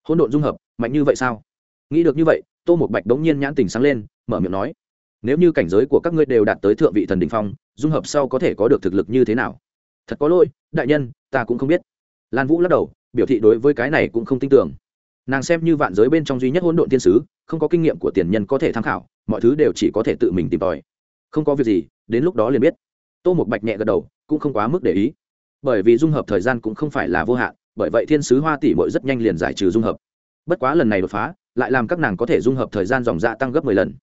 Hỗn độn dung hợp, mạnh như vậy sao? Nghĩ được như vậy, tô một bạch đống nhiên nhãn tình sáng lên, mở miệng nói, nếu như cảnh giới của các ngươi đều đạt tới thượng vị thần đình phong, dung hợp sau có thể có được thực lực như thế nào? Thật có lỗi, đại nhân, ta cũng không biết. Lan vũ lắc đầu, biểu thị đối với cái này cũng không tin tưởng. Nàng xem như vạn giới bên trong duy nhất hỗn độn thiên sứ, không có kinh nghiệm của tiền nhân có thể tham khảo, mọi thứ đều chỉ có thể tự mình tìm tòi. Không có việc gì, đến lúc đó liền biết. Tô một bạch nhẹ gật đầu, cũng không quá mức để ý. Bởi vì dung hợp thời gian cũng không phải là vô hạn, bởi vậy thiên sứ hoa tỷ mội rất nhanh liền giải trừ dung hợp. Bất quá lần này đột phá, lại làm các nàng có thể dung hợp thời gian dòng dạ tăng gấp mười lần.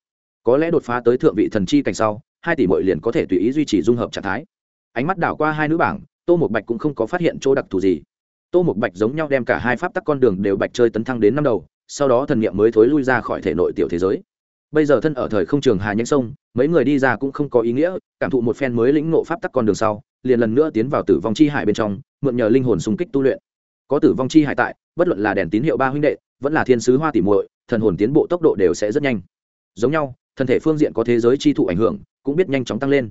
Có lẽ đột phá tới thượng vị thần chi cảnh sau, hai tỷ mội liền có thể tùy ý duy trì dung hợp trạng thái ánh mắt đảo qua hai nữ bảng, tô một bạch cũng không có phát hiện chỗ đặc thù gì. Tô một bạch giống nhau đem cả hai pháp tắc con đường đều bạch chơi tấn thăng đến năm đầu, sau đó thần nghiệm mới thối lui ra khỏi thể nội tiểu thế giới. Bây giờ thân ở thời không trường hà nhanh sông, mấy người đi ra cũng không có ý nghĩa, cảm thụ một phen mới lĩnh ngộ pháp tắc con đường sau, liền lần nữa tiến vào tử vong chi hải bên trong, mượn nhờ linh hồn xung kích tu luyện. Có tử vong chi hải tại, bất luận là đèn tín hiệu ba huynh đệ, vẫn là thiên sứ hoa tỉ muội, thần hồn tiến bộ tốc độ đều sẽ rất nhanh. Giống nhau, thân thể phương diện có thế giới chi thụ ảnh hưởng, cũng biết nhanh chóng tăng lên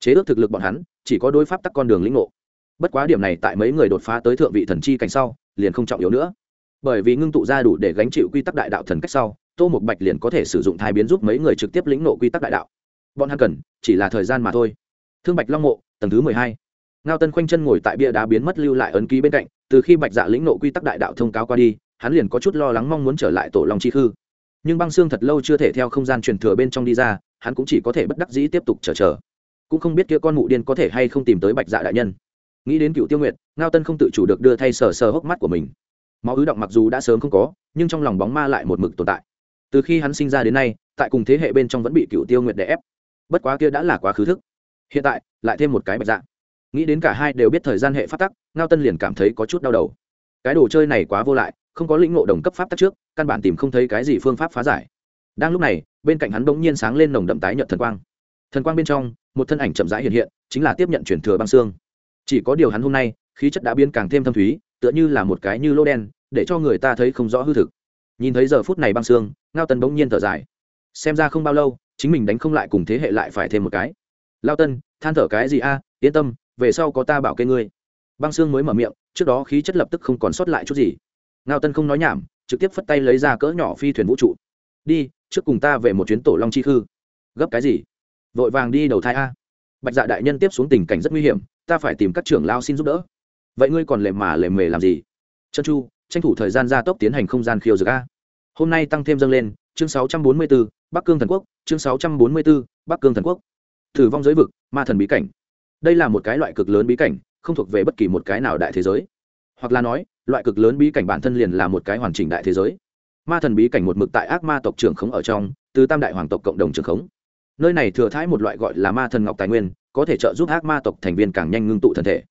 chế ước thực lực bọn hắn, chỉ có đối pháp tắc con đường lĩnh ngộ. Bất quá điểm này tại mấy người đột phá tới thượng vị thần chi cảnh sau, liền không trọng yếu nữa. Bởi vì ngưng tụ ra đủ để gánh chịu quy tắc đại đạo thần cách sau, tô một bạch liền có thể sử dụng thai biến giúp mấy người trực tiếp lĩnh nộ quy tắc đại đạo. Bọn hắn cần, chỉ là thời gian mà thôi. Thương bạch long mộ, tầng thứ mười hai. Ngao tân khoanh chân ngồi tại bia đá biến mất lưu lại ấn ký bên cạnh, từ khi bạch dạ lĩnh nộ quy tắc đại đạo thông cáo qua đi, hắn liền có chút lo lắng mong muốn trở lại tổ long chi khư. Nhưng băng xương thật lâu chưa thể theo không gian truyền thừa bên trong đi ra, hắn cũng chỉ có thể bất đắc dĩ tiếp tục chờ chờ cũng không biết kia con mụ điên có thể hay không tìm tới bạch dạ đại nhân. Nghĩ đến cựu tiêu nguyệt, ngao tân không tự chủ được đưa thay sờ sờ hốc mắt của mình. Máu ứ động mặc dù đã sớm không có, nhưng trong lòng bóng ma lại một mực tồn tại. Từ khi hắn sinh ra đến nay, tại cùng thế hệ bên trong vẫn bị cựu tiêu nguyệt đè ép. Bất quá kia đã là quá khứ thức. Hiện tại, lại thêm một cái bạch dạ. Nghĩ đến cả hai đều biết thời gian hệ phát tắc, ngao tân liền cảm thấy có chút đau đầu. Cái đồ chơi này quá vô lại, không có lĩnh ngộ đồng cấp pháp tắc trước, căn bản tìm không thấy cái gì phương pháp phá giải. Đang lúc này, bên cạnh hắn bỗng nhiên sáng lên nồng đậm tái nhợt thần quang. Thần quang bên trong một thân ảnh chậm rãi hiện hiện, chính là tiếp nhận chuyển thừa băng xương. Chỉ có điều hắn hôm nay, khí chất đã biến càng thêm thâm thúy, tựa như là một cái như lô đen, để cho người ta thấy không rõ hư thực. Nhìn thấy giờ phút này băng xương, ngao tân bỗng nhiên thở dài. Xem ra không bao lâu, chính mình đánh không lại cùng thế hệ lại phải thêm một cái. Lao tân, than thở cái gì a? Yên tâm, về sau có ta bảo kê ngươi. Băng xương mới mở miệng, trước đó khí chất lập tức không còn sót lại chút gì. Ngao tân không nói nhảm, trực tiếp phất tay lấy ra cỡ nhỏ phi thuyền vũ trụ. Đi, trước cùng ta về một chuyến tổ long chi khư. Gấp cái gì? Vội vàng đi đầu thai a. Bạch dạ đại nhân tiếp xuống tình cảnh rất nguy hiểm ta phải tìm các trưởng lao xin giúp đỡ. Vậy ngươi còn lề mà lề mề làm gì? Chân chu tranh thủ thời gian gia tốc tiến hành không gian khiêu dược a. Hôm nay tăng thêm dâng lên chương 644, bắc cương thần quốc chương 644, bắc cương thần quốc. Thử vong giới vực ma thần bí cảnh. Đây là một cái loại cực lớn bí cảnh không thuộc về bất kỳ một cái nào đại thế giới. Hoặc là nói loại cực lớn bí cảnh bản thân liền là một cái hoàn chỉnh đại thế giới. Ma thần bí cảnh một mực tại ác ma tộc trưởng khống ở trong từ tam đại hoàng tộc cộng đồng trưởng khống nơi này thừa thãi một loại gọi là ma thần ngọc tài nguyên, có thể trợ giúp ác ma tộc thành viên càng nhanh ngưng tụ thần thể.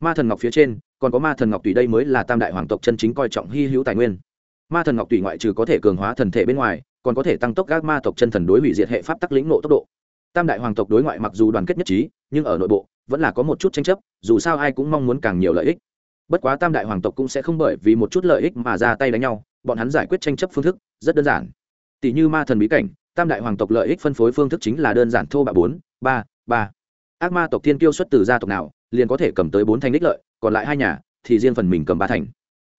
Ma thần ngọc phía trên, còn có ma thần ngọc tùy đây mới là tam đại hoàng tộc chân chính coi trọng hy hữu tài nguyên. Ma thần ngọc tùy ngoại trừ có thể cường hóa thần thể bên ngoài, còn có thể tăng tốc các ma tộc chân thần đối hủy diệt hệ pháp tắc lĩnh nộ tốc độ. Tam đại hoàng tộc đối ngoại mặc dù đoàn kết nhất trí, nhưng ở nội bộ, vẫn là có một chút tranh chấp, dù sao ai cũng mong muốn càng nhiều lợi ích. Bất quá tam đại hoàng tộc cũng sẽ không bởi vì một chút lợi ích mà ra tay đánh nhau, bọn hắn giải quyết tranh chấp phương thức rất đơn giản. Tỷ như ma thần bí cảnh tam đại hoàng tộc lợi ích phân phối phương thức chính là đơn giản thô bạ bốn, ba ba. Ác ma tộc thiên kiêu xuất từ gia tộc nào, liền có thể cầm tới bốn thành đích lợi, còn lại hai nhà, thì riêng phần mình cầm ba thành.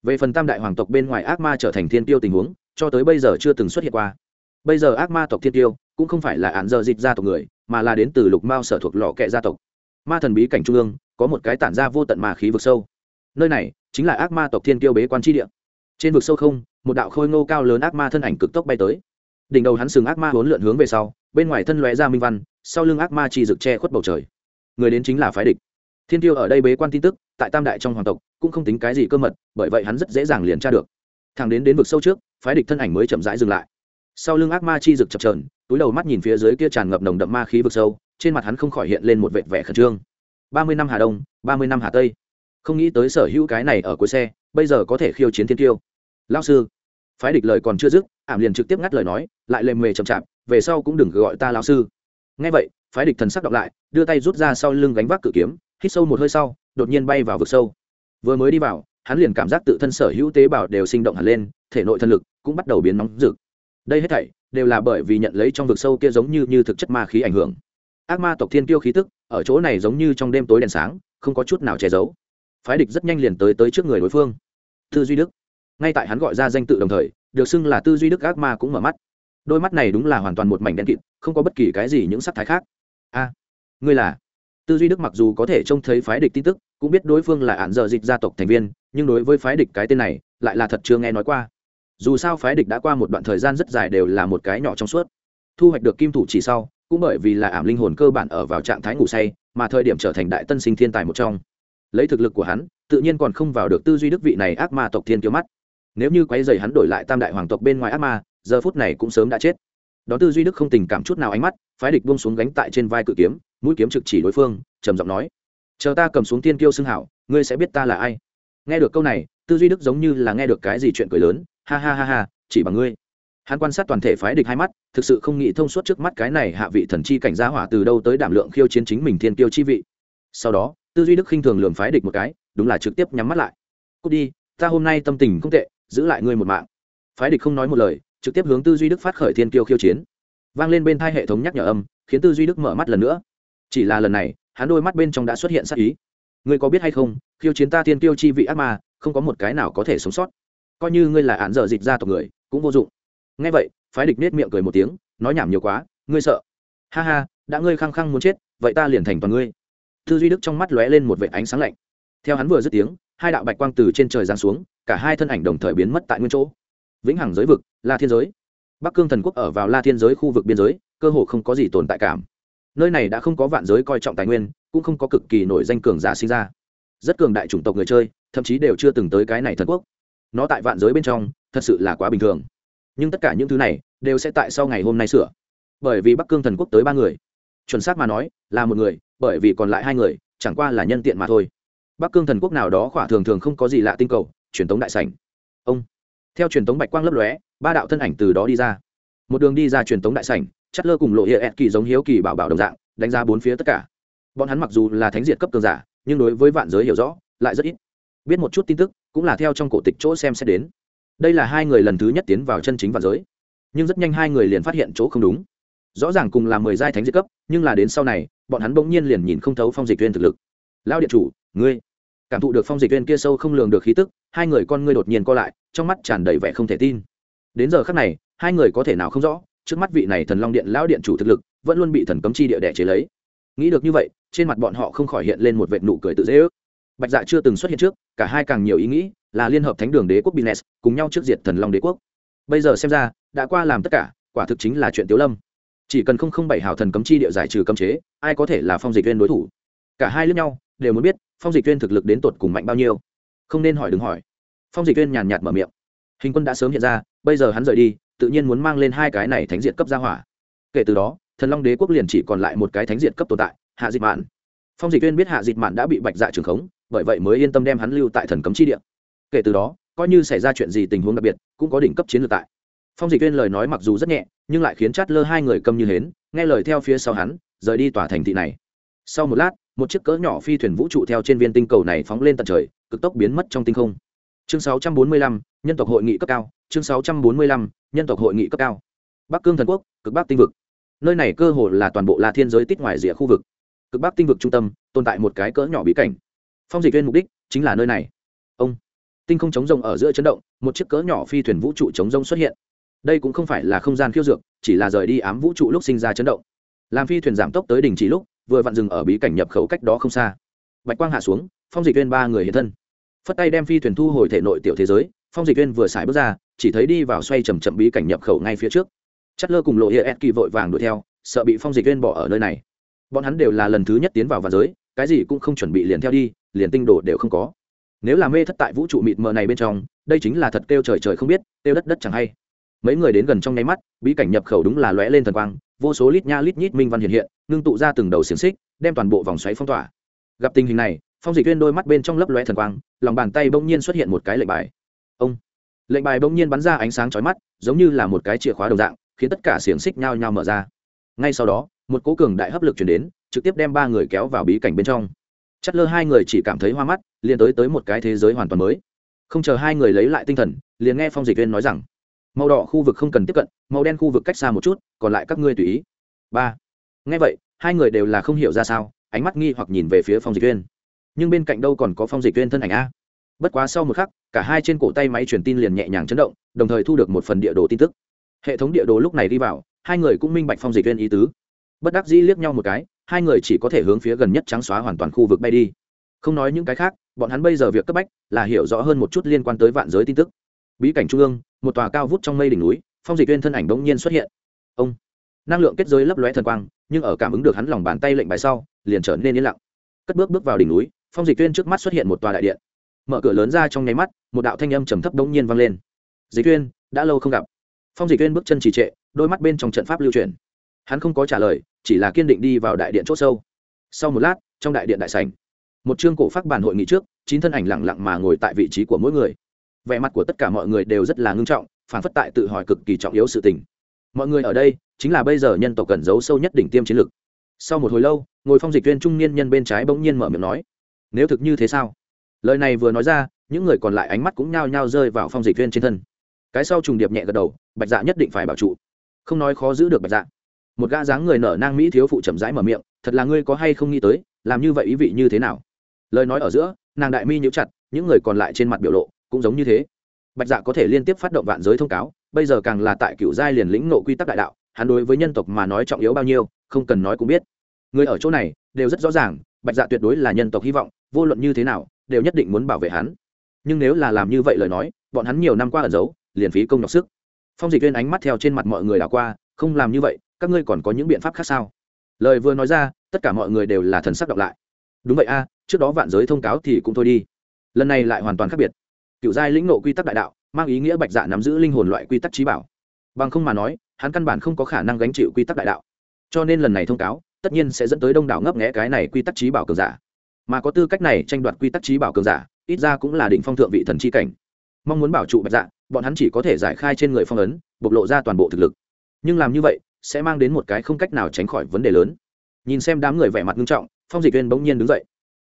Về phần tam đại hoàng tộc bên ngoài ác ma trở thành thiên tiêu tình huống, cho tới bây giờ chưa từng xuất hiện qua. Bây giờ ác ma tộc thiên tiêu cũng không phải là án giờ dịch gia tộc người, mà là đến từ lục mao sở thuộc lò kệ gia tộc. Ma thần bí cảnh trung ương, có một cái tản ra vô tận ma khí vực sâu. Nơi này chính là ác ma tộc thiên tiêu bế quan tri địa. Trên vực sâu không, một đạo khôi ngô cao lớn ác ma thân ảnh cực tốc bay tới đỉnh đầu hắn sừng ác ma hốn lượn hướng về sau, bên ngoài thân lóe ra minh văn, sau lưng ác ma chi rực che khuất bầu trời. Người đến chính là phái địch. Thiên tiêu ở đây bế quan tin tức, tại tam đại trong hoàng tộc, cũng không tính cái gì cơ mật, bởi vậy hắn rất dễ dàng liền tra được. Thằng đến đến vực sâu trước, phái địch thân ảnh mới chậm rãi dừng lại. Sau lưng ác ma chi rực chập trờn túi đầu mắt nhìn phía dưới kia tràn ngập nồng đậm ma khí vực sâu, trên mặt hắn không khỏi hiện lên một vệt vẻ khẩn trương. Ba mươi năm hà đông, ba mươi năm hà tây. Không nghĩ tới sở hữu cái này ở cuối xe, bây giờ có thể khiêu chiến thiên tiêu. Lao sư, phái địch lời còn chưa dứt ảm liền trực tiếp ngắt lời nói, lại lề mề chậm chạp, về sau cũng đừng gọi ta lao sư. Ngay vậy, phái địch thần sắc đọc lại, đưa tay rút ra sau lưng gánh vác cự kiếm, hít sâu một hơi sau, đột nhiên bay vào vực sâu. Vừa mới đi vào, hắn liền cảm giác tự thân sở hữu tế bào đều sinh động hẳn lên, thể nội thân lực cũng bắt đầu biến nóng rực. Đây hết thảy đều là bởi vì nhận lấy trong vực sâu kia giống như như thực chất ma khí ảnh hưởng. Ác ma tộc thiên kiêu khí tức, ở chỗ này giống như trong đêm tối đèn sáng, không có chút nào che giấu. Phái địch rất nhanh liền tới tới trước người đối phương. Tư duy đức. Ngay tại hắn gọi ra danh tự đồng thời được xưng là tư duy đức ác ma cũng mở mắt. Đôi mắt này đúng là hoàn toàn một mảnh đen kịt, không có bất kỳ cái gì những sắc thái khác. A, ngươi là? Tư duy đức mặc dù có thể trông thấy phái địch tin tức, cũng biết đối phương là ạn dợ dịch gia tộc thành viên, nhưng đối với phái địch cái tên này, lại là thật chưa nghe nói qua. Dù sao phái địch đã qua một đoạn thời gian rất dài đều là một cái nhỏ trong suốt. Thu hoạch được kim thủ chỉ sau, cũng bởi vì là ảm linh hồn cơ bản ở vào trạng thái ngủ say, mà thời điểm trở thành đại tân sinh thiên tài một trong. Lấy thực lực của hắn, tự nhiên còn không vào được tư duy đức vị này ác ma tộc thiên kiêu mắt nếu như quấy dày hắn đổi lại tam đại hoàng tộc bên ngoài ác ma, giờ phút này cũng sớm đã chết. Đó tư duy đức không tình cảm chút nào ánh mắt, phái địch buông xuống gánh tại trên vai cự kiếm, mũi kiếm trực chỉ đối phương, trầm giọng nói, chờ ta cầm xuống tiên kiêu xưng hảo, ngươi sẽ biết ta là ai. Nghe được câu này, tư duy đức giống như là nghe được cái gì chuyện cười lớn, ha ha ha ha, chỉ bằng ngươi. Hắn quan sát toàn thể phái địch hai mắt, thực sự không nghĩ thông suốt trước mắt cái này hạ vị thần chi cảnh gia hỏa từ đâu tới đảm lượng khiêu chiến chính mình thiên kiêu chi vị. Sau đó, tư duy đức khinh thường lường phái địch một cái, đúng là trực tiếp nhắm mắt lại. Cút đi, ta hôm nay tâm tình không tệ giữ lại ngươi một mạng. Phái địch không nói một lời, trực tiếp hướng tư duy đức phát khởi thiên kiêu khiêu chiến. Vang lên bên thai hệ thống nhắc nhở âm, khiến tư duy đức mở mắt lần nữa. Chỉ là lần này, hắn đôi mắt bên trong đã xuất hiện sắc ý. Ngươi có biết hay không, khiêu chiến ta thiên kiêu chi vị ác ma, không có một cái nào có thể sống sót. Coi như ngươi là án dở dịch ra tộc người, cũng vô dụng. Ngay vậy, phái địch nết miệng cười một tiếng, nói nhảm nhiều quá, ngươi sợ. Ha ha, đã ngươi khăng khăng muốn chết, vậy ta liền thành toàn ngươi. Tư duy đức trong mắt lóe lên một vệ ánh sáng lạnh. Theo hắn vừa dứt tiếng hai đạo bạch quang từ trên trời giáng xuống, cả hai thân ảnh đồng thời biến mất tại nguyên chỗ. Vĩnh hằng giới vực, la thiên giới. Bắc cương thần quốc ở vào la thiên giới khu vực biên giới, cơ hồ không có gì tồn tại cảm. Nơi này đã không có vạn giới coi trọng tài nguyên, cũng không có cực kỳ nổi danh cường giả sinh ra. Rất cường đại chủng tộc người chơi, thậm chí đều chưa từng tới cái này thần quốc. Nó tại vạn giới bên trong, thật sự là quá bình thường. Nhưng tất cả những thứ này, đều sẽ tại sau ngày hôm nay sửa. Bởi vì bắc cương thần quốc tới ba người. Chuẩn xác mà nói, là một người, bởi vì còn lại hai người, chẳng qua là nhân tiện mà thôi bắc cương thần quốc nào đó khỏa thường thường không có gì lạ tinh cầu, truyền tống đại sảnh. Ông, theo truyền tống bạch quang lấp lóe, ba đạo thân ảnh từ đó đi ra. Một đường đi ra truyền tống đại sảnh, chất lơ cùng lộ hiệ kỳ giống hiếu kỳ bảo bảo đồng dạng, đánh ra bốn phía tất cả. Bọn hắn mặc dù là thánh diệt cấp cường giả, nhưng đối với vạn giới hiểu rõ, lại rất ít. Biết một chút tin tức, cũng là theo trong cổ tịch chỗ xem xét đến. Đây là hai người lần thứ nhất tiến vào chân chính vạn giới. Nhưng rất nhanh hai người liền phát hiện chỗ không đúng. Rõ ràng cùng là mười giai thánh diệt cấp, nhưng là đến sau này, bọn hắn bỗng nhiên liền nhìn không thấu phong dịch viên thực lực lao điện chủ, ngươi. Cảm thụ được phong dịch viên kia sâu không lường được khí tức, hai người con ngươi đột nhiên co lại, trong mắt tràn đầy vẻ không thể tin. Đến giờ khắc này, hai người có thể nào không rõ, trước mắt vị này thần long điện lão điện chủ thực lực, vẫn luôn bị thần cấm chi địa đẻ chế lấy. Nghĩ được như vậy, trên mặt bọn họ không khỏi hiện lên một vệt nụ cười tự dễ ước. Bạch dạ chưa từng xuất hiện trước, cả hai càng nhiều ý nghĩ là liên hợp thánh đường đế quốc bines cùng nhau trước diệt thần long đế quốc. Bây giờ xem ra, đã qua làm tất cả, quả thực chính là chuyện tiếu lâm. Chỉ cần không không bảy hào thần cấm chi địa giải trừ cấm chế, ai có thể là phong dịch viên đối thủ? Cả hai lướt nhau đều muốn biết phong dịch Tuyên thực lực đến tột cùng mạnh bao nhiêu. Không nên hỏi đừng hỏi. Phong dịch Tuyên nhàn nhạt mở miệng. Hình quân đã sớm hiện ra, bây giờ hắn rời đi, tự nhiên muốn mang lên hai cái này thánh diện cấp gia hỏa. Kể từ đó, thần long đế quốc liền chỉ còn lại một cái thánh diện cấp tồn tại, hạ dịch mạn. Phong dịch Tuyên biết hạ dịch mạn đã bị bạch dạ trường khống, bởi vậy mới yên tâm đem hắn lưu tại thần cấm chi địa. Kể từ đó, coi như xảy ra chuyện gì tình huống đặc biệt, cũng có đỉnh cấp chiến lược tại. Phong dịch Tuyên lời nói mặc dù rất nhẹ, nhưng lại khiến chát lơ hai người câm như hến, nghe lời theo phía sau hắn, rời đi tòa thành thị này. Sau một lát một chiếc cỡ nhỏ phi thuyền vũ trụ theo trên viên tinh cầu này phóng lên tận trời cực tốc biến mất trong tinh không. Chương 645, nhân tộc hội nghị cấp cao. Chương 645, nhân tộc hội nghị cấp cao. Bắc cương thần quốc cực bắc tinh vực. Nơi này cơ hồ là toàn bộ là thiên giới tích ngoài rìa khu vực. Cực bắc tinh vực trung tâm tồn tại một cái cỡ nhỏ bí cảnh. Phong dịch viên mục đích chính là nơi này. Ông. Tinh không chống rông ở giữa chấn động một chiếc cỡ nhỏ phi thuyền vũ trụ chống rông xuất hiện. Đây cũng không phải là không gian khiêu dược chỉ là rời đi ám vũ trụ lúc sinh ra chấn động. Làm phi thuyền giảm tốc tới đỉnh chỉ lúc vừa vặn dừng ở bí cảnh nhập khẩu cách đó không xa. Bạch quang hạ xuống, phong dịch viên ba người hiện thân. Phất tay đem phi thuyền thu hồi thể nội tiểu thế giới, phong dịch viên vừa xài bước ra, chỉ thấy đi vào xoay chầm chậm bí cảnh nhập khẩu ngay phía trước. Chất lơ cùng lộ hiệa ed kỳ vội vàng đuổi theo, sợ bị phong dịch viên bỏ ở nơi này. Bọn hắn đều là lần thứ nhất tiến vào và giới, cái gì cũng không chuẩn bị liền theo đi, liền tinh đồ đều không có. Nếu là mê thất tại vũ trụ mịt mờ này bên trong, đây chính là thật kêu trời trời không biết, kêu đất đất chẳng hay. Mấy người đến gần trong nháy mắt, bí cảnh nhập khẩu đúng là lóe lên thần quang vô số lít nha lít nhít minh văn hiện hiện, ngưng tụ ra từng đầu xiềng xích, đem toàn bộ vòng xoáy phong tỏa. Gặp tình hình này, phong dịch viên đôi mắt bên trong lấp lóe thần quang, lòng bàn tay bỗng nhiên xuất hiện một cái lệnh bài. Ông! Lệnh bài bỗng nhiên bắn ra ánh sáng chói mắt, giống như là một cái chìa khóa đồng dạng, khiến tất cả xiềng xích nhao nhao mở ra. Ngay sau đó, một cố cường đại hấp lực chuyển đến, trực tiếp đem ba người kéo vào bí cảnh bên trong. Chất lơ hai người chỉ cảm thấy hoa mắt, liền tới tới một cái thế giới hoàn toàn mới. Không chờ hai người lấy lại tinh thần, liền nghe phong dịch viên nói rằng, màu đỏ khu vực không cần tiếp cận, màu đen khu vực cách xa một chút còn lại các ngươi tùy ý. Ba. Ngay vậy, hai người đều là không hiểu ra sao, ánh mắt nghi hoặc nhìn về phía phong dịch viên nhưng bên cạnh đâu còn có phong dịch viên thân ảnh a? Bất quá sau một khắc, cả hai trên cổ tay máy truyền tin liền nhẹ nhàng chấn động, đồng thời thu được một phần địa đồ tin tức. Hệ thống địa đồ lúc này đi vào, hai người cũng minh bạch phong dịch viên ý tứ. Bất đắc dĩ liếc nhau một cái, hai người chỉ có thể hướng phía gần nhất trắng xóa hoàn toàn khu vực bay đi. Không nói những cái khác, bọn hắn bây giờ việc cấp bách là hiểu rõ hơn một chút liên quan tới vạn giới tin tức. Bí cảnh trung ương, một tòa cao vút trong mây đỉnh núi, phong dịch viên thân ảnh bỗng nhiên xuất hiện ông. Năng lượng kết giới lấp lóe thần quang, nhưng ở cảm ứng được hắn lòng bàn tay lệnh bài sau, liền trở nên yên lặng. Cất bước bước vào đỉnh núi, phong dịch tuyên trước mắt xuất hiện một tòa đại điện. Mở cửa lớn ra trong nháy mắt, một đạo thanh âm trầm thấp đống nhiên vang lên. Dịch tuyên, đã lâu không gặp. Phong dịch tuyên bước chân trì trệ, đôi mắt bên trong trận pháp lưu truyền hắn không có trả lời, chỉ là kiên định đi vào đại điện c h ỗ sâu. Sau một lát, trong đại điện đại sành một chương cổ phát bản hội nghị trước, chín thân ảnh lẳng lặng mà ngồi tại vị trí của mỗi người. Vẻ mặt của tất cả mọi người đều rất là ngưng trọng phản phất tại tự hỏi cực kỳ trọng yếu sự tình mọi người ở đây chính là bây giờ nhân tộc cần giấu sâu nhất đỉnh tiêm chiến lực. Sau một hồi lâu, ngồi phong dịch viên trung niên nhân bên trái bỗng nhiên mở miệng nói, nếu thực như thế sao? Lời này vừa nói ra, những người còn lại ánh mắt cũng nhao nhao rơi vào phong dịch viên trên thân. Cái sau trùng điệp nhẹ gật đầu, bạch dạ nhất định phải bảo trụ. Không nói khó giữ được bạch dạ. Một gã dáng người nở nang mỹ thiếu phụ chậm rãi mở miệng, thật là ngươi có hay không nghĩ tới, làm như vậy ý vị như thế nào? Lời nói ở giữa, nàng đại mi nhíu chặt, những người còn lại trên mặt biểu lộ cũng giống như thế. Bạch dạ có thể liên tiếp phát động vạn giới thông cáo bây giờ càng là tại cựu giai liền lĩnh nộ quy tắc đại đạo, hắn đối với nhân tộc mà nói trọng yếu bao nhiêu, không cần nói cũng biết. Người ở chỗ này, đều rất rõ ràng, bạch dạ tuyệt đối là nhân tộc hy vọng, vô luận như thế nào, đều nhất định muốn bảo vệ hắn. Nhưng nếu là làm như vậy lời nói, bọn hắn nhiều năm qua ẩn giấu, liền phí công nhọc sức. Phong dịch viên ánh mắt theo trên mặt mọi người đảo qua, không làm như vậy, các ngươi còn có những biện pháp khác sao? Lời vừa nói ra, tất cả mọi người đều là thần sắc đọc lại. Đúng vậy a, trước đó vạn giới thông cáo thì cũng thôi đi. Lần này lại hoàn toàn khác biệt. Cựu giai lĩnh nộ quy tắc đại đạo mang ý nghĩa bạch dạ nắm giữ linh hồn loại quy tắc trí bảo. Bằng không mà nói, hắn căn bản không có khả năng gánh chịu quy tắc đại đạo. Cho nên lần này thông cáo, tất nhiên sẽ dẫn tới đông đảo ngấp nghẽ cái này quy tắc trí bảo cường giả. Mà có tư cách này tranh đoạt quy tắc trí bảo cường giả, ít ra cũng là định phong thượng vị thần chi cảnh. Mong muốn bảo trụ bạch dạ bọn hắn chỉ có thể giải khai trên người phong ấn, bộc lộ ra toàn bộ thực lực. Nhưng làm như vậy, sẽ mang đến một cái không cách nào tránh khỏi vấn đề lớn. Nhìn xem đám người vẻ mặt nghiêm trọng, phong dịch viên bỗng nhiên đứng dậy.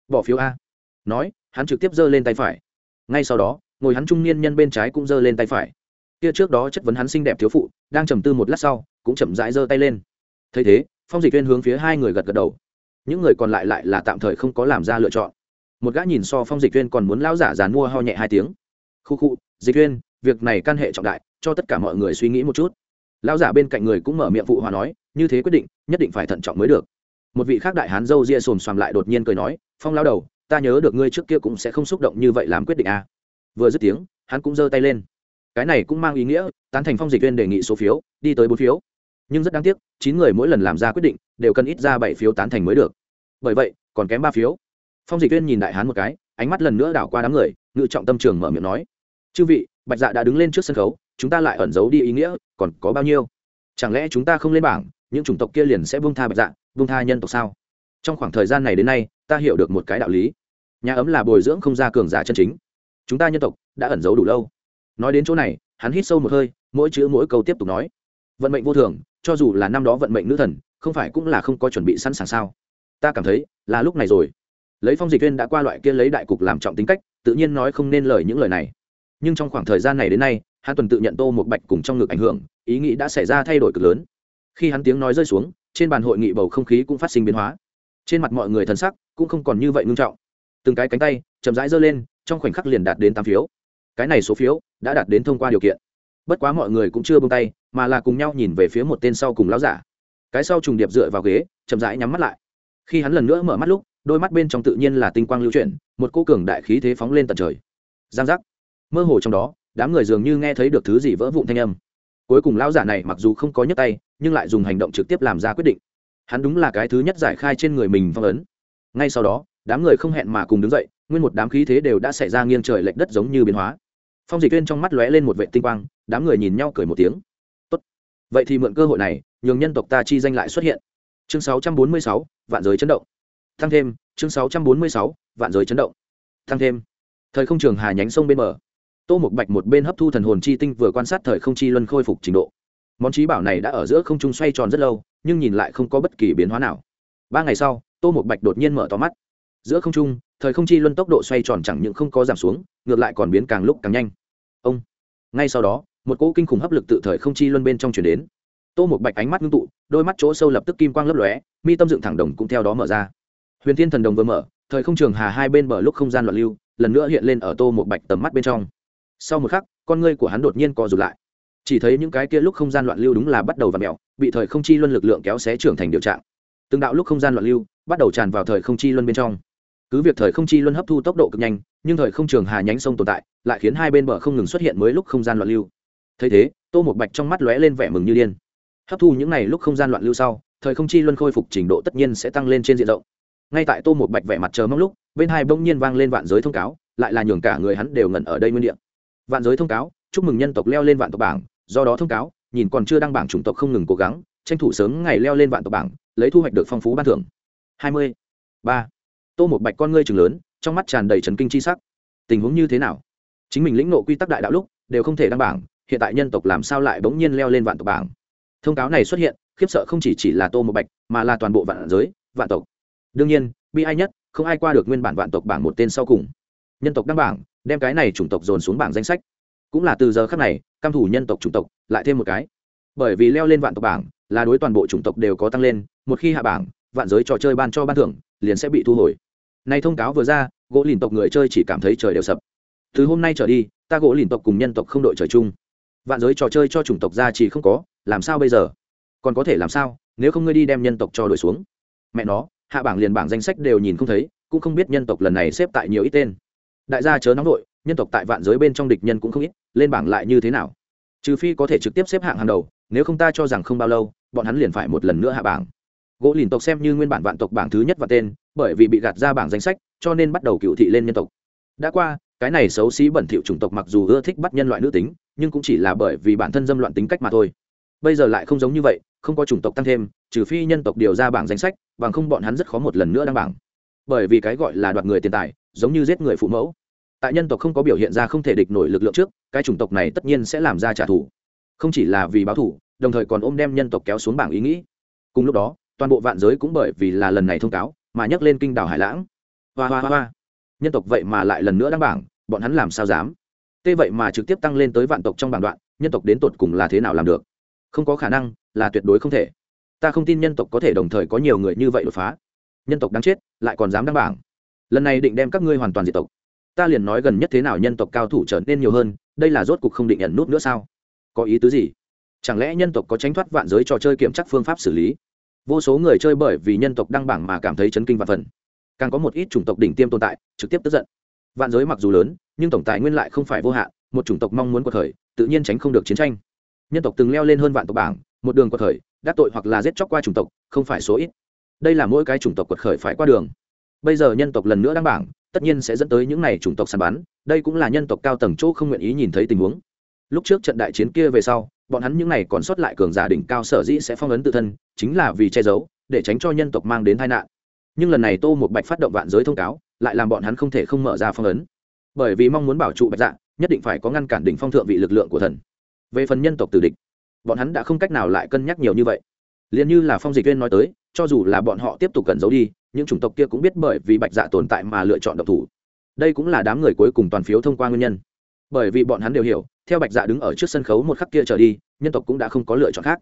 Bỏ phiếu a. Nói, hắn trực tiếp giơ lên tay phải. Ngay sau đó ngồi hắn trung niên nhân bên trái cũng giơ lên tay phải. Kia trước đó chất vấn hắn xinh đẹp thiếu phụ, đang trầm tư một lát sau, cũng chậm rãi giơ tay lên. Thấy thế, phong dịch viên hướng phía hai người gật gật đầu. Những người còn lại lại là tạm thời không có làm ra lựa chọn. Một gã nhìn so phong dịch viên còn muốn lão giả dàn mua ho nhẹ hai tiếng. Khu khu, dịch viên việc này căn hệ trọng đại, cho tất cả mọi người suy nghĩ một chút. Lão giả bên cạnh người cũng mở miệng phụ hòa nói, như thế quyết định, nhất định phải thận trọng mới được. Một vị khác đại hán dâu ria xồm xoàm lại đột nhiên cười nói, phong lao đầu, ta nhớ được ngươi trước kia cũng sẽ không xúc động như vậy làm quyết định à vừa dứt tiếng, hắn cũng giơ tay lên. Cái này cũng mang ý nghĩa, tán thành phong dịch viên đề nghị số phiếu, đi tới bốn phiếu. Nhưng rất đáng tiếc, chín người mỗi lần làm ra quyết định, đều cần ít ra bảy phiếu tán thành mới được. Bởi vậy, còn kém ba phiếu. Phong dịch viên nhìn đại hán một cái, ánh mắt lần nữa đảo qua đám người, ngự trọng tâm trường mở miệng nói. Chư vị, bạch dạ đã đứng lên trước sân khấu, chúng ta lại ẩn giấu đi ý nghĩa, còn có bao nhiêu? Chẳng lẽ chúng ta không lên bảng, những chủng tộc kia liền sẽ buông tha bạch dạ buông tha nhân tộc sao? Trong khoảng thời gian này đến nay, ta hiểu được một cái đạo lý. Nhà ấm là bồi dưỡng không ra cường giả chân chính chúng ta nhân tộc đã ẩn giấu đủ lâu. Nói đến chỗ này, hắn hít sâu một hơi, mỗi chữ mỗi câu tiếp tục nói. Vận mệnh vô thường, cho dù là năm đó vận mệnh nữ thần, không phải cũng là không có chuẩn bị sẵn sàng sao? Ta cảm thấy là lúc này rồi. Lấy phong dịch viên đã qua loại kia lấy đại cục làm trọng tính cách, tự nhiên nói không nên lời những lời này. Nhưng trong khoảng thời gian này đến nay, hắn tuần tự nhận tô một bạch cùng trong ngực ảnh hưởng, ý nghĩ đã xảy ra thay đổi cực lớn. Khi hắn tiếng nói rơi xuống, trên bàn hội nghị bầu không khí cũng phát sinh biến hóa. Trên mặt mọi người thân sắc cũng không còn như vậy ngưng trọng. Từng cái cánh tay chậm rãi giơ lên trong khoảnh khắc liền đạt đến tám phiếu. Cái này số phiếu đã đạt đến thông qua điều kiện. Bất quá mọi người cũng chưa bông tay, mà là cùng nhau nhìn về phía một tên sau cùng láo giả. Cái sau trùng điệp dựa vào ghế, chậm rãi nhắm mắt lại. Khi hắn lần nữa mở mắt lúc, đôi mắt bên trong tự nhiên là tinh quang lưu chuyển, một cô cường đại khí thế phóng lên tận trời. Giang giác. Mơ hồ trong đó, đám người dường như nghe thấy được thứ gì vỡ vụn thanh âm. Cuối cùng lão giả này mặc dù không có nhấc tay, nhưng lại dùng hành động trực tiếp làm ra quyết định. Hắn đúng là cái thứ nhất giải khai trên người mình phong ấn. Ngay sau đó, đám người không hẹn mà cùng đứng dậy nguyên một đám khí thế đều đã xảy ra nghiêng trời lệch đất giống như biến hóa. Phong dịch viên trong mắt lóe lên một vệ tinh quang đám người nhìn nhau cười một tiếng. Tốt. vậy thì mượn cơ hội này nhường nhân tộc ta chi danh lại xuất hiện. Chương 646, vạn giới chấn động. Tăng thêm chương 646, vạn giới chấn động. Tăng thêm. Thời không trường hà nhánh sông bên bờ. Tô một bạch một bên hấp thu thần hồn chi tinh vừa quan sát thời không chi luân khôi phục trình độ. Món trí bảo này đã ở giữa không trung xoay tròn rất lâu nhưng nhìn lại không có bất kỳ biến hóa nào. Ba ngày sau tô một bạch đột nhiên mở to mắt. Giữa không trung thời không chi luân tốc độ xoay tròn chẳng những không có giảm xuống, ngược lại còn biến càng lúc càng nhanh. Ông, ngay sau đó, một cỗ kinh khủng hấp lực tự thời không chi luân bên trong chuyển đến. Tô một bạch ánh mắt ngưng tụ, đôi mắt chỗ sâu lập tức kim quang lấp lóe, mi tâm dựng thẳng đồng cũng theo đó mở ra. Huyền thiên thần đồng vừa mở, thời không trường hà hai bên bờ lúc không gian loạn lưu, lần nữa hiện lên ở tô một bạch tầm mắt bên trong. Sau một khắc, con ngươi của hắn đột nhiên co rụt lại. Chỉ thấy những cái kia lúc không gian loạn lưu đúng là bắt đầu và mẹo bị thời không chi luân lực lượng kéo xé trưởng thành điều trạng. Từng đạo lúc không gian loạn lưu bắt đầu tràn vào thời không chi luân bên trong cứ việc thời không chi luân hấp thu tốc độ cực nhanh, nhưng thời không trường hà nhánh sông tồn tại, lại khiến hai bên bờ không ngừng xuất hiện mới lúc không gian loạn lưu. Thấy thế, tô một bạch trong mắt lóe lên vẻ mừng như điên. Hấp thu những n à y lúc không gian loạn lưu sau, thời không chi luân khôi phục trình độ tất nhiên sẽ tăng lên trên diện rộng. Ngay tại tô một bạch vẻ mặt chờ mong lúc, bên hai bỗng nhiên vang lên vạn giới thông cáo, lại là nhường cả người hắn đều ngẩn ở đây nguyên đ i ệ vạn giới thông cáo, chúc mừng nhân tộc leo lên vạn tộc bảng, do đó thông cáo, nhìn còn chưa đăng bảng chủng tộc không ngừng cố gắng, tranh thủ sớm ngày leo lên vạn tộc bảng, lấy thu hoạch được phong phú ban thưởng. Hai mươi ba tô một bạch con ngươi chừng lớn, trong mắt tràn đầy trần kinh c h i sắc. Tình huống như thế nào? Chính mình lĩnh nộ quy tắc đại đạo lúc, đều không thể đăng bảng, hiện tại nhân tộc làm sao lại bỗng nhiên leo lên vạn tộc bảng? Thông cáo này xuất hiện, khiếp sợ không chỉ chỉ là tô một bạch, mà là toàn bộ vạn giới, vạn tộc. Đương nhiên, bi ai nhất, không ai qua được nguyên bản vạn tộc bảng một tên sau cùng. Nhân tộc đăng bảng, đem cái này chủng tộc dồn xuống bảng danh sách. Cũng là từ giờ khác này, căm thủ nhân tộc chủng tộc, lại thêm một cái. Bởi vì leo lên vạn tộc bảng, là đối toàn bộ chủng tộc đều có tăng lên, một khi hạ bảng, vạn giới trò chơi ban cho ban thưởng, liền sẽ bị thu hồi nay thông cáo vừa ra, gỗ lìn tộc người chơi chỉ cảm thấy trời đều sập. Từ hôm nay trở đi, ta gỗ lìn tộc cùng nhân tộc không đội trời chung. Vạn giới trò chơi cho chủng tộc ra chỉ không có, làm sao bây giờ? Còn có thể làm sao, nếu không ngươi đi đem nhân tộc cho đổi xuống? Mẹ nó, hạ bảng liền bảng danh sách đều nhìn không thấy, cũng không biết nhân tộc lần này xếp tại nhiều ít tên. Đại gia chớ nóng đội nhân tộc tại vạn giới bên trong địch nhân cũng không ít, lên bảng lại như thế nào? Trừ phi có thể trực tiếp xếp hạng hàng đầu, nếu không ta cho rằng không bao lâu, bọn hắn liền phải một lần nữa hạ bảng. Gỗ lìn tộc xem như nguyên bản vạn tộc bảng thứ nhất và tên bởi vì bị gạt ra bảng danh sách, cho nên bắt đầu cựu thị lên nhân tộc. Đã qua, cái này xấu xí bẩn thỉu chủng tộc mặc dù ưa thích bắt nhân loại nữ tính, nhưng cũng chỉ là bởi vì bản thân dâm loạn tính cách mà thôi. Bây giờ lại không giống như vậy, không có chủng tộc tăng thêm, trừ phi nhân tộc điều ra bảng danh sách, bằng không bọn hắn rất khó một lần nữa đăng bảng. Bởi vì cái gọi là đoạt người tiền tài, giống như giết người phụ mẫu. Tại nhân tộc không có biểu hiện ra không thể địch nổi lực lượng trước, cái chủng tộc này tất nhiên sẽ làm ra trả thù. Không chỉ là vì báo thù, đồng thời còn ôm đem nhân tộc kéo xuống bảng ý nghĩ. Cùng lúc đó, toàn bộ vạn giới cũng bởi vì là lần này thông cáo mà nhắc lên kinh đảo hải lãng. Hoa hoa hoa nhân tộc vậy mà lại lần nữa đăng bảng, bọn hắn làm sao dám? Tê vậy mà trực tiếp tăng lên tới vạn tộc trong bảng đoạn, nhân tộc đến tột cùng là thế nào làm được? Không có khả năng, là tuyệt đối không thể. Ta không tin nhân tộc có thể đồng thời có nhiều người như vậy đột phá. Nhân tộc đáng chết, lại còn dám đăng bảng. Lần này định đem các ngươi hoàn toàn diệt tộc. Ta liền nói gần nhất thế nào nhân tộc cao thủ trở nên nhiều hơn, đây là rốt cục không định ẩn nút nữa sao? Có ý tứ gì? Chẳng lẽ nhân tộc có tránh thoát vạn giới trò chơi kiểm chắc phương pháp xử lý? Vô số người chơi bởi vì nhân tộc đăng bảng mà cảm thấy chấn kinh và phần. Càng có một ít chủng tộc đỉnh tiêm tồn tại, trực tiếp tức giận. Vạn giới mặc dù lớn, nhưng tổng tài nguyên lại không phải vô hạn, một chủng tộc mong muốn quật khởi, tự nhiên tránh không được chiến tranh. Nhân tộc từng leo lên hơn vạn tộc bảng, một đường quật khởi, đắc tội hoặc là giết chóc qua chủng tộc, không phải số ít. Đây là mỗi cái chủng tộc quật khởi phải qua đường. Bây giờ nhân tộc lần nữa đăng bảng, tất nhiên sẽ dẫn tới những n à y chủng tộc săn bắn, đây cũng là nhân tộc cao tầng chỗ không nguyện ý nhìn thấy tình huống lúc trước trận đại chiến kia về sau, bọn hắn những n à y còn sót lại cường giả đỉnh cao sở dĩ sẽ phong ấn tự thân, chính là vì che giấu, để tránh cho nhân tộc mang đến tai nạn. Nhưng lần này tô một bạch phát động vạn giới thông cáo, lại làm bọn hắn không thể không mở ra phong ấn. Bởi vì mong muốn bảo trụ bạch dạ nhất định phải có ngăn cản đỉnh phong thượng vị lực lượng của thần. Về phần nhân tộc tử địch, bọn hắn đã không cách nào lại cân nhắc nhiều như vậy. Liền như là phong dịch viên nói tới, cho dù là bọn họ tiếp tục cần giấu đi, những chủng tộc kia cũng biết bởi vì bạch dạ tồn tại mà lựa chọn độc thủ. Đây cũng là đám người cuối cùng toàn phiếu thông qua nguyên nhân bởi vì bọn hắn đều hiểu, theo bạch dạ đứng ở trước sân khấu một khắc kia trở đi, nhân tộc cũng đã không có lựa chọn khác.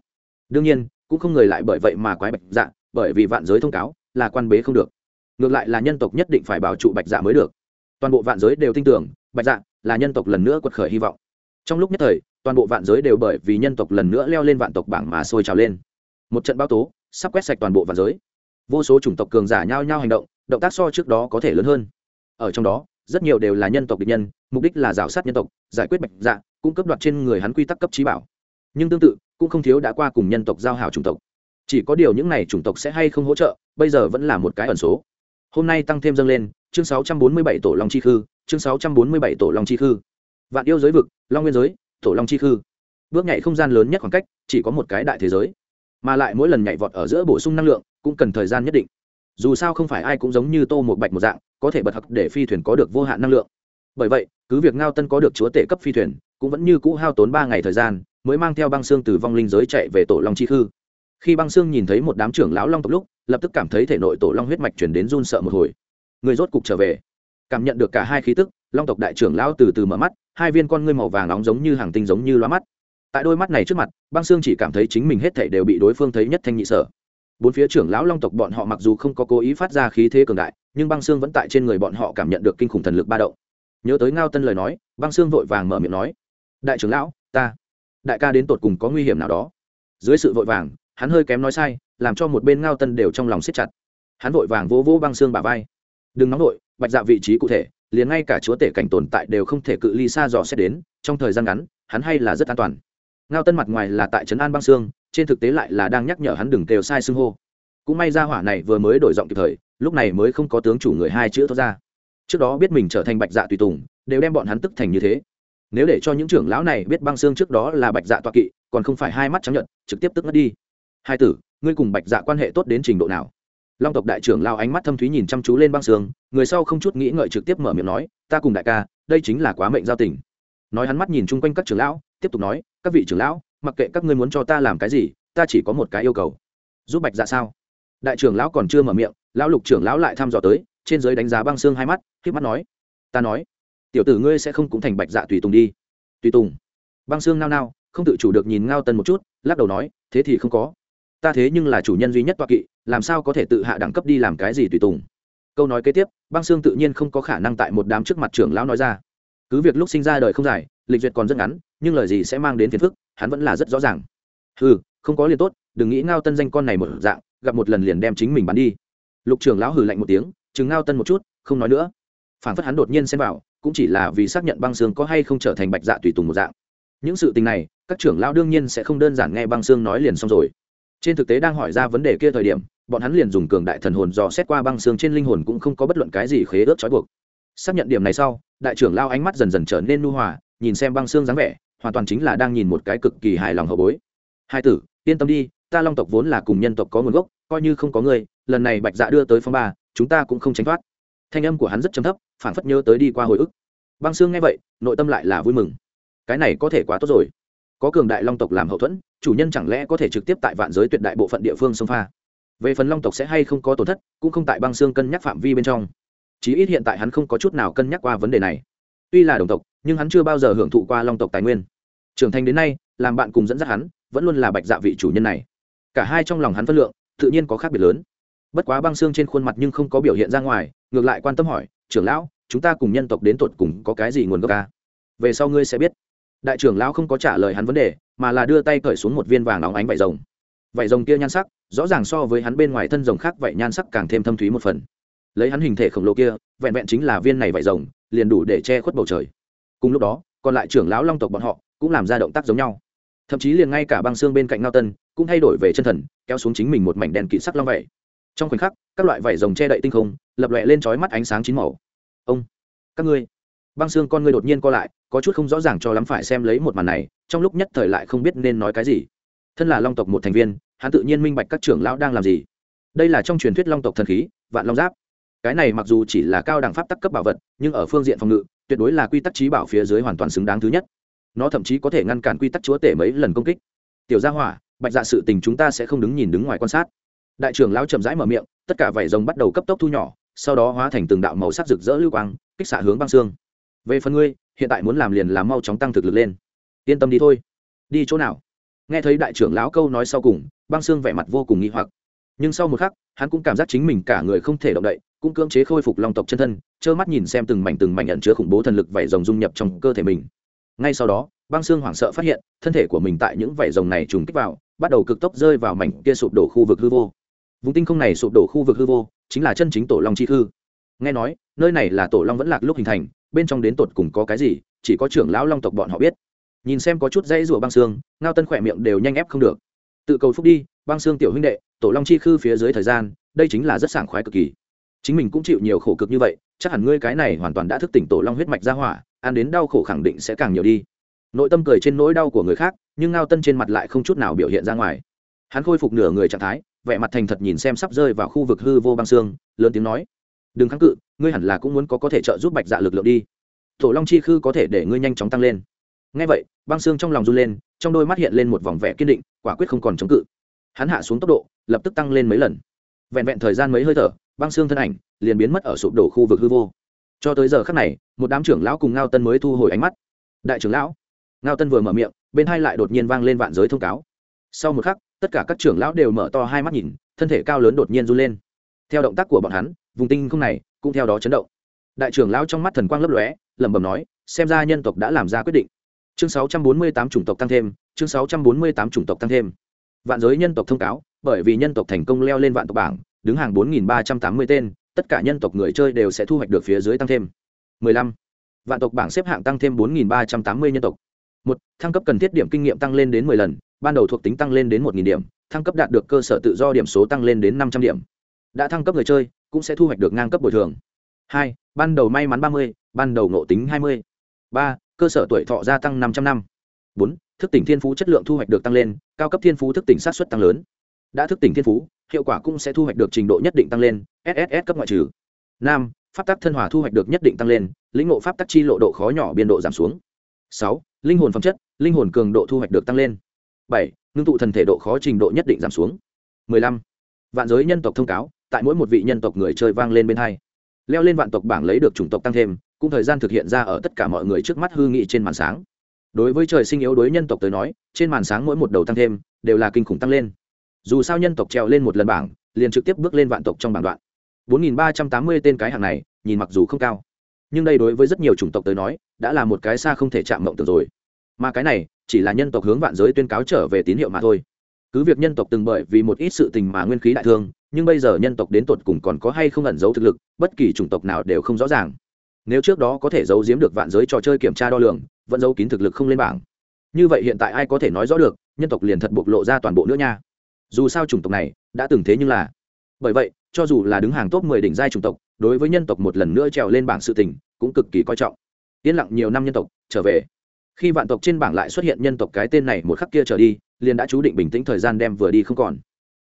Đương nhiên, cũng không người lại bởi vậy mà quái bạch dạ bởi vì vạn giới thông cáo, là quan bế không được. Ngược lại là nhân tộc nhất định phải bảo trụ bạch dạ mới được. Toàn bộ vạn giới đều tin tưởng, bạch dạ là nhân tộc lần nữa quật khởi hy vọng. Trong lúc nhất thời, toàn bộ vạn giới đều bởi vì nhân tộc lần nữa leo lên vạn tộc bảng mà sôi trào lên. Một trận bao tố, sắp quét sạch toàn bộ vạn giới. Vô số chủng tộc cường giả nhao nhao hành động động tác so trước đó có thể lớn hơn. Ở trong đó rất nhiều đều là nhân tộc địch nhân, mục đích là rào sát nhân tộc, giải quyết bạch dạ cung cấp đoạt trên người hắn quy tắc cấp trí bảo. Nhưng tương tự, cũng không thiếu đã qua cùng nhân tộc giao hảo chủng tộc. Chỉ có điều những này chủng tộc sẽ hay không hỗ trợ, bây giờ vẫn là một cái ẩn số. Hôm nay tăng thêm dâng lên, chương 647 tổ long chi khư, chương 647 tổ long chi khư. Vạn yêu giới vực, long nguyên giới, tổ long chi khư. Bước nhảy không gian lớn nhất khoảng cách, chỉ có một cái đại thế giới. Mà lại mỗi lần nhảy vọt ở giữa bổ sung năng lượng, cũng cần thời gian nhất định dù sao không phải ai cũng giống như tô một bạch một dạng, có thể bật hặc để phi thuyền có được vô hạn năng lượng. Bởi vậy, cứ việc ngao tân có được chúa tể cấp phi thuyền, cũng vẫn như cũ hao tốn ba ngày thời gian, mới mang theo băng xương từ vong linh giới chạy về tổ long chi khư. Khi băng xương nhìn thấy một đám trưởng lão long tộc lúc, lập tức cảm thấy thể nội tổ long huyết mạch chuyển đến run sợ một hồi. Người rốt cục trở về. Cảm nhận được cả hai khí tức, long tộc đại trưởng lão từ từ mở mắt, hai viên con ngươi màu vàng nóng giống như hàng tinh giống như loa mắt. Tại đôi mắt này trước mặt, băng xương chỉ cảm thấy chính mình hết thể đều bị đối phương thấy nhất thanh nhị sở bốn phía trưởng lão long tộc bọn họ mặc dù không có cố ý phát ra khí thế cường đại, nhưng băng xương vẫn tại trên người bọn họ cảm nhận được kinh khủng thần lực ba động. Nhớ tới ngao tân lời nói, băng xương vội vàng mở miệng nói, đại trưởng lão, ta, đại ca đến tột cùng có nguy hiểm nào đó? Dưới sự vội vàng, hắn hơi kém nói sai, làm cho một bên ngao tân đều trong lòng siết chặt. Hắn vội vàng vỗ vỗ băng xương bà vai. Đừng nóng vội, bạch dạ vị trí cụ thể, liền ngay cả chúa tể cảnh tồn tại đều không thể cự ly xa dò xét đến, trong thời gian ngắn, hắn hay là rất an toàn. Ngao tân mặt ngoài là tại trấn an băng xương trên thực tế lại là đang nhắc nhở hắn đừng kêu sai xưng hô. Cũng may ra hỏa này vừa mới đổi giọng kịp thời, lúc này mới không có tướng chủ người hai chữ thoát ra. Trước đó biết mình trở thành bạch dạ tùy tùng, đều đem bọn hắn tức thành như thế. Nếu để cho những trưởng lão này biết băng xương trước đó là bạch dạ toa kỵ, còn không phải hai mắt chấp nhận trực tiếp tức ngất đi. Hai tử, ngươi cùng bạch dạ quan hệ tốt đến trình độ nào? Long tộc đại trưởng lao ánh mắt thâm thúy nhìn chăm chú lên băng xương, người sau không chút nghĩ ngợi trực tiếp mở miệng nói, ta cùng đại ca, đây chính là quá mệnh giao tình. Nói hắn mắt nhìn chung quanh các trưởng lão, tiếp tục nói, các vị trưởng lão mặc kệ các ngươi muốn cho ta làm cái gì, ta chỉ có một cái yêu cầu. Giúp bạch dạ sao? Đại trưởng lão còn chưa mở miệng, lão lục trưởng lão lại thăm dò tới, trên giới đánh giá băng xương hai mắt k mắt nói. Ta nói, tiểu tử ngươi sẽ không cũng thành bạch dạ tùy tùng đi. Tùy tùng. Băng xương nao nao, không tự chủ được nhìn ngao tân một chút, lắc đầu nói, thế thì không có. Ta thế nhưng là chủ nhân duy nhất toa kỵ, làm sao có thể tự hạ đẳng cấp đi làm cái gì tùy tùng? Câu nói kế tiếp, băng xương tự nhiên không có khả năng tại một đám trước mặt trưởng lão nói ra. Cứ việc lúc sinh ra đời không dài, lịch duyệt còn rất ngắn, nhưng lời gì sẽ mang đến phiền phức? Hắn vẫn là rất rõ ràng. Ừ không có liền tốt, đừng nghĩ ngao tân danh con này một dạng, gặp một lần liền đem chính mình bắn đi. Lục trưởng lão hừ lạnh một tiếng, chừng ngao tân một chút, không nói nữa. Phản phất hắn đột nhiên xem vào, cũng chỉ là vì xác nhận băng xương có hay không trở thành bạch dạ tùy tùng một dạng. Những sự tình này, các trưởng lão đương nhiên sẽ không đơn giản nghe băng xương nói liền xong rồi. Trên thực tế đang hỏi ra vấn đề kia thời điểm, bọn hắn liền dùng cường đại thần hồn dò xét qua băng xương trên linh hồn cũng không có bất luận cái gì khế ước trói buộc. Xác nhận điểm này sau, đại trưởng lao ánh mắt dần dần trở nên nu hòa, nhìn xem băng xương dáng vẻ hoàn toàn chính là đang nhìn một cái cực kỳ hài lòng hậu bối. Hai tử, yên tâm đi, ta long tộc vốn là cùng nhân tộc có nguồn gốc, coi như không có người lần này bạch dạ đưa tới phong ba, chúng ta cũng không tránh thoát. Thanh âm của hắn rất chấm thấp phản phất nhớ tới đi qua hồi ức. Băng xương nghe vậy, nội tâm lại là vui mừng. Cái này có thể quá tốt rồi. Có cường đại long tộc làm hậu thuẫn, chủ nhân chẳng lẽ có thể trực tiếp tại vạn giới tuyệt đại bộ phận địa phương sông pha? Về phần long tộc sẽ hay không có tổn thất, cũng không tại băng xương cân nhắc phạm vi bên trong. Chí ít hiện tại hắn không có chút nào cân nhắc qua vấn đề này. Tuy là đồng tộc nhưng hắn chưa bao giờ hưởng thụ qua long tộc tài nguyên. Trưởng thành đến nay, làm bạn cùng dẫn dắt hắn, vẫn luôn là bạch dạ vị chủ nhân này. Cả hai trong lòng hắn phân lượng, tự nhiên có khác biệt lớn. Bất quá băng xương trên khuôn mặt nhưng không có biểu hiện ra ngoài, ngược lại quan tâm hỏi, trưởng lão, chúng ta cùng nhân tộc đến tột cùng có cái gì nguồn gốc ca về sau ngươi sẽ biết. Đại trưởng lão không có trả lời hắn vấn đề, mà là đưa tay cởi xuống một viên vàng óng ánh vải rồng. Vải rồng kia nhan sắc, rõ ràng so với hắn bên ngoài thân rồng khác vậy nhan sắc càng thêm thâm thúy một phần. Lấy hắn hình thể khổng lồ kia, vẹn vẹn chính là viên này vải rồng, liền đủ để che khuất bầu trời cùng lúc đó, còn lại trưởng lão long tộc bọn họ cũng làm ra động tác giống nhau. Thậm chí liền ngay cả băng xương bên cạnh ngao tân cũng thay đổi về chân thần, kéo xuống chính mình một mảnh đèn kỵ sắc long vẩy trong khoảnh khắc, các loại vải rồng che đậy tinh không, lập lòe lên trói mắt ánh sáng chín màu. Ông, các ngươi. Băng xương con ngươi đột nhiên co lại, có chút không rõ ràng cho lắm phải xem lấy một màn này, trong lúc nhất thời lại không biết nên nói cái gì. Thân là long tộc một thành viên, hắn tự nhiên minh bạch các trưởng lão đang làm gì. Đây là trong truyền thuyết long tộc thần khí, vạn long giáp. Cái này mặc dù chỉ là cao đẳng pháp tắc cấp bảo vật, nhưng ở phương diện phòng ngự tuyệt đối là quy tắc trí bảo phía dưới hoàn toàn xứng đáng thứ nhất. Nó thậm chí có thể ngăn cản quy tắc chúa tể mấy lần công kích. Tiểu gia hỏa, bạch dạ sự tình chúng ta sẽ không đứng nhìn đứng ngoài quan sát. Đại trưởng lão chậm rãi mở miệng, tất cả vảy rồng bắt đầu cấp tốc thu nhỏ, sau đó hóa thành từng đạo màu sắc rực rỡ lưu quang, kích xạ hướng băng xương. Về phần ngươi, hiện tại muốn làm liền làm mau chóng tăng thực lực lên. Yên tâm đi thôi. Đi chỗ nào? Nghe thấy đại trưởng lão câu nói sau cùng, băng xương vẻ mặt vô cùng nghi hoặc. Nhưng sau một khắc, hắn cũng cảm giác chính mình cả người không thể động đậy cũng cưỡng chế khôi phục long tộc chân thân, trơ mắt nhìn xem từng mảnh từng mảnh nhận chứa khủng bố thần lực vảy rồng dung nhập trong cơ thể mình. Ngay sau đó, băng xương hoảng sợ phát hiện, thân thể của mình tại những vảy rồng này trùng kích vào, bắt đầu cực tốc rơi vào mảnh kia sụp đổ khu vực hư vô. Vùng tinh không này sụp đổ khu vực hư vô, chính là chân chính tổ long chi hư. Nghe nói, nơi này là tổ long vẫn lạc lúc hình thành, bên trong đến tột cùng có cái gì, chỉ có trưởng lão long tộc bọn họ biết. Nhìn xem có chút dãy rùa băng xương, ngao tân khỏe miệng đều nhanh ép không được. Tự cầu phúc đi, băng xương tiểu huynh đệ, tổ long chi khư phía dưới thời gian, đây chính là rất sảng khoái cực kỳ chính mình cũng chịu nhiều khổ cực như vậy, chắc hẳn ngươi cái này hoàn toàn đã thức tỉnh tổ long huyết mạch ra hỏa, ăn đến đau khổ khẳng định sẽ càng nhiều đi. Nội tâm cười trên nỗi đau của người khác, nhưng ngao tân trên mặt lại không chút nào biểu hiện ra ngoài. Hắn khôi phục nửa người trạng thái, vẻ mặt thành thật nhìn xem sắp rơi vào khu vực hư vô băng xương, lớn tiếng nói, đừng kháng cự, ngươi hẳn là cũng muốn có có thể trợ giúp bạch dạ lực lượng đi. Tổ long chi khư có thể để ngươi nhanh chóng tăng lên. Ngay vậy, băng xương trong lòng run lên, trong đôi mắt hiện lên một vòng vẻ kiên định, quả quyết không còn chống cự. Hắn hạ xuống tốc độ, lập tức tăng lên mấy lần. Vẹn vẹn thời gian mấy hơi thở băng xương thân ảnh liền biến mất ở sụp đổ khu vực hư vô. Cho tới giờ khắc này, một đám trưởng lão cùng ngao tân mới thu hồi ánh mắt. Đại trưởng lão, ngao tân vừa mở miệng, bên hai lại đột nhiên vang lên vạn giới thông cáo. Sau một khắc, tất cả các trưởng lão đều mở to hai mắt nhìn, thân thể cao lớn đột nhiên run lên. Theo động tác của bọn hắn, vùng tinh không này cũng theo đó chấn động. Đại trưởng lão trong mắt thần quang lấp lóe, lẩm bẩm nói, xem ra nhân tộc đã làm ra quyết định. Chương 648 chủng tộc tăng thêm, chương 648 chủng tộc tăng thêm. Vạn giới nhân tộc thông cáo, bởi vì nhân tộc thành công leo lên vạn tộc bảng đứng hàng 4.380 tên tất cả nhân tộc người chơi đều sẽ thu hoạch được phía dưới tăng thêm 15. vạn tộc bảng xếp hạng tăng thêm 4.380 nhân tộc 1. thăng cấp cần thiết điểm kinh nghiệm tăng lên đến 10 lần ban đầu thuộc tính tăng lên đến 1.000 điểm thăng cấp đạt được cơ sở tự do điểm số tăng lên đến 500 điểm đã thăng cấp người chơi cũng sẽ thu hoạch được ngang cấp bồi thường 2. ban đầu may mắn 30, ban đầu ngộ tính 20. 3. cơ sở tuổi thọ gia tăng 500 năm 4. thức tỉnh thiên phú chất lượng thu hoạch được tăng lên cao cấp thiên phú thức tỉnh sát xuất tăng lớn đã thức tỉnh thiên phú, hiệu quả cũng sẽ thu hoạch được trình độ nhất định tăng lên sss cấp ngoại trừ. Năm pháp tắc thân hòa thu hoạch được nhất định tăng lên, lĩnh ngộ pháp tắc chi lộ độ khó nhỏ biên độ giảm xuống. Sáu, linh hồn phẩm chất, linh hồn cường độ thu hoạch được tăng lên. Bảy, ngưng tụ thần thể độ khó trình độ nhất định giảm xuống. Mười lăm, vạn giới nhân tộc thông cáo, tại mỗi một vị nhân tộc người chơi vang lên bên hai. Leo lên vạn tộc bảng lấy được chủng tộc tăng thêm, cũng thời gian thực hiện ra ở tất cả mọi người trước mắt hư nghị trên màn sáng. Đối với trời sinh yếu đối nhân tộc tới nói, trên màn sáng mỗi một đầu tăng thêm, đều là kinh khủng tăng lên dù sao nhân tộc trèo lên một lần bảng, liền trực tiếp bước lên vạn tộc trong bảng đoạn. 4.380 tên cái hàng này, nhìn mặc dù không cao, nhưng đây đối với rất nhiều chủng tộc tới nói, đã là một cái xa không thể chạm mộng tưởng rồi. Mà cái này, chỉ là nhân tộc hướng vạn giới tuyên cáo trở về tín hiệu mà thôi. Cứ việc nhân tộc từng bởi vì một ít sự tình mà nguyên khí đại thương, nhưng bây giờ nhân tộc đến tột cùng còn có hay không ẩn giấu thực lực, bất kỳ chủng tộc nào đều không rõ ràng. Nếu trước đó có thể giấu giếm được vạn giới trò chơi kiểm tra đo lường, vẫn giấu kín thực lực không lên bảng. Như vậy hiện tại ai có thể nói rõ được, nhân tộc liền thật bộc lộ ra toàn bộ nữa nha dù sao chủng tộc này đã từng thế nhưng là bởi vậy cho dù là đứng hàng top mười đỉnh giai chủng tộc đối với nhân tộc một lần nữa trèo lên bảng sự tình cũng cực kỳ coi trọng yên lặng nhiều năm nhân tộc trở về khi vạn tộc trên bảng lại xuất hiện nhân tộc cái tên này một khắc kia trở đi liền đã chú định bình tĩnh thời gian đem vừa đi không còn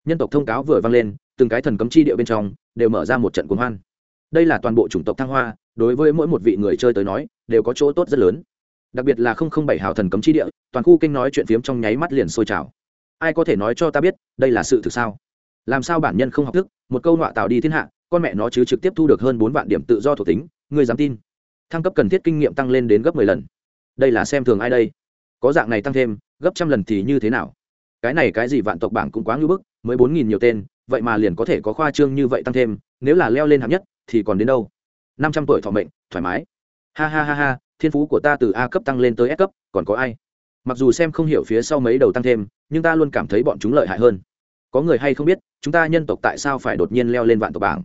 nhân tộc thông cáo vừa vang lên từng cái thần cấm chi địa bên trong đều mở ra một trận cuồng hoan đây là toàn bộ chủng tộc thăng hoa đối với mỗi một vị người chơi tới nói đều có chỗ tốt rất lớn đặc biệt là không không bảy hào thần cấm chi địa toàn khu kênh nói chuyện phiếm trong nháy mắt liền sôi trào ai có thể nói cho ta biết, đây là sự thực sao? Làm sao bản nhân không học thức, một câu nọa tạo đi thiên hạ, con mẹ nó chứ trực tiếp thu được hơn bốn vạn điểm tự do thuộc tính người dám tin? Thăng cấp cần thiết kinh nghiệm tăng lên đến gấp mười lần. Đây là xem thường ai đây? Có dạng này tăng thêm, gấp trăm lần thì như thế nào? Cái này cái gì vạn tộc bảng cũng quá ngưỡng bức, mới bốn nghìn nhiều tên, vậy mà liền có thể có khoa trương như vậy tăng thêm, nếu là leo lên hạng nhất, thì còn đến đâu? Năm trăm tuổi thọ mệnh, thoải mái. Ha ha ha ha, thiên phú của ta từ a cấp tăng lên tới s cấp, còn có ai? Mặc dù xem không hiểu phía sau mấy đầu tăng thêm, nhưng ta luôn cảm thấy bọn chúng lợi hại hơn. Có người hay không biết, chúng ta nhân tộc tại sao phải đột nhiên leo lên vạn tộc bảng?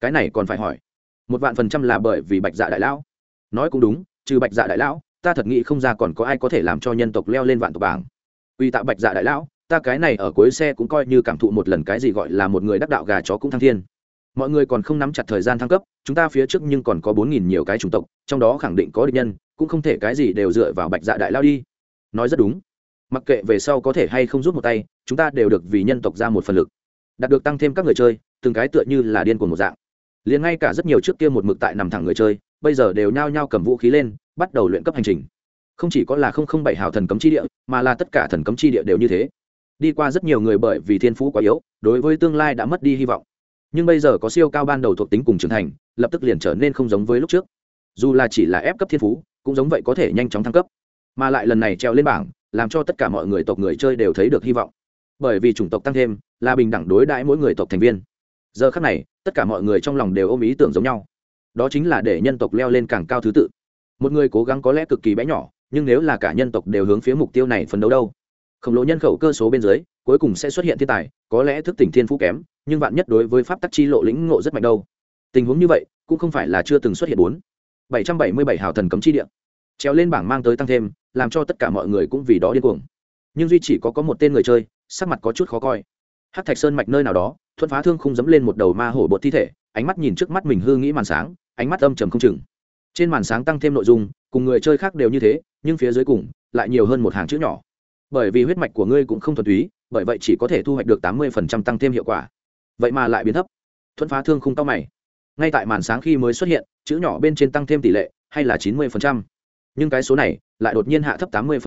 Cái này còn phải hỏi. Một vạn phần trăm là bởi vì bạch dạ đại lão. Nói cũng đúng, trừ bạch dạ đại lão, ta thật nghĩ không ra còn có ai có thể làm cho nhân tộc leo lên vạn tộc bảng. Uy tạ bạch dạ đại lão, ta cái này ở cuối xe cũng coi như cảm thụ một lần cái gì gọi là một người đắc đạo gà chó cũng thăng thiên. Mọi người còn không nắm chặt thời gian thăng cấp, chúng ta phía trước nhưng còn có bốn nghìn nhiều cái chủng tộc, trong đó khẳng định có địch nhân, cũng không thể cái gì đều dựa vào bạch dạ đại lao đi nói rất đúng. Mặc kệ về sau có thể hay không rút một tay, chúng ta đều được vì nhân tộc ra một phần lực. Đạt được tăng thêm các người chơi, từng cái tựa như là điên của một dạng. Liền ngay cả rất nhiều trước kia một mực tại nằm thẳng người chơi, bây giờ đều nhao nhao cầm vũ khí lên, bắt đầu luyện cấp hành trình. Không chỉ có là không không bảy hào thần cấm chi địa, mà là tất cả thần cấm chi địa đều như thế. Đi qua rất nhiều người bởi vì thiên phú quá yếu, đối với tương lai đã mất đi hy vọng. Nhưng bây giờ có siêu cao ban đầu thuộc tính cùng trưởng thành, lập tức liền trở nên không giống với lúc trước. Dù là chỉ là ép cấp thiên phú, cũng giống vậy có thể nhanh chóng thăng cấp mà lại lần này treo lên bảng, làm cho tất cả mọi người tộc người chơi đều thấy được hy vọng. Bởi vì chủng tộc tăng thêm, là bình đẳng đối đãi mỗi người tộc thành viên. Giờ khác này, tất cả mọi người trong lòng đều ôm ý tưởng giống nhau. Đó chính là để nhân tộc leo lên càng cao thứ tự. Một người cố gắng có lẽ cực kỳ bé nhỏ, nhưng nếu là cả nhân tộc đều hướng phía mục tiêu này phấn đấu đâu? Khổng lồ nhân khẩu cơ số bên dưới, cuối cùng sẽ xuất hiện thiên tài, có lẽ thức tỉnh thiên phú kém, nhưng vạn nhất đối với pháp tắc chi lộ lĩnh ngộ rất mạnh đâu. Tình huống như vậy, cũng không phải là chưa từng xuất hiện bốn. Bảy trăm bảy mươi bảy hào thần cấm chi địa treo lên bảng mang tới tăng thêm, làm cho tất cả mọi người cũng vì đó điên cuồng. Nhưng duy chỉ có có một tên người chơi, sắc mặt có chút khó coi. Hát thạch sơn mạch nơi nào đó, thuận phá thương không dẫm lên một đầu ma hổ bột thi thể, ánh mắt nhìn trước mắt mình hư nghĩ màn sáng, ánh mắt âm trầm không chừng. Trên màn sáng tăng thêm nội dung, cùng người chơi khác đều như thế, nhưng phía dưới cùng, lại nhiều hơn một hàng chữ nhỏ. Bởi vì huyết mạch của ngươi cũng không thuần túy, bởi vậy chỉ có thể thu hoạch được tám mươi tăng thêm hiệu quả. Vậy mà lại biến thấp. Thuận phá thương không cao mày. Ngay tại màn sáng khi mới xuất hiện, chữ nhỏ bên trên tăng thêm tỷ lệ, hay là chín mươi nhưng cái số này lại đột nhiên hạ thấp tám mươi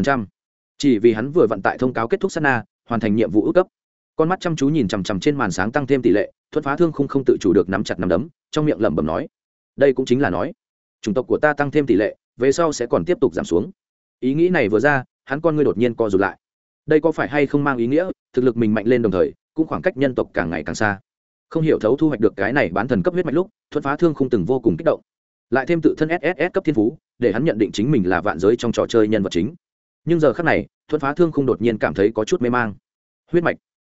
chỉ vì hắn vừa vận tại thông cáo kết thúc sana hoàn thành nhiệm vụ ước cấp. Con mắt chăm chú nhìn chằm chằm trên màn sáng tăng thêm tỷ lệ, thuận phá thương không không tự chủ được nắm chặt nắm đấm, trong miệng lẩm bẩm nói, đây cũng chính là nói, chủng tộc của ta tăng thêm tỷ lệ, về sau sẽ còn tiếp tục giảm xuống. Ý nghĩ này vừa ra, hắn con ngươi đột nhiên co rụt lại. Đây có phải hay không mang ý nghĩa, thực lực mình mạnh lên đồng thời, cũng khoảng cách nhân tộc càng ngày càng xa. Không hiểu thấu thu hoạch được cái này bán thần cấp huyết mạch lúc, thuận phá thương không từng vô cùng kích động. Lại thêm tự thân sss cấp thiên phú để hắn nhận định chính mình là vạn giới trong trò chơi nhân vật chính. Nhưng giờ khác này, thuận phá thương không đột nhiên cảm thấy có chút mê mang. Huyết mạch,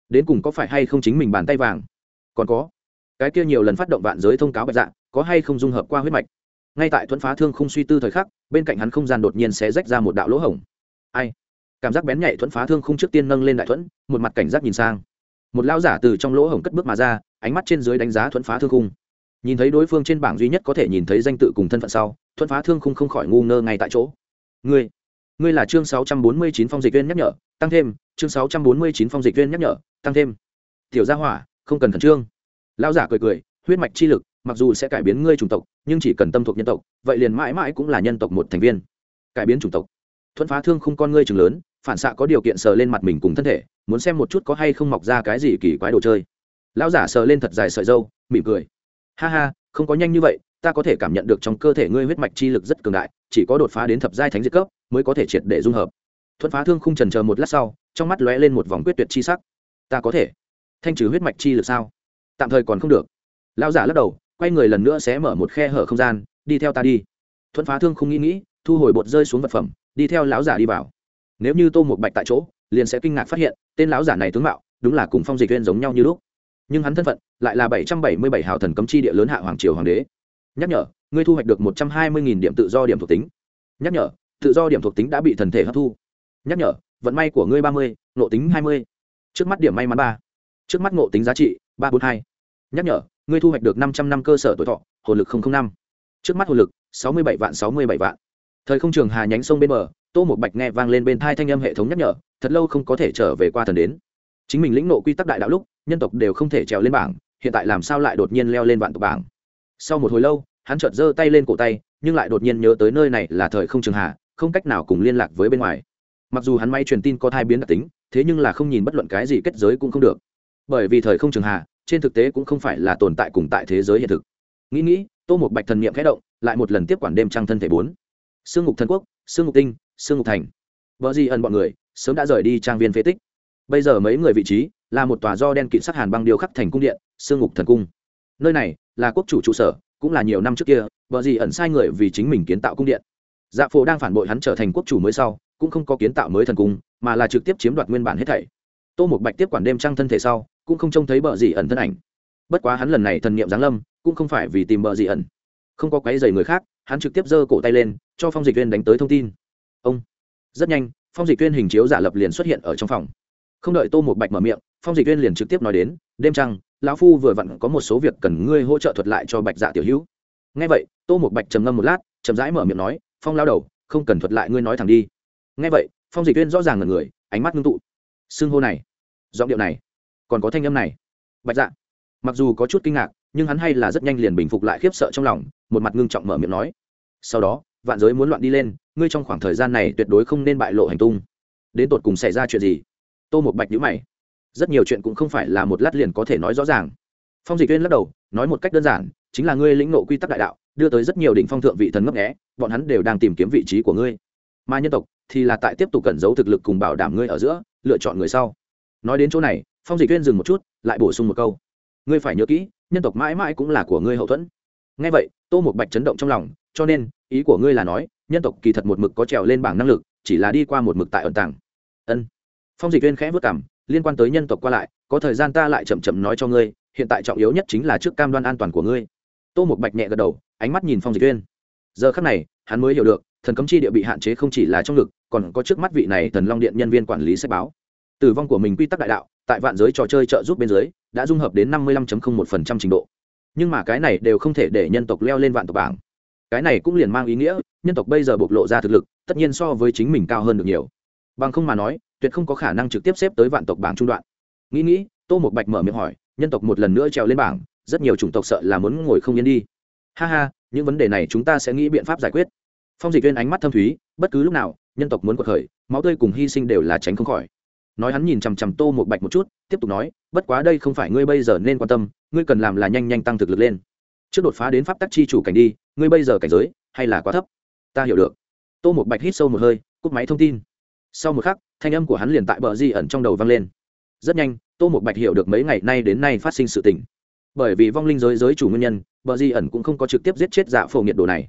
đến cùng có phải hay không chính mình bàn tay vàng? Còn có, cái kia nhiều lần phát động vạn giới thông cáo bạch dạ có hay không dung hợp qua huyết mạch? Ngay tại thuẫn phá thương không suy tư thời khắc, bên cạnh hắn không gian đột nhiên sẽ rách ra một đạo lỗ hổng. Ai? Cảm giác bén nhạy thuẫn phá thương không trước tiên nâng lên đại thuẫn, một mặt cảnh giác nhìn sang. Một lao giả từ trong lỗ hổng cất bước mà ra, ánh mắt trên dưới đánh giá thuẫn phá thương khung. Nhìn thấy đối phương trên bảng duy nhất có thể nhìn thấy danh tự cùng thân phận sau Thuận phá thương khung không khỏi ngu ngơ ngay tại chỗ. Ngươi ngươi là chương sáu trăm bốn mươi chín phong dịch viên nhắc nhở, tăng thêm, chương sáu trăm bốn mươi chín phong dịch viên nhắc nhở, tăng thêm. Tiểu gia hỏa, không cần khẩn trương. Lão giả cười cười, huyết mạch chi lực, mặc dù sẽ cải biến ngươi chủng tộc, nhưng chỉ cần tâm thuộc nhân tộc, vậy liền mãi mãi cũng là nhân tộc một thành viên. Cải biến chủng tộc. Thuận phá thương không con ngươi chừng lớn, phản xạ có điều kiện sờ lên mặt mình cùng thân thể, muốn xem một chút có hay không mọc ra cái gì kỳ quái đồ chơi. Lão giả sờ lên thật dài sợi dâu mỉm cười. Ha ha, không có nhanh như vậy ta có thể cảm nhận được trong cơ thể ngươi huyết mạch chi lực rất cường đại, chỉ có đột phá đến thập giai thánh diệt cấp mới có thể triệt để dung hợp. Thuận phá thương không trần chờ một lát sau, trong mắt lóe lên một vòng quyết tuyệt chi sắc. Ta có thể. Thanh trừ huyết mạch chi lực sao? Tạm thời còn không được. Lão giả lắc đầu, quay người lần nữa sẽ mở một khe hở không gian, đi theo ta đi. Thuận phá thương không nghĩ nghĩ, thu hồi bột rơi xuống vật phẩm, đi theo lão giả đi vào. Nếu như tô một bạch tại chỗ, liền sẽ kinh ngạc phát hiện, tên lão giả này tướng mạo, đúng là cùng phong dịch viên giống nhau như lúc. Nhưng hắn thân phận lại là bảy trăm bảy mươi bảy hào thần cấm chi địa lớn hạ hoàng triều hoàng đế nhắc nhở, ngươi thu hoạch được một trăm hai mươi điểm tự do điểm thuộc tính. Nhắc nhở, tự do điểm thuộc tính đã bị thần thể hấp thu. Nhắc nhở, vận may của ngươi ba mươi nộ tính hai mươi. Trước mắt điểm may mắn ba. Trước mắt ngộ tính giá trị, ba bốn hai. Nhắc nhở, ngươi thu hoạch được năm trăm năm cơ sở tuổi thọ, hồn lực năm. Trước mắt hồn lực, sáu mươi bảy vạn sáu mươi bảy vạn. Thời không trường hà nhánh sông bên bờ, tô một bạch nghe vang lên bên thai thanh âm hệ thống nhắc nhở, thật lâu không có thể trở về qua thần đến. Chính mình lĩnh nộ quy tắc đại đạo lúc, nhân tộc đều không thể trèo lên bảng, hiện tại làm sao lại đột nhiên leo lên vạn tộc bảng? Sau một hồi lâu hắn chợt giơ tay lên cổ tay nhưng lại đột nhiên nhớ tới nơi này là thời không trường hạ, không cách nào cùng liên lạc với bên ngoài. Mặc dù hắn may truyền tin có thai biến đặc tính thế nhưng là không nhìn bất luận cái gì kết giới cũng không được. Bởi vì thời không trường hạ trên thực tế cũng không phải là tồn tại cùng tại thế giới hiện thực. Nghĩ nghĩ tô một bạch thần niệm khẽ động lại một lần tiếp quản đêm trăng thân thể bốn. Sương ngục thần quốc sương ngục tinh sương ngục thành. Vợ di ẩn bọn người sớm đã rời đi trang viên phế tích. Bây giờ mấy người vị trí là một tòa do đen kịt sắc hàn băng điêu khắc thành cung điện sương ngục thần cung. Nơi này là quốc chủ trụ sở, cũng là nhiều năm trước kia, vợ gì ẩn sai người vì chính mình kiến tạo cung điện. Dạ phổ đang phản bội hắn trở thành quốc chủ mới sau, cũng không có kiến tạo mới thần cung, mà là trực tiếp chiếm đoạt nguyên bản hết thảy. Tô một bạch tiếp quản đêm trăng thân thể sau, cũng không trông thấy bờ gì ẩn thân ảnh. Bất quá hắn lần này thần niệm giáng lâm, cũng không phải vì tìm bờ gì ẩn. Không có quấy dày người khác, hắn trực tiếp giơ cổ tay lên, cho phong dịch viên đánh tới thông tin. Ông. Rất nhanh, phong dịch viên hình chiếu giả lập liền xuất hiện ở trong phòng. Không đợi tô một bạch mở miệng, phong dịch viên liền trực tiếp nói đến, đêm trăng lão phu vừa vặn có một số việc cần ngươi hỗ trợ thuật lại cho bạch dạ tiểu hữu. Ngay vậy, tô một bạch trầm ngâm một lát, chậm rãi mở miệng nói, phong lao đầu, không cần thuật lại ngươi nói thẳng đi. Ngay vậy, phong dịch viên rõ ràng là người, ánh mắt ngưng tụ. Xưng hô này, giọng điệu này, còn có thanh âm này. Bạch dạ mặc dù có chút kinh ngạc, nhưng hắn hay là rất nhanh liền bình phục lại khiếp sợ trong lòng, một mặt ngưng trọng mở miệng nói, sau đó, vạn giới muốn loạn đi lên, ngươi trong khoảng thời gian này tuyệt đối không nên bại lộ hành tung. Đến tột cùng xảy ra chuyện gì? Tô một bạch nhữ mày rất nhiều chuyện cũng không phải là một lát liền có thể nói rõ ràng. Phong dịch viên lắc đầu, nói một cách đơn giản, chính là ngươi lĩnh nộ quy tắc đại đạo, đưa tới rất nhiều đỉnh phong thượng vị thần ngấp nghẽ bọn hắn đều đang tìm kiếm vị trí của ngươi. Mà nhân tộc thì là tại tiếp tục cẩn giấu thực lực cùng bảo đảm ngươi ở giữa, lựa chọn người sau. Nói đến chỗ này, phong dịch viên dừng một chút, lại bổ sung một câu. Ngươi phải nhớ kỹ, nhân tộc mãi mãi cũng là của ngươi hậu thuẫn. Ngay vậy, tô một bạch chấn động trong lòng, cho nên, ý của ngươi là nói, nhân tộc kỳ thật một mực có trèo lên bảng năng lực, chỉ là đi qua một mực tại ẩn tàng. Ân. Phong dịch viên khẽ vất cảm liên quan tới nhân tộc qua lại, có thời gian ta lại chậm chậm nói cho ngươi, hiện tại trọng yếu nhất chính là trước cam đoan an toàn của ngươi. Tô một bạch nhẹ gật đầu, ánh mắt nhìn phong dịch tuyên giờ khắc này, hắn mới hiểu được, thần cấm chi địa bị hạn chế không chỉ là trong ngực, còn có trước mắt vị này thần long điện nhân viên quản lý sách báo. Tử vong của mình quy tắc đại đạo, tại vạn giới trò chơi trợ giúp bên dưới, đã dung hợp đến năm mươi lăm một phần trăm trình độ. Nhưng mà cái này đều không thể để nhân tộc leo lên vạn tộc bảng. Cái này cũng liền mang ý nghĩa, nhân tộc bây giờ bộc lộ ra thực lực, tất nhiên so với chính mình cao hơn được nhiều. Bằng không mà nói tuyệt không có khả năng trực tiếp xếp tới vạn tộc bảng trung đoạn. Nghĩ nghĩ, tô một bạch mở miệng hỏi, nhân tộc một lần nữa trèo lên bảng, rất nhiều chủng tộc sợ là muốn ngồi không yên đi. Ha ha, những vấn đề này chúng ta sẽ nghĩ biện pháp giải quyết. Phong dịch viên ánh mắt thâm thúy, bất cứ lúc nào, nhân tộc muốn cuộc khởi, máu tươi cùng hy sinh đều là tránh không khỏi. Nói hắn nhìn chằm chằm tô một bạch một chút, tiếp tục nói, bất quá đây không phải ngươi bây giờ nên quan tâm, ngươi cần làm là nhanh nhanh tăng thực lực lên. Trước đột phá đến pháp tắc chi chủ cảnh đi, ngươi bây giờ cảnh giới hay là quá thấp? Ta hiểu được. Tô một bạch hít sâu một hơi, cúp máy thông tin sau một khắc, thanh âm của hắn liền tại bờ di ẩn trong đầu vang lên. Rất nhanh, tô một bạch hiểu được mấy ngày nay đến nay phát sinh sự tình. Bởi vì vong linh giới giới chủ nguyên nhân, bờ di ẩn cũng không có trực tiếp giết chết dạ phổ nhiệt đồ này.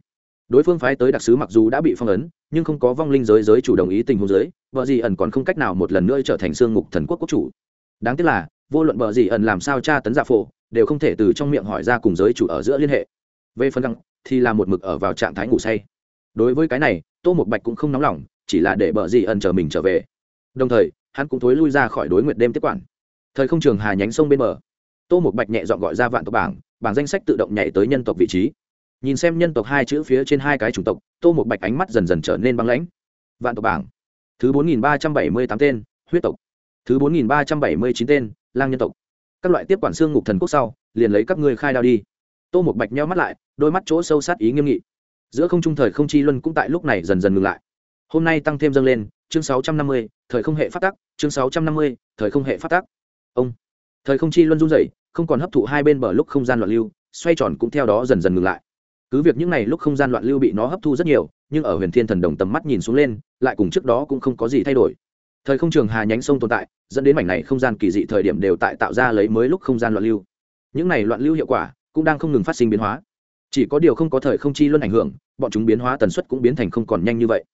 Đối phương phái tới đặc sứ mặc dù đã bị phong ấn, nhưng không có vong linh giới giới chủ đồng ý tình huống giới vợ Di ẩn còn không cách nào một lần nữa trở thành xương ngục thần quốc quốc chủ. Đáng tiếc là, vô luận vợ Di ẩn làm sao tra tấn dạ phổ, đều không thể từ trong miệng hỏi ra cùng giới chủ ở giữa liên hệ. Về phần găng, thì là một mực ở vào trạng thái ngủ say. Đối với cái này, tô một bạch cũng không nóng lòng chỉ là để bờ dị ẩn chờ mình trở về. Đồng thời, hắn cũng thối lui ra khỏi đối nguyện đêm tiếp quản. Thời không trường hà nhánh sông bên bờ, tô một bạch nhẹ dọn gọi ra vạn tộc bảng bảng danh sách tự động nhảy tới nhân tộc vị trí. Nhìn xem nhân tộc hai chữ phía trên hai cái chủng tộc, tô một bạch ánh mắt dần dần trở nên băng lãnh. Vạn tộc bảng, thứ bốn nghìn ba trăm bảy mươi tám tên, huyết tộc. Thứ bốn nghìn ba trăm bảy mươi chín tên, lang nhân tộc. Các loại tiếp quản xương ngục thần quốc sau, liền lấy các ngươi khai đao đi. Tô một bạch nheo mắt lại, đôi mắt chỗ sâu sát ý nghiêm nghị. Giữa không trung thời không chi luân cũng tại lúc này dần dần ngừng lại hôm nay tăng thêm dâng lên chương sáu trăm năm mươi thời không hệ phát tắc chương sáu trăm năm mươi thời không hệ phát tắc. Ông thời không chi luân run rẩy, không còn hấp thụ hai bên bờ lúc không gian loạn lưu xoay tròn cũng theo đó dần dần ngừng lại. Cứ việc những n à y lúc không gian loạn lưu bị nó hấp thu rất nhiều nhưng ở huyền thiên thần đồng tầm mắt nhìn xuống lên lại cùng trước đó cũng không có gì thay đổi. Thời không trường hà nhánh sông tồn tại dẫn đến mảnh này không gian kỳ dị thời điểm đều tại tạo ra lấy mới lúc không gian loạn lưu. Những này loạn lưu hiệu quả cũng đang không ngừng phát sinh biến hóa. Chỉ có điều không có thời không chi luân ảnh hưởng bọn chúng biến hóa tần suất cũng biến thành không còn nhanh như vậy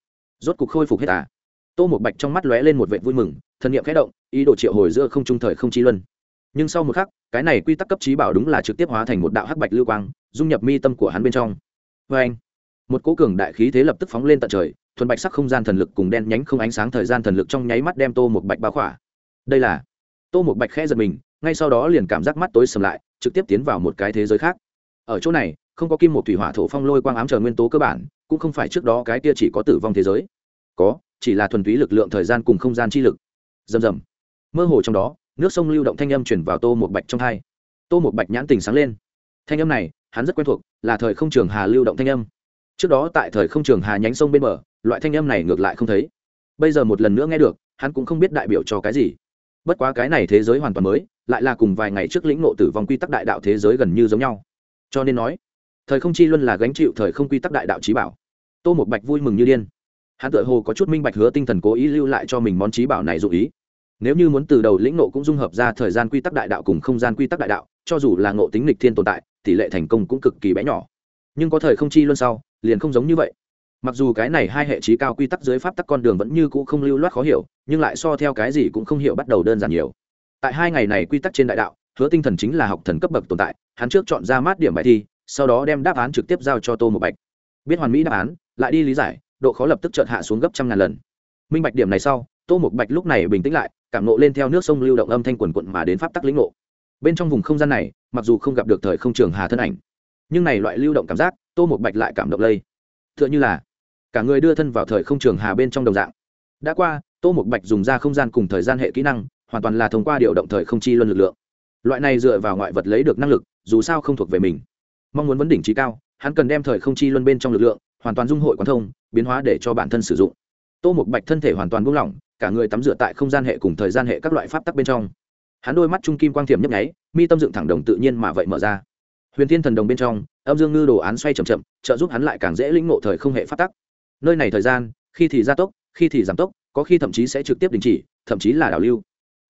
rốt cục khôi phục hết à? Tô một bạch trong mắt lóe lên một vệ vui mừng thân nhiệm khẽ động, ý đồ triệu hồi giữa không trung thời không chi luân. Nhưng sau một khắc, cái này quy tắc cấp trí bảo đúng là trực tiếp hóa thành một đạo hắc bạch lưu quang, dung nhập mi tâm của hắn bên trong. Vê anh, một cố cường đại khí thế lập tức phóng lên tận trời, thuần bạch sắc không gian thần lực cùng đen nhánh không ánh sáng thời gian thần lực trong nháy mắt đem tô một bạch bao khỏa. Đây là, tô một bạch khẽ giật mình, ngay sau đó liền cảm giác mắt tối sầm lại, trực tiếp tiến vào một cái thế giới khác. Ở chỗ này, không có kim một thủy hỏa thổ phong lôi quang ám chờ nguyên tố cơ bản cũng không phải trước đó cái kia chỉ có tử vong thế giới. Có, chỉ là thuần túy lực lượng thời gian cùng không gian chi lực. Rầm rầm. Mơ hồ trong đó, nước sông lưu động thanh âm chuyển vào tô một bạch trong hai. Tô một bạch nhãn tình sáng lên. Thanh âm này, hắn rất quen thuộc, là thời không trường hà lưu động thanh âm. Trước đó tại thời không trường hà nhánh sông bên bờ, loại thanh âm này ngược lại không thấy. Bây giờ một lần nữa nghe được, hắn cũng không biết đại biểu cho cái gì. Bất quá cái này thế giới hoàn toàn mới, lại là cùng vài ngày trước lĩnh nộ tử vong quy tắc đại đạo thế giới gần như giống nhau. Cho nên nói thời không chi luân là gánh chịu thời không quy tắc đại đạo trí bảo. Tô một bạch vui mừng như điên. Hắn tự hồ có chút minh bạch hứa tinh thần cố ý lưu lại cho mình món trí bảo này dụ ý. Nếu như muốn từ đầu lĩnh nộ cũng dung hợp ra thời gian quy tắc đại đạo cùng không gian quy tắc đại đạo, cho dù là ngộ tính lịch thiên tồn tại, tỷ lệ thành công cũng cực kỳ bé nhỏ. Nhưng có thời không chi luân sau, liền không giống như vậy. Mặc dù cái này hai hệ trí cao quy tắc dưới pháp tắc con đường vẫn như cũ không lưu loát khó hiểu, nhưng lại so theo cái gì cũng không hiểu bắt đầu đơn giản nhiều. Tại hai ngày này quy tắc trên đại đạo, hứa tinh thần chính là học thần cấp bậc tồn tại, hắn trước chọn ra mát điểm bài thi sau đó đem đáp án trực tiếp giao cho tô một bạch. Biết hoàn mỹ đáp án, lại đi lý giải, độ khó lập tức chợt hạ xuống gấp trăm ngàn lần. Minh bạch điểm này sau, tô một bạch lúc này bình tĩnh lại, cảm nộ lên theo nước sông lưu động âm thanh quần quận mà đến pháp tắc lĩnh nộ bên trong vùng không gian này, mặc dù không gặp được thời không trường hà thân ảnh, nhưng này loại lưu động cảm giác, tô một bạch lại cảm động lây. T h ư ợ n h ư là cả người đưa thân vào thời không trường hà bên trong đồng dạng. Đã qua, tô một bạch dùng ra không gian cùng thời gian hệ kỹ năng, hoàn toàn là thông qua điều động thời không chi luân lực lượng. Loại này dựa vào ngoại vật lấy được năng lực, dù sao không thuộc về mình mong muốn vấn đỉnh trí cao, hắn cần đem thời không chi luân bên trong lực lượng, hoàn toàn dung hội quán thông, biến hóa để cho bản thân sử dụng. Tô một bạch thân thể hoàn toàn buông lỏng, cả người tắm rửa tại không gian hệ cùng thời gian hệ các loại pháp tắc bên trong. Hắn đôi mắt trung kim quang thiểm nhấp nháy, mi tâm dựng thẳng đồng tự nhiên mà vậy mở ra. Huyền thiên thần đồng bên trong, âm dương ngư đồ án xoay c h ậ m chậm, trợ giúp hắn lại càng dễ lĩnh ngộ thời không hệ pháp tắc. Nơi này thời gian, khi thì gia tốc, khi thì giảm tốc, có khi thậm chí sẽ trực tiếp đình chỉ, thậm chí là đảo lưu.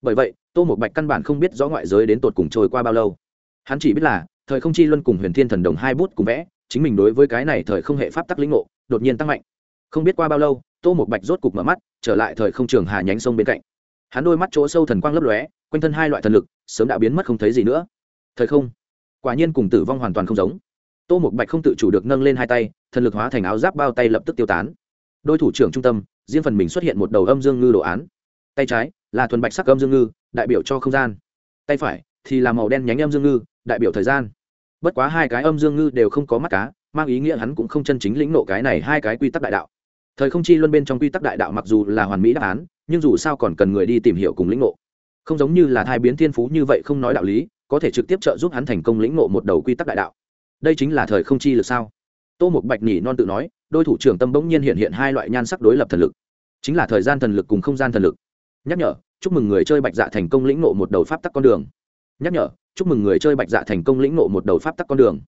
Bởi vậy, tô một bạch căn bản không biết rõ ngoại giới đến tột cùng trôi qua bao lâu. Hắn chỉ biết là thời không chi luân cùng huyền thiên thần đồng hai bút cùng vẽ, chính mình đối với cái này thời không hệ pháp tắc lĩnh ngộ, đột nhiên tăng mạnh. Không biết qua bao lâu, tô một bạch rốt cục mở mắt, trở lại thời không trường hà nhánh sông bên cạnh. Hắn đôi mắt chỗ sâu thần quang lấp lóe, quanh thân hai loại thần lực, sớm đã biến mất không thấy gì nữa. Thời không? Quả nhiên cùng tử vong hoàn toàn không giống. Tô một bạch không tự chủ được nâng lên hai tay, thần lực hóa thành áo giáp bao tay lập tức tiêu tán. Đôi thủ trưởng trung tâm, riêng phần mình xuất hiện một đầu âm dương ngư đồ án. Tay trái, là thuần bạch sắc âm dương ngư, đại biểu cho không gian. Tay phải, thì là màu đen nhánh âm dương ngư, đại biểu thời gian bất quá hai cái âm dương ngư đều không có mắt cá, mang ý nghĩa hắn cũng không chân chính lĩnh nộ cái này hai cái quy tắc đại đạo. Thời không chi luân bên trong quy tắc đại đạo mặc dù là hoàn mỹ đáp án, nhưng dù sao còn cần người đi tìm hiểu cùng lĩnh ngộ. Không giống như là thai biến thiên phú như vậy không nói đạo lý, có thể trực tiếp trợ giúp hắn thành công lĩnh ngộ một đầu quy tắc đại đạo. Đây chính là thời không chi lực sao? Tô một bạch nhỉ non tự nói, đôi thủ trưởng tâm bỗng nhiên hiện hiện hai loại nhan sắc đối lập thần lực. Chính là thời gian thần lực cùng không gian thần lực. Nhắc nhở, chúc mừng người chơi bạch dạ thành công lĩnh ngộ một đầu pháp tắc con đường. Nhắc nhở chúc mừng người chơi bạch dạ thành công lĩnh ngộ một đầu pháp tắc con đường.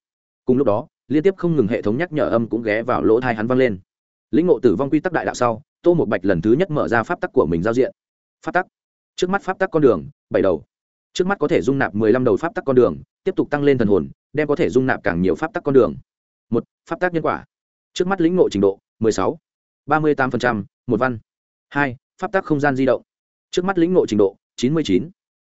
Cùng lúc đó liên tiếp không ngừng hệ thống nhắc nhở âm cũng ghé vào lỗ thai hắn vang lên. Lĩnh ngộ tử vong quy tắc đại đạo sau tô một bạch lần thứ nhất mở ra pháp tắc của mình giao diện. Pháp tắc. Trước mắt pháp tắc con đường bảy đầu. Trước mắt có thể dung nạp mười lăm đầu pháp tắc con đường tiếp tục tăng lên thần hồn đem có thể dung nạp càng nhiều pháp tắc con đường. Một pháp tắc nhân quả. Trước mắt lĩnh ngộ trình độ mười sáu. ba mươi tám phần trăm, một văn. Hai pháp tắc không gian di động. Trước mắt lĩnh ngộ trình độ chín mươi chín.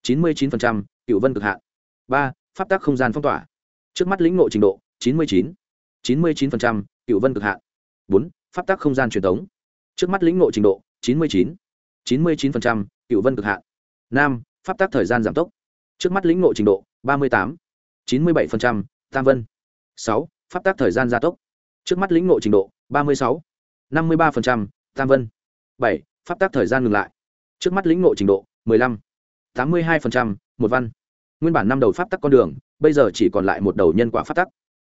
chín mươi chín phần trăm, cựu vân cực hạn ba, pháp tắc không gian phong tỏa. Trước mắt lĩnh ngộ trình độ, chín mươi chín. chín mươi chín cựu vân cực hạn. Bốn, pháp tắc không gian truyền thống. Trước mắt lĩnh ngộ trình độ, chín mươi chín. chín mươi chín cựu vân cực hạn. Năm, pháp tắc thời gian giảm tốc. Trước mắt lĩnh ngộ trình độ, ba mươi tám. chín mươi bảy tam vân. Sáu, pháp tắc thời gian gia tốc. Trước mắt lĩnh ngộ trình độ, ba mươi sáu. năm mươi ba tam vân. Bảy, pháp tắc thời gian ngừng lại. Trước mắt lĩnh ngộ trình độ, mười lăm. tám mươi hai một văn nguyên bản năm đầu pháp tắc con đường, bây giờ chỉ còn lại một đầu nhân quả pháp tắc.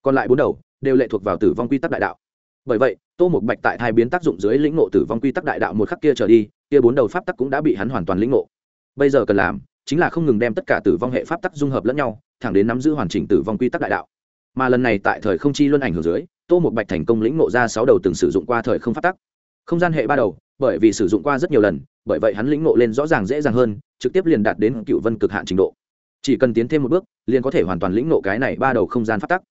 Còn lại bốn đầu đều lệ thuộc vào tử vong quy tắc đại đạo. Bởi vậy, tô một bạch tại hai biến tác dụng dưới lĩnh ngộ tử vong quy tắc đại đạo một khắc kia trở đi, kia bốn đầu pháp tắc cũng đã bị hắn hoàn toàn lĩnh ngộ. Bây giờ cần làm chính là không ngừng đem tất cả tử vong hệ pháp tắc dung hợp lẫn nhau, thẳng đến nắm giữ hoàn chỉnh tử vong quy tắc đại đạo. Mà lần này tại thời không chi luân ảnh hưởng dưới, tô một bạch thành công lĩnh ngộ ra sáu đầu từng sử dụng qua thời không pháp tắc. Không gian hệ ba đầu, bởi vì sử dụng qua rất nhiều lần, bởi vậy hắn lĩnh ngộ lên rõ ràng dễ dàng hơn, trực tiếp liền đạt đến cựu vân cực hạn trình độ chỉ cần tiến thêm một bước, liền có thể hoàn toàn lĩnh ngộ cái này ba đầu không gian phát tắc.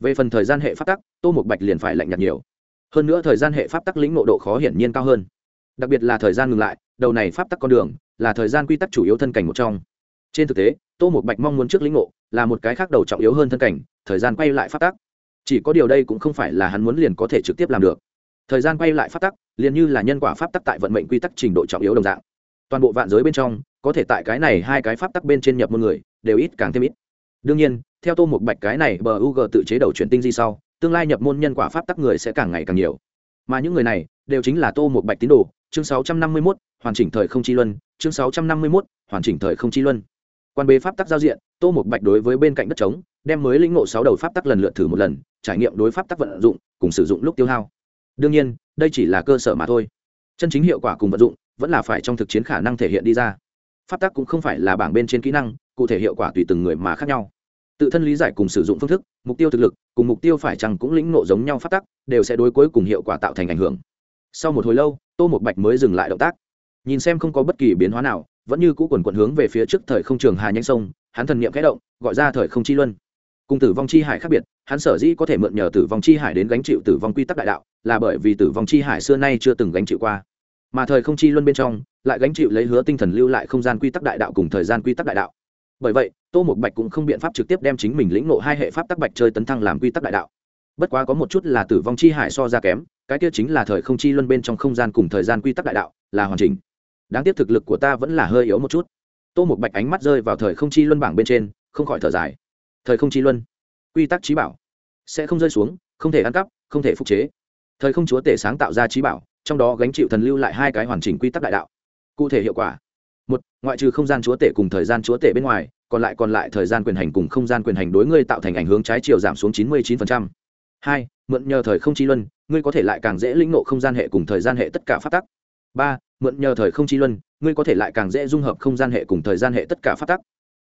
Về phần thời gian hệ phát tắc, tô một bạch liền phải lạnh nhạt nhiều. Hơn nữa thời gian hệ pháp tắc lĩnh ngộ độ khó hiển nhiên cao hơn. Đặc biệt là thời gian ngừng lại, đầu này pháp tắc con đường, là thời gian quy tắc chủ yếu thân cảnh một trong. Trên thực tế, tô một bạch mong muốn trước lĩnh ngộ, là một cái khác đầu trọng yếu hơn thân cảnh, thời gian quay lại pháp tắc. Chỉ có điều đây cũng không phải là hắn muốn liền có thể trực tiếp làm được. Thời gian quay lại pháp tắc, liền như là nhân quả pháp tắc tại vận mệnh quy tắc trình độ trọng yếu đồng dạng toàn bộ vạn giới bên trong có thể tại cái này hai cái pháp tắc bên trên nhập một người đều ít càng thêm ít. Đương nhiên theo tô một bạch cái này bờ u g tự chế đầu chuyển tinh di sau tương lai nhập môn nhân quả pháp tắc người sẽ càng ngày càng nhiều. Mà những người này đều chính là tô một bạch tín đồ chương 651, hoàn chỉnh thời không chi luân chương 651, hoàn chỉnh thời không chi luân. Quan bế pháp tắc giao diện tô một bạch đối với bên cạnh đất trống đem mới lĩnh ngộ sáu đầu pháp tắc lần lượt thử một lần trải nghiệm đối pháp tắc vận dụng cùng sử dụng lúc tiêu hao. Đương nhiên đây chỉ là cơ sở mà thôi. Chân chính hiệu quả cùng vận dụng vẫn là phải trong thực chiến khả năng thể hiện đi ra. Pháp tắc cũng không phải là bảng bên trên kỹ năng, cụ thể hiệu quả tùy từng người mà khác nhau. Tự thân lý giải cùng sử dụng phương thức, mục tiêu thực lực, cùng mục tiêu phải chăng cũng lĩnh nộ giống nhau pháp tắc, đều sẽ đối cuối cùng hiệu quả tạo thành ảnh hưởng. Sau một hồi lâu, tô một bạch mới dừng lại động tác. Nhìn xem không có bất kỳ biến hóa nào, vẫn như cũ quần quần hướng về phía trước thời không trường hà nhanh sông, hắn thần niệm kẽ động, gọi ra thời không chi luân. Cùng tử vong chi hải khác biệt, hắn sở dĩ có thể mượn nhờ tử vong chi hải đến gánh chịu tử vong quy tắc đại đạo, là bởi vì tử vong chi hải xưa nay chưa từng gánh chịu qua mà thời không chi luân bên trong, lại gánh chịu lấy hứa tinh thần lưu lại không gian quy tắc đại đạo cùng thời gian quy tắc đại đạo. Bởi vậy, tô một bạch cũng không biện pháp trực tiếp đem chính mình lĩnh nộ hai hệ pháp tắc bạch chơi tấn thăng làm quy tắc đại đạo. Bất quá có một chút là tử vong chi hải so ra kém, cái kia chính là thời không chi luân bên trong không gian cùng thời gian quy tắc đại đạo, là hoàn chỉnh. Đáng tiếc thực lực của ta vẫn là hơi yếu một chút. Tô một bạch ánh mắt rơi vào thời không chi luân bảng bên trên, không khỏi thở dài. Thời không chi luân, quy tắc trí bảo, sẽ không rơi xuống, không thể ăn cắp, không thể phục chế. Thời không chúa tể sáng tạo ra trí bảo trong đó gánh chịu thần lưu lại hai cái hoàn chỉnh quy tắc đại đạo. Cụ thể hiệu quả. Một, ngoại trừ không gian chúa tể cùng thời gian chúa tể bên ngoài, còn lại còn lại thời gian quyền hành cùng không gian quyền hành đối ngươi tạo thành ảnh hướng trái chiều giảm xuống chín mươi chín hai, mượn nhờ thời không chi luân, ngươi có thể lại càng dễ lĩnh nộ không gian hệ cùng thời gian hệ tất cả phát tắc. Ba, mượn nhờ thời không chi luân, ngươi có thể lại càng dễ dung hợp không gian hệ cùng thời gian hệ tất cả phát tắc.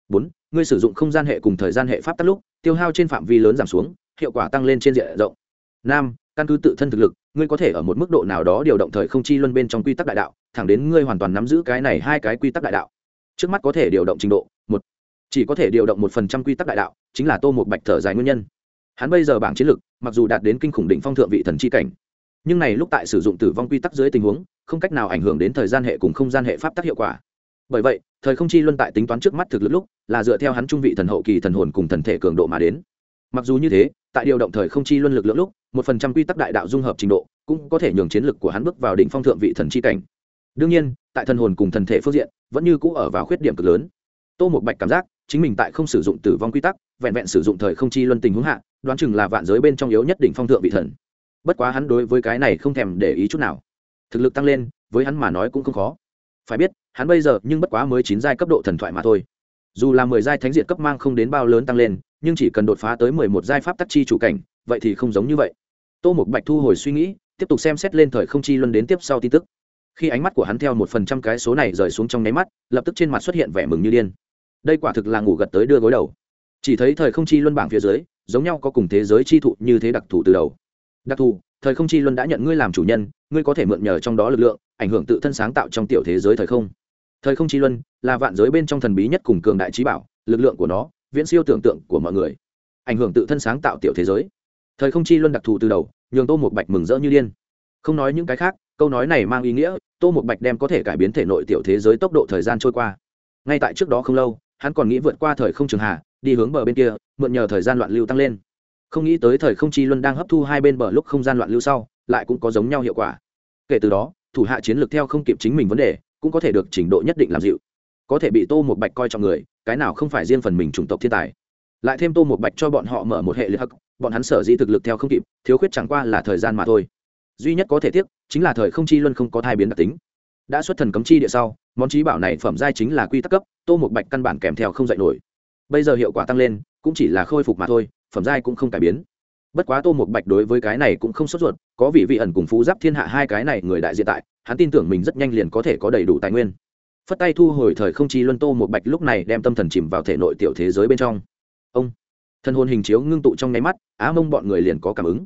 Bốn, ngươi sử dụng không gian hệ cùng thời gian hệ pháp tắc lúc, tiêu hao trên phạm vi lớn giảm xuống, hiệu quả tăng lên trên diện rộng. Năm, căn cứ tự thân thực lực ngươi có thể ở một mức độ nào đó điều động thời không chi luân bên trong quy tắc đại đạo, thẳng đến ngươi hoàn toàn nắm giữ cái này hai cái quy tắc đại đạo. Trước mắt có thể điều động trình độ, một, chỉ có thể điều động một phần trăm quy tắc đại đạo, chính là tô một bạch thở dài nguyên nhân. Hắn bây giờ bảng chiến lực, mặc dù đạt đến kinh khủng đỉnh phong thượng vị thần chi cảnh, nhưng này lúc tại sử dụng tử vong quy tắc dưới tình huống, không cách nào ảnh hưởng đến thời gian hệ cùng không gian hệ pháp tắc hiệu quả. Bởi vậy, thời không chi luân tại tính toán trước mắt thực lực lúc, là dựa theo hắn trung vị thần hậu kỳ thần hồn cùng thần thể cường độ mà đến mặc dù như thế, tại điều động thời không chi luân lực lượng lúc, một phần trăm quy tắc đại đạo dung hợp trình độ cũng có thể nhường chiến lực của hắn bước vào đỉnh phong thượng vị thần chi cảnh. Đương nhiên, tại thần hồn cùng thần thể phương diện, vẫn như cũ ở vào khuyết điểm cực lớn. Tô một bạch cảm giác, chính mình tại không sử dụng tử vong quy tắc, vẹn vẹn sử dụng thời không chi luân tình huống hạ, đoán chừng là vạn giới bên trong yếu nhất đỉnh phong thượng vị thần. Bất quá hắn đối với cái này không thèm để ý chút nào. Thực lực tăng lên, với hắn mà nói cũng không khó. Phải biết, hắn bây giờ nhưng bất quá mới chín giai cấp độ thần thoại mà thôi. Dù là mười giai thánh diện cấp mang không đến bao lớn tăng lên nhưng chỉ cần đột phá tới mười một giai pháp tắc chi chủ cảnh, vậy thì không giống như vậy. Tô một bạch thu hồi suy nghĩ, tiếp tục xem xét lên thời không chi luân đến tiếp sau tin tức. Khi ánh mắt của hắn theo một phần trăm cái số này rời xuống trong nháy mắt, lập tức trên mặt xuất hiện vẻ mừng như điên. Đây quả thực là ngủ gật tới đưa gối đầu. Chỉ thấy thời không chi luân bảng phía dưới, giống nhau có cùng thế giới chi thụ như thế đặc thù từ đầu. Đặc thù, thời không chi luân đã nhận ngươi làm chủ nhân, ngươi có thể mượn nhờ trong đó lực lượng, ảnh hưởng tự thân sáng tạo trong tiểu thế giới thời không. Thời không chi luân là vạn giới bên trong thần bí nhất cùng cường đại trí bảo, lực lượng của nó viễn siêu tưởng tượng của mọi người. Ảnh hưởng tự thân sáng tạo tiểu thế giới. Thời không chi luân đặc thù từ đầu, nhường tô một bạch mừng rỡ như điên. Không nói những cái khác, câu nói này mang ý nghĩa, tô một bạch đem có thể cải biến thể nội tiểu thế giới tốc độ thời gian trôi qua. Ngay tại trước đó không lâu, hắn còn nghĩ vượt qua thời không trường hà đi hướng bờ bên kia, mượn nhờ thời gian loạn lưu tăng lên. Không nghĩ tới thời không chi luân đang hấp thu hai bên bờ lúc không gian loạn lưu sau, lại cũng có giống nhau hiệu quả. Kể từ đó, thủ hạ chiến lược theo không kịp chính mình vấn đề, cũng có thể được trình độ nhất định làm dịu. Có thể bị tô một bạch coi trọng người cái nào không phải riêng phần mình chủng tộc thiên tài. Lại thêm tô một bạch cho bọn họ mở một hệ liệt hắc, bọn hắn sở dĩ thực lực theo không kịp, thiếu khuyết chẳng qua là thời gian mà thôi. Duy nhất có thể tiếc, chính là thời không chi luân không có thai biến đặc tính. Đã xuất thần cấm chi địa sau, món trí bảo này phẩm giai chính là quy tắc cấp, tô một bạch căn bản kèm theo không dạy nổi. Bây giờ hiệu quả tăng lên, cũng chỉ là khôi phục mà thôi, phẩm giai cũng không cải biến. Bất quá tô một bạch đối với cái này cũng không sốt ruột, có vị vị ẩn cùng phú giáp thiên hạ hai cái này người đại diện tại, hắn tin tưởng mình rất nhanh liền có thể có đầy đủ tài nguyên phất tay thu hồi thời không chi luân tô một bạch lúc này đem tâm thần chìm vào thể nội tiểu thế giới bên trong. Ông, thân hồn hình chiếu ngưng tụ trong nháy mắt, á mông bọn người liền có cảm ứng.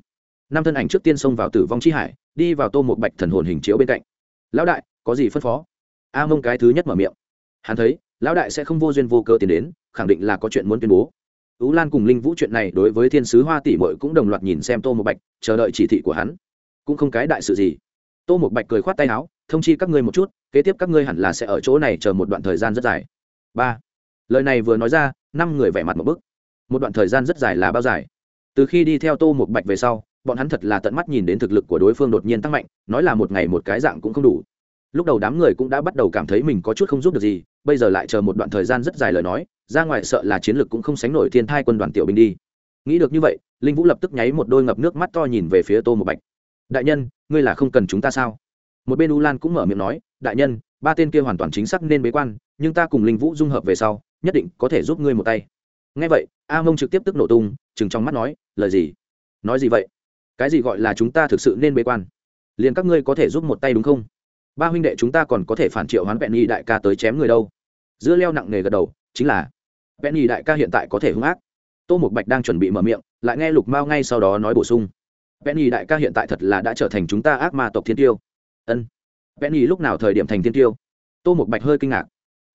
Năm thân ảnh trước tiên xông vào tử vong chi hải, đi vào tô một bạch thần hồn hình chiếu bên cạnh. Lão đại, có gì phân phó? A mông cái thứ nhất mở miệng. Hắn thấy, lão đại sẽ không vô duyên vô cơ tiến đến, khẳng định là có chuyện muốn tuyên bố. Ú lan cùng linh vũ chuyện này đối với thiên sứ hoa tỷ mội cũng đồng loạt nhìn xem tô một bạch, chờ đợi chỉ thị của hắn. Cũng không cái đại sự gì. Tô một bạch cười khoát tay áo, thông chi các ngươi một chút kế tiếp các ngươi hẳn là sẽ ở chỗ này chờ một đoạn thời gian rất dài. Ba. Lời này vừa nói ra, năm người vẻ mặt một bức. Một đoạn thời gian rất dài là bao dài? Từ khi đi theo tô một bạch về sau, bọn hắn thật là tận mắt nhìn đến thực lực của đối phương đột nhiên tăng mạnh, nói là một ngày một cái dạng cũng không đủ. Lúc đầu đám người cũng đã bắt đầu cảm thấy mình có chút không giúp được gì, bây giờ lại chờ một đoạn thời gian rất dài lời nói, ra ngoài sợ là chiến lược cũng không sánh nổi thiên thai quân đoàn tiểu binh đi. Nghĩ được như vậy, linh vũ lập tức nháy một đôi ngập nước mắt to nhìn về phía tô một bạch. Đại nhân, ngươi là không cần chúng ta sao? Một bên u lan cũng mở miệng nói, đại nhân, ba tên kia hoàn toàn chính xác nên bế quan, nhưng ta cùng linh vũ dung hợp về sau, nhất định có thể giúp ngươi một tay. Ngay vậy, a mông trực tiếp tức nổ tung chừng trong mắt nói, lời gì? Nói gì vậy? Cái gì gọi là chúng ta thực sự nên bế quan? Liền các ngươi có thể giúp một tay đúng không? Ba huynh đệ chúng ta còn có thể phản triệu hoán vẹn nhi đại ca tới chém người đâu. Dưa leo nặng nề gật đầu, chính là vẹn nhi đại ca hiện tại có thể hung ác. Tô một bạch đang chuẩn bị mở miệng, lại nghe lục mao ngay sau đó nói bổ sung vẹn nhi đại ca hiện tại thật là đã trở thành chúng ta ác ma tộc thiên tiêu ân. Vẹn nhi lúc nào thời điểm thành thiên tiêu? Tô một bạch hơi kinh ngạc.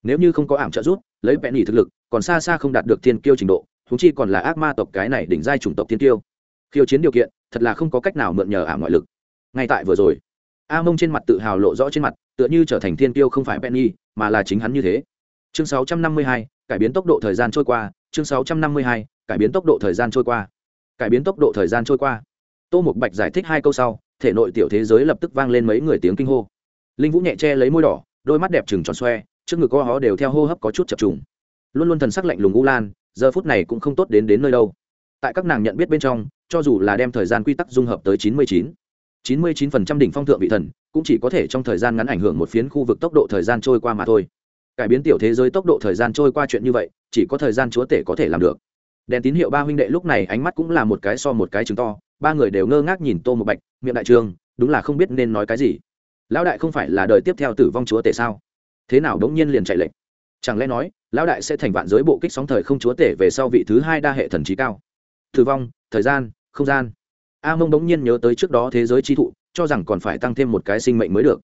Nếu như không có ảm trợ giúp lấy vẹn nhỉ thực lực còn xa xa không đạt được thiên kiêu trình độ thúng chi còn là ác ma tộc cái này đỉnh giai chủng tộc thiên kiêu. Khiêu chiến điều kiện thật là không có cách nào mượn nhờ ảm ngoại lực. Ngay tại vừa rồi a mông trên mặt tự hào lộ rõ trên mặt tựa như trở thành thiên tiêu không phải penny mà là chính hắn như thế. Chương 652, cải biến tốc độ thời gian trôi qua. Chương 652, cải biến tốc độ thời gian trôi qua. Cải biến tốc độ thời gian trôi qua. Tô mục bạch giải thích hai câu sau thể nội tiểu thế giới lập tức vang lên mấy người tiếng kinh hô. Linh vũ nhẹ che lấy môi đỏ, đôi mắt đẹp trừng tròn xoe, trước ngực co hó đều theo hô hấp có chút chập trùng. Luôn luôn thần sắc lạnh lùng u lan, giờ phút này cũng không tốt đến đến nơi đâu. Tại các nàng nhận biết bên trong, cho dù là đem thời gian quy tắc dung hợp tới chín mươi chín chín mươi chín phần trăm đỉnh phong thượng vị thần, cũng chỉ có thể trong thời gian ngắn ảnh hưởng một phiến khu vực tốc độ thời gian trôi qua mà thôi. Cải biến tiểu thế giới tốc độ thời gian trôi qua chuyện như vậy, chỉ có thời gian chúa tể có thể làm được. Đèn tín hiệu ba huynh đệ lúc này ánh mắt cũng là một cái so một cái chứng to, ba người đều ngơ ngác nhìn tô một bạch miệng đại trường đúng là không biết nên nói cái gì. Lão đại không phải là đời tiếp theo tử vong chúa tể sao? Thế nào đống nhiên liền chạy lệnh chẳng lẽ nói, lão đại sẽ thành vạn giới bộ kích sóng thời không chúa tể về sau vị thứ hai đa hệ thần trí cao? Tử vong, thời gian, không gian. A mông đống nhiên nhớ tới trước đó thế giới chi thụ, cho rằng còn phải tăng thêm một cái sinh mệnh mới được.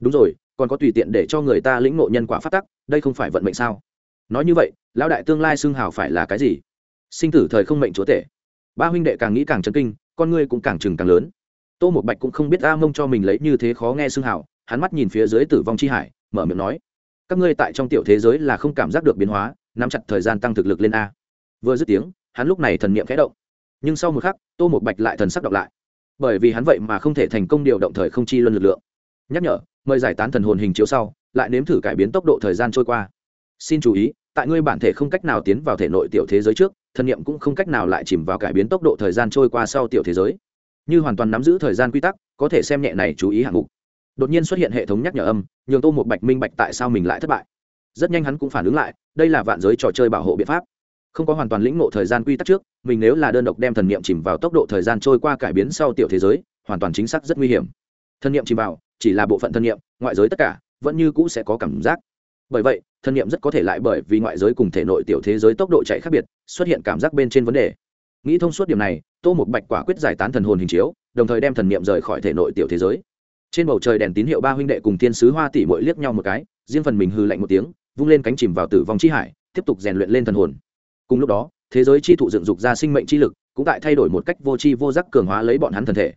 Đúng rồi, còn có tùy tiện để cho người ta lĩnh ngộ nhân quả phát tắc, đây không phải vận mệnh sao? Nói như vậy, lão đại tương lai xưng hào phải là cái gì? Sinh tử thời không mệnh chúa tể. Ba huynh đệ càng nghĩ càng chấn kinh, con ngươi cũng càng chừng càng lớn tô một bạch cũng không biết a mông cho mình lấy như thế khó nghe xương hào, hắn mắt nhìn phía dưới tử vong chi hải, mở miệng nói, các ngươi tại trong tiểu thế giới là không cảm giác được biến hóa, nắm chặt thời gian tăng thực lực lên a. Vừa dứt tiếng, hắn lúc này thần niệm khẽ động. Nhưng sau một khắc, tô một bạch lại thần sắc đọc lại. Bởi vì hắn vậy mà không thể thành công điều động thời không chi luân lực lượng. Nhắc nhở, mời giải tán thần hồn hình chiếu sau, lại nếm thử cải biến tốc độ thời gian trôi qua. Xin chú ý, tại ngươi bản thể không cách nào tiến vào thể nội tiểu thế giới trước, thần niệm cũng không cách nào lại chìm vào cải biến tốc độ thời gian trôi qua sau tiểu thế giới như hoàn toàn nắm giữ thời gian quy tắc, có thể xem nhẹ này chú ý hạng mục. Đột nhiên xuất hiện hệ thống nhắc nhở âm, nhường tô một bạch minh bạch tại sao mình lại thất bại. Rất nhanh hắn cũng phản ứng lại, đây là vạn giới trò chơi bảo hộ biện pháp. Không có hoàn toàn lĩnh ngộ thời gian quy tắc trước, mình nếu là đơn độc đem thần niệm chìm vào tốc độ thời gian trôi qua cải biến sau tiểu thế giới, hoàn toàn chính xác rất nguy hiểm. Thần niệm chìm vào, chỉ là bộ phận thần niệm, ngoại giới tất cả, vẫn như cũ sẽ có cảm giác. Bởi vậy, thần niệm rất có thể lại bởi vì ngoại giới cùng thể nội tiểu thế giới tốc độ chạy khác biệt, xuất hiện cảm giác bên trên vấn đề nghĩ thông suốt điểm này, tô một bạch quả quyết giải tán thần hồn hình chiếu, đồng thời đem thần niệm rời khỏi thể nội tiểu thế giới. Trên bầu trời đèn tín hiệu ba huynh đệ cùng thiên sứ hoa tỷ mội liếc nhau một cái, riêng phần mình hư lạnh một tiếng, vung lên cánh chìm vào tử vong chi hải, tiếp tục rèn luyện lên thần hồn. Cùng lúc đó, thế giới chi thụ dựng dục ra sinh mệnh chi lực, cũng tại thay đổi một cách vô tri vô giác cường hóa lấy bọn hắn thần thể.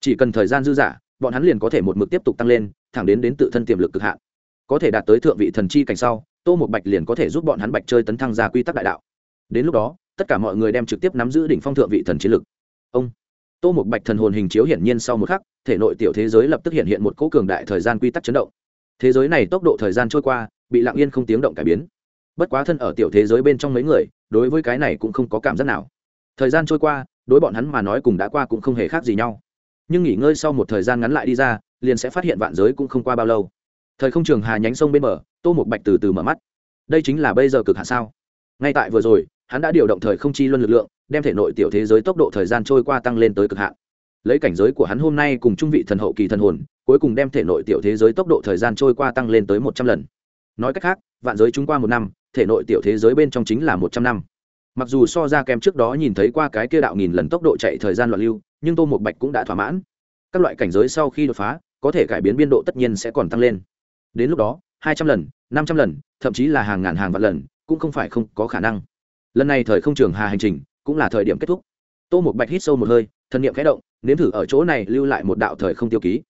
Chỉ cần thời gian dư dả, bọn hắn liền có thể một mực tiếp tục tăng lên, thẳng đến đến tự thân tiềm lực cực hạn. Có thể đạt tới thượng vị thần chi cảnh sau, tô một bạch liền có thể giúp bọn hắn bạch chơi tấn thăng ra quy tắc đại đạo. Đến lúc đó tất cả mọi người đem trực tiếp nắm giữ đỉnh phong thượng vị thần chiến lực. Ông tô một bạch thần hồn hình chiếu hiển nhiên sau một khắc, thể nội tiểu thế giới lập tức hiện hiện một cỗ cường đại thời gian quy tắc chấn động. Thế giới này tốc độ thời gian trôi qua, bị lặng yên không tiếng động cải biến. Bất quá thân ở tiểu thế giới bên trong mấy người, đối với cái này cũng không có cảm giác nào. Thời gian trôi qua, đối bọn hắn mà nói cùng đã qua cũng không hề khác gì nhau. Nhưng nghỉ ngơi sau một thời gian ngắn lại đi ra, liền sẽ phát hiện vạn giới cũng không qua bao lâu. Thời không trường hà nhánh sông bên bờ, tô một bạch từ từ mở mắt. Đây chính là bây giờ cực hạ sao? Ngay tại vừa rồi hắn đã điều động thời không chi luân lực lượng, đem thể nội tiểu thế giới tốc độ thời gian trôi qua tăng lên tới cực hạn. Lấy cảnh giới của hắn hôm nay cùng trung vị thần hậu kỳ thần hồn, cuối cùng đem thể nội tiểu thế giới tốc độ thời gian trôi qua tăng lên tới một trăm lần. Nói cách khác, vạn giới chúng qua một năm, thể nội tiểu thế giới bên trong chính là một trăm năm. Mặc dù so ra kèm trước đó nhìn thấy qua cái kia đạo nghìn lần tốc độ chạy thời gian loạn lưu, nhưng tô một bạch cũng đã thỏa mãn. Các loại cảnh giới sau khi đột phá, có thể cải biến biên độ tất nhiên sẽ còn tăng lên. Đến lúc đó, hai trăm lần, năm trăm lần, thậm chí là hàng ngàn hàng vạn lần, cũng không phải không có khả năng lần này thời không trường hà hành trình cũng là thời điểm kết thúc. Tô một bạch hít sâu một hơi, thân nhiệm khẽ động, nếm thử ở chỗ này lưu lại một đạo thời không tiêu ký.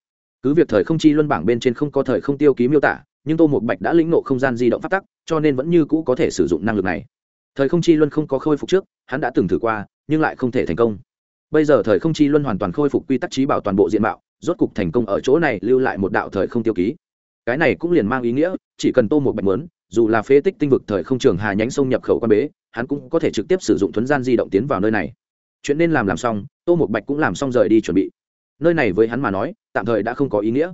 Cứ việc thời không chi luân bảng bên trên không có thời không tiêu ký miêu tả, nhưng tô một bạch đã lĩnh nộ không gian di động phát tắc, cho nên vẫn như cũ có thể sử dụng năng lực này. Thời không chi luân không có khôi phục trước, hắn đã từng thử qua, nhưng lại không thể thành công. Bây giờ thời không chi luân hoàn toàn khôi phục quy tắc trí bảo toàn bộ diện mạo, rốt cục thành công ở chỗ này lưu lại một đạo thời không tiêu ký. Cái này cũng liền mang ý nghĩa, chỉ cần tô một bạch mướn dù là phế tích tinh vực thời không trường hà nhánh sông nhập khẩu quan bế hắn cũng có thể trực tiếp sử dụng thuấn gian di động tiến vào nơi này. Chuyện nên làm làm xong, tô một bạch cũng làm xong rời đi chuẩn bị. Nơi này với hắn mà nói, tạm thời đã không có ý nghĩa.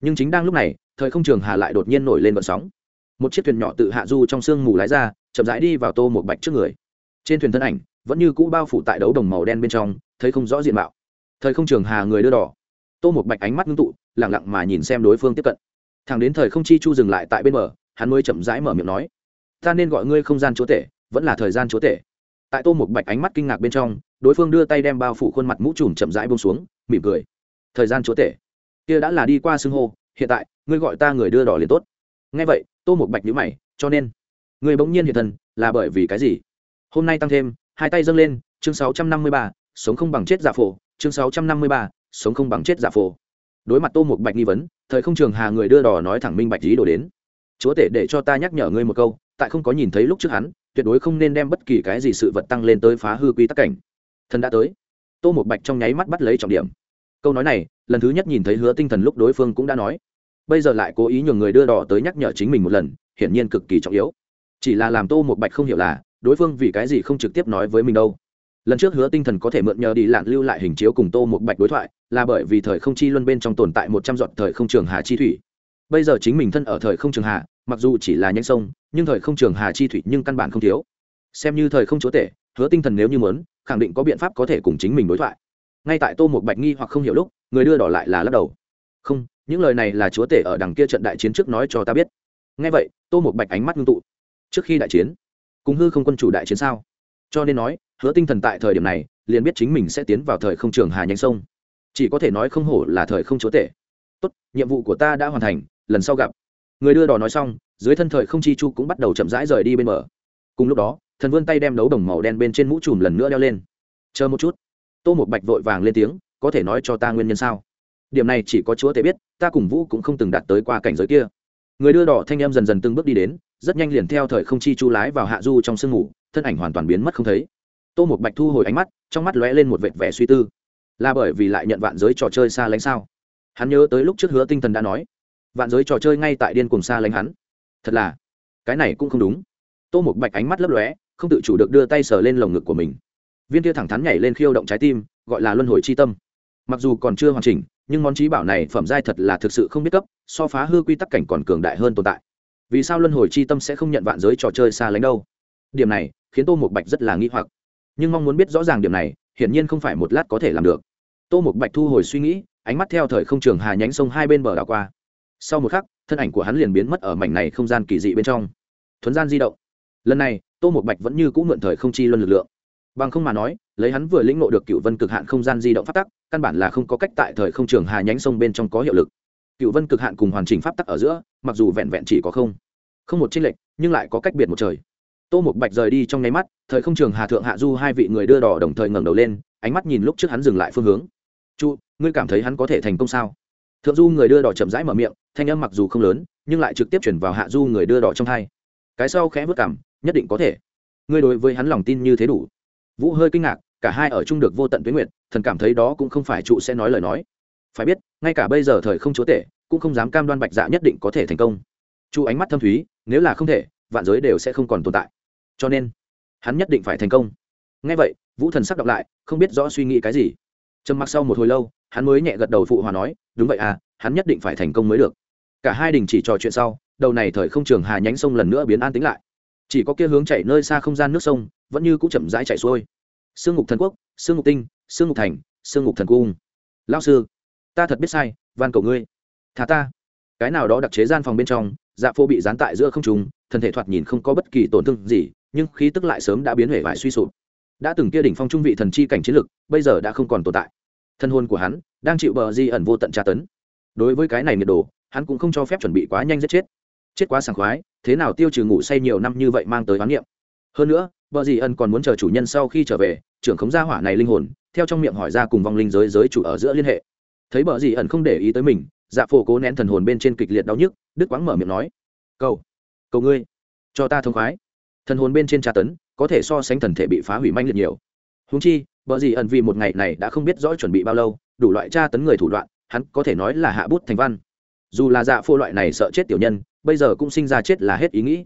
Nhưng chính đang lúc này, thời không trường hà lại đột nhiên nổi lên vận sóng. Một chiếc thuyền nhỏ tự hạ du trong sương mù lái ra, chậm rãi đi vào tô một bạch trước người. Trên thuyền thân ảnh, vẫn như cũ bao phủ tại đấu đồng màu đen bên trong, thấy không rõ diện mạo. Thời không trường hà người đưa đỏ. Tô một bạch ánh mắt ngưng tụ lẳng lặng mà nhìn xem đối phương tiếp cận. Thằng đến thời không chi chu dừng lại tại bên bờ, hắn mới chậm rãi mở miệng nói, ta nên gọi ngươi không gian chúa tể vẫn là thời gian chúa tể. Tại tô một bạch ánh mắt kinh ngạc bên trong, đối phương đưa tay đem bao phủ khuôn mặt mũ trùm chậm rãi bông xuống, mỉm cười. Thời gian chúa tể. Kia đã là đi qua xưng hô, hiện tại, ngươi gọi ta người đưa đỏ liền tốt. Ngay vậy, tô một bạch nhữ mày, cho nên người bỗng nhiên hiện thân, là bởi vì cái gì? Hôm nay tăng thêm, hai tay dâng lên, chương sáu trăm năm mươi ba, sống không bằng chết giả phổ, chương sáu trăm năm mươi ba, sống không bằng chết giả phổ. Đối mặt tô một bạch nghi vấn, thời không trường hà người đưa đò nói thẳng minh bạch lý đổ đến. Chúa tể để cho ta nhắc nhở ngươi một câu, tại không có nhìn thấy lúc trước hắn tuyệt đối không nên đem bất kỳ cái gì sự vật tăng lên tới phá hư quy tắc cảnh. Thần đã tới. Tô một bạch trong nháy mắt bắt lấy trọng điểm. Câu nói này, lần thứ nhất nhìn thấy hứa tinh thần lúc đối phương cũng đã nói. Bây giờ lại cố ý nhường người đưa đỏ tới nhắc nhở chính mình một lần, hiển nhiên cực kỳ trọng yếu. Chỉ là làm tô một bạch không hiểu là, đối phương vì cái gì không trực tiếp nói với mình đâu. Lần trước hứa tinh thần có thể mượn nhờ đi lạn lưu lại hình chiếu cùng tô một bạch đối thoại, là bởi vì thời không chi luân bên trong tồn tại một trăm giọt thời không trường hà chi thủy. Bây giờ chính mình thân ở thời không trường hà mặc dù chỉ là nhanh sông, nhưng thời không trường hà chi thủy nhưng căn bản không thiếu. Xem như thời không chúa tể, hứa tinh thần nếu như muốn, khẳng định có biện pháp có thể cùng chính mình đối thoại. Ngay tại tô một bạch nghi hoặc không hiểu lúc, người đưa đỏ lại là lắc đầu. Không, những lời này là chúa tể ở đằng kia trận đại chiến trước nói cho ta biết. Ngay vậy, tô một bạch ánh mắt ngưng tụ. Trước khi đại chiến, cùng hư không quân chủ đại chiến sao? Cho nên nói, hứa tinh thần tại thời điểm này, liền biết chính mình sẽ tiến vào thời không trường hà nhanh sông. Chỉ có thể nói không hổ là thời không chúa tể. Tốt, nhiệm vụ của ta đã hoàn thành, lần sau gặp người đưa đò nói xong, dưới thân thời không chi chu cũng bắt đầu chậm rãi rời đi bên mở cùng lúc đó, thần vươn tay đem đấu đồng màu đen bên trên mũ chùm lần nữa đeo lên. Chờ một chút. Tô một bạch vội vàng lên tiếng, có thể nói cho ta nguyên nhân sao? Điểm này chỉ có chúa tể biết, ta cùng vũ cũng không từng đạt tới qua cảnh giới kia. Người đưa đỏ thanh em dần dần từng bước đi đến, rất nhanh liền theo thời không chi chu lái vào hạ du trong sương ngủ, thân ảnh hoàn toàn biến mất không thấy. Tô một bạch thu hồi ánh mắt, trong mắt lóe lên một vệt vẻ suy tư. Là bởi vì lại nhận vạn giới trò chơi xa lánh sao? Hắn nhớ tới lúc trước hứa tinh thần đã nói vạn giới trò chơi ngay tại điên cùng xa lánh hắn. Thật là, cái này cũng không đúng. Tô một bạch ánh mắt lấp lóe, không tự chủ được đưa tay sờ lên lồng ngực của mình. Viên kia thẳng thắn nhảy lên khiêu động trái tim, gọi là luân hồi c h i tâm. Mặc dù còn chưa hoàn chỉnh, nhưng món trí bảo này phẩm giai thật là thực sự không biết cấp, so phá hư quy tắc cảnh còn cường đại hơn tồn tại. Vì sao luân hồi c h i tâm sẽ không nhận vạn giới trò chơi xa lánh đâu? Điểm này khiến tô một bạch rất là nghi hoặc. Nhưng mong muốn biết rõ ràng điểm này, hiển nhiên không phải một lát có thể làm được. Tô một bạch thu hồi suy nghĩ, ánh mắt theo thời không trường hà nhánh sông hai bên bờ đảo qua sau một khắc, thân ảnh của hắn liền biến mất ở mảnh này không gian kỳ dị bên trong. Thuấn gian di động. Lần này, tô một bạch vẫn như cũng mượn thời không chi luân lực lượng. Bằng không mà nói, lấy hắn vừa lĩnh ngộ được cựu vân cực hạn không gian di động phát tắc, căn bản là không có cách tại thời không trường hà nhánh sông bên trong có hiệu lực. Cựu vân cực hạn cùng hoàn chỉnh pháp tắc ở giữa, mặc dù vẹn vẹn chỉ có không không một chênh lệch, nhưng lại có cách biệt một trời. Tô một bạch rời đi trong nháy mắt, thời không trường hà thượng hạ du hai vị người đưa đỏ đồng thời ngẩng đầu lên, ánh mắt nhìn lúc trước hắn dừng lại phương hướng. Chu, ngươi cảm thấy hắn có thể thành công sao? Thượng du người đưa đỏ chậm rãi mở miệng, thanh âm mặc dù không lớn, nhưng lại trực tiếp chuyển vào hạ du người đưa đỏ trong hai. Cái sau khẽ vất cảm, nhất định có thể. Ngươi đối với hắn lòng tin như thế đủ. Vũ hơi kinh ngạc, cả hai ở chung được vô tận tuyến nguyện, thần cảm thấy đó cũng không phải trụ sẽ nói lời nói. Phải biết, ngay cả bây giờ thời không chúa tể, cũng không dám cam đoan bạch dạ nhất định có thể thành công. Chu ánh mắt thâm thúy, nếu là không thể, vạn giới đều sẽ không còn tồn tại. Cho nên, hắn nhất định phải thành công. Ngay vậy, vũ thần sắc đọc lại, không biết rõ suy nghĩ cái gì trầm mặc sau một hồi lâu, hắn mới nhẹ gật đầu phụ hòa nói, đúng vậy à hắn nhất định phải thành công mới được. Cả hai đình chỉ trò chuyện sau, đầu này thời không trường hà nhánh sông lần nữa biến an tính lại. Chỉ có kia hướng chạy nơi xa không gian nước sông, vẫn như cũng chậm rãi chạy xuôi. Sương ngục thần quốc, sương ngục tinh, sương ngục thành, sương ngục thần cung. Lao sư, ta thật biết sai, van cầu ngươi. Thả ta. Cái nào đó đặc chế gian phòng bên trong dạ phô bị dán tại giữa không trùng thân thể thoạt nhìn không có bất kỳ tổn thương gì, nhưng khí tức lại sớm đã biến hể vải suy sụp đã từng kia đỉnh phong trung vị thần chi cảnh chiến lực, bây giờ đã không còn tồn tại. Thân hồn của hắn đang chịu bờ di ẩn vô tận tra tấn. Đối với cái này nhiệt độ, hắn cũng không cho phép chuẩn bị quá nhanh giết chết. Chết quá sảng khoái, thế nào tiêu trừ ngủ say nhiều năm như vậy mang tới oán niệm. Hơn nữa vợ di ẩn còn muốn chờ chủ nhân sau khi trở về, trưởng khống gia hỏa này linh hồn, theo trong miệng hỏi ra cùng vong linh giới giới chủ ở giữa liên hệ. Thấy vợ di ẩn không để ý tới mình dạ phổ cố nén thần hồn bên trên kịch liệt đau nhức, đứt quãng mở miệng nói, cầu cầu ngươi, cho ta thông khoái. Thần hồn bên trên tra tấn có thể so sánh thần thể bị phá hủy manh liệt nhiều. Húng chi vợ gì ẩn vì một ngày này đã không biết rõ chuẩn bị bao lâu, đủ loại tra tấn người thủ đoạn, hắn có thể nói là hạ bút thành văn. Dù là dạ phô loại này sợ chết tiểu nhân, bây giờ cũng sinh ra chết là hết ý nghĩ.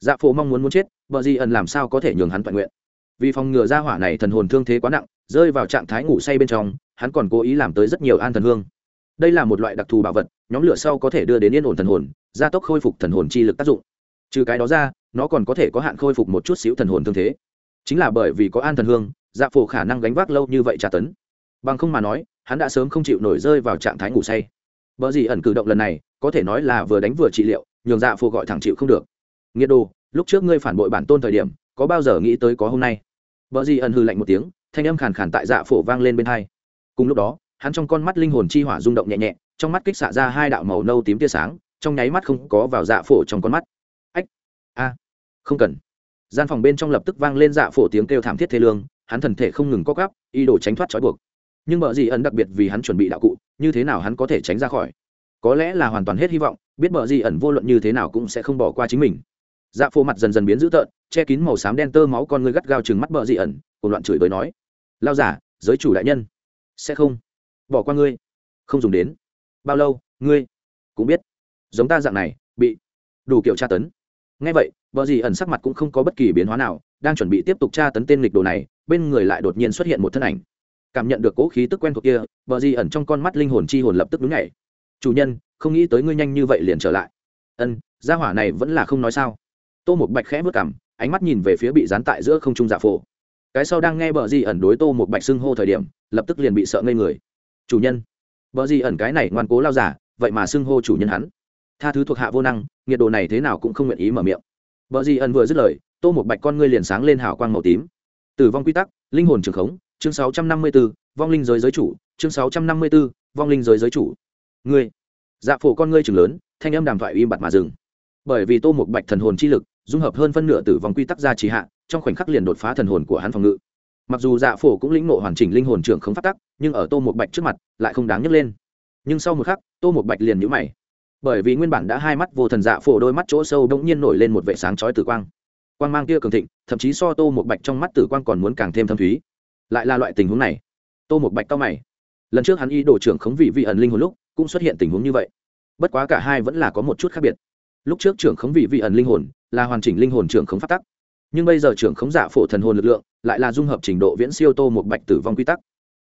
Dạ phô mong muốn muốn chết vợ gì ẩn làm sao có thể nhường hắn toàn nguyện? Vì phòng ngừa ra hỏa này thần hồn thương thế quá nặng, rơi vào trạng thái ngủ say bên trong, hắn còn cố ý làm tới rất nhiều an thần hương. Đây là một loại đặc thù bảo vật, nhóm lửa sau có thể đưa đến yên ổn thần hồn, gia tốc khôi phục thần hồn chi lực tác dụng. Trừ cái đó ra nó còn có thể có hạn khôi phục một chút xíu thần hồn thương thế chính là bởi vì có an thần hương dạ phổ khả năng gánh vác lâu như vậy tra tấn bằng không mà nói hắn đã sớm không chịu nổi rơi vào trạng thái ngủ say Bở gì ẩn cử động lần này, có thể nói là vừa đánh vừa trị liệu, nhường dạ phổ gọi thẳng chịu không được. Nghiệt đồ, lúc trước ngươi phản bội bản tôn thời điểm, có bao giờ nghĩ tới có hôm nay? Bở gì ẩn hừ lạnh một tiếng, thanh âm khàn khàn tại dạ phổ vang lên bên tai. Cùng lúc đó, hắn trong con mắt linh hồn chi hỏa rung động nhẹ nhẹ, trong mắt kích xạ ra hai đạo màu nâu tím tia sáng, trong nháy mắt không có vào dạ phổ trong con mắt. Không cần. Gian phòng bên trong lập tức vang lên dạ phổ tiếng kêu thảm thiết thế lương, hắn thần thể không ngừng co gắp ý đồ tránh thoát trói buộc. Nhưng bờ dị ẩn đặc biệt vì hắn chuẩn bị đạo cụ, như thế nào hắn có thể tránh ra khỏi? Có lẽ là hoàn toàn hết hy vọng, biết bờ dị ẩn vô luận như thế nào cũng sẽ không bỏ qua chính mình. Dạ phổ mặt dần dần biến dữ tợn, che kín màu xám đen tơ máu con ngươi gắt gao chừng mắt bờ dị ẩn cùng loạn chửi bới nói, lao giả giới chủ đại nhân, sẽ không bỏ qua ngươi, không dùng đến. Bao lâu, ngươi cũng biết. Giống ta dạng này, bị đủ kiểu tra tấn ngay vậy vợ gì ẩn sắc mặt cũng không có bất kỳ biến hóa nào, đang chuẩn bị tiếp tục tra tấn tên lịch đồ này, bên người lại đột nhiên xuất hiện một thân ảnh. Cảm nhận được cố khí tức quen thuộc kia vợ gì ẩn trong con mắt linh hồn chi hồn lập tức đứng nhảy. Chủ nhân, không nghĩ tới ngươi nhanh như vậy liền trở lại. Ân, gia hỏa này vẫn là không nói sao. Tô một bạch khẽ vớt cảm ánh mắt nhìn về phía bị dán tại giữa không trung giả phổ. Cái sau đang nghe bờ di ẩn đối tô một bạch xưng hô thời điểm, lập tức liền bị sợ ngây người. Chủ nhân. Bờ di ẩn cái này ngoan cố lao giả, vậy mà xưng hô chủ nhân hắn tha thứ thuộc hạ vô năng nhiệt độ này thế nào cũng không nguyện ý mở miệng. Vợ di ẩn vừa dứt lời tô một bạch con ngươi liền sáng lên hào quang màu tím. Tử vong quy tắc linh hồn trường khống chương sáu trăm năm mươi 654, vong linh giới giới chủ chương sáu trăm năm mươi 654, vong linh giới giới chủ. Ngươi. Dạ phổ con ngươi trường lớn thanh âm đàm thoại im bặt mà dừng. Bởi vì tô một bạch thần hồn chi lực dung hợp hơn phân nửa tử vong quy tắc ra trì hạ trong khoảnh khắc liền đột phá thần hồn của hắn phòng ngự. Mặc dù dạ phổ cũng lĩnh ngộ hoàn chỉnh linh hồn trưởng không phát tắc nhưng ở tô một bạch trước mặt lại không đáng nhấc lên. Nhưng sau một khắc tô một bạch liền nhũ mày bởi vì nguyên bản đã hai mắt vô thần dạ phổ đôi mắt chỗ sâu đ ỗ n g nhiên nổi lên một vệ sáng chói tử quang. Quang mang kia cường thịnh, thậm chí so tô một bạch trong mắt tử quang còn muốn càng thêm thâm thúy. Lại là loại tình huống này. Tô một bạch cao mày. Lần trước hắn y đổ trưởng khống vị vị ẩn linh hồn lúc, cũng xuất hiện tình huống như vậy. Bất quá cả hai vẫn là có một chút khác biệt. Lúc trước trưởng khống vị vị ẩn linh hồn, là hoàn chỉnh linh hồn trưởng khống phát tắc. Nhưng bây giờ trưởng khống giả phổ thần hồn lực lượng, lại là dung hợp trình độ viễn siêu tô một bạch tử vong quy tắc.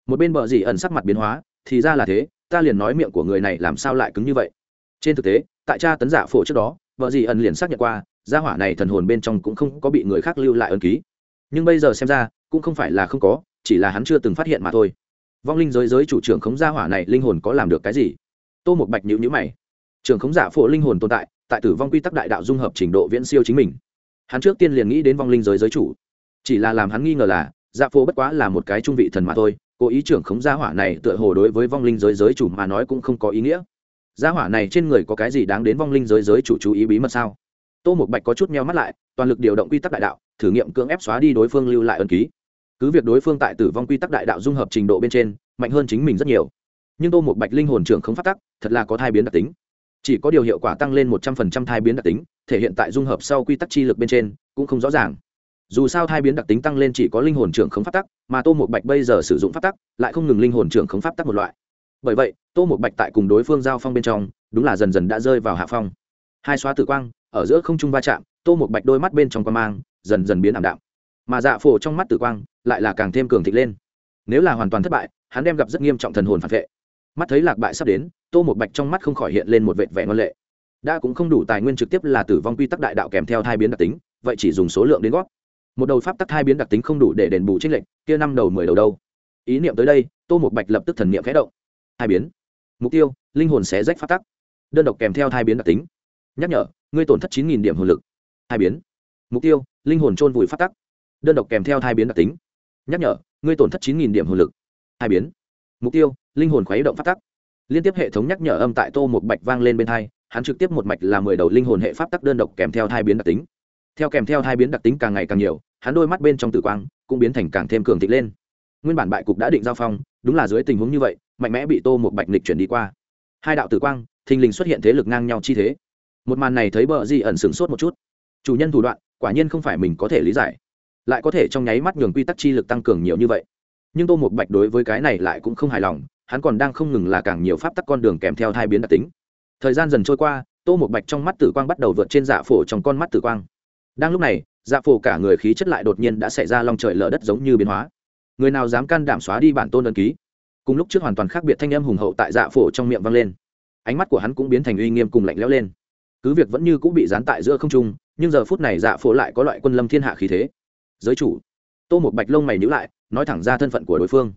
Một bên bờ dì ẩn sắc mặt biến hóa, thì ra là thế, ta liền nói miệng của người này làm sao lại cứng như vậy? Trên thực tế, tại cha tấn giả phổ trước đó, vợ dì ẩn liền xác nhận qua, gia hỏa này thần hồn bên trong cũng không có bị người khác lưu lại ân ký. Nhưng bây giờ xem ra, cũng không phải là không có, chỉ là hắn chưa từng phát hiện mà thôi. Vong linh giới giới chủ trưởng khống gia hỏa này linh hồn có làm được cái gì? Tô một bạch nhữ nhữ mày. Trưởng khống giả phổ linh hồn tồn tại tại tử vong quy tắc đại đạo dung hợp trình độ viễn siêu chính mình. Hắn trước tiên liền nghĩ đến vong linh giới giới chủ. Chỉ là làm hắn nghi ngờ là dạ phổ bất quá là một cái trung vị thần mà thôi, cố ý trưởng khống gia hỏa này tựa hồ đối với vong linh giới giới chủ mà nói cũng không có ý nghĩa gia hỏa này trên người có cái gì đáng đến vong linh giới giới chủ chú ý bí mật sao? Tô một bạch có chút meo mắt lại, toàn lực điều động quy tắc đại đạo, thử nghiệm cưỡng ép xóa đi đối phương lưu lại ân ký. Cứ việc đối phương tại tử vong quy tắc đại đạo dung hợp trình độ bên trên, mạnh hơn chính mình rất nhiều. Nhưng tô một bạch linh hồn trưởng không phát tắc, thật là có thai biến đặc tính. Chỉ có điều hiệu quả tăng lên một trăm phần trăm thai biến đặc tính, thể hiện tại dung hợp sau quy tắc chi lực bên trên, cũng không rõ ràng. Dù sao thai biến đặc tính tăng lên chỉ có linh hồn trưởng không phát tắc, mà tô một bạch bây giờ sử dụng phát tắc, lại không ngừng linh hồn trưởng không phát tắc một loại bởi vậy, tô một bạch tại cùng đối phương giao phong bên trong, đúng là dần dần đã rơi vào hạ phong. Hai xóa tử quang, ở giữa không trung va chạm, tô một bạch đôi mắt bên trong quan mang, dần dần biến ảm đạm. Mà dạ phổ trong mắt tử quang, lại là càng thêm cường thịnh lên. Nếu là hoàn toàn thất bại, hắn đem gặp rất nghiêm trọng thần hồn phản vệ. Mắt thấy lạc bại sắp đến, tô một bạch trong mắt không khỏi hiện lên một vệt vẻ ngân lệ. Đã cũng không đủ tài nguyên trực tiếp là tử vong quy tắc đại đạo kèm theo hai biến đặc tính, vậy chỉ dùng số lượng đến góp. Một đầu pháp tắc hai biến đặc tính không đủ để đền bù trích lệnh kia năm đầu mười đầu đâu? Ý niệm tới đây, tô một bạch lập tức thần niệm khẽ động hai biến. Mục tiêu, linh hồn xé rách phát tắc. Đơn độc kèm theo hai biến đặc tính. Nhắc nhở, ngươi tổn thất chín nghìn điểm hồn lực. Hai biến. Mục tiêu, linh hồn trôn vùi phát tắc. Đơn độc kèm theo hai biến đặc tính. Nhắc nhở, ngươi tổn thất chín nghìn điểm hồn lực. Hai biến. Mục tiêu, linh hồn khuấy động phát tắc. Liên tiếp hệ thống nhắc nhở âm tại tô một bạch vang lên bên thai hắn trực tiếp một mạch là mười đầu linh hồn hệ pháp tắc đơn độc kèm theo hai biến đặc tính. Theo kèm theo hai biến đặc tính càng ngày càng nhiều, hắn đôi mắt bên trong tử quang cũng biến thành càng thêm cường thịnh lên. Nguyên bản bại cục đã định giao phong, đúng là dưới tình huống như vậy mạnh mẽ bị tô một bạch nịch chuyển đi qua. Hai đạo tử quang, thình lình xuất hiện thế lực ngang nhau chi thế. Một màn này thấy bờ di ẩn sửng sốt một chút. Chủ nhân thủ đoạn, quả nhiên không phải mình có thể lý giải. Lại có thể trong nháy mắt nhường quy tắc chi lực tăng cường nhiều như vậy. Nhưng tô một bạch đối với cái này lại cũng không hài lòng, hắn còn đang không ngừng là càng nhiều pháp tắc con đường kèm theo thai biến đặc tính. Thời gian dần trôi qua, tô một bạch trong mắt tử quang bắt đầu vượt trên dạ phổ trong con mắt tử quang. Đang lúc này dạ phổ cả người khí chất lại đột nhiên đã xảy ra lòng trời lở đất giống như biến hóa. Người nào dám can đảm xóa đi bản tôn đơn ký? Cùng lúc trước hoàn toàn khác biệt thanh âm hùng hậu tại dạ phổ trong miệng vang lên. Ánh mắt của hắn cũng biến thành uy nghiêm cùng lạnh lẽo lên. Cứ việc vẫn như cũng bị dán tại giữa không trung, nhưng giờ phút này dạ phổ lại có loại quân lâm thiên hạ khí thế. Giới chủ. Tô một bạch lông mày nhữ lại, nói thẳng ra thân phận của đối phương.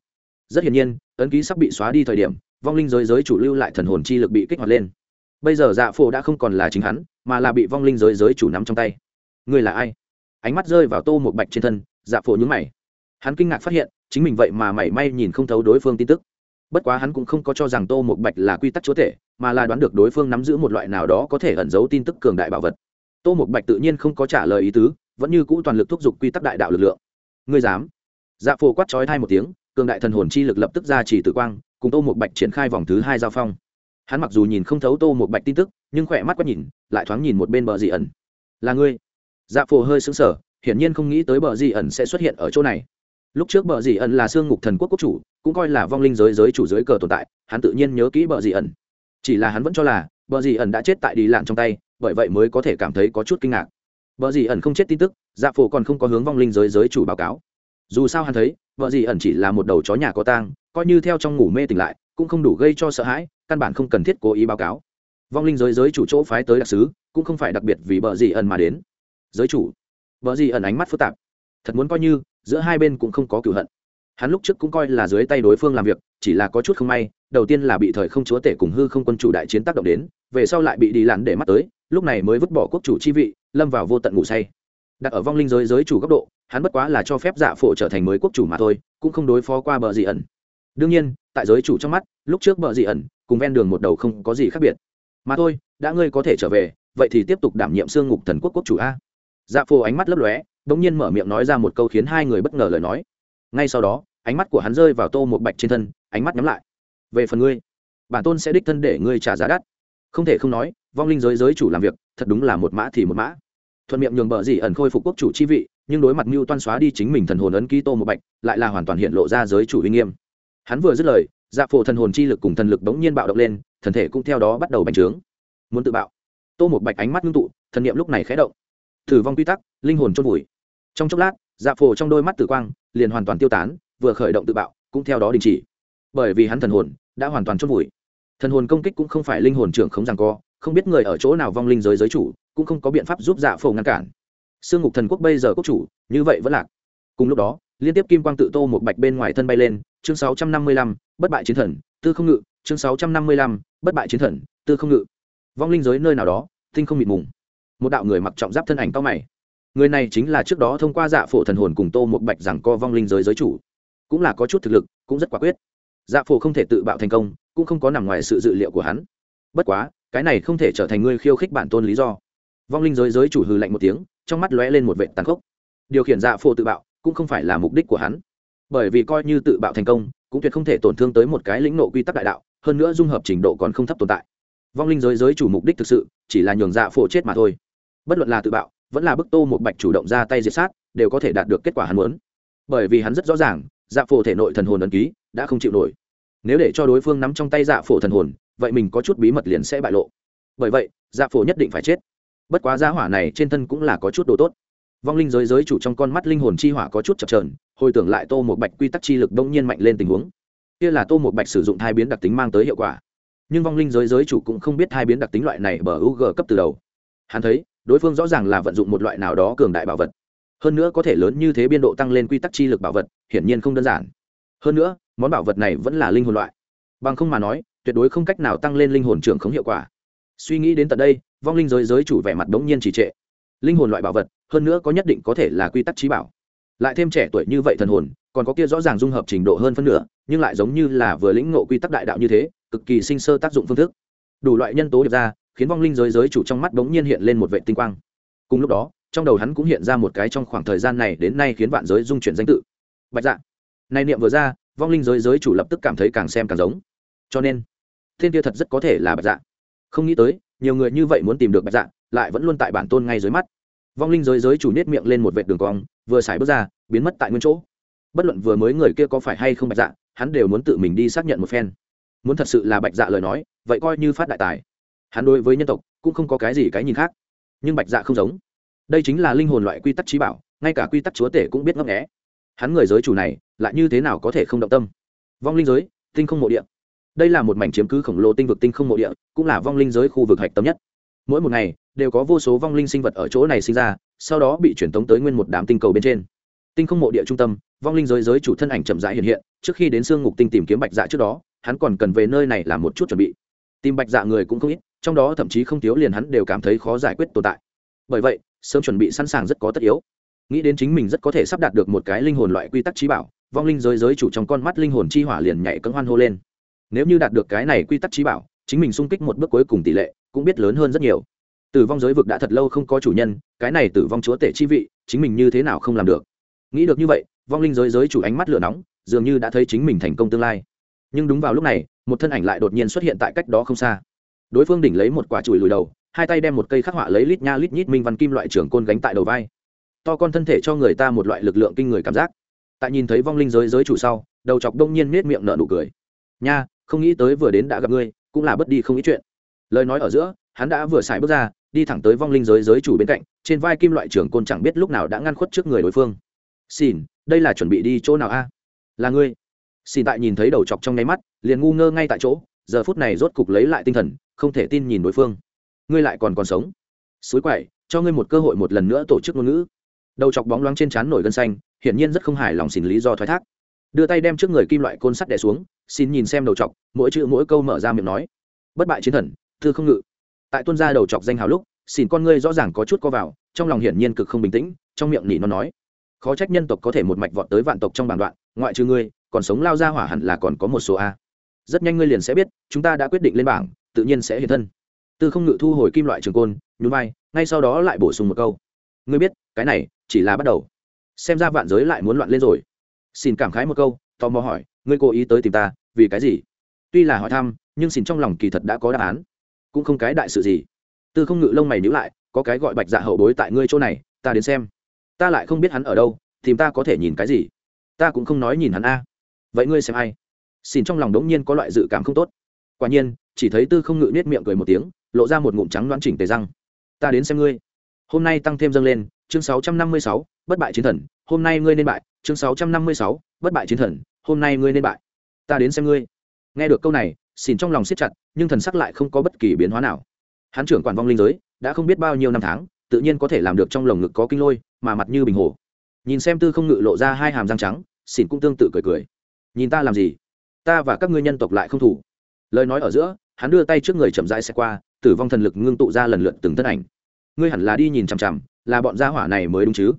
Rất hiển nhiên, ấn ký sắp bị xóa đi thời điểm, vong linh giới giới chủ lưu lại thần hồn chi lực bị kích hoạt lên. Bây giờ dạ phổ đã không còn là chính hắn, mà là bị vong linh giới giới chủ nắm trong tay. Người là ai? Ánh mắt rơi vào tô một bạch trên thân dạ phổ nhúng mày. Hắn kinh ngạc phát hiện chính mình vậy mà mảy may nhìn không thấu đối phương tin tức. Bất quá hắn cũng không có cho rằng tô một bạch là quy tắc chúa thể mà là đoán được đối phương nắm giữ một loại nào đó có thể ẩn giấu tin tức cường đại bảo vật. Tô một bạch tự nhiên không có trả lời ý tứ, vẫn như cũ toàn lực thúc giục quy tắc đại đạo lực lượng. Ngươi dám? Dạ phổ quát trói thai một tiếng, cường đại thần hồn chi lực lập tức ra chỉ tử quang, cùng tô một bạch triển khai vòng thứ hai giao phong. Hắn mặc dù nhìn không thấu tô một bạch tin tức, nhưng khỏe mắt quét nhìn, lại thoáng nhìn một bên bờ dị ẩn. Là ngươi? Dạ phổ hơi sững sờ, hiển nhiên không nghĩ tới bờ dị ẩn sẽ xuất hiện ở chỗ này lúc trước bờ dị ẩn là xương ngục thần quốc quốc chủ, cũng coi là vong linh giới giới chủ giới cờ tồn tại, hắn tự nhiên nhớ kỹ bờ dị ẩn. Chỉ là hắn vẫn cho là, bờ dị ẩn đã chết tại đi lạng trong tay, bởi vậy mới có thể cảm thấy có chút kinh ngạc. Bờ dị ẩn không chết tin tức dạ phổ còn không có hướng vong linh giới giới chủ báo cáo. Dù sao hắn thấy vợ dị ẩn chỉ là một đầu chó nhà có tang, coi như theo trong ngủ mê tỉnh lại, cũng không đủ gây cho sợ hãi, căn bản không cần thiết cố ý báo cáo. Vong linh giới giới chủ chỗ phái tới đặc sứ, cũng không phải đặc biệt vì vợ dị ẩn mà đến. Giới chủ vợ dị ẩn ánh mắt phức tạp. Thật muốn coi như giữa hai bên cũng không có cửu hận. Hắn lúc trước cũng coi là dưới tay đối phương làm việc, chỉ là có chút không may, đầu tiên là bị thời không chúa tể cùng hư không quân chủ đại chiến tác động đến, về sau lại bị đi lặn để mắt tới, lúc này mới vứt bỏ quốc chủ chi vị, lâm vào vô tận ngủ say. Đặt ở vong linh giới giới chủ góc độ, hắn bất quá là cho phép dạ phổ trở thành mới quốc chủ mà thôi, cũng không đối phó qua bờ dị ẩn. Đương nhiên, tại giới chủ trong mắt, lúc trước bờ dị ẩn cùng ven đường một đầu không có gì khác biệt. Mà thôi, đã ngươi có thể trở về, vậy thì tiếp tục đảm nhiệm xương ngục thần quốc quốc chủ a. Dạ phổ ánh mắt lấp lóe bỗng nhiên mở miệng nói ra một câu khiến hai người bất ngờ lời nói. Ngay sau đó, ánh mắt của hắn rơi vào tô một bạch trên thân, ánh mắt nhắm lại. Về phần ngươi, bản tôn sẽ đích thân để ngươi trả giá đắt. Không thể không nói, vong linh giới giới chủ làm việc, thật đúng là một mã thì một mã. Thuận miệng nhường bờ gì ẩn khôi phục quốc chủ chi vị, nhưng đối mặt mưu toan xóa đi chính mình thần hồn ấn ký tô một bạch, lại là hoàn toàn hiện lộ ra giới chủ uy nghiêm. Hắn vừa dứt lời dạ phổ thần hồn chi lực cùng thần lực đống nhiên bạo động lên, thần thể cũng theo đó bắt đầu bành trướng. Muốn tự bạo. Tô một bạch ánh mắt ngưng tụ, thần niệm lúc này khé động. Thử vong quy tắc, linh hồn chôn vùi trong chốc lát dạ phổ trong đôi mắt tử quang liền hoàn toàn tiêu tán vừa khởi động tự bạo cũng theo đó đình chỉ. Bởi vì hắn thần hồn đã hoàn toàn chôn vùi. Thần hồn công kích cũng không phải linh hồn trưởng khống rằng co không biết người ở chỗ nào vong linh giới giới chủ cũng không có biện pháp giúp dạ phổ ngăn cản. Sương ngục thần quốc bây giờ quốc chủ như vậy vẫn lạc. Cùng lúc đó liên tiếp kim quang tự tô một bạch bên ngoài thân bay lên chương 655, bất bại chiến thần tư không ngự chương 655, bất bại chiến thần tư không ngự. Vong linh giới nơi nào đó tinh không mịt mùng. Một đạo người mặc trọng giáp thân ảnh cao mày người này chính là trước đó thông qua dạ phổ thần hồn cùng tô một bạch rằng co vong linh giới giới chủ. Cũng là có chút thực lực, cũng rất quả quyết. Dạ phổ không thể tự bạo thành công, cũng không có nằm ngoài sự dự liệu của hắn. Bất quá, cái này không thể trở thành ngươi khiêu khích bản tôn lý do. Vong linh giới giới chủ hư lạnh một tiếng, trong mắt lóe lên một vệ tàn khốc. Điều khiển dạ phổ tự bạo, cũng không phải là mục đích của hắn. Bởi vì coi như tự bạo thành công, cũng tuyệt không thể tổn thương tới một cái lĩnh nộ quy tắc đại đạo, hơn nữa dung hợp trình độ còn không thấp tồn tại. Vong linh giới giới chủ mục đích thực sự, chỉ là nhường dạ phổ chết mà thôi. Bất luận là tự bạo vẫn là bức tô một bạch chủ động ra tay diệt sát, đều có thể đạt được kết quả hắn muốn. Bởi vì hắn rất rõ ràng dạ phổ thể nội thần hồn ấn ký đã không chịu nổi. Nếu để cho đối phương nắm trong tay dạ phổ thần hồn, vậy mình có chút bí mật liền sẽ bại lộ. Bởi vậy dạ phổ nhất định phải chết. Bất quá giá hỏa này trên thân cũng là có chút đồ tốt. Vong linh giới giới chủ trong con mắt linh hồn chi hỏa có chút chập trờn hồi tưởng lại tô một bạch quy tắc chi lực đông nhiên mạnh lên tình huống. Kia là tô một bạch sử dụng hai biến đặc tính mang tới hiệu quả. Nhưng vong linh giới giới chủ cũng không biết hai biến đặc tính loại này bờ u g cấp từ đầu. Hắn thấy đối phương rõ ràng là vận dụng một loại nào đó cường đại bảo vật. Hơn nữa có thể lớn như thế biên độ tăng lên quy tắc chi lực bảo vật, hiển nhiên không đơn giản. Hơn nữa, món bảo vật này vẫn là linh hồn loại. Bằng không mà nói, tuyệt đối không cách nào tăng lên linh hồn trưởng không hiệu quả. Suy nghĩ đến tận đây, vong linh giới giới chủ vẻ mặt đống nhiên trì trệ. Linh hồn loại bảo vật, hơn nữa có nhất định có thể là quy tắc trí bảo. Lại thêm trẻ tuổi như vậy thần hồn, còn có kia rõ ràng dung hợp trình độ hơn phân nửa, nhưng lại giống như là vừa lĩnh ngộ quy tắc đại đạo như thế, cực kỳ sinh sơ tác dụng phương thức. Đủ loại nhân tố điệp ra khiến vong linh giới giới chủ trong mắt bỗng nhiên hiện lên một vệ tinh quang. Cùng lúc đó, trong đầu hắn cũng hiện ra một cái trong khoảng thời gian này đến nay khiến vạn giới dung chuyển danh tự. Bạch dạ. Này niệm vừa ra, vong linh giới giới chủ lập tức cảm thấy càng xem càng giống. Cho nên, thiên kia thật rất có thể là bạch dạ. Không nghĩ tới, nhiều người như vậy muốn tìm được bạch dạ lại vẫn luôn tại bản tôn ngay dưới mắt. Vong linh giới giới chủ nết miệng lên một vệt đường cong, vừa xài bước ra, biến mất tại nguyên chỗ. Bất luận vừa mới người kia có phải hay không bạch dạ hắn đều muốn tự mình đi xác nhận một phen. Muốn thật sự là bạch dạ lời nói, vậy coi như phát đại tài hắn đối với nhân tộc cũng không có cái gì cái nhìn khác. Nhưng bạch dạ không giống. Đây chính là linh hồn loại quy tắc trí bảo, ngay cả quy tắc chúa tể cũng biết ngấp nghẽ hắn người giới chủ này lại như thế nào có thể không động tâm? Vong linh giới, tinh không mộ địa. Đây là một mảnh chiếm cứ khổng lồ tinh vực tinh không mộ địa, cũng là vong linh giới khu vực hạch tâm nhất. Mỗi một ngày, đều có vô số vong linh sinh vật ở chỗ này sinh ra, sau đó bị truyền tống tới nguyên một đám tinh cầu bên trên. Tinh không mộ địa trung tâm, vong linh giới giới chủ thân ảnh chậm rãi hiện hiện, trước khi đến xương ngục tinh tìm kiếm bạch dạ trước đó, hắn còn cần về nơi này làm một chút chuẩn bị. Tìm bạch dạ người cũng không ít trong đó thậm chí không thiếu liền hắn đều cảm thấy khó giải quyết tồn tại. Bởi vậy, sớm chuẩn bị sẵn sàng rất có tất yếu. Nghĩ đến chính mình rất có thể sắp đạt được một cái linh hồn loại quy tắc trí bảo, vong linh giới giới chủ trong con mắt linh hồn chi hỏa liền nhảy cẫng hoan hô lên. Nếu như đạt được cái này quy tắc trí bảo, chính mình sung kích một bước cuối cùng tỷ lệ cũng biết lớn hơn rất nhiều. Tử vong giới vực đã thật lâu không có chủ nhân, cái này tử vong chúa tể chi vị, chính mình như thế nào không làm được. Nghĩ được như vậy, vong linh giới giới chủ ánh mắt lửa nóng, dường như đã thấy chính mình thành công tương lai. Nhưng đúng vào lúc này, một thân ảnh lại đột nhiên xuất hiện tại cách đó không xa đối phương đỉnh lấy một quả chùi lùi đầu, hai tay đem một cây khắc họa lấy lít nha lít nhít minh văn kim loại trưởng côn gánh tại đầu vai. To con thân thể cho người ta một loại lực lượng kinh người cảm giác. Tại nhìn thấy vong linh giới giới chủ sau, đầu chọc đông nhiên nết miệng nở nụ cười. Nha, không nghĩ tới vừa đến đã gặp ngươi, cũng là bất đi không ý chuyện. Lời nói ở giữa, hắn đã vừa xài bước ra, đi thẳng tới vong linh giới giới chủ bên cạnh, trên vai kim loại trưởng côn chẳng biết lúc nào đã ngăn khuất trước người đối phương. Xin đây là chuẩn bị đi chỗ nào a? Là ngươi. Xin tại nhìn thấy đầu chọc trong nháy mắt, liền ngu ngơ ngay tại chỗ giờ phút này rốt cục lấy lại tinh thần, không thể tin nhìn đối phương. Ngươi lại còn còn sống. Suối quậy cho ngươi một cơ hội một lần nữa tổ chức ngôn ngữ. Đầu chọc bóng loáng trên trán nổi gân xanh, hiển nhiên rất không hài lòng xin lý do thoái thác. Đưa tay đem trước người kim loại côn sắt đè xuống, xin nhìn xem đầu chọc, mỗi chữ mỗi câu mở ra miệng nói. Bất bại chiến thần, thư không ngự. Tại tuân gia đầu chọc danh hào lúc, xin con ngươi rõ ràng có chút co vào, trong lòng hiển nhiên cực không bình tĩnh, trong miệng nỉ nó nói. Khó trách nhân tộc có thể một mạch vọt tới vạn tộc trong bản đoạn, ngoại trừ ngươi, còn sống lao ra hỏa hẳn là còn có một số a rất nhanh ngươi liền sẽ biết, chúng ta đã quyết định lên bảng, tự nhiên sẽ hiện thân. Tư không ngự thu hồi kim loại trường côn, nhún vai, ngay sau đó lại bổ sung một câu. Ngươi biết, cái này chỉ là bắt đầu. Xem ra vạn giới lại muốn loạn lên rồi. Xin cảm khái một câu, tò mò hỏi, ngươi cố ý tới tìm ta, vì cái gì? Tuy là hỏi thăm, nhưng xin trong lòng kỳ thật đã có đáp án. Cũng không cái đại sự gì. Tư không ngự lông mày nhữ lại, có cái gọi bạch dạ hậu bối tại ngươi chỗ này, ta đến xem. Ta lại không biết hắn ở đâu, tìm ta có thể nhìn cái gì? Ta cũng không nói nhìn hắn a. Vậy ngươi xem ai? Xin trong lòng đống nhiên có loại dự cảm không tốt. Quả nhiên, chỉ thấy tư không ngự nết miệng cười một tiếng, lộ ra một ngụm trắng đoán chỉnh tề răng. Ta đến xem ngươi. Hôm nay tăng thêm dâng lên, chương sáu trăm năm mươi sáu, bất bại chiến thần. Hôm nay ngươi nên bại, chương sáu trăm năm mươi sáu, bất bại chiến thần. Hôm nay ngươi nên bại. Ta đến xem ngươi. Nghe được câu này xin trong lòng siết chặt, nhưng thần sắc lại không có bất kỳ biến hóa nào. Hắn trưởng quản vong linh giới, đã không biết bao nhiêu năm tháng, tự nhiên có thể làm được trong lồng ngực có kinh lôi, mà mặt như bình hồ. Nhìn xem tư không ngự lộ ra hai hàm răng trắng, xỉn cũng tương tự cười cười. Nhìn ta làm gì? Ta và các ngươi nhân tộc lại không thủ. Lời nói ở giữa, hắn đưa tay trước người chậm rãi xe qua, tử vong thần lực ngưng tụ ra lần lượt từng thân ảnh. Ngươi hẳn là đi nhìn chằm chằm, là bọn gia hỏa này mới đúng chứ?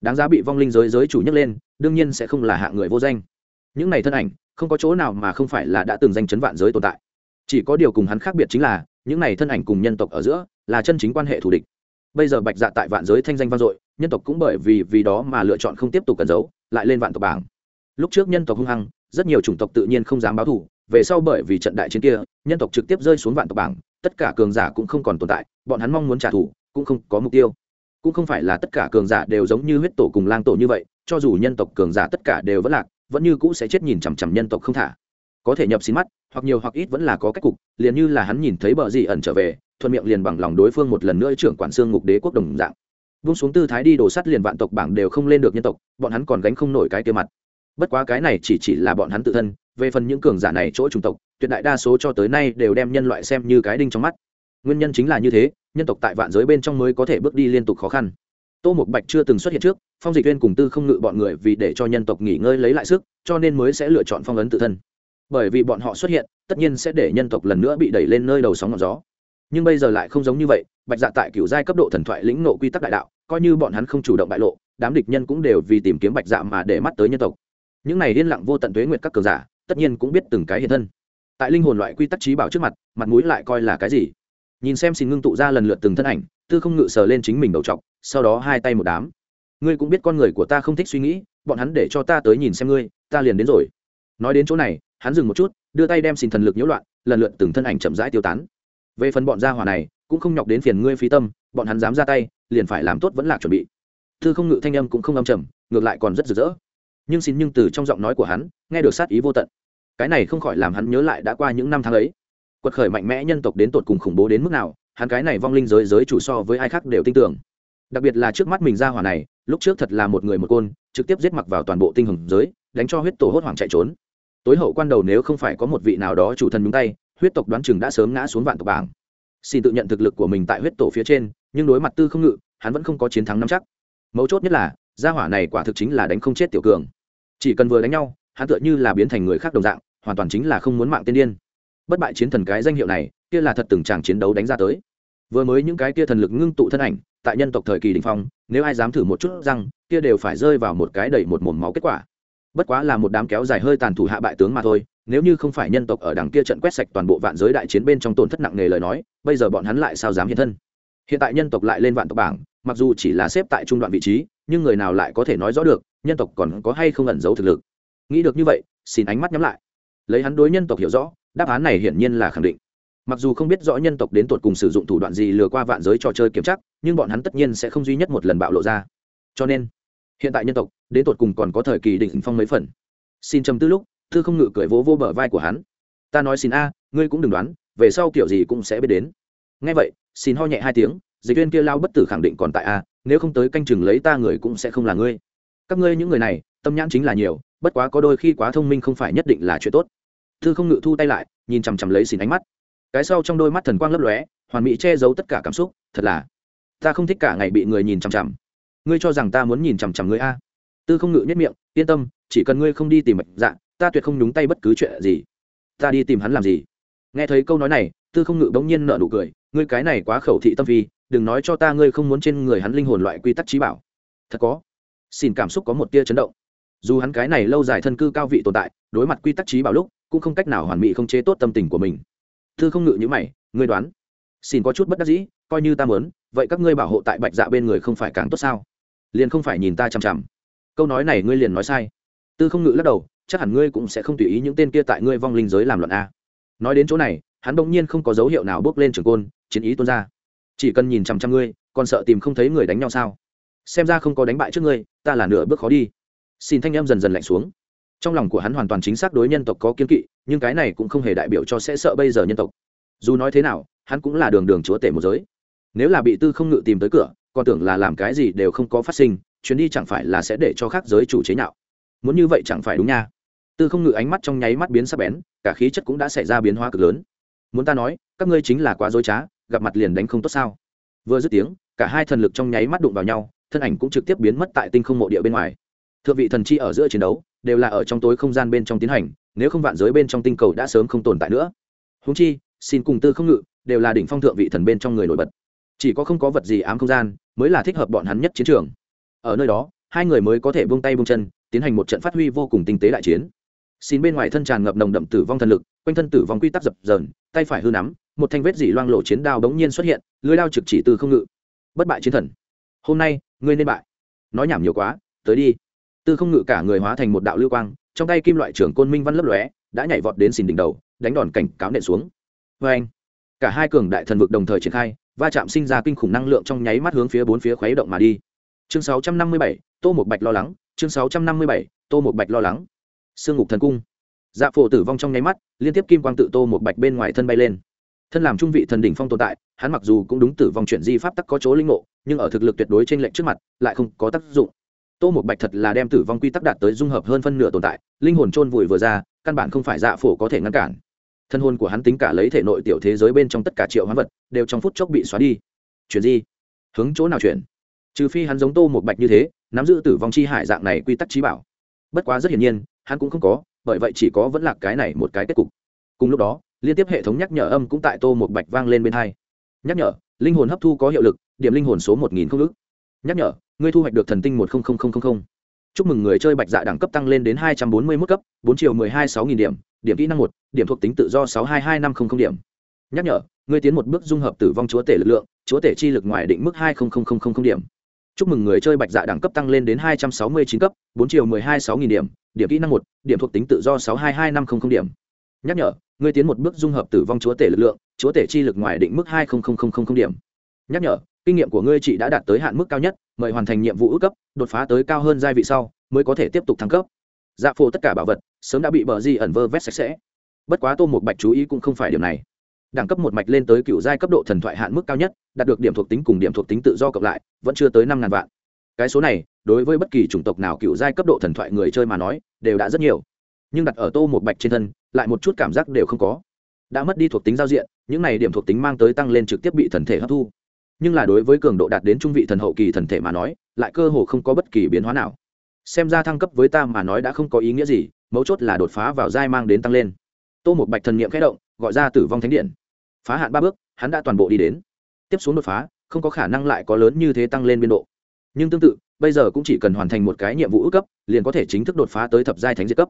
Đáng giá bị vong linh giới giới chủ nhấc lên, đương nhiên sẽ không là hạng người vô danh. Những này thân ảnh, không có chỗ nào mà không phải là đã từng danh chấn vạn giới tồn tại. Chỉ có điều cùng hắn khác biệt chính là, những này thân ảnh cùng nhân tộc ở giữa, là chân chính quan hệ thù địch. Bây giờ bạch dạ tại vạn giới thanh danh vang dội, nhân tộc cũng bởi vì vì đó mà lựa chọn không tiếp tục cẩn giấu, lại lên vạn tộc bảng. Lúc trước nhân tộc hung hăng rất nhiều chủng tộc tự nhiên không dám báo thù, về sau bởi vì trận đại chiến kia, nhân tộc trực tiếp rơi xuống vạn tộc bảng, tất cả cường giả cũng không còn tồn tại, bọn hắn mong muốn trả thù, cũng không có mục tiêu. Cũng không phải là tất cả cường giả đều giống như huyết tổ cùng lang tổ như vậy, cho dù nhân tộc cường giả tất cả đều vẫn lạc, vẫn như cũ sẽ chết nhìn chằm chằm nhân tộc không thả. Có thể nhập xin mắt, hoặc nhiều hoặc ít vẫn là có cách cục, liền như là hắn nhìn thấy bờ gì ẩn trở về, thuận miệng liền bằng lòng đối phương một lần nữa trưởng quản xương ngục đế quốc đồng dạng. Vung xuống tư thái đi đổ sắt liền vạn tộc bảng đều không lên được nhân tộc, bọn hắn còn gánh không nổi cái kia mặt bất quá cái này chỉ chỉ là bọn hắn tự thân, về phần những cường giả này chỗ chủng tộc, tuyệt đại đa số cho tới nay đều đem nhân loại xem như cái đinh trong mắt. Nguyên nhân chính là như thế, nhân tộc tại vạn giới bên trong mới có thể bước đi liên tục khó khăn. Tô mục bạch chưa từng xuất hiện trước, phong dịch viên cùng tư không ngự bọn người vì để cho nhân tộc nghỉ ngơi lấy lại sức, cho nên mới sẽ lựa chọn phong ấn tự thân. Bởi vì bọn họ xuất hiện, tất nhiên sẽ để nhân tộc lần nữa bị đẩy lên nơi đầu sóng ngọn gió. Nhưng bây giờ lại không giống như vậy, bạch dạ tại cựu giai cấp độ thần thoại lĩnh nộ quy tắc đại đạo, coi như bọn hắn không chủ động bại lộ, đám địch nhân cũng đều vì tìm kiếm bạch dạ mà để mắt tới nhân tộc những này liên lặng vô tận tuế nguyện các cường giả, tất nhiên cũng biết từng cái hiện thân. Tại linh hồn loại quy tắc trí bảo trước mặt mặt mũi lại coi là cái gì? Nhìn xem xin ngưng tụ ra lần lượt từng thân ảnh, tư không ngự sờ lên chính mình đầu t sau đó hai tay một đám. Ngươi cũng biết con người của ta không thích suy nghĩ, bọn hắn để cho ta tới nhìn xem ngươi, ta liền đến rồi. Nói đến chỗ này, hắn dừng một chút, đưa tay đem xin thần lực nhiễu loạn, lần lượt từng thân ảnh chậm rãi tiêu tán. Về phần bọn gia hỏa này, cũng không nhọc đến phiền ngươi phí tâm, bọn hắn dám ra tay, liền phải làm tốt vẫn là chuẩn bị. Thư không ngự thanh âm cũng không âm trầm, ngược lại còn rất rực rỡ nhưng xin nhưng từ trong giọng nói của hắn, nghe được sát ý vô tận. Cái này không khỏi làm hắn nhớ lại đã qua những năm tháng ấy. Quật khởi mạnh mẽ nhân tộc đến tột cùng khủng bố đến mức nào, hắn cái này vong linh giới giới chủ so với ai khác đều tin tưởng. Đặc biệt là trước mắt mình ra hỏa này, lúc trước thật là một người một côn, trực tiếp giết mặc vào toàn bộ tinh hồng giới, đánh cho huyết tổ hốt hoảng chạy trốn. Tối hậu quan đầu nếu không phải có một vị nào đó chủ thân nhúng tay, huyết tộc đoán chừng đã sớm ngã xuống vạn tộc bảng. Xin tự nhận thực lực của mình tại huyết tổ phía trên, nhưng đối mặt tư không ngự, hắn vẫn không có chiến thắng nắm chắc. Mấu chốt nhất là gia hỏa này quả thực chính là đánh không chết tiểu cường. Chỉ cần vừa đánh nhau, hắn tựa như là biến thành người khác đồng dạng, hoàn toàn chính là không muốn mạng tiên điên. Bất bại chiến thần cái danh hiệu này, kia là thật từng tràng chiến đấu đánh ra tới. Vừa mới những cái kia thần lực ngưng tụ thân ảnh, tại nhân tộc thời kỳ đình phong, nếu ai dám thử một chút răng, kia đều phải rơi vào một cái đầy một mồm máu kết quả. Bất quá là một đám kéo dài hơi tàn thủ hạ bại tướng mà thôi, nếu như không phải nhân tộc ở đằng kia trận quét sạch toàn bộ vạn giới đại chiến bên trong tổn thất nặng nề lời nói, bây giờ bọn hắn lại sao dám hiện thân? Hiện tại nhân tộc lại lên vạn tộc bảng, mặc dù chỉ là xếp tại trung đoạn vị trí nhưng người nào lại có thể nói rõ được, nhân tộc còn có hay không ẩn giấu thực lực? Nghĩ được như vậy, xin ánh mắt nhắm lại. Lấy hắn đối nhân tộc hiểu rõ, đáp án này hiển nhiên là khẳng định. Mặc dù không biết rõ nhân tộc đến tột cùng sử dụng thủ đoạn gì lừa qua vạn giới trò chơi kiểm tra, nhưng bọn hắn tất nhiên sẽ không duy nhất một lần bạo lộ ra. Cho nên, hiện tại nhân tộc đến tột cùng còn có thời kỳ đỉnh phong mấy phần. Xin trầm tư lúc, thư không ngự cười vỗ vô bờ vai của hắn. Ta nói xin a, ngươi cũng đừng đoán, về sau kiểu gì cũng sẽ biết đến. Ngay vậy, xin ho nhẹ hai tiếng dịch viên kia lao bất tử khẳng định còn tại a, nếu không tới canh chừng lấy ta người cũng sẽ không là ngươi. Các ngươi những người này, tâm nhãn chính là nhiều, bất quá có đôi khi quá thông minh không phải nhất định là chuyện tốt. Thư không ngự thu tay lại, nhìn chằm chằm lấy xin ánh mắt. Cái sau trong đôi mắt thần quang lấp lóe, hoàn mỹ che giấu tất cả cảm xúc, thật là, ta không thích cả ngày bị người nhìn chằm chằm. Ngươi cho rằng ta muốn nhìn chằm chằm ngươi a? Tư không ngự nhất miệng, yên tâm, chỉ cần ngươi không đi tìm mạch dạ ta tuyệt không nhúng tay bất cứ chuyện gì. Ta đi tìm hắn làm gì? Nghe thấy câu nói này, tư không ngự bỗng nhiên nợ nụ cười, ngươi cái này quá khẩu thị tâm phi đừng nói cho ta ngươi không muốn trên người hắn linh hồn loại quy tắc trí bảo. Thật có. Xin cảm xúc có một tia chấn động. Dù hắn cái này lâu dài thân cư cao vị tồn tại, đối mặt quy tắc trí bảo lúc, cũng không cách nào hoàn mỹ không chế tốt tâm tình của mình. Thư không ngự như mày, ngươi đoán. Xin có chút bất đắc dĩ, coi như ta mớn vậy các ngươi bảo hộ tại bạch dạ bên người không phải càng tốt sao? Liền không phải nhìn ta chằm chằm. Câu nói này ngươi liền nói sai. Tư không ngự lắc đầu, chắc hẳn ngươi cũng sẽ không tùy ý những tên kia tại ngươi vong linh giới làm luận a. Nói đến chỗ này, hắn bỗng nhiên không có dấu hiệu nào bước lên trường côn, chiến ý tuôn ra chỉ cần nhìn chằm chằm ngươi, còn sợ tìm không thấy người đánh nhau sao? Xem ra không có đánh bại trước ngươi, ta là nửa bước khó đi. Xin thanh em dần dần lạnh xuống. Trong lòng của hắn hoàn toàn chính xác đối nhân tộc có kiên kỵ, nhưng cái này cũng không hề đại biểu cho sẽ sợ bây giờ nhân tộc. Dù nói thế nào, hắn cũng là đường đường chúa tể một giới. Nếu là bị tư không ngự tìm tới cửa, còn tưởng là làm cái gì đều không có phát sinh, chuyến đi chẳng phải là sẽ để cho khác giới chủ chế nhạo. Muốn như vậy chẳng phải đúng nha. Tư không ngự ánh mắt trong nháy mắt biến sắc bén, cả khí chất cũng đã xảy ra biến hóa cực lớn. Muốn ta nói, các ngươi chính là quá dối trá gặp mặt liền đánh không tốt sao? Vừa dứt tiếng, cả hai thần lực trong nháy mắt đụng vào nhau, thân ảnh cũng trực tiếp biến mất tại tinh không mộ địa bên ngoài. Thượng vị thần chi ở giữa chiến đấu, đều là ở trong tối không gian bên trong tiến hành, nếu không vạn giới bên trong tinh cầu đã sớm không tồn tại nữa. Húng chi, xin cùng tư không ngự, đều là đỉnh phong thượng vị thần bên trong người nổi bật. Chỉ có không có vật gì ám không gian, mới là thích hợp bọn hắn nhất chiến trường. Ở nơi đó, hai người mới có thể buông tay buông chân, tiến hành một trận phát huy vô cùng tinh tế đại chiến. Xin bên ngoài thân tràn ngập nồng đậm tử vong thần lực, quanh thân tử vong quy tắc dập dờn, tay phải hư nắm một thanh vết dỉ loang lộ chiến đao bỗng nhiên xuất hiện lưới đao trực chỉ từ không ngự. Bất bại chiến thần. Hôm nay ngươi nên bại. Nói nhảm nhiều quá tới đi. Tư không ngự cả người hóa thành một đạo lưu quang trong tay kim loại trưởng côn minh văn lấp lóe đã nhảy vọt đến xìn đỉnh đầu đánh đòn cảnh cáo nện xuống. Vê anh cả hai cường đại thần vực đồng thời triển khai va chạm sinh ra kinh khủng năng lượng trong nháy mắt hướng phía bốn phía khuấy động mà đi. Chương 657, tô một bạch lo lắng. Chương 657, tô một bạch lo lắng. Sương ngục thần cung. Dạ phổ tử vong trong nháy mắt liên tiếp kim quang tự tô một bạch bên ngoài thân bay lên thân làm trung vị thần đỉnh phong tồn tại, hắn mặc dù cũng đúng tử vong chuyển di pháp tắc có chỗ linh ngộ, nhưng ở thực lực tuyệt đối trên lệnh trước mặt, lại không có tác dụng. Tô một bạch thật là đem tử vong quy tắc đạt tới dung hợp hơn phân nửa tồn tại, linh hồn chôn vùi vừa ra, căn bản không phải dạ phổ có thể ngăn cản. Thân hồn của hắn tính cả lấy thể nội tiểu thế giới bên trong tất cả triệu hoán vật, đều trong phút chốc bị xóa đi. Chuyển di. Hướng chỗ nào chuyển? Trừ phi hắn giống tô một bạch như thế, nắm giữ tử vong chi hải dạng này quy tắc trí bảo. Bất quá rất hiển nhiên, hắn cũng không có, bởi vậy chỉ có vẫn là cái này một cái kết cục. Cùng lúc đó liên tiếp hệ thống nhắc nhở âm cũng tại tô một bạch vang lên bên hai. Nhắc nhở, linh hồn hấp thu có hiệu lực, điểm linh hồn số một nghìn không ước nhắc nhở, ngươi thu hoạch được thần tinh một chúc mừng người chơi bạch dạ đẳng cấp tăng lên đến hai trăm bốn mươi mức cấp, bốn triệu mười hai sáu nghìn điểm điểm kỹ năng một, điểm thuộc tính tự do sáu hai hai năm không điểm. Nhắc nhở, ngươi tiến một bước dung hợp tử vong chúa tể lực lượng, chúa tể chi lực ngoài định mức hai điểm. Chúc mừng người chơi bạch dạ đẳng cấp tăng lên đến hai trăm sáu mươi chín cấp, bốn triệu mười hai sáu nghìn điểm điểm kỹ năng một, điểm thuộc tính tự do sáu hai hai năm không điểm nhắc nhở, ngươi tiến một bước dung hợp tử vong chúa tể lực lượng, chúa tể chi lực ngoài định mức hai điểm. Nhắc nhở, kinh nghiệm của ngươi chỉ đã đạt tới hạn mức cao nhất, mời hoàn thành nhiệm vụ ước cấp, đột phá tới cao hơn giai vị sau, mới có thể tiếp tục thăng cấp. Dạ phổ tất cả bảo vật, sớm đã bị bờ di ẩn vơ vét sạch sẽ. Bất quá tô một bạch chú ý cũng không phải điều này. Đẳng cấp một mạch lên tới cựu giai cấp độ thần thoại hạn mức cao nhất, đạt được điểm thuộc tính cùng điểm thuộc tính tự do cộng lại, vẫn chưa tới năm ngàn vạn. Cái số này, đối với bất kỳ chủng tộc nào cựu giai cấp độ thần thoại người chơi mà nói, đều đã rất nhiều. Nhưng đặt ở tô một bạch trên thân lại một chút cảm giác đều không có. Đã mất đi thuộc tính giao diện, những này điểm thuộc tính mang tới tăng lên trực tiếp bị thần thể hấp thu. Nhưng là đối với cường độ đạt đến trung vị thần hậu kỳ thần thể mà nói, lại cơ hồ không có bất kỳ biến hóa nào. Xem ra thăng cấp với ta mà nói đã không có ý nghĩa gì, mấu chốt là đột phá vào giai mang đến tăng lên. Tô một bạch thần niệm khẽ động, gọi ra tử vong thánh điện. Phá hạn ba bước, hắn đã toàn bộ đi đến. Tiếp xuống đột phá, không có khả năng lại có lớn như thế tăng lên biên độ. Nhưng tương tự, bây giờ cũng chỉ cần hoàn thành một cái nhiệm vụ ước cấp, liền có thể chính thức đột phá tới thập giai thánh diệt cấp.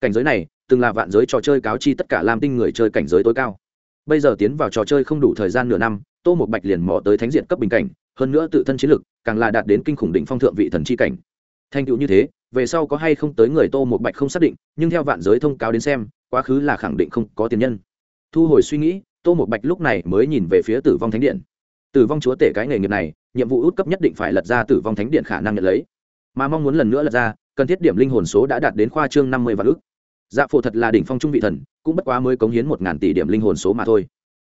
Cảnh giới này từng là vạn giới trò chơi cáo chi tất cả lam tinh người chơi cảnh giới tối cao. Bây giờ tiến vào trò chơi không đủ thời gian nửa năm, tô một bạch liền mò tới thánh diện cấp bình cảnh, hơn nữa tự thân chiến lực, càng là đạt đến kinh khủng đỉnh phong thượng vị thần chi cảnh. Thành tựu như thế, về sau có hay không tới người tô một bạch không xác định, nhưng theo vạn giới thông cáo đến xem, quá khứ là khẳng định không có tiền nhân. Thu hồi suy nghĩ, tô một bạch lúc này mới nhìn về phía tử vong thánh điện. Tử vong chúa tể cái nghề nghiệp này, nhiệm vụ út cấp nhất định phải lật ra tử vong thánh điện khả năng nhận lấy. Mà mong muốn lần nữa lật ra, cần thiết điểm linh hồn số đã đạt đến khoa trương năm mươi vạn ước dạ phổ thật là đỉnh phong trung vị thần, cũng bất quá mới cống hiến một ngàn tỷ điểm linh hồn số mà thôi.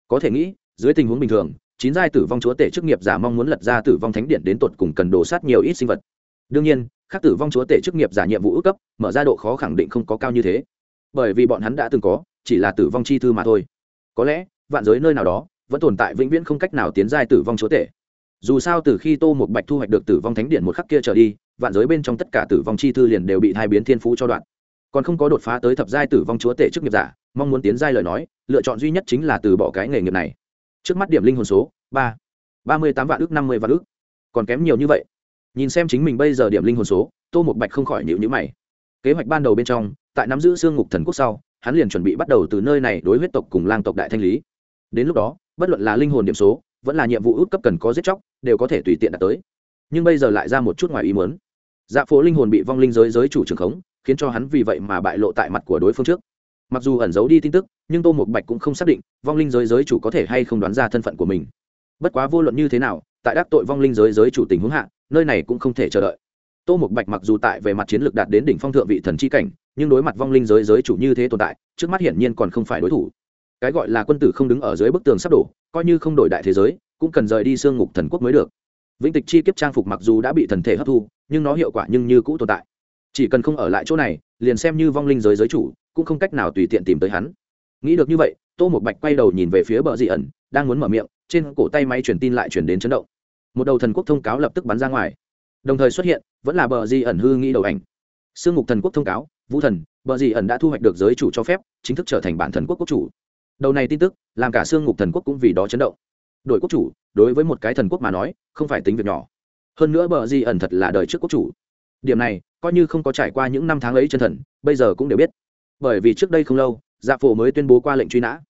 Có thể nghĩ, dưới tình huống bình thường, chín giai tử vong chúa tể chức nghiệp giả mong muốn lật ra tử vong thánh điện đến tột cùng cần đổ sát nhiều ít sinh vật. Đương nhiên, khác tử vong chúa tể chức nghiệp giả nhiệm vụ ước cấp, mở ra độ khó khẳng định không có cao như thế. Bởi vì bọn hắn đã từng có, chỉ là tử vong chi thư mà thôi. Có lẽ, vạn giới nơi nào đó, vẫn tồn tại vĩnh viễn không cách nào tiến giai tử vong chúa tể. Dù sao từ khi tô một bạch thu hoạch được tử vong thánh điện một khắc kia trở đi, vạn giới bên trong tất cả tử vong chi thư liền đều bị hai biến thiên phú cho đoạn còn không có đột phá tới thập giai tử vong chúa tể chức nghiệp giả, mong muốn tiến giai lời nói, lựa chọn duy nhất chính là từ bỏ cái nghề nghiệp này. Trước mắt điểm linh hồn số, ba. ba mươi tám vạn ước năm mươi vạn ước còn kém nhiều như vậy. Nhìn xem chính mình bây giờ điểm linh hồn số, tô một bạch không khỏi nhịu nhữ mày. Kế hoạch ban đầu bên trong, tại nắm giữ xương ngục thần quốc sau, hắn liền chuẩn bị bắt đầu từ nơi này đối huyết tộc cùng lang tộc đại thanh lý. Đến lúc đó, bất luận là linh hồn điểm số, vẫn là nhiệm vụ ước cấp cần có giết chóc, đều có thể tùy tiện đạt tới. Nhưng bây giờ lại ra một chút ngoài ý muốn. Dạ phố linh hồn bị vong linh giới giới chủ trường khống khiến cho hắn vì vậy mà bại lộ tại mặt của đối phương trước. Mặc dù ẩn giấu đi tin tức, nhưng tô một bạch cũng không xác định vong linh giới giới chủ có thể hay không đoán ra thân phận của mình. Bất quá vô luận như thế nào, tại đắc tội vong linh giới giới chủ tình huống hạ, nơi này cũng không thể chờ đợi. Tô một bạch mặc dù tại về mặt chiến lược đạt đến đỉnh phong thượng vị thần chi cảnh, nhưng đối mặt vong linh giới giới chủ như thế tồn tại, trước mắt hiển nhiên còn không phải đối thủ. Cái gọi là quân tử không đứng ở dưới bức tường sắp đổ, coi như không đổi đại thế giới, cũng cần rời đi xương ngục thần quốc mới được. Vĩnh tịch chi kiếp trang phục mặc dù đã bị thần thể hấp thu, nhưng nó hiệu quả nhưng như cũ tồn tại chỉ cần không ở lại chỗ này, liền xem như vong linh giới giới chủ, cũng không cách nào tùy tiện tìm tới hắn. Nghĩ được như vậy, tô một bạch quay đầu nhìn về phía bờ dị ẩn, đang muốn mở miệng, trên cổ tay máy truyền tin lại chuyển đến chấn động. Một đầu thần quốc thông cáo lập tức bắn ra ngoài. Đồng thời xuất hiện, vẫn là bờ dị ẩn hư nghĩ đầu ảnh. Sương mục thần quốc thông cáo, vũ thần, bờ dị ẩn đã thu hoạch được giới chủ cho phép, chính thức trở thành bản thần quốc quốc chủ. Đầu này tin tức, làm cả sương ngục thần quốc cũng vì đó chấn động. Đội quốc chủ, đối với một cái thần quốc mà nói, không phải tính việc nhỏ. Hơn nữa bờ di ẩn thật là đời trước quốc chủ. Điểm này coi như không có trải qua những năm tháng ấy chân thần, bây giờ cũng đều biết. Bởi vì trước đây không lâu dạ phổ mới tuyên bố qua lệnh truy nã.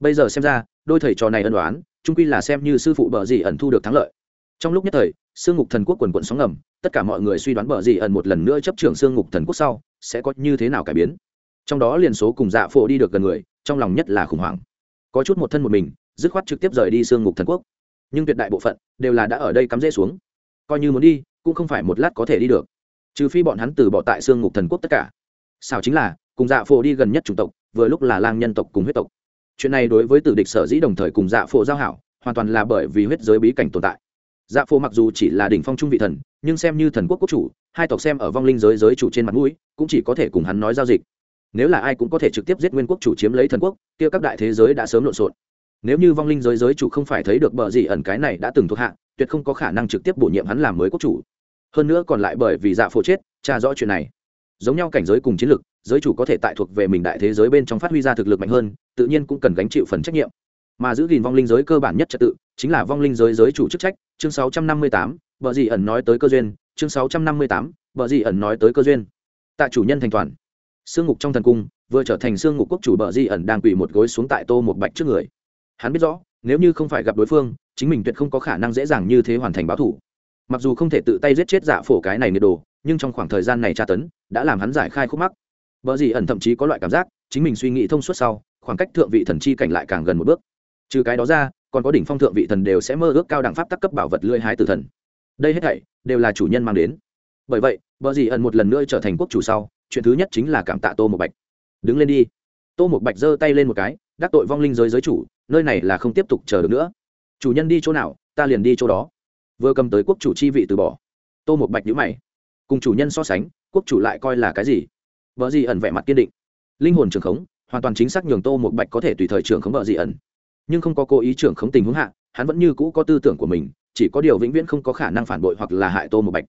Bây giờ xem ra, đôi thầy trò này ân đoán trung quy là xem như sư phụ bờ dì ẩn thu được thắng lợi. Trong lúc nhất thời, sương ngục thần quốc quần quận sóng ngầm, tất cả mọi người suy đoán bờ dì ẩn một lần nữa chấp trưởng sương ngục thần quốc sau, sẽ có như thế nào cải biến. Trong đó liền số cùng dạ phổ đi được gần người, trong lòng nhất là khủng hoảng. Có chút một thân một mình, dứt khoát trực tiếp rời đi sương ngục thần quốc. Nhưng tuyệt đại bộ phận đều là đã ở đây cắm rễ xuống. Coi như muốn đi, cũng không phải một lát có thể đi được trừ phi bọn hắn từ bỏ tại xương ngục thần quốc tất cả. Sao chính là, cùng dạ phổ đi gần nhất chủng tộc, vừa lúc là lang nhân tộc cùng huyết tộc. Chuyện này đối với tử địch sở dĩ đồng thời cùng dạ phổ giao hảo, hoàn toàn là bởi vì huyết giới bí cảnh tồn tại. Dạ phổ mặc dù chỉ là đỉnh phong trung vị thần, nhưng xem như thần quốc quốc chủ, hai tộc xem ở vong linh giới giới chủ trên mặt mũi, cũng chỉ có thể cùng hắn nói giao dịch. Nếu là ai cũng có thể trực tiếp giết nguyên quốc chủ chiếm lấy thần quốc, kia các đại thế giới đã sớm lộn xộn. Nếu như vong linh giới giới chủ không phải thấy được bờ gì ẩn cái này đã từng thuộc hạ, tuyệt không có khả năng trực tiếp bổ nhiệm hắn làm mới quốc chủ hơn nữa còn lại bởi vì dạ phổ chết tra rõ chuyện này. Giống nhau cảnh giới cùng chiến lược giới chủ có thể tại thuộc về mình đại thế giới bên trong phát huy ra thực lực mạnh hơn tự nhiên cũng cần gánh chịu phần trách nhiệm. Mà giữ gìn vong linh giới cơ bản nhất trật tự chính là vong linh giới giới chủ chức trách chương 658, vợ gì ẩn nói tới cơ duyên chương 658, vợ gì ẩn nói tới cơ duyên. Tại chủ nhân thành toàn. Sương ngục trong thần cung vừa trở thành sương ngục quốc chủ bờ di ẩn đang quỳ một gối xuống tại tô một bạch trước người. Hắn biết rõ nếu như không phải gặp đối phương chính mình tuyệt không có khả năng dễ dàng như thế hoàn thành báo thủ mặc dù không thể tự tay giết chết dạ phổ cái này nhiệt đồ, nhưng trong khoảng thời gian này tra tấn, đã làm hắn giải khai khúc mắc. Bờ gì ẩn thậm chí có loại cảm giác, chính mình suy nghĩ thông suốt sau, khoảng cách thượng vị thần chi cảnh lại càng gần một bước. Trừ cái đó ra, còn có đỉnh phong thượng vị thần đều sẽ mơ ước cao đẳng pháp tắc cấp bảo vật lưỡi hái tử thần. Đây hết thảy, đều là chủ nhân mang đến. Bởi vậy, bờ gì ẩn một lần nữa trở thành quốc chủ sau, chuyện thứ nhất chính là cảm tạ tô một bạch. Đứng lên đi. Tô một bạch giơ tay lên một cái, đắc tội vong linh giới giới chủ, nơi này là không tiếp tục chờ được nữa. Chủ nhân đi chỗ nào, ta liền đi chỗ đó vừa cầm tới quốc chủ chi vị từ bỏ. Tô một bạch nhữ mày. Cùng chủ nhân so sánh, quốc chủ lại coi là cái gì? Vợ gì ẩn vẻ mặt kiên định. Linh hồn trường khống, hoàn toàn chính xác nhường tô một bạch có thể tùy thời trường khống vợ gì ẩn. Nhưng không có cố ý trưởng khống tình huống hạ, hắn vẫn như cũ có tư tưởng của mình, chỉ có điều vĩnh viễn không có khả năng phản bội hoặc là hại tô một bạch.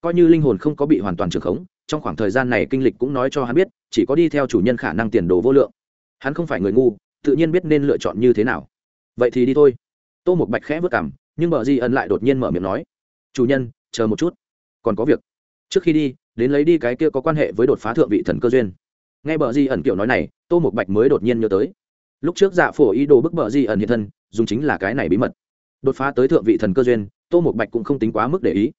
Coi như linh hồn không có bị hoàn toàn trường khống, trong khoảng thời gian này kinh lịch cũng nói cho hắn biết, chỉ có đi theo chủ nhân khả năng tiền đồ vô lượng. Hắn không phải người ngu, tự nhiên biết nên lựa chọn như thế nào. Vậy thì đi thôi. Tô một bạch khẽ vất cảm nhưng bờ di ẩn lại đột nhiên mở miệng nói, chủ nhân, chờ một chút, còn có việc. Trước khi đi, đến lấy đi cái kia có quan hệ với đột phá thượng vị thần cơ duyên. Nghe bờ di ẩn kiểu nói này, tô một bạch mới đột nhiên nhớ tới. Lúc trước dạ phổ ý đồ bức bờ di ẩn hiện thân, dùng chính là cái này bí mật. Đột phá tới thượng vị thần cơ duyên, tô một bạch cũng không tính quá mức để ý.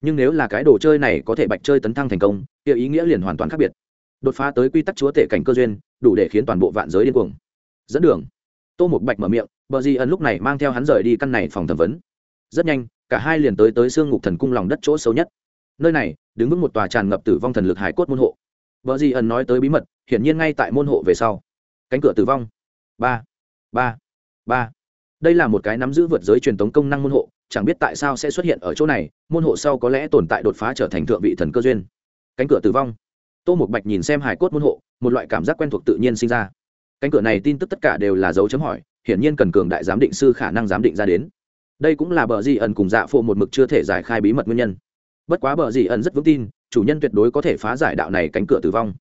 Nhưng nếu là cái đồ chơi này có thể bạch chơi tấn thăng thành công, kia ý nghĩa liền hoàn toàn khác biệt. Đột phá tới quy tắc chúa tể cảnh cơ duyên, đủ để khiến toàn bộ vạn giới điên cuồng. Dẫn đường. Tô một bạch mở miệng, bờ di ẩn lúc này mang theo hắn rời đi căn này phòng thẩm vấn rất nhanh, cả hai liền tới tới xương ngục thần cung lòng đất chỗ sâu nhất. Nơi này, đứng vững một tòa tràn ngập tử vong thần lực hải cốt môn hộ. Vợ di ẩn nói tới bí mật, hiển nhiên ngay tại môn hộ về sau. Cánh cửa tử vong. Ba. Ba. Ba. Đây là một cái nắm giữ vượt giới truyền thống công năng môn hộ, chẳng biết tại sao sẽ xuất hiện ở chỗ này, môn hộ sau có lẽ tồn tại đột phá trở thành thượng vị thần cơ duyên. Cánh cửa tử vong. Tô một bạch nhìn xem hải cốt môn hộ, một loại cảm giác quen thuộc tự nhiên sinh ra. Cánh cửa này tin tức tất cả đều là dấu chấm hỏi, hiển nhiên cần cường đại giám định sư khả năng giám định ra đến đây cũng là bờ dị ẩn cùng dạ phụ một mực chưa thể giải khai bí mật nguyên nhân. Bất quá bờ dị ẩn rất vững tin, chủ nhân tuyệt đối có thể phá giải đạo này cánh cửa tử vong.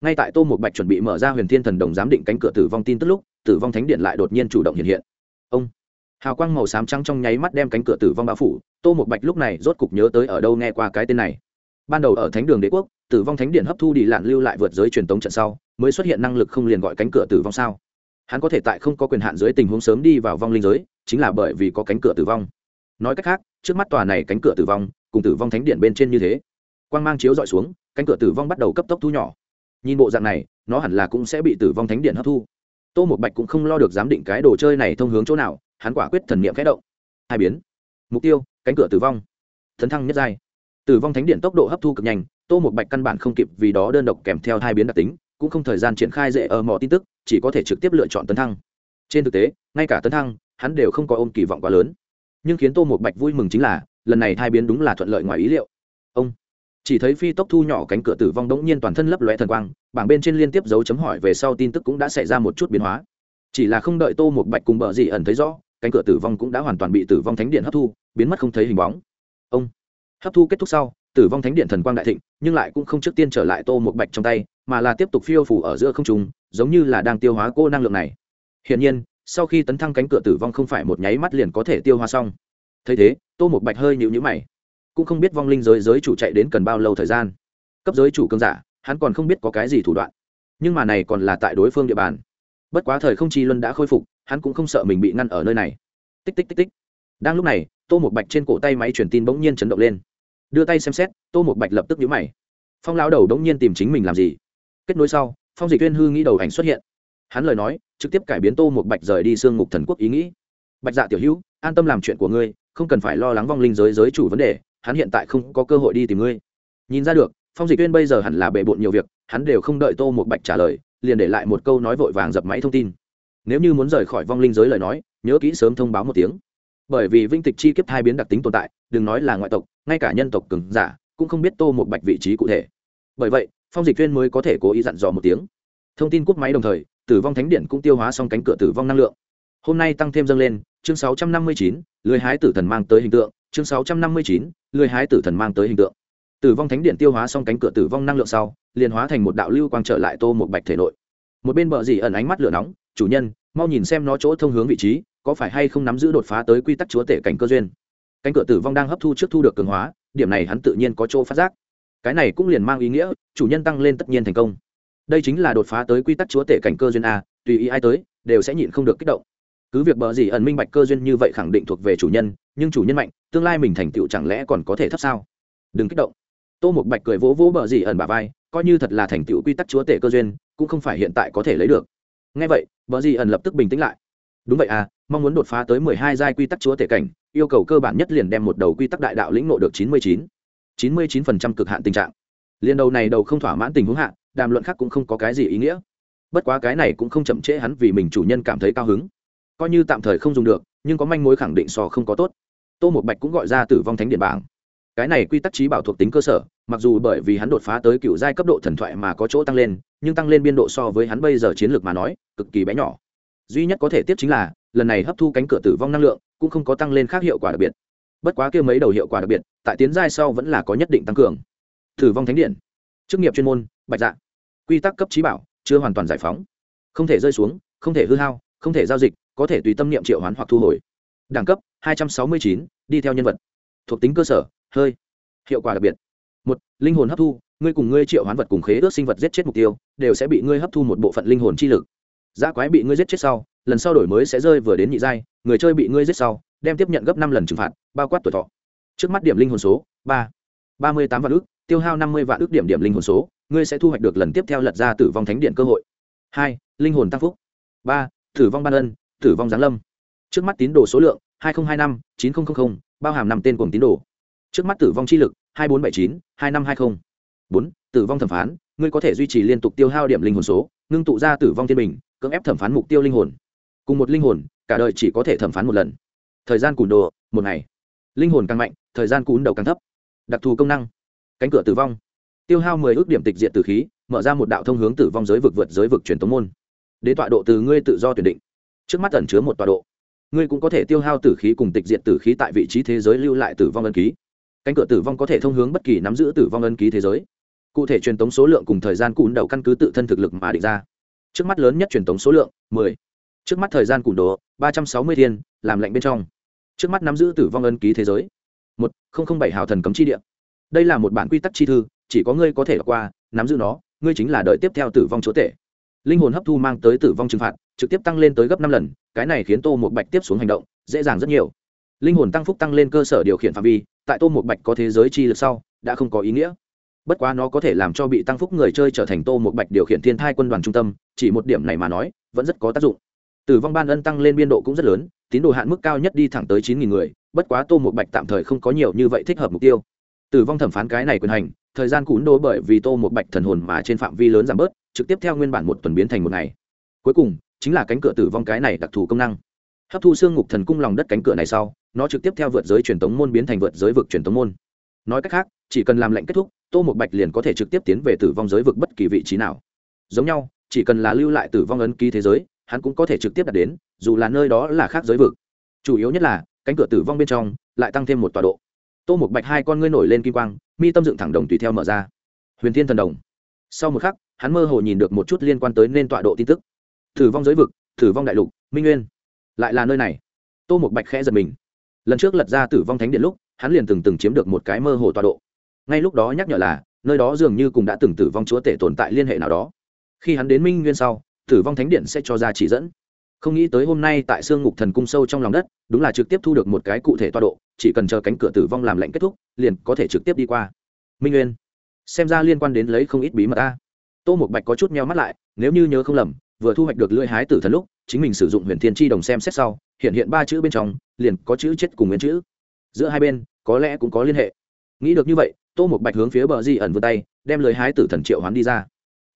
Ngay tại tô một bạch chuẩn bị mở ra huyền thiên thần đồng giám định cánh cửa tử vong tin tức lúc, tử vong thánh điện lại đột nhiên chủ động hiện hiện. Ông! Hào quang màu xám trắng trong nháy mắt đem cánh cửa tử vong bao phủ, tô một bạch lúc này rốt cục nhớ tới ở đâu nghe qua cái tên này. Ban đầu ở thánh đường đế quốc, tử vong thánh điện hấp thu đi lạn lưu lại vượt giới truyền tống trận sau, mới xuất hiện năng lực không liền gọi cánh cửa tử vong sao? Hắn có thể tại không có quyền hạn dưới tình huống sớm đi vào vong linh giới, chính là bởi vì có cánh cửa tử vong. Nói cách khác, trước mắt tòa này cánh cửa tử vong, cùng tử vong thánh điện bên trên như thế. Quang mang chiếu dọi xuống, cánh cửa tử vong bắt đầu cấp tốc thu nhỏ. Nhìn bộ dạng này, nó hẳn là cũng sẽ bị tử vong thánh điện hấp thu. Tô một bạch cũng không lo được giám định cái đồ chơi này thông hướng chỗ nào, hắn quả quyết thần niệm khẽ động. Hai biến. Mục tiêu, cánh cửa tử vong. Thấn thăng nhất giai. Tử vong thánh điện tốc độ hấp thu cực nhanh, tô một bạch căn bản không kịp vì đó đơn độc kèm theo hai biến đặc tính, cũng không thời gian triển khai dễ ờ, ở mọi tin tức chỉ có thể trực tiếp lựa chọn tấn thăng. Trên thực tế, ngay cả tấn thăng, hắn đều không có ôm kỳ vọng quá lớn. Nhưng khiến tô một bạch vui mừng chính là, lần này thai biến đúng là thuận lợi ngoài ý liệu. Ông chỉ thấy phi tốc thu nhỏ cánh cửa tử vong đống nhiên toàn thân lấp lóe thần quang, bảng bên trên liên tiếp dấu chấm hỏi về sau tin tức cũng đã xảy ra một chút biến hóa. Chỉ là không đợi tô một bạch cùng bờ gì ẩn thấy rõ, cánh cửa tử vong cũng đã hoàn toàn bị tử vong thánh điện hấp thu, biến mất không thấy hình bóng. Ông hấp thu kết thúc sau, tử vong thánh điện thần quang đại thịnh nhưng lại cũng không trước tiên trở lại tô một bạch trong tay, mà là tiếp tục phiêu phủ ở giữa không trung, giống như là đang tiêu hóa cô năng lượng này. Hiển nhiên, sau khi tấn thăng cánh cửa tử vong không phải một nháy mắt liền có thể tiêu hóa xong. Thấy thế, tô một bạch hơi nhịu nhữ mày. Cũng không biết vong linh giới giới chủ chạy đến cần bao lâu thời gian. Cấp giới chủ cơn giả, hắn còn không biết có cái gì thủ đoạn. Nhưng mà này còn là tại đối phương địa bàn. Bất quá thời không chi luân đã khôi phục, hắn cũng không sợ mình bị ngăn ở nơi này. Tích tích tích tích. Đang lúc này, tô một bạch trên cổ tay máy truyền tin bỗng nhiên chấn động lên. Đưa tay xem xét tô một bạch lập tức nhíu mày. Phong lão đầu đống nhiên tìm chính mình làm gì? Kết nối sau, phong dịch tuyên hư nghĩ đầu ảnh xuất hiện. Hắn lời nói, trực tiếp cải biến tô một bạch rời đi xương ngục thần quốc ý nghĩ. Bạch dạ tiểu hữu, an tâm làm chuyện của ngươi, không cần phải lo lắng vong linh giới giới chủ vấn đề, hắn hiện tại không có cơ hội đi tìm ngươi. Nhìn ra được, phong dịch tuyên bây giờ hẳn là bề bộn nhiều việc, hắn đều không đợi tô một bạch trả lời, liền để lại một câu nói vội vàng dập máy thông tin. Nếu như muốn rời khỏi vong linh giới lời nói, nhớ kỹ sớm thông báo một tiếng. Bởi vì vinh tịch chi kiếp hai biến đặc tính tồn tại, đừng nói là ngoại tộc, ngay cả nhân tộc cứng giả cũng không biết tô một bạch vị trí cụ thể. Bởi vậy phong dịch viên mới có thể cố ý dặn dò một tiếng. Thông tin cúp máy đồng thời tử vong thánh điện cũng tiêu hóa xong cánh cửa tử vong năng lượng. Hôm nay tăng thêm dâng lên chương 659, lười hái tử thần mang tới hình tượng chương 659, lười hái tử thần mang tới hình tượng. Tử vong thánh điện tiêu hóa xong cánh cửa tử vong năng lượng sau liền hóa thành một đạo lưu quang trở lại tô một bạch thể nội. Một bên bờ dì ẩn ánh mắt lửa nóng chủ nhân mau nhìn xem nó chỗ thông hướng vị trí có phải hay không nắm giữ đột phá tới quy tắc chúa tể cảnh cơ duyên? Cánh cửa tử vong đang hấp thu trước thu được cường hóa điểm này hắn tự nhiên có chỗ phát giác. Cái này cũng liền mang ý nghĩa, chủ nhân tăng lên tất nhiên thành công. Đây chính là đột phá tới quy tắc chúa tể cảnh cơ duyên a, tùy ý ai tới, đều sẽ nhịn không được kích động. Cứ việc bờ gì ẩn minh bạch cơ duyên như vậy khẳng định thuộc về chủ nhân, nhưng chủ nhân mạnh, tương lai mình thành tựu chẳng lẽ còn có thể thấp sao? Đừng kích động. Tô một bạch cười vỗ vỗ bờ gì ẩn bà vai, coi như thật là thành tựu quy tắc chúa tể cơ duyên, cũng không phải hiện tại có thể lấy được. Ngay vậy, bờ gì ẩn lập tức bình tĩnh lại. Đúng vậy à mong muốn đột phá tới mười hai giai quy tắc chúa tể cảnh yêu cầu cơ bản nhất liền đem một đầu quy tắc đại đạo lĩnh nộ được chín mươi chín. chín mươi chín phần trăm cực hạn tình trạng. Liền đầu này đầu không thỏa mãn tình huống hạ, đàm luận khác cũng không có cái gì ý nghĩa. Bất quá cái này cũng không chậm trễ hắn vì mình chủ nhân cảm thấy cao hứng. Coi như tạm thời không dùng được, nhưng có manh mối khẳng định so không có tốt. Tô một bạch cũng gọi ra tử vong thánh điện bảng. Cái này quy tắc trí bảo thuộc tính cơ sở, mặc dù bởi vì hắn đột phá tới cựu giai cấp độ thần thoại mà có chỗ tăng lên, nhưng tăng lên biên độ so với hắn bây giờ chiến lược mà nói, cực kỳ bé nhỏ duy nhất có thể tiếp chính là lần này hấp thu cánh cửa tử vong năng lượng cũng không có tăng lên khác hiệu quả đặc biệt. Bất quá kia mấy đầu hiệu quả đặc biệt tại tiến giai sau vẫn là có nhất định tăng cường. Tử vong thánh điện. Chức nghiệp chuyên môn bạch dạ. Quy tắc cấp trí bảo chưa hoàn toàn giải phóng. Không thể rơi xuống không thể hư hao không thể giao dịch có thể tùy tâm niệm triệu hoán hoặc thu hồi. Đẳng cấp 269, đi theo nhân vật. Thuộc tính cơ sở hơi. Hiệu quả đặc biệt. Một linh hồn hấp thu ngươi cùng ngươi triệu hoán vật cùng khế ước sinh vật giết chết mục tiêu đều sẽ bị ngươi hấp thu một bộ phận linh hồn chi lực giá quái bị ngươi giết chết sau, lần sau đổi mới sẽ rơi vừa đến nhị giai, người chơi bị ngươi giết sau, đem tiếp nhận gấp năm lần trừng phạt, bao quát tuổi thọ. Trước mắt điểm linh hồn số, ba ba mươi tám vạn ước tiêu hao năm mươi vạn ước điểm điểm linh hồn số, ngươi sẽ thu hoạch được lần tiếp theo lật ra tử vong thánh điện cơ hội. Hai, linh hồn tăng phúc. Ba, tử vong ban ân, tử vong giáng lâm. Trước mắt tín đồ số lượng, hai nghìn hai năm, chín nghìn bao hàm năm tên cùng tín đồ. Trước mắt tử vong chi lực, hai bốn bảy chín, hai năm hai mươi bốn, tử vong thẩm phán, ngươi có thể duy trì liên tục tiêu hao điểm linh hồn số, ngưng tụ ra tử vong thiên bình cưỡng ép thẩm phán mục tiêu linh hồn. Cùng một linh hồn, cả đời chỉ có thể thẩm phán một lần. Thời gian cùn đồ, một ngày. Linh hồn càng mạnh, thời gian cún đầu càng thấp. Đặc thù công năng. Cánh cửa tử vong. Tiêu hao mười ước điểm tịch diện tử khí, mở ra một đạo thông hướng tử vong giới vực vượt giới vực truyền tống môn. Đế tọa độ từ ngươi tự do tuyển định. Trước mắt ẩn chứa một tọa độ. Ngươi cũng có thể tiêu hao tử khí cùng tịch diện tử khí tại vị trí thế giới lưu lại tử vong ân ký. Cánh cửa tử vong có thể thông hướng bất kỳ nắm giữ tử vong ân ký thế giới. Cụ thể truyền tống số lượng cùng thời gian cùn đầu căn cứ tự thân thực lực mà định ra trước mắt lớn nhất truyền tống số lượng, mười. Trước mắt thời gian củng đồ, ba trăm sáu mươi thiên, làm lạnh bên trong. Trước mắt nắm giữ tử vong ân ký thế giới. Một, không bảy hào thần cấm chi địa. Đây là một bản quy tắc chi thư, chỉ có ngươi có thể qua, nắm giữ nó, ngươi chính là đợi tiếp theo tử vong chúa tể. Linh hồn hấp thu mang tới tử vong trừng phạt, trực tiếp tăng lên tới gấp năm lần, cái này khiến tô một bạch tiếp xuống hành động, dễ dàng rất nhiều. Linh hồn tăng phúc tăng lên cơ sở điều khiển phạm vi, tại tô một bạch có thế giới chi lực sau, đã không có ý nghĩa bất quá nó có thể làm cho bị tăng phúc người chơi trở thành tô một bạch điều khiển thiên thai quân đoàn trung tâm, chỉ một điểm này mà nói, vẫn rất có tác dụng. Tử vong ban ân tăng lên biên độ cũng rất lớn, tín đồ hạn mức cao nhất đi thẳng tới chín nghìn người, bất quá tô một bạch tạm thời không có nhiều như vậy thích hợp mục tiêu. Tử vong thẩm phán cái này quyền hành, thời gian cún đô bởi vì tô một bạch thần hồn mà trên phạm vi lớn giảm bớt, trực tiếp theo nguyên bản một tuần biến thành một ngày. Cuối cùng, chính là cánh cửa tử vong cái này đặc thù công năng. Hấp thu xương ngục thần cung lòng đất cánh cửa này sau, nó trực tiếp theo vượt giới truyền tống môn biến thành vượt giới vực truyền tống môn. Nói cách khác, chỉ cần làm lệnh kết thúc tô một bạch liền có thể trực tiếp tiến về tử vong giới vực bất kỳ vị trí nào. Giống nhau, chỉ cần là lưu lại tử vong ấn ký thế giới, hắn cũng có thể trực tiếp đạt đến, dù là nơi đó là khác giới vực. Chủ yếu nhất là, cánh cửa tử vong bên trong lại tăng thêm một tọa độ. Tô một bạch hai con ngươi nổi lên kim quang, mi tâm dựng thẳng đồng tùy theo mở ra. Huyền thiên thần đồng. Sau một khắc, hắn mơ hồ nhìn được một chút liên quan tới nên tọa độ tin tức. Tử vong giới vực, tử vong đại lục, minh nguyên. Lại là nơi này. Tô một bạch khẽ giật mình. Lần trước lật ra tử vong thánh điện lúc, hắn liền từng từng chiếm được một cái mơ hồ tọa độ ngay lúc đó nhắc nhở là, nơi đó dường như cũng đã từng tử vong chúa tể tồn tại liên hệ nào đó. Khi hắn đến minh nguyên sau, tử vong thánh điện sẽ cho ra chỉ dẫn. Không nghĩ tới hôm nay tại sương ngục thần cung sâu trong lòng đất, đúng là trực tiếp thu được một cái cụ thể toa độ, chỉ cần chờ cánh cửa tử vong làm lệnh kết thúc, liền có thể trực tiếp đi qua. Minh nguyên, xem ra liên quan đến lấy không ít bí mật ta tô một bạch có chút meo mắt lại, nếu như nhớ không lầm, vừa thu hoạch được lưỡi hái tử thần lúc, chính mình sử dụng huyền thiên tri đồng xem xét sau, hiện hiện ba chữ bên trong, liền có chữ chết cùng nguyên chữ. Giữa hai bên, có lẽ cũng có liên hệ. Nghĩ được như vậy tô một bạch hướng phía bờ di ẩn vươn tay, đem lời hái tử thần triệu hoán đi ra.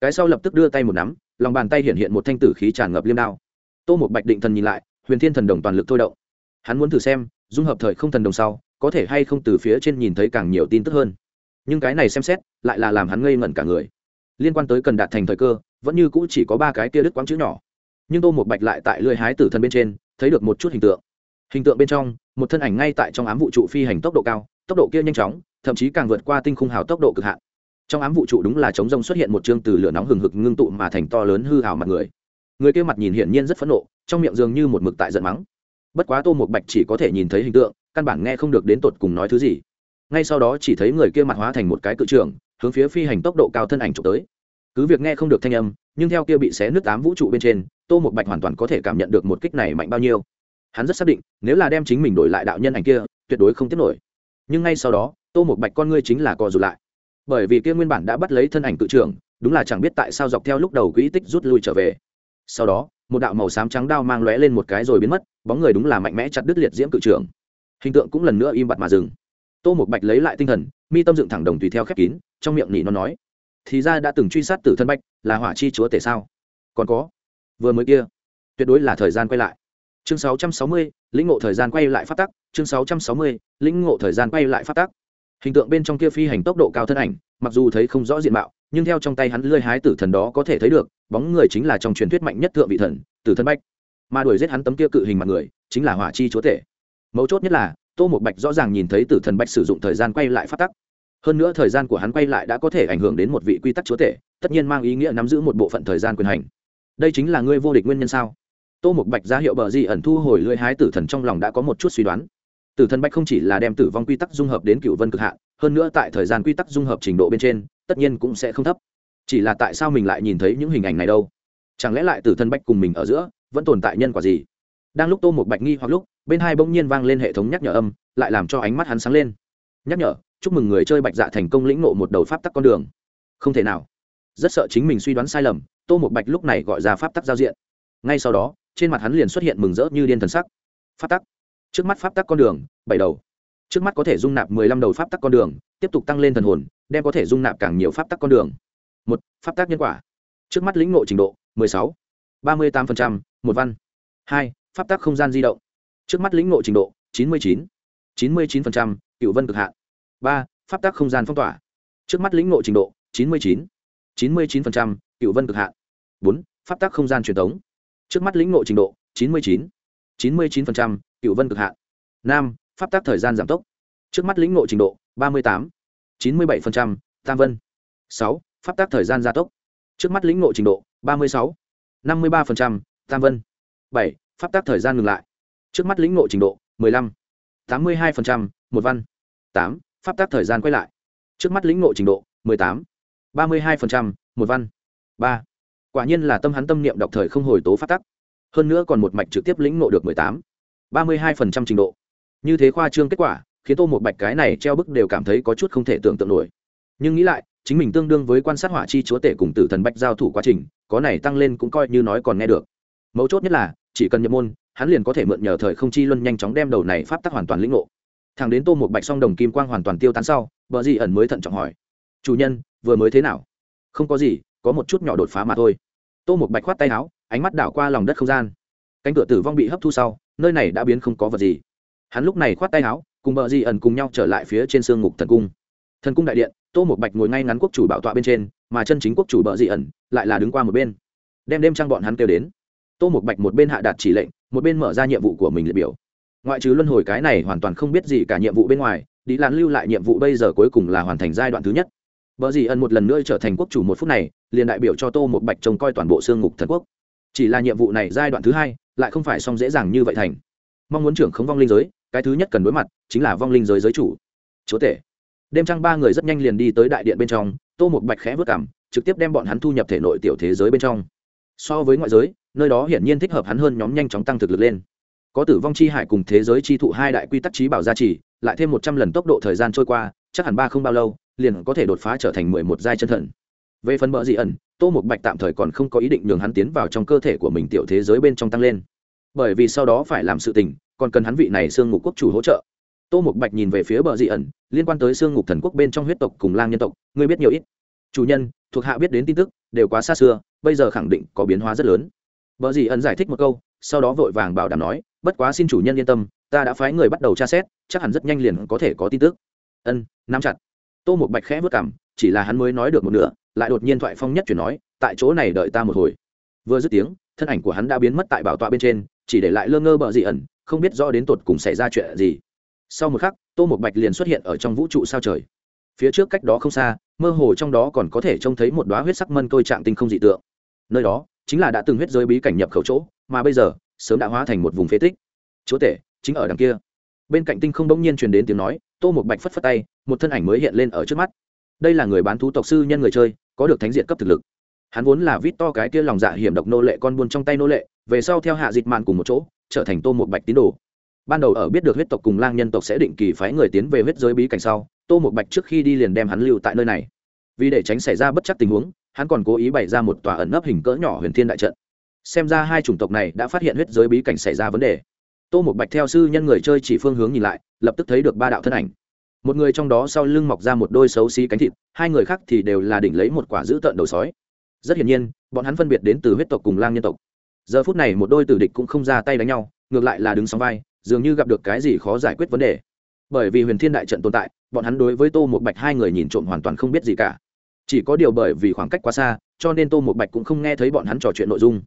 Cái sau lập tức đưa tay một nắm, lòng bàn tay hiện hiện một thanh tử khí tràn ngập liêm đao. Tô một bạch định thần nhìn lại, huyền thiên thần đồng toàn lực thôi động. Hắn muốn thử xem, dung hợp thời không thần đồng sau, có thể hay không từ phía trên nhìn thấy càng nhiều tin tức hơn. Nhưng cái này xem xét, lại là làm hắn ngây ngẩn cả người. Liên quan tới cần đạt thành thời cơ, vẫn như cũ chỉ có ba cái kia đứt quãng chữ nhỏ. Nhưng tô một bạch lại tại lưỡi hái tử thần bên trên, thấy được một chút hình tượng. Hình tượng bên trong, một thân ảnh ngay tại trong ám vũ trụ phi hành tốc độ cao, tốc độ kia nhanh chóng thậm chí càng vượt qua tinh khung hào tốc độ cực hạn. Trong ám vũ trụ đúng là chống rông xuất hiện một chương từ lửa nóng hừng hực ngưng tụ mà thành to lớn hư hào mặt người. Người kia mặt nhìn hiển nhiên rất phẫn nộ, trong miệng dường như một mực tại giận mắng. Bất quá tô một bạch chỉ có thể nhìn thấy hình tượng, căn bản nghe không được đến tột cùng nói thứ gì. Ngay sau đó chỉ thấy người kia mặt hóa thành một cái cự trường, hướng phía phi hành tốc độ cao thân ảnh chụp tới. Cứ việc nghe không được thanh âm, nhưng theo kia bị xé nước tám vũ trụ bên trên, tô một bạch hoàn toàn có thể cảm nhận được một kích này mạnh bao nhiêu. Hắn rất xác định, nếu là đem chính mình đổi lại đạo nhân ảnh kia, tuyệt đối không tiếp nổi. Nhưng ngay sau đó tô một bạch con ngươi chính là co rụt lại. Bởi vì kia nguyên bản đã bắt lấy thân ảnh cự trưởng đúng là chẳng biết tại sao dọc theo lúc đầu quỹ tích rút lui trở về. Sau đó một đạo màu xám trắng đao mang lóe lên một cái rồi biến mất bóng người đúng là mạnh mẽ chặt đứt liệt diễm cự trưởng. Hình tượng cũng lần nữa im bặt mà dừng. Tô một bạch lấy lại tinh thần mi tâm dựng thẳng đồng tùy theo khép kín trong miệng nỉ nó nói thì ra đã từng truy sát tử thân bạch là hỏa chi chúa tể sao? Còn có vừa mới kia tuyệt đối là thời gian quay lại. Chương 660, lĩnh ngộ thời gian quay lại phát tắc chương 660, lĩnh ngộ thời gian quay lại phát tắc hình tượng bên trong kia phi hành tốc độ cao thân ảnh, mặc dù thấy không rõ diện mạo, nhưng theo trong tay hắn lơi hái tử thần đó có thể thấy được, bóng người chính là trong truyền thuyết mạnh nhất thượng vị thần, tử thần bách. Mà đuổi giết hắn tấm kia cự hình mặt người, chính là hỏa chi chúa tể. Mấu chốt nhất là, tô một bạch rõ ràng nhìn thấy tử thần bách sử dụng thời gian quay lại phát tắc. Hơn nữa thời gian của hắn quay lại đã có thể ảnh hưởng đến một vị quy tắc chúa tể, tất nhiên mang ý nghĩa nắm giữ một bộ phận thời gian quyền hành. Đây chính là ngươi vô địch nguyên nhân sao? Tô một bạch ra hiệu bờ di ẩn thu hồi lưỡi hái tử thần trong lòng đã có một chút suy đoán tử thần bạch không chỉ là đem tử vong quy tắc dung hợp đến cựu vân cực hạn, hơn nữa tại thời gian quy tắc dung hợp trình độ bên trên, tất nhiên cũng sẽ không thấp. Chỉ là tại sao mình lại nhìn thấy những hình ảnh này đâu? Chẳng lẽ lại tử thần bạch cùng mình ở giữa vẫn tồn tại nhân quả gì? Đang lúc tô một bạch nghi hoặc lúc, bên hai bỗng nhiên vang lên hệ thống nhắc nhở âm, lại làm cho ánh mắt hắn sáng lên. Nhắc nhở, chúc mừng người chơi bạch dạ thành công lĩnh nộ một đầu pháp tắc con đường. Không thể nào. Rất sợ chính mình suy đoán sai lầm, tô một bạch lúc này gọi ra pháp tắc giao diện. Ngay sau đó, trên mặt hắn liền xuất hiện mừng rỡ như điên thần sắc. Pháp tắc trước mắt pháp tắc con đường, bảy đầu. Trước mắt có thể dung nạp mười lăm đầu pháp tắc con đường, tiếp tục tăng lên thần hồn, đem có thể dung nạp càng nhiều pháp tắc con đường. Một, pháp tắc nhân quả. Trước mắt lĩnh ngộ trình độ, mười sáu. ba mươi tám phần trăm, một văn. Hai, pháp tắc không gian di động. Trước mắt lĩnh ngộ trình độ, chín mươi chín. chín mươi chín phần trăm, cựu vân cực hạn. Ba, pháp tắc không gian phong tỏa. Trước mắt lĩnh ngộ trình độ, chín mươi chín. chín mươi chín phần trăm, cựu vân cực hạn. Bốn, pháp tắc không gian truyền thống. Trước mắt lĩnh ngộ trình độ, chín mươi chín. chín mươi chín phần trăm cựu vân cực hạn. Năm pháp tắc thời gian giảm tốc. Trước mắt lĩnh ngộ trình độ, ba mươi tám, chín mươi bảy tam vân. Sáu, pháp tắc thời gian gia tốc. Trước mắt lĩnh ngộ trình độ, ba mươi sáu, năm mươi ba tam vân. Bảy, pháp tắc thời gian ngừng lại. Trước mắt lĩnh ngộ trình độ, mười lăm, tám mươi hai một văn. Tám, pháp tắc thời gian quay lại. Trước mắt lĩnh ngộ trình độ, mười tám, ba mươi hai một văn. Ba, quả nhiên là tâm hắn tâm niệm đọc thời không hồi tố pháp tắc. Hơn nữa còn một mạch trực tiếp lĩnh ngộ được mười tám ba mươi hai trình độ. Như thế khoa trương kết quả, khiến tô một bạch cái này treo bức đều cảm thấy có chút không thể tưởng tượng nổi. Nhưng nghĩ lại, chính mình tương đương với quan sát hỏa chi chúa tể cùng tử thần bạch giao thủ quá trình, có này tăng lên cũng coi như nói còn nghe được. Mấu chốt nhất là, chỉ cần nhập môn, hắn liền có thể mượn nhờ thời không chi luân nhanh chóng đem đầu này pháp tắc hoàn toàn lĩnh ngộ. Thằng đến tô một bạch song đồng kim quang hoàn toàn tiêu tán sau vợ gì ẩn mới thận trọng hỏi, chủ nhân, vừa mới thế nào? Không có gì, có một chút nhỏ đột phá mà thôi. Tô một bạch khoát tay áo, ánh mắt đảo qua lòng đất không gian. Cánh cửa tử vong bị hấp thu sau nơi này đã biến không có vật gì. Hắn lúc này khoát tay áo cùng bờ di ẩn cùng nhau trở lại phía trên sương ngục thần cung. Thần cung đại điện tô một bạch ngồi ngay ngắn quốc chủ bảo tọa bên trên mà chân chính quốc chủ bờ di ẩn lại là đứng qua một bên. Đem đêm trang bọn hắn kêu đến. Tô một bạch một bên hạ đạt chỉ lệnh một bên mở ra nhiệm vụ của mình liệt biểu. Ngoại trừ luân hồi cái này hoàn toàn không biết gì cả nhiệm vụ bên ngoài đi lan lưu lại nhiệm vụ bây giờ cuối cùng là hoàn thành giai đoạn thứ nhất. Bờ gì ẩn một lần nữa trở thành quốc chủ một phút này, liền đại biểu cho Tô một Bạch trông coi toàn bộ xương ngục thần quốc. Chỉ là nhiệm vụ này giai đoạn thứ hai, lại không phải xong dễ dàng như vậy thành. Mong muốn trưởng không vong linh giới, cái thứ nhất cần đối mặt chính là vong linh giới giới chủ. Chúa tể. Đêm trăng ba người rất nhanh liền đi tới đại điện bên trong, Tô một Bạch khẽ vút cảm, trực tiếp đem bọn hắn thu nhập thể nội tiểu thế giới bên trong. So với ngoại giới, nơi đó hiển nhiên thích hợp hắn hơn nhóm nhanh chóng tăng thực lực lên. Có tử vong chi hải cùng thế giới chi thụ hai đại quy tắc trí bảo gia trì, lại thêm một trăm lần tốc độ thời gian trôi qua, chắc hẳn ba không bao lâu, liền có thể đột phá trở thành mười một giai chân thần về phần bợ dị ẩn tô một bạch tạm thời còn không có ý định nhường hắn tiến vào trong cơ thể của mình tiểu thế giới bên trong tăng lên bởi vì sau đó phải làm sự tình, còn cần hắn vị này xương ngục quốc chủ hỗ trợ. Tô Mục bạch nhìn về phía bờ dị ẩn, liên quan tới xương ngục thần quốc bên trong huyết tộc cùng lang nhân tộc, ngươi biết nhiều ít. Chủ nhân, thuộc hạ biết đến tin tức, đều quá xa xưa, bây giờ khẳng định có biến hóa rất lớn. Bờ dị ẩn giải thích một câu, sau đó vội vàng bảo đảm nói, bất quá xin chủ nhân yên tâm, ta đã phái người bắt đầu tra xét, chắc hẳn rất nhanh liền có thể có tin tức. Ân, nắm chặt. Tô một bạch khẽ vất cảm chỉ là hắn mới nói được một nửa, lại đột nhiên thoại phong nhất chuyển nói, tại chỗ này đợi ta một hồi. Vừa dứt tiếng, thân ảnh của hắn đã biến mất tại bảo tọa bên trên chỉ để lại lơ ngơ bợ dị ẩn, không biết rõ đến tột cùng xảy ra chuyện gì. Sau một khắc, tô một bạch liền xuất hiện ở trong vũ trụ sao trời. Phía trước cách đó không xa, mơ hồ trong đó còn có thể trông thấy một đoá huyết sắc mân tôi trạng tinh không dị tượng. Nơi đó, chính là đã từng huyết giới bí cảnh nhập khẩu chỗ, mà bây giờ, sớm đã hóa thành một vùng phế tích. Chúa tể, chính ở đằng kia. Bên cạnh tinh không bỗng nhiên truyền đến tiếng nói, tô một bạch phất phất tay, một thân ảnh mới hiện lên ở trước mắt. Đây là người bán thú tộc sư nhân người chơi, có được thánh diện cấp thực lực. Hắn vốn là vít to cái kia lòng dạ hiểm độc nô lệ con buôn trong tay nô lệ về sau theo hạ dịch màn cùng một chỗ, trở thành tô một bạch tín đồ. Ban đầu ở biết được huyết tộc cùng lang nhân tộc sẽ định kỳ phái người tiến về huyết giới bí cảnh sau, tô một bạch trước khi đi liền đem hắn lưu tại nơi này. Vì để tránh xảy ra bất chắc tình huống, hắn còn cố ý bày ra một tòa ẩn nấp hình cỡ nhỏ huyền thiên đại trận. Xem ra hai chủng tộc này đã phát hiện huyết giới bí cảnh xảy ra vấn đề. Tô một bạch theo sư nhân người chơi chỉ phương hướng nhìn lại, lập tức thấy được ba đạo thân ảnh. Một người trong đó sau lưng mọc ra một đôi xấu xí cánh thịt, hai người khác thì đều là đỉnh lấy một quả dữ tợn đầu sói. Rất hiển nhiên, bọn hắn phân biệt đến từ huyết tộc cùng lang nhân tộc giờ phút này một đôi tử địch cũng không ra tay đánh nhau, ngược lại là đứng sóng vai, dường như gặp được cái gì khó giải quyết vấn đề. Bởi vì huyền thiên đại trận tồn tại, bọn hắn đối với tô một bạch hai người nhìn trộm hoàn toàn không biết gì cả. Chỉ có điều bởi vì khoảng cách quá xa, cho nên tô một bạch cũng không nghe thấy bọn hắn trò chuyện nội dung.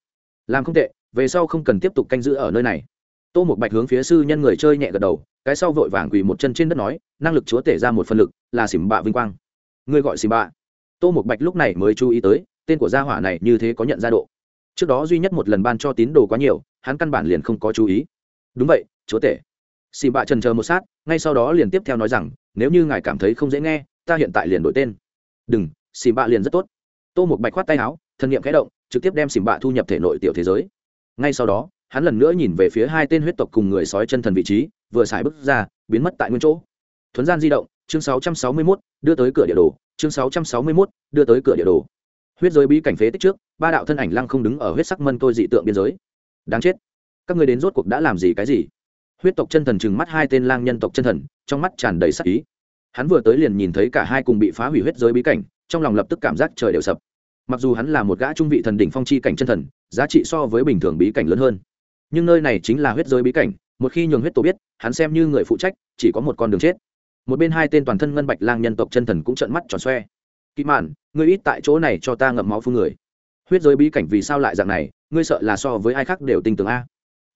Làm không tệ, về sau không cần tiếp tục canh giữ ở nơi này. Tô một bạch hướng phía sư nhân người chơi nhẹ gật đầu, cái sau vội vàng quỳ một chân trên đất nói, năng lực chúa tể ra một phần lực, là xỉm bạ vinh quang. Ngươi gọi xỉm bạ? Tô một bạch lúc này mới chú ý tới, tên của gia hỏa này như thế có nhận ra độ trước đó duy nhất một lần ban cho tín đồ quá nhiều hắn căn bản liền không có chú ý. Đúng vậy chúa tể. Xì bạ trần chờ một sát ngay sau đó liền tiếp theo nói rằng nếu như ngài cảm thấy không dễ nghe ta hiện tại liền đổi tên. Đừng xì bạ liền rất tốt. Tô một bạch khoát tay áo thân nhiệm khẽ động trực tiếp đem xì bạ thu nhập thể nội tiểu thế giới. Ngay sau đó hắn lần nữa nhìn về phía hai tên huyết tộc cùng người sói chân thần vị trí vừa xài bước ra biến mất tại nguyên chỗ. Thuấn gian di động chương 661, đưa tới cửa địa đồ chương 661, đưa tới cửa địa đồ huyết giới bí cảnh phế tích trước, ba đạo thân ảnh lăng không đứng ở huyết sắc mân tôi dị tượng biên giới. Đáng chết. Các ngươi đến rốt cuộc đã làm gì cái gì? Huyết tộc chân thần chừng mắt hai tên lang nhân tộc chân thần, trong mắt tràn đầy sắc ý. Hắn vừa tới liền nhìn thấy cả hai cùng bị phá hủy huyết giới bí cảnh, trong lòng lập tức cảm giác trời đều sập. Mặc dù hắn là một gã trung vị thần đỉnh phong chi cảnh chân thần, giá trị so với bình thường bí cảnh lớn hơn. Nhưng nơi này chính là huyết giới bí cảnh, một khi nhường huyết tổ biết, hắn xem như người phụ trách, chỉ có một con đường chết. Một bên hai tên toàn thân ngân bạch lang nhân tộc chân thần cũng trợn mắt tròn xoe kỵ mạn, ngươi ít tại chỗ này cho ta ngậm máu phương người. Huyết giới bí cảnh vì sao lại dạng này, ngươi sợ là so với ai khác đều tinh tường a.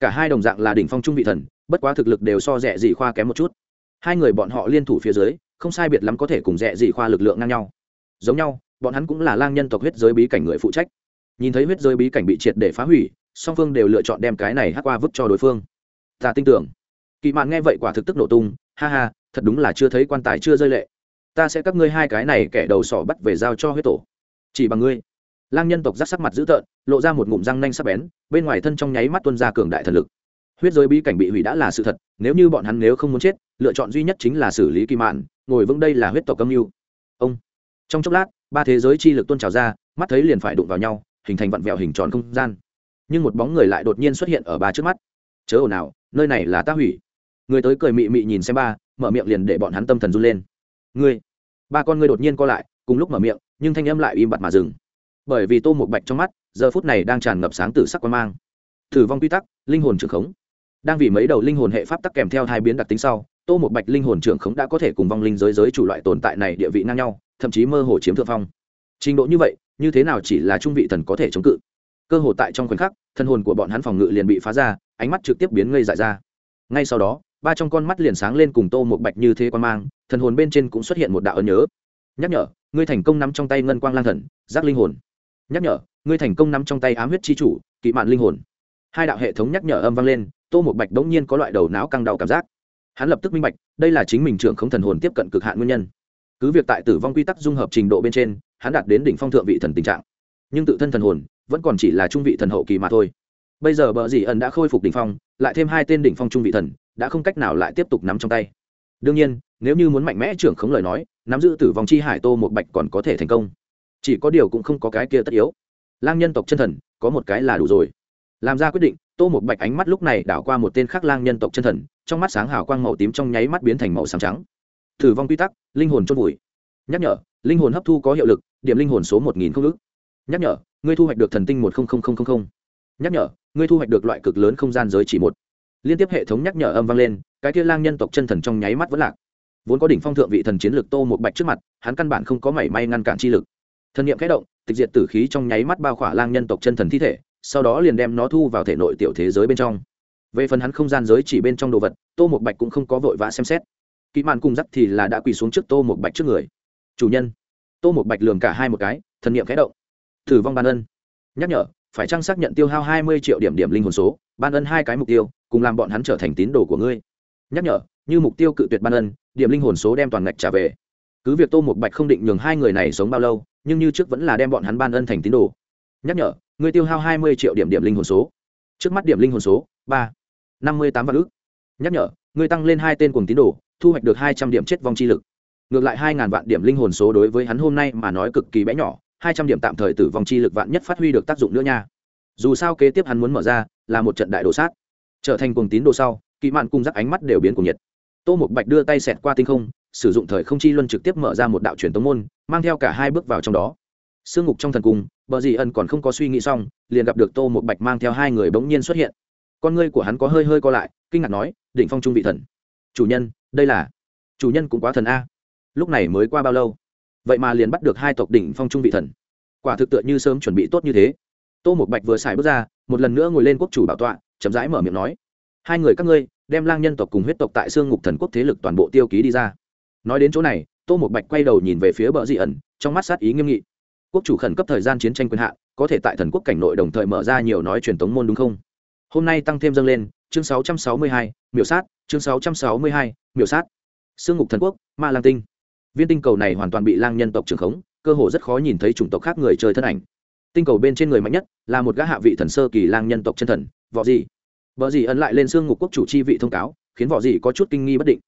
Cả hai đồng dạng là đỉnh phong trung vị thần, bất quá thực lực đều so rẻ dị khoa kém một chút. Hai người bọn họ liên thủ phía dưới, không sai biệt lắm có thể cùng rẻ dị khoa lực lượng ngang nhau. Giống nhau, bọn hắn cũng là lang nhân tộc huyết giới bí cảnh người phụ trách. Nhìn thấy huyết giới bí cảnh bị triệt để phá hủy, song phương đều lựa chọn đem cái này hắc qua vứt cho đối phương. Ta tin tưởng. Kỳ mạn nghe vậy quả thực tức nổ tung, ha ha, thật đúng là chưa thấy quan tài chưa rơi lệ ta sẽ các ngươi hai cái này kẻ đầu sỏ bắt về giao cho huyết tổ. Chỉ bằng ngươi. Lang nhân tộc rắc sắc mặt dữ tợn, lộ ra một ngụm răng nanh sắc bén, bên ngoài thân trong nháy mắt tuân ra cường đại thần lực. Huyết giới bí cảnh bị hủy đã là sự thật, nếu như bọn hắn nếu không muốn chết, lựa chọn duy nhất chính là xử lý kỳ mạn, ngồi vững đây là huyết tộc âm mưu. Ông. Trong chốc lát, ba thế giới chi lực tuôn trào ra, mắt thấy liền phải đụng vào nhau, hình thành vặn vẹo hình tròn không gian. Nhưng một bóng người lại đột nhiên xuất hiện ở ba trước mắt. Chớ ồn nào nơi này là ta hủy. Người tới cười mị mị nhìn xem ba, mở miệng liền để bọn hắn tâm thần run lên ngươi, ba con ngươi đột nhiên co lại, cùng lúc mở miệng, nhưng thanh âm lại im bặt mà dừng. Bởi vì tô một bạch trong mắt, giờ phút này đang tràn ngập sáng từ sắc quan mang. Thử vong quy tắc, linh hồn trưởng khống. Đang vì mấy đầu linh hồn hệ pháp tắc kèm theo hai biến đặc tính sau, tô một bạch linh hồn trưởng khống đã có thể cùng vong linh giới giới chủ loại tồn tại này địa vị ngang nhau, thậm chí mơ hồ chiếm thượng phong. Trình độ như vậy, như thế nào chỉ là trung vị thần có thể chống cự? Cơ hồ tại trong khoảnh khắc thân hồn của bọn hắn phòng ngự liền bị phá ra, ánh mắt trực tiếp biến ngây dại ra. Ngay sau đó ba trong con mắt liền sáng lên cùng tô một bạch như thế quan mang, thần hồn bên trên cũng xuất hiện một đạo ấn nhớ. Nhắc nhở, ngươi thành công nắm trong tay ngân quang lang thần, giác linh hồn. Nhắc nhở, ngươi thành công nắm trong tay ám huyết chi chủ, kỵ mạn linh hồn. Hai đạo hệ thống nhắc nhở âm vang lên, tô một bạch đống nhiên có loại đầu não căng đau cảm giác. Hắn lập tức minh bạch, đây là chính mình trưởng không thần hồn tiếp cận cực hạn nguyên nhân. Cứ việc tại tử vong quy tắc dung hợp trình độ bên trên, hắn đạt đến đỉnh phong thượng vị thần tình trạng. Nhưng tự thân thần hồn, vẫn còn chỉ là trung vị thần hậu kỳ mà thôi. Bây giờ bờ dì ẩn đã khôi phục đỉnh phong, lại thêm hai tên đỉnh phong trung vị thần đã không cách nào lại tiếp tục nắm trong tay. Đương nhiên, nếu như muốn mạnh mẽ trưởng khống lời nói, nắm giữ tử vong chi hải tô một bạch còn có thể thành công. Chỉ có điều cũng không có cái kia tất yếu. Lang nhân tộc chân thần, có một cái là đủ rồi. Làm ra quyết định, tô một bạch ánh mắt lúc này đảo qua một tên khác lang nhân tộc chân thần, trong mắt sáng hào quang màu tím trong nháy mắt biến thành màu xám trắng. Thử vong quy tắc, linh hồn chôn vùi. Nhắc nhở, linh hồn hấp thu có hiệu lực, điểm linh hồn số một nghìn không ước nhắc nhở, ngươi thu hoạch được thần tinh một nhắc nhở, ngươi thu hoạch được loại cực lớn không gian giới chỉ một liên tiếp hệ thống nhắc nhở âm vang lên, cái kia lang nhân tộc chân thần trong nháy mắt vẫn lạc. Vốn có đỉnh phong thượng vị thần chiến lược tô một bạch trước mặt, hắn căn bản không có mảy may ngăn cản chi lực. Thần niệm kẽ động, tịch diệt tử khí trong nháy mắt bao khỏa lang nhân tộc chân thần thi thể, sau đó liền đem nó thu vào thể nội tiểu thế giới bên trong. Về phần hắn không gian giới chỉ bên trong đồ vật, tô một bạch cũng không có vội vã xem xét. Kỹ mạn cung dắt thì là đã quỳ xuống trước tô một bạch trước người. Chủ nhân. Tô một bạch lường cả hai một cái, thần niệm kẽ động. Thử vong ban ân. Nhắc nhở, phải chăng xác nhận tiêu hao hai mươi triệu điểm điểm linh hồn số? Ban ân hai cái mục tiêu, cùng làm bọn hắn trở thành tín đồ của ngươi. Nhắc nhở, như mục tiêu cự tuyệt ban ân, điểm linh hồn số đem toàn ngạch trả về. Cứ việc tô một bạch không định nhường hai người này sống bao lâu, nhưng như trước vẫn là đem bọn hắn ban ân thành tín đồ. Nhắc nhở, ngươi tiêu hao hai mươi triệu điểm điểm linh hồn số. Trước mắt điểm linh hồn số, ba, năm mươi tám vạn ước nhắc nhở, ngươi tăng lên hai tên cùng tín đồ, thu hoạch được hai trăm điểm chết vong chi lực. Ngược lại hai ngàn vạn điểm linh hồn số đối với hắn hôm nay mà nói cực kỳ bé nhỏ, hai trăm điểm tạm thời tử vong chi lực vạn nhất phát huy được tác dụng nữa nha. Dù sao kế tiếp hắn muốn mở ra là một trận đại đồ sát. Trở thành cuồng tín đồ sau kỳ mạn cung rắc ánh mắt đều biến cuồng nhiệt. Tô một bạch đưa tay xẹt qua tinh không, sử dụng thời không chi luân trực tiếp mở ra một đạo truyền tống môn, mang theo cả hai bước vào trong đó. Sương ngục trong thần cung, bờ dì ân còn không có suy nghĩ xong, liền gặp được tô một bạch mang theo hai người bỗng nhiên xuất hiện. Con ngươi của hắn có hơi hơi co lại, kinh ngạc nói, đỉnh phong trung vị thần. Chủ nhân, đây là chủ nhân cũng quá thần a. Lúc này mới qua bao lâu? Vậy mà liền bắt được hai tộc đỉnh phong trung vị thần. Quả thực tựa như sớm chuẩn bị tốt như thế. Tô một bạch vừa xài bước ra một lần nữa ngồi lên quốc chủ bảo tọa chậm rãi mở miệng nói hai người các ngươi đem lang nhân tộc cùng huyết tộc tại xương ngục thần quốc thế lực toàn bộ tiêu ký đi ra. Nói đến chỗ này tô một bạch quay đầu nhìn về phía bờ dị ẩn trong mắt sát ý nghiêm nghị. Quốc chủ khẩn cấp thời gian chiến tranh quyền hạn có thể tại thần quốc cảnh nội đồng thời mở ra nhiều nói truyền tống môn đúng không? Hôm nay tăng thêm dâng lên chương 662, miểu sát chương 662, miểu sát. Xương ngục thần quốc ma lang tinh. Viên tinh cầu này hoàn toàn bị lang nhân tộc trường khống cơ hồ rất khó nhìn thấy chủng tộc khác người chơi thân ảnh tinh cầu bên trên người mạnh nhất là một gã hạ vị thần sơ kỳ lang nhân tộc chân thần võ Dị, vợ Dị ẩn lại lên xương ngục quốc chủ chi vị thông cáo khiến Võ Dị có chút kinh nghi bất định.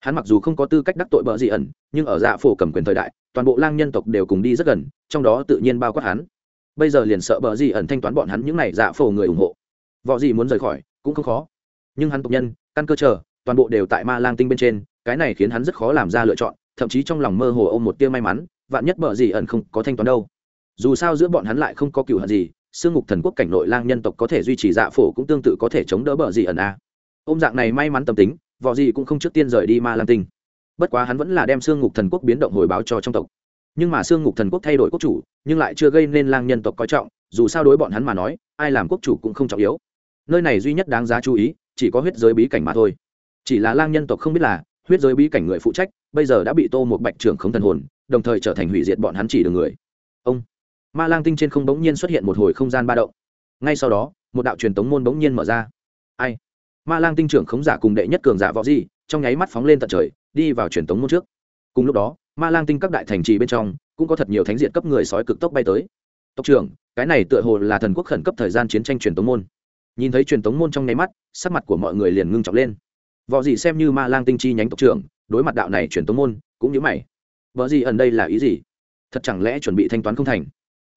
Hắn mặc dù không có tư cách đắc tội vợ Dị ẩn nhưng ở dạ phổ cầm quyền thời đại toàn bộ lang nhân tộc đều cùng đi rất gần trong đó tự nhiên bao quát hắn. Bây giờ liền sợ vợ Dị ẩn thanh toán bọn hắn những n à y dạ phổ người ủng hộ. Võ Dị muốn rời khỏi cũng không khó. Nhưng hắn tộc nhân căn cơ chờ toàn bộ đều tại ma lang tinh bên trên cái này khiến hắn rất khó làm ra lựa chọn thậm chí trong lòng mơ hồ ôm một tia may mắn vạn nhất vợ Dị ẩn không có thanh toán đâu dù sao giữa bọn hắn lại không có cựu hận gì, sương ngục thần quốc cảnh nội lang nhân tộc có thể duy trì dạ phổ cũng tương tự có thể chống đỡ bờ gì ẩn a. À. m dạng này may mắn tâm tính vò gì cũng không trước tiên rời đi ma lam tinh. Bất quá hắn vẫn là đem sương ngục thần quốc biến động hồi báo cho trong tộc. Nhưng mà sương ngục thần quốc thay đổi quốc chủ, nhưng lại chưa gây nên lang nhân tộc coi trọng, dù sao đối bọn hắn mà nói, ai làm quốc chủ cũng không trọng yếu. Nơi này duy nhất đáng giá chú ý, chỉ có huyết giới bí cảnh mà thôi. Chỉ là lang nhân tộc không biết là, huyết giới bí cảnh người phụ trách, bây giờ đã bị tô một bạch trưởng không thần hồn, đồng thời trở thành hủy diệt bọn hắn chỉ đường người. Ông! Ma lang tinh trên không bỗng nhiên xuất hiện một hồi không gian ba động. Ngay sau đó, một đạo truyền tống môn bỗng nhiên mở ra. Ai? Ma lang tinh trưởng khống giả cùng đệ nhất cường giả võ di, trong nháy mắt phóng lên tận trời, đi vào truyền tống môn trước. Cùng lúc đó, ma lang tinh các đại thành trì bên trong, cũng có thật nhiều thánh diện cấp người sói cực tốc bay tới. Tộc trưởng, cái này tựa hồ là thần quốc khẩn cấp thời gian chiến tranh truyền tống môn. Nhìn thấy truyền tống môn trong nháy mắt, sắc mặt của mọi người liền ngưng trọng lên. Võ dị xem như ma lang tinh chi nhánh tộc trưởng, đối mặt đạo này truyền tống môn, cũng như mày. Vợ gì ẩn đây là ý gì? Thật chẳng lẽ chuẩn bị thanh toán không thành?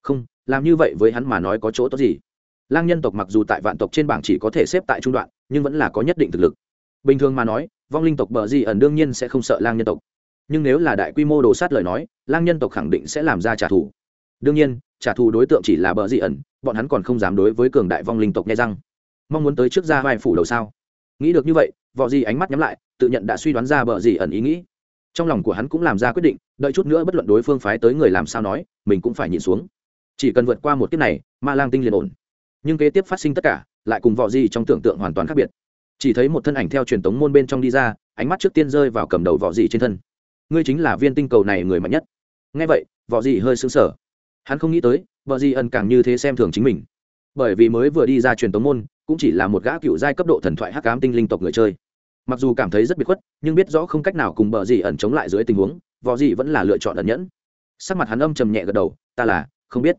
Không, làm như vậy với hắn mà nói có chỗ tốt gì? Lang nhân tộc mặc dù tại vạn tộc trên bảng chỉ có thể xếp tại trung đoạn, nhưng vẫn là có nhất định thực lực. Bình thường mà nói, vong linh tộc bờ di ẩn đương nhiên sẽ không sợ lang nhân tộc. Nhưng nếu là đại quy mô đồ sát lời nói, lang nhân tộc khẳng định sẽ làm ra trả thù. Đương nhiên, trả thù đối tượng chỉ là bờ di ẩn, bọn hắn còn không dám đối với cường đại vong linh tộc nghe răng. Mong muốn tới trước ra vai phủ đầu sao? Nghĩ được như vậy vọ di ánh mắt nhắm lại, tự nhận đã suy đoán ra bờ di ẩn ý nghĩ. Trong lòng của hắn cũng làm ra quyết định, đợi chút nữa bất luận đối phương phái tới người làm sao nói, mình cũng phải nhìn xuống chỉ cần vượt qua một kiếp này, ma lang tinh liền ổn. Nhưng kế tiếp phát sinh tất cả, lại cùng vọ di trong tưởng tượng hoàn toàn khác biệt. Chỉ thấy một thân ảnh theo truyền tống môn bên trong đi ra, ánh mắt trước tiên rơi vào cầm đầu vọ di trên thân. Ngươi chính là viên tinh cầu này người mạnh nhất. Ngay vậy vọ di hơi sững sờ. Hắn không nghĩ tới vợ di ẩn càng như thế xem thường chính mình. Bởi vì mới vừa đi ra truyền tống môn, cũng chỉ là một gã cựu giai cấp độ thần thoại hắc ám tinh linh tộc người chơi. Mặc dù cảm thấy rất biệt khuất, nhưng biết rõ không cách nào cùng bờ gì ẩn chống lại dưới tình huống vò gì vẫn là lựa chọn ẩn nhẫn. Sắc mặt hắn âm trầm nhẹ gật đầu, ta là không biết.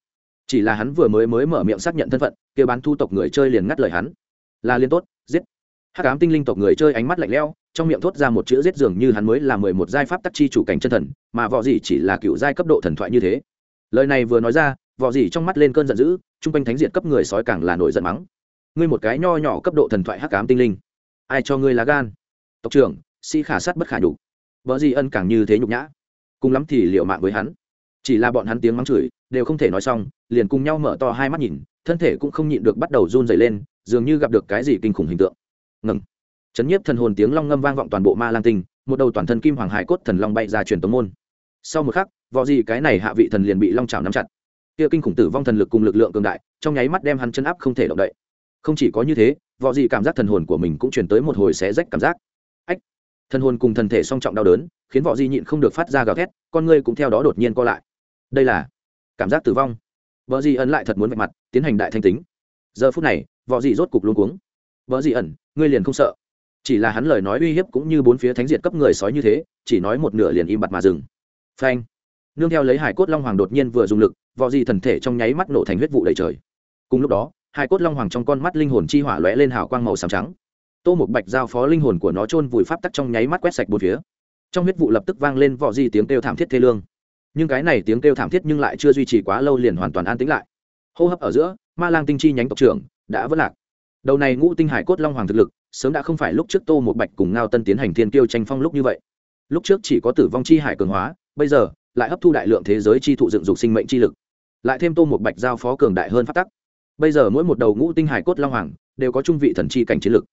Chỉ là hắn vừa mới mới mở miệng xác nhận thân phận, kia bán thu tộc người chơi liền ngắt lời hắn. Là liên tốt, giết. Hắc ám tinh linh tộc người chơi ánh mắt lạnh lẽo, trong miệng thốt ra một chữ giết dường như hắn mới là mười một giai pháp tắc chi chủ cảnh chân thần, mà võ gì chỉ là cựu giai cấp độ thần thoại như thế. Lời này vừa nói ra, võ gì trong mắt lên cơn giận dữ, chung quanh thánh diệt cấp người sói càng là nổi giận mắng. Ngươi một cái nho nhỏ cấp độ thần thoại hắc ám tinh linh, ai cho ngươi lá gan? Tộc trưởng, sĩ khả sát bất khả nhục. Vợ gì ân càng như thế nhục nhã. Cùng lắm thì liệu mạng với hắn. Chỉ là bọn hắn tiếng mắng chửi đều không thể nói xong, liền cùng nhau mở to hai mắt nhìn, thân thể cũng không nhịn được bắt đầu run dày lên, dường như gặp được cái gì kinh khủng hình tượng. Ngừng. Chấn nhiếp thần hồn tiếng long ngâm vang vọng toàn bộ ma lang tinh, một đầu toàn thân kim hoàng hải cốt thần long bay ra truyền tống môn. Sau một khắc, võ gì cái này hạ vị thần liền bị long trào nắm chặt. Kia kinh khủng tử vong thần lực cùng lực lượng cường đại, trong nháy mắt đem hắn chân áp không thể động đậy. Không chỉ có như thế, võ gì cảm giác thần hồn của mình cũng truyền tới một hồi xé rách cảm giác. Ách! Thần hồn cùng thần thể song trọng đau đớn, khiến võ gì nhịn không được phát ra gào thét, con ngươi cũng theo đó đột nhiên co lại. Đây là cảm giác tử vong. Vợ di ẩn lại thật muốn vạch mặt, tiến hành đại thanh tính. Giờ phút này võ di rốt cục luôn cuống. Vợ di ẩn, ngươi liền không sợ. Chỉ là hắn lời nói uy hiếp cũng như bốn phía thánh diệt cấp người sói như thế, chỉ nói một nửa liền im bặt mà dừng. Phanh. Nương theo lấy hải cốt long hoàng đột nhiên vừa dùng lực võ di thần thể trong nháy mắt nổ thành huyết vụ đầy trời. Cùng lúc đó, hải cốt long hoàng trong con mắt linh hồn chi hỏa lóe lên hào quang màu xám trắng. Tô một bạch giao phó linh hồn của nó chôn vùi pháp tắc trong nháy mắt quét sạch bốn phía. Trong huyết vụ lập tức vang lên vò di tiếng kêu thảm thiết thê lương nhưng cái này tiếng kêu thảm thiết nhưng lại chưa duy trì quá lâu liền hoàn toàn an tĩnh lại. Hô hấp ở giữa, ma lang tinh chi nhánh tộc trưởng đã vất lạc. Đầu này ngũ tinh hải cốt long hoàng thực lực, sớm đã không phải lúc trước tô một bạch cùng ngao tân tiến hành thiên tiêu tranh phong lúc như vậy. Lúc trước chỉ có tử vong chi hải cường hóa, bây giờ lại hấp thu đại lượng thế giới chi thụ dựng dục sinh mệnh chi lực. Lại thêm tô một bạch giao phó cường đại hơn phát tắc. Bây giờ mỗi một đầu ngũ tinh hải cốt long hoàng đều có trung vị thần chi cảnh chiến lực.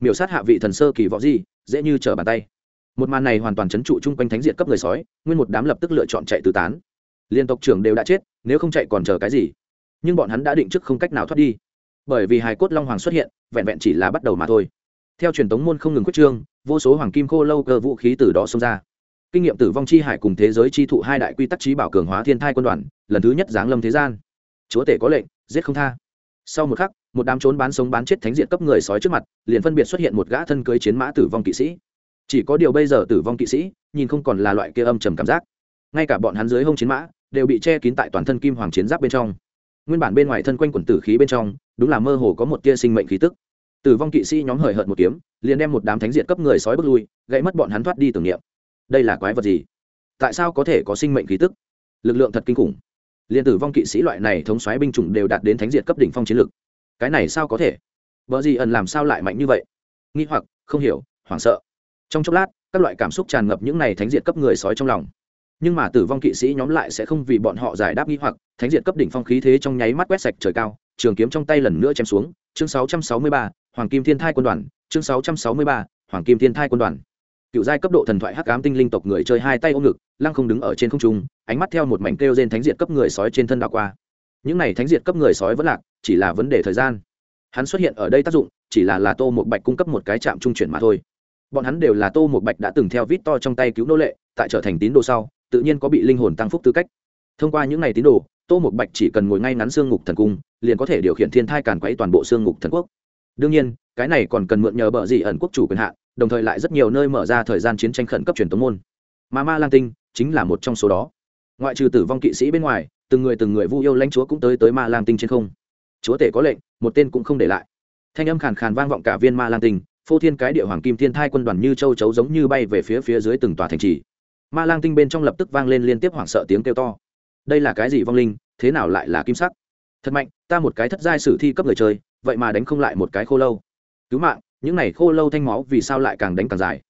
Miểu sát hạ vị thần sơ kỳ võ di, dễ như trở bàn tay một màn này hoàn toàn chấn trụ chung quanh thánh diệt cấp người sói, nguyên một đám lập tức lựa chọn chạy tứ tán. Liên tộc trưởng đều đã chết, nếu không chạy còn chờ cái gì? Nhưng bọn hắn đã định trước không cách nào thoát đi. Bởi vì hài cốt long hoàng xuất hiện, vẹn vẹn chỉ là bắt đầu mà thôi. Theo truyền thống môn không ngừng quyết trương, vô số hoàng kim khô lâu cơ vũ khí từ đó xông ra. Kinh nghiệm tử vong chi hải cùng thế giới chi thụ hai đại quy tắc trí bảo cường hóa thiên thai quân đoàn, lần thứ nhất giáng lâm thế gian. Chúa tể có lệnh, giết không tha. Sau một khắc, một đám trốn bán sống bán chết thánh diện cấp người sói trước mặt, liền phân biệt xuất hiện một gã thân cưới chiến mã tử vong kỵ sĩ chỉ có điều bây giờ tử vong kỵ sĩ, nhìn không còn là loại kia âm trầm cảm giác. Ngay cả bọn hắn dưới hông chiến mã, đều bị che kín tại toàn thân kim hoàng chiến giáp bên trong. Nguyên bản bên ngoài thân quanh quần tử khí bên trong, đúng là mơ hồ có một tia sinh mệnh khí tức. Tử vong kỵ sĩ nhóm hời hợt một kiếm, liền đem một đám thánh diệt cấp người sói bước lui, gãy mất bọn hắn thoát đi tưởng niệm. Đây là quái vật gì? Tại sao có thể có sinh mệnh khí tức? Lực lượng thật kinh khủng. Liền tử vong kỵ sĩ loại này thống xoáy binh chủng đều đạt đến thánh diệt cấp đỉnh phong chiến lực. Cái này sao có thể? Vợ gì ẩn làm sao lại mạnh như vậy? Nghi hoặc, không hiểu, hoảng sợ trong chốc lát các loại cảm xúc tràn ngập những này thánh diệt cấp người sói trong lòng. Nhưng mà tử vong kỵ sĩ nhóm lại sẽ không vì bọn họ giải đáp nghi hoặc thánh diệt cấp đỉnh phong khí thế trong nháy mắt quét sạch trời cao trường kiếm trong tay lần nữa chém xuống. Chương 663, hoàng kim thiên thai quân đoàn. Chương 663, hoàng kim thiên thai quân đoàn. Cựu giai cấp độ thần thoại hắc ám tinh linh tộc người chơi hai tay ôm ngực lăng không đứng ở trên không trung ánh mắt theo một mảnh kêu trên thánh diệt cấp người sói trên thân đảo qua. Những này thánh diệt cấp người sói vẫn lạc chỉ là vấn đề thời gian. Hắn xuất hiện ở đây tác dụng chỉ là là tô một bạch cung cấp một cái trạm trung chuyển mà thôi bọn hắn đều là tô một bạch đã từng theo vít to trong tay cứu nô lệ, tại trở thành tín đồ sau, tự nhiên có bị linh hồn tăng phúc tư cách. Thông qua những ngày tín đồ, tô một bạch chỉ cần ngồi ngay ngắn xương ngục thần cung, liền có thể điều khiển thiên thai càn quấy toàn bộ xương ngục thần quốc. Đương nhiên, cái này còn cần mượn nhờ bờ dị ẩn quốc chủ quyền hạn, đồng thời lại rất nhiều nơi mở ra thời gian chiến tranh khẩn cấp truyền tống môn. Mà ma lang tinh chính là một trong số đó. Ngoại trừ tử vong kỵ sĩ bên ngoài, từng người từng người vu yêu lãnh chúa cũng tới tới ma lang tinh trên không. Chúa tể có lệnh, một tên cũng không để lại. Thanh âm khàn khàn vang vọng cả viên ma lang tinh phô thiên cái địa hoàng kim thiên thai quân đoàn như châu chấu giống như bay về phía phía dưới từng tòa thành trì. Ma lang tinh bên trong lập tức vang lên liên tiếp hoảng sợ tiếng kêu to. Đây là cái gì vong linh, thế nào lại là kim sắc? Thật mạnh, ta một cái thất giai sử thi cấp người chơi, vậy mà đánh không lại một cái khô lâu. Cứu mạng, những này khô lâu thanh máu vì sao lại càng đánh càng dài?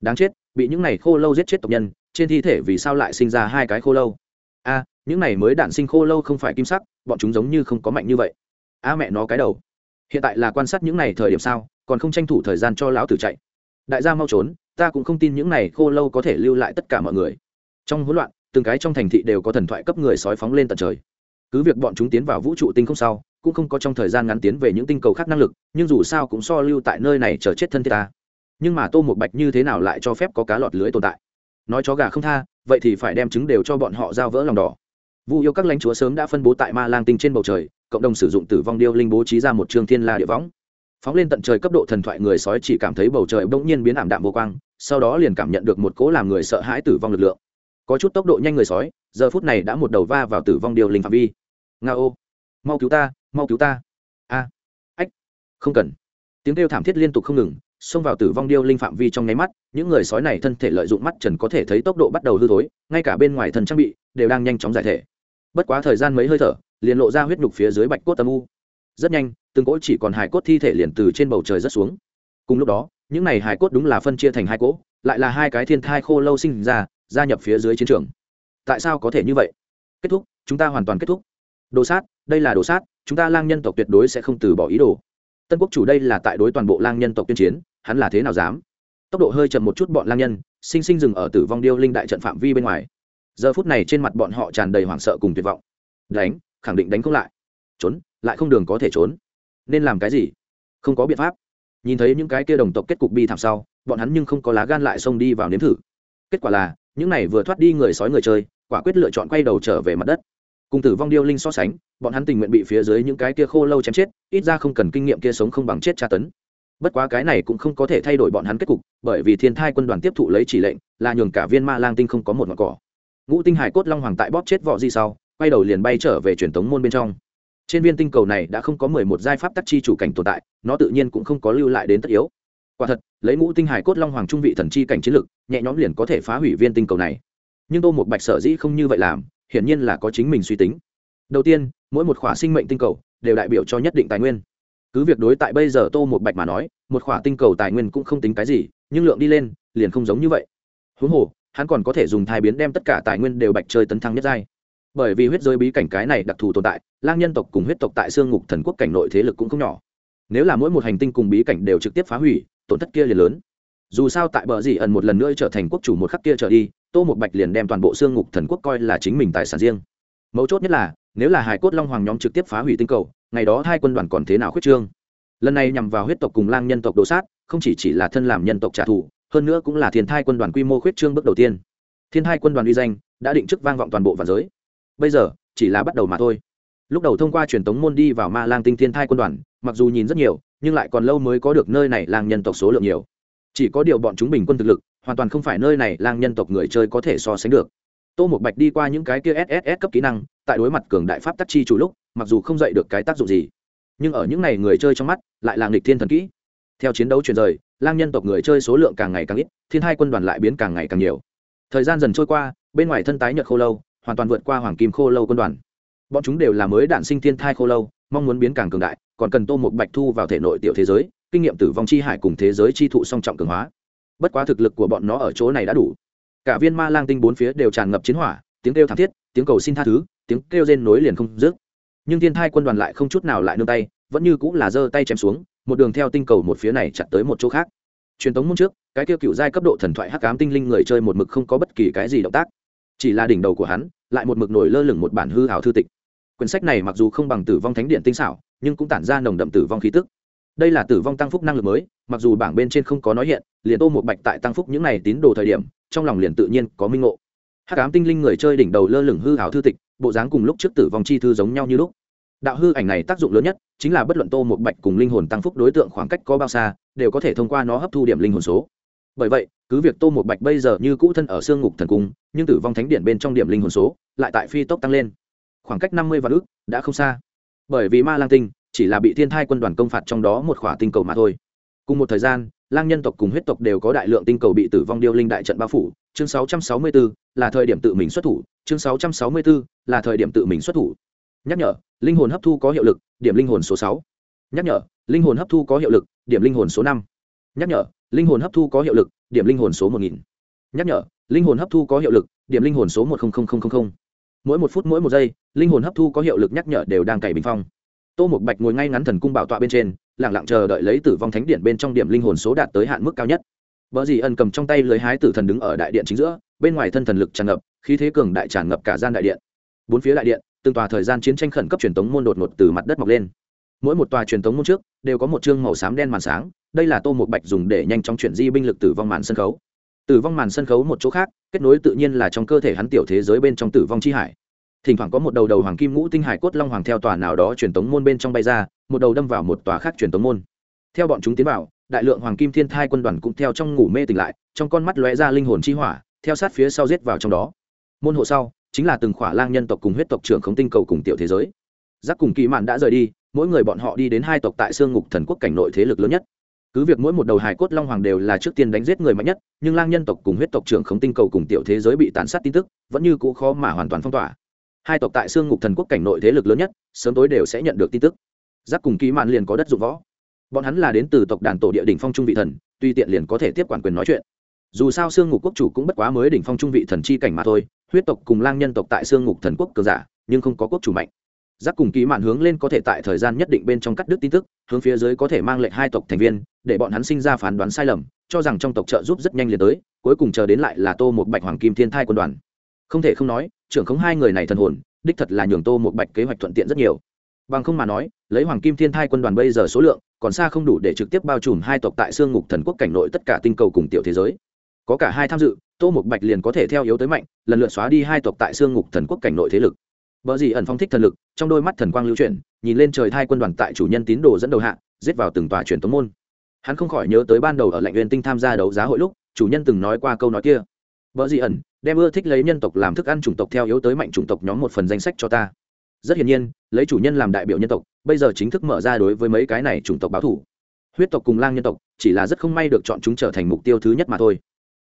Đáng chết, bị những này khô lâu giết chết tộc nhân, trên thi thể vì sao lại sinh ra hai cái khô lâu? A, những này mới đản sinh khô lâu không phải kim sắc, bọn chúng giống như không có mạnh như vậy. A mẹ nó cái đầu. Hiện tại là quan sát những này thời điểm sao còn không tranh thủ thời gian cho lão tử chạy. Đại gia mau trốn ta cũng không tin những này khô lâu có thể lưu lại tất cả mọi người. Trong hỗn loạn từng cái trong thành thị đều có thần thoại cấp người sói phóng lên tận trời. Cứ việc bọn chúng tiến vào vũ trụ tinh không sao, cũng không có trong thời gian ngắn tiến về những tinh cầu khác năng lực nhưng dù sao cũng so lưu tại nơi này chờ chết thân thiết ta. Nhưng mà tô một bạch như thế nào lại cho phép có cá lọt lưới tồn tại? Nói chó gà không tha vậy thì phải đem trứng đều cho bọn họ giao vỡ lòng đỏ. Vu yêu các lãnh chúa sớm đã phân bố tại ma lang tinh trên bầu trời cộng đồng sử dụng tử vong điêu linh bố trí ra một trường thiên la địa võng phóng lên tận trời cấp độ thần thoại người sói chỉ cảm thấy bầu trời bỗng nhiên biến ảm đạm vô quang, sau đó liền cảm nhận được một cỗ làm người sợ hãi tử vong lực lượng. Có chút tốc độ nhanh người sói, giờ phút này đã một đầu va vào tử vong điều linh phạm vi. Nga ô. Mau cứu ta, mau cứu ta. A. Ách. Không cần. Tiếng kêu thảm thiết liên tục không ngừng, xông vào tử vong điêu linh phạm vi trong nháy mắt, những người sói này thân thể lợi dụng mắt trần có thể thấy tốc độ bắt đầu hư thối, ngay cả bên ngoài thần trang bị đều đang nhanh chóng giải thể. Bất quá thời gian mấy hơi thở, liền lộ ra huyết nhục phía dưới bạch cốt âm u rất nhanh, từng cỗ chỉ còn hải cốt thi thể liền từ trên bầu trời rất xuống. Cùng lúc đó, những này hải cốt đúng là phân chia thành hai cỗ, lại là hai cái thiên thai khô lâu sinh ra, gia nhập phía dưới chiến trường. Tại sao có thể như vậy? Kết thúc, chúng ta hoàn toàn kết thúc. Đồ sát, đây là đồ sát, chúng ta lang nhân tộc tuyệt đối sẽ không từ bỏ ý đồ. Tân quốc chủ đây là tại đối toàn bộ lang nhân tộc tuyên chiến, hắn là thế nào dám? Tốc độ hơi chậm một chút bọn lang nhân, sinh sinh dừng ở tử vong điêu linh đại trận phạm vi bên ngoài. Giờ phút này trên mặt bọn họ tràn đầy hoảng sợ cùng tuyệt vọng. Đánh, khẳng định đánh không lại. Trốn lại không đường có thể trốn. Nên làm cái gì? Không có biện pháp. Nhìn thấy những cái kia đồng tộc kết cục bi thảm sau, bọn hắn nhưng không có lá gan lại xông đi vào nếm thử. Kết quả là, những này vừa thoát đi người sói người chơi, quả quyết lựa chọn quay đầu trở về mặt đất. Cùng tử vong điêu linh so sánh, bọn hắn tình nguyện bị phía dưới những cái kia khô lâu chém chết, ít ra không cần kinh nghiệm kia sống không bằng chết tra tấn. Bất quá cái này cũng không có thể thay đổi bọn hắn kết cục, bởi vì thiên thai quân đoàn tiếp thụ lấy chỉ lệnh, là nhường cả viên ma lang tinh không có một ngọn cỏ. Ngũ tinh hải cốt long hoàng tại bóp chết vọ di sau, quay đầu liền bay trở về truyền thống môn bên trong trên viên tinh cầu này đã không có mười một giai pháp tắc chi chủ cảnh tồn tại, nó tự nhiên cũng không có lưu lại đến tất yếu. Quả thật, lấy ngũ tinh hải cốt long hoàng trung vị thần chi cảnh chiến lực, nhẹ nhõm liền có thể phá hủy viên tinh cầu này. Nhưng tô một bạch sở dĩ không như vậy làm, hiển nhiên là có chính mình suy tính. Đầu tiên, mỗi một khỏa sinh mệnh tinh cầu đều đại biểu cho nhất định tài nguyên. Cứ việc đối tại bây giờ tô một bạch mà nói, một khỏa tinh cầu tài nguyên cũng không tính cái gì, nhưng lượng đi lên liền không giống như vậy. Huống hồ, hắn còn có thể dùng thai biến đem tất cả tài nguyên đều bạch chơi tấn thăng nhất giai bởi vì huyết giới bí cảnh cái này đặc thù tồn tại, lang nhân tộc cùng huyết tộc tại xương ngục thần quốc cảnh nội thế lực cũng không nhỏ. Nếu là mỗi một hành tinh cùng bí cảnh đều trực tiếp phá hủy, tổn thất kia liền lớn. Dù sao tại bờ dì ẩn một lần nữa trở thành quốc chủ một khắc kia trở đi, tô một bạch liền đem toàn bộ xương ngục thần quốc coi là chính mình tài sản riêng. Mấu chốt nhất là, nếu là hải cốt long hoàng nhóm trực tiếp phá hủy tinh cầu, ngày đó hai quân đoàn còn thế nào khuyết trương? Lần này nhằm vào huyết tộc cùng lang nhân tộc đồ sát, không chỉ chỉ là thân làm nhân tộc trả thù, hơn nữa cũng là thiên thai quân đoàn quy mô khuyết trương bước đầu tiên. Thiên thai quân đoàn uy danh đã định chức vang vọng toàn bộ và giới bây giờ, chỉ là bắt đầu mà thôi. Lúc đầu thông qua truyền tống môn đi vào ma lang tinh thiên thai quân đoàn, mặc dù nhìn rất nhiều, nhưng lại còn lâu mới có được nơi này lang nhân tộc số lượng nhiều. Chỉ có điều bọn chúng bình quân thực lực, hoàn toàn không phải nơi này lang nhân tộc người chơi có thể so sánh được. Tô một bạch đi qua những cái kia sss cấp kỹ năng, tại đối mặt cường đại pháp tắc chi chủ lúc, mặc dù không dạy được cái tác dụng gì, nhưng ở những n à y người chơi trong mắt, lại là nghịch thiên thần kỹ. Theo chiến đấu chuyển rời, lang nhân tộc người chơi số lượng càng ngày càng ít, thiên hai quân đoàn lại biến càng ngày càng nhiều. Thời gian dần trôi qua, bên ngoài thân tái nhật khô lâu hoàn toàn vượt qua hoàng kim khô lâu quân đoàn. Bọn chúng đều là mới đạn sinh thiên thai khô lâu, mong muốn biến càng cường đại, còn cần tô một bạch thu vào thể nội tiểu thế giới, kinh nghiệm tử vong chi hải cùng thế giới chi thụ song trọng cường hóa. Bất quá thực lực của bọn nó ở chỗ này đã đủ. Cả viên ma lang tinh bốn phía đều tràn ngập chiến hỏa, tiếng kêu thảm thiết, tiếng cầu xin tha thứ, tiếng kêu rên nối liền không dứt. Nhưng thiên thai quân đoàn lại không chút nào lại nương tay, vẫn như cũng là giơ tay chém xuống, một đường theo tinh cầu một phía này chặt tới một chỗ khác. Truyền thống môn trước, cái kêu cựu giai cấp độ thần thoại hắc ám tinh linh người chơi một mực không có bất kỳ cái gì động tác chỉ là đỉnh đầu của hắn, lại một mực nổi lơ lửng một bản hư hảo thư tịch. Quyển sách này mặc dù không bằng tử vong thánh điện tinh xảo, nhưng cũng tản ra nồng đậm tử vong khí tức. Đây là tử vong tăng phúc năng lực mới, mặc dù bảng bên trên không có nói hiện, liền tô một bạch tại tăng phúc những này tín đồ thời điểm, trong lòng liền tự nhiên có minh ngộ. Hắc ám tinh linh người chơi đỉnh đầu lơ lửng hư hảo thư tịch, bộ dáng cùng lúc trước tử vong chi thư giống nhau như lúc. Đạo hư ảnh này tác dụng lớn nhất, chính là bất luận tô một bạch cùng linh hồn tăng phúc đối tượng khoảng cách có bao xa, đều có thể thông qua nó hấp thu điểm linh hồn số. Bởi vậy cứ việc tô một bạch bây giờ như cũ thân ở xương ngục thần cung nhưng tử vong thánh điện bên trong điểm linh hồn số lại tại phi tốc tăng lên. Khoảng cách năm mươi vạn ước đã không xa. Bởi vì ma lang tinh chỉ là bị thiên thai quân đoàn công phạt trong đó một khỏa tinh cầu mà thôi. Cùng một thời gian lang nhân tộc cùng huyết tộc đều có đại lượng tinh cầu bị tử vong điêu linh đại trận bao phủ. Chương 664, là thời điểm tự mình xuất thủ. Chương 664, là thời điểm tự mình xuất thủ. Nhắc nhở linh hồn hấp thu có hiệu lực điểm linh hồn số sáu. Nhắc nhở linh hồn hấp thu có hiệu lực điểm linh hồn số năm. Nhắc nhở linh hồn hấp thu có hiệu lực điểm linh hồn số một nghìn. Nhắc nhở, linh hồn hấp thu có hiệu lực, điểm linh hồn số một mỗi một phút mỗi một giây, linh hồn hấp thu có hiệu lực nhắc nhở đều đang cày bình phong. Tô mục bạch ngồi ngay ngắn thần cung bảo tọa bên trên lẳng lặng chờ đợi lấy tử vong thánh điện bên trong điểm linh hồn số đạt tới hạn mức cao nhất. Vợ dì ân cầm trong tay lưới hái tử thần đứng ở đại điện chính giữa, bên ngoài thân thần lực tràn ngập, khí thế cường đại tràn ngập cả gian đại điện. Bốn phía đại điện, từng tòa thời gian chiến tranh khẩn cấp truyền tống môn đột ngột từ mặt đất mọc lên mỗi một tòa truyền thống môn trước đều có một chương màu xám đen màn sáng, đây là tô một bạch dùng để nhanh chóng chuyển di binh lực tử vong màn sân khấu. Tử vong màn sân khấu một chỗ khác, kết nối tự nhiên là trong cơ thể hắn tiểu thế giới bên trong tử vong chi hải. Thỉnh thoảng có một đầu đầu hoàng kim ngũ tinh hải cốt long hoàng theo tòa nào đó truyền tống môn bên trong bay ra, một đầu đâm vào một tòa khác truyền tống môn. Theo bọn chúng tiến vào, đại lượng hoàng kim thiên thai quân đoàn cũng theo trong ngủ mê tỉnh lại, trong con mắt lóe ra linh hồn chi hỏa, theo sát phía sau giết vào trong đó. Môn hộ sau, chính là từng khỏa lang nhân tộc cùng huyết tộc trưởng khống tinh cầu cùng tiểu thế giới. Giác cùng kỳ mạn đã rời đi mỗi người bọn họ đi đến hai tộc tại xương ngục thần quốc cảnh nội thế lực lớn nhất. Cứ việc mỗi một đầu hài cốt long hoàng đều là trước tiên đánh giết người mạnh nhất, nhưng lang nhân tộc cùng huyết tộc trưởng khống tinh cầu cùng tiểu thế giới bị tàn sát tin tức, vẫn như cũ khó mà hoàn toàn phong tỏa. Hai tộc tại xương ngục thần quốc cảnh nội thế lực lớn nhất, sớm tối đều sẽ nhận được tin tức. Giác cùng ký mạn liền có đất dụng võ. Bọn hắn là đến từ tộc đàn tổ địa đỉnh phong trung vị thần, tuy tiện liền có thể tiếp quản quyền nói chuyện. Dù sao xương ngục quốc chủ cũng bất quá mới đỉnh phong trung vị thần chi cảnh mà thôi, huyết tộc cùng lang nhân tộc tại xương ngục thần quốc cường giả, nhưng không có quốc chủ mạnh giác cùng kỳ mạn hướng lên có thể tại thời gian nhất định bên trong cắt đứt tin tức, hướng phía dưới có thể mang lệnh hai tộc thành viên, để bọn hắn sinh ra phán đoán sai lầm, cho rằng trong tộc trợ giúp rất nhanh liền tới, cuối cùng chờ đến lại là tô một bạch hoàng kim thiên thai quân đoàn. Không thể không nói, trưởng khống hai người này thần hồn, đích thật là nhường tô một bạch kế hoạch thuận tiện rất nhiều. Bằng không mà nói, lấy hoàng kim thiên thai quân đoàn bây giờ số lượng, còn xa không đủ để trực tiếp bao trùm hai tộc tại xương ngục thần quốc cảnh nội tất cả tinh cầu cùng tiểu thế giới. Có cả hai tham dự, tô một bạch liền có thể theo yếu tới mạnh, lần lượt xóa đi hai tộc tại xương ngục thần quốc cảnh nội thế lực. Bở gì ẩn phong thích thần lực, trong đôi mắt thần quang lưu chuyển, nhìn lên trời thai quân đoàn tại chủ nhân tín đồ dẫn đầu hạ, giết vào từng tòa truyền tống môn. Hắn không khỏi nhớ tới ban đầu ở lạnh nguyên tinh tham gia đấu giá hội lúc, chủ nhân từng nói qua câu nói kia. Bở gì ẩn, đem ưa thích lấy nhân tộc làm thức ăn chủng tộc theo yếu tới mạnh chủng tộc nhóm một phần danh sách cho ta. Rất hiển nhiên, lấy chủ nhân làm đại biểu nhân tộc, bây giờ chính thức mở ra đối với mấy cái này chủng tộc báo thủ. Huyết tộc cùng lang nhân tộc, chỉ là rất không may được chọn chúng trở thành mục tiêu thứ nhất mà thôi.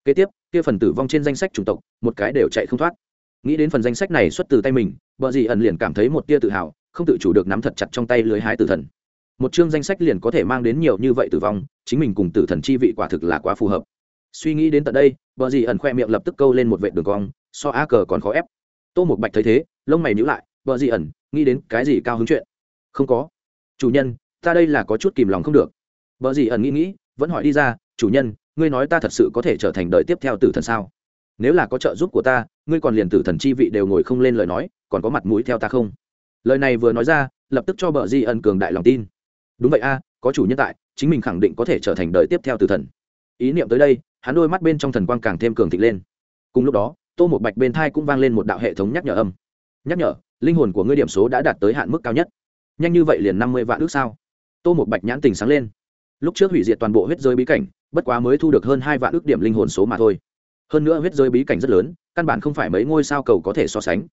Kế tiếp, kia phần tử vong trên danh sách chủng tộc, một cái đều chạy không thoát nghĩ đến phần danh sách này xuất từ tay mình vợ dì ẩn liền cảm thấy một tia tự hào, không tự chủ được nắm thật chặt trong tay lưới hái tử thần. Một chương danh sách liền có thể mang đến nhiều như vậy tử vong, chính mình cùng tử thần chi vị quả thực là quá phù hợp. Suy nghĩ đến tận đây vợ dì ẩn khoe miệng lập tức câu lên một vệ đường cong, so á cờ còn khó ép. Tô một bạch thấy thế, lông mày nhữ lại vợ dì ẩn, nghĩ đến cái gì cao hứng chuyện? Không có. Chủ nhân, ta đây là có chút kìm lòng không được. Vợ dì ẩn nghĩ nghĩ, vẫn hỏi đi ra, chủ nhân, ngươi nói ta thật sự có thể trở thành đời tiếp theo tử thần sao? Nếu là có trợ giúp của ta, ngươi còn liền tử thần chi vị đều ngồi không lên lời nói, còn có mặt mũi theo ta không? Lời này vừa nói ra, lập tức cho bờ di ẩn cường đại lòng tin. Đúng vậy a, có chủ nhân tại, chính mình khẳng định có thể trở thành đời tiếp theo tử thần. Ý niệm tới đây, hắn đôi mắt bên trong thần quang càng thêm cường thịnh lên. Cùng lúc đó, tô một bạch bên thai cũng vang lên một đạo hệ thống nhắc nhở âm. Nhắc nhở, linh hồn của ngươi điểm số đã đạt tới hạn mức cao nhất. Nhanh như vậy liền năm mươi vạn ước sao? Tô một bạch nhãn tình sáng lên. Lúc trước hủy diệt toàn bộ huyết giới bí cảnh, bất quá mới thu được hơn hai vạn ước điểm linh hồn số mà thôi hơn nữa huyết giới bí cảnh rất lớn, căn bản không phải mấy ngôi sao cầu có thể so sánh.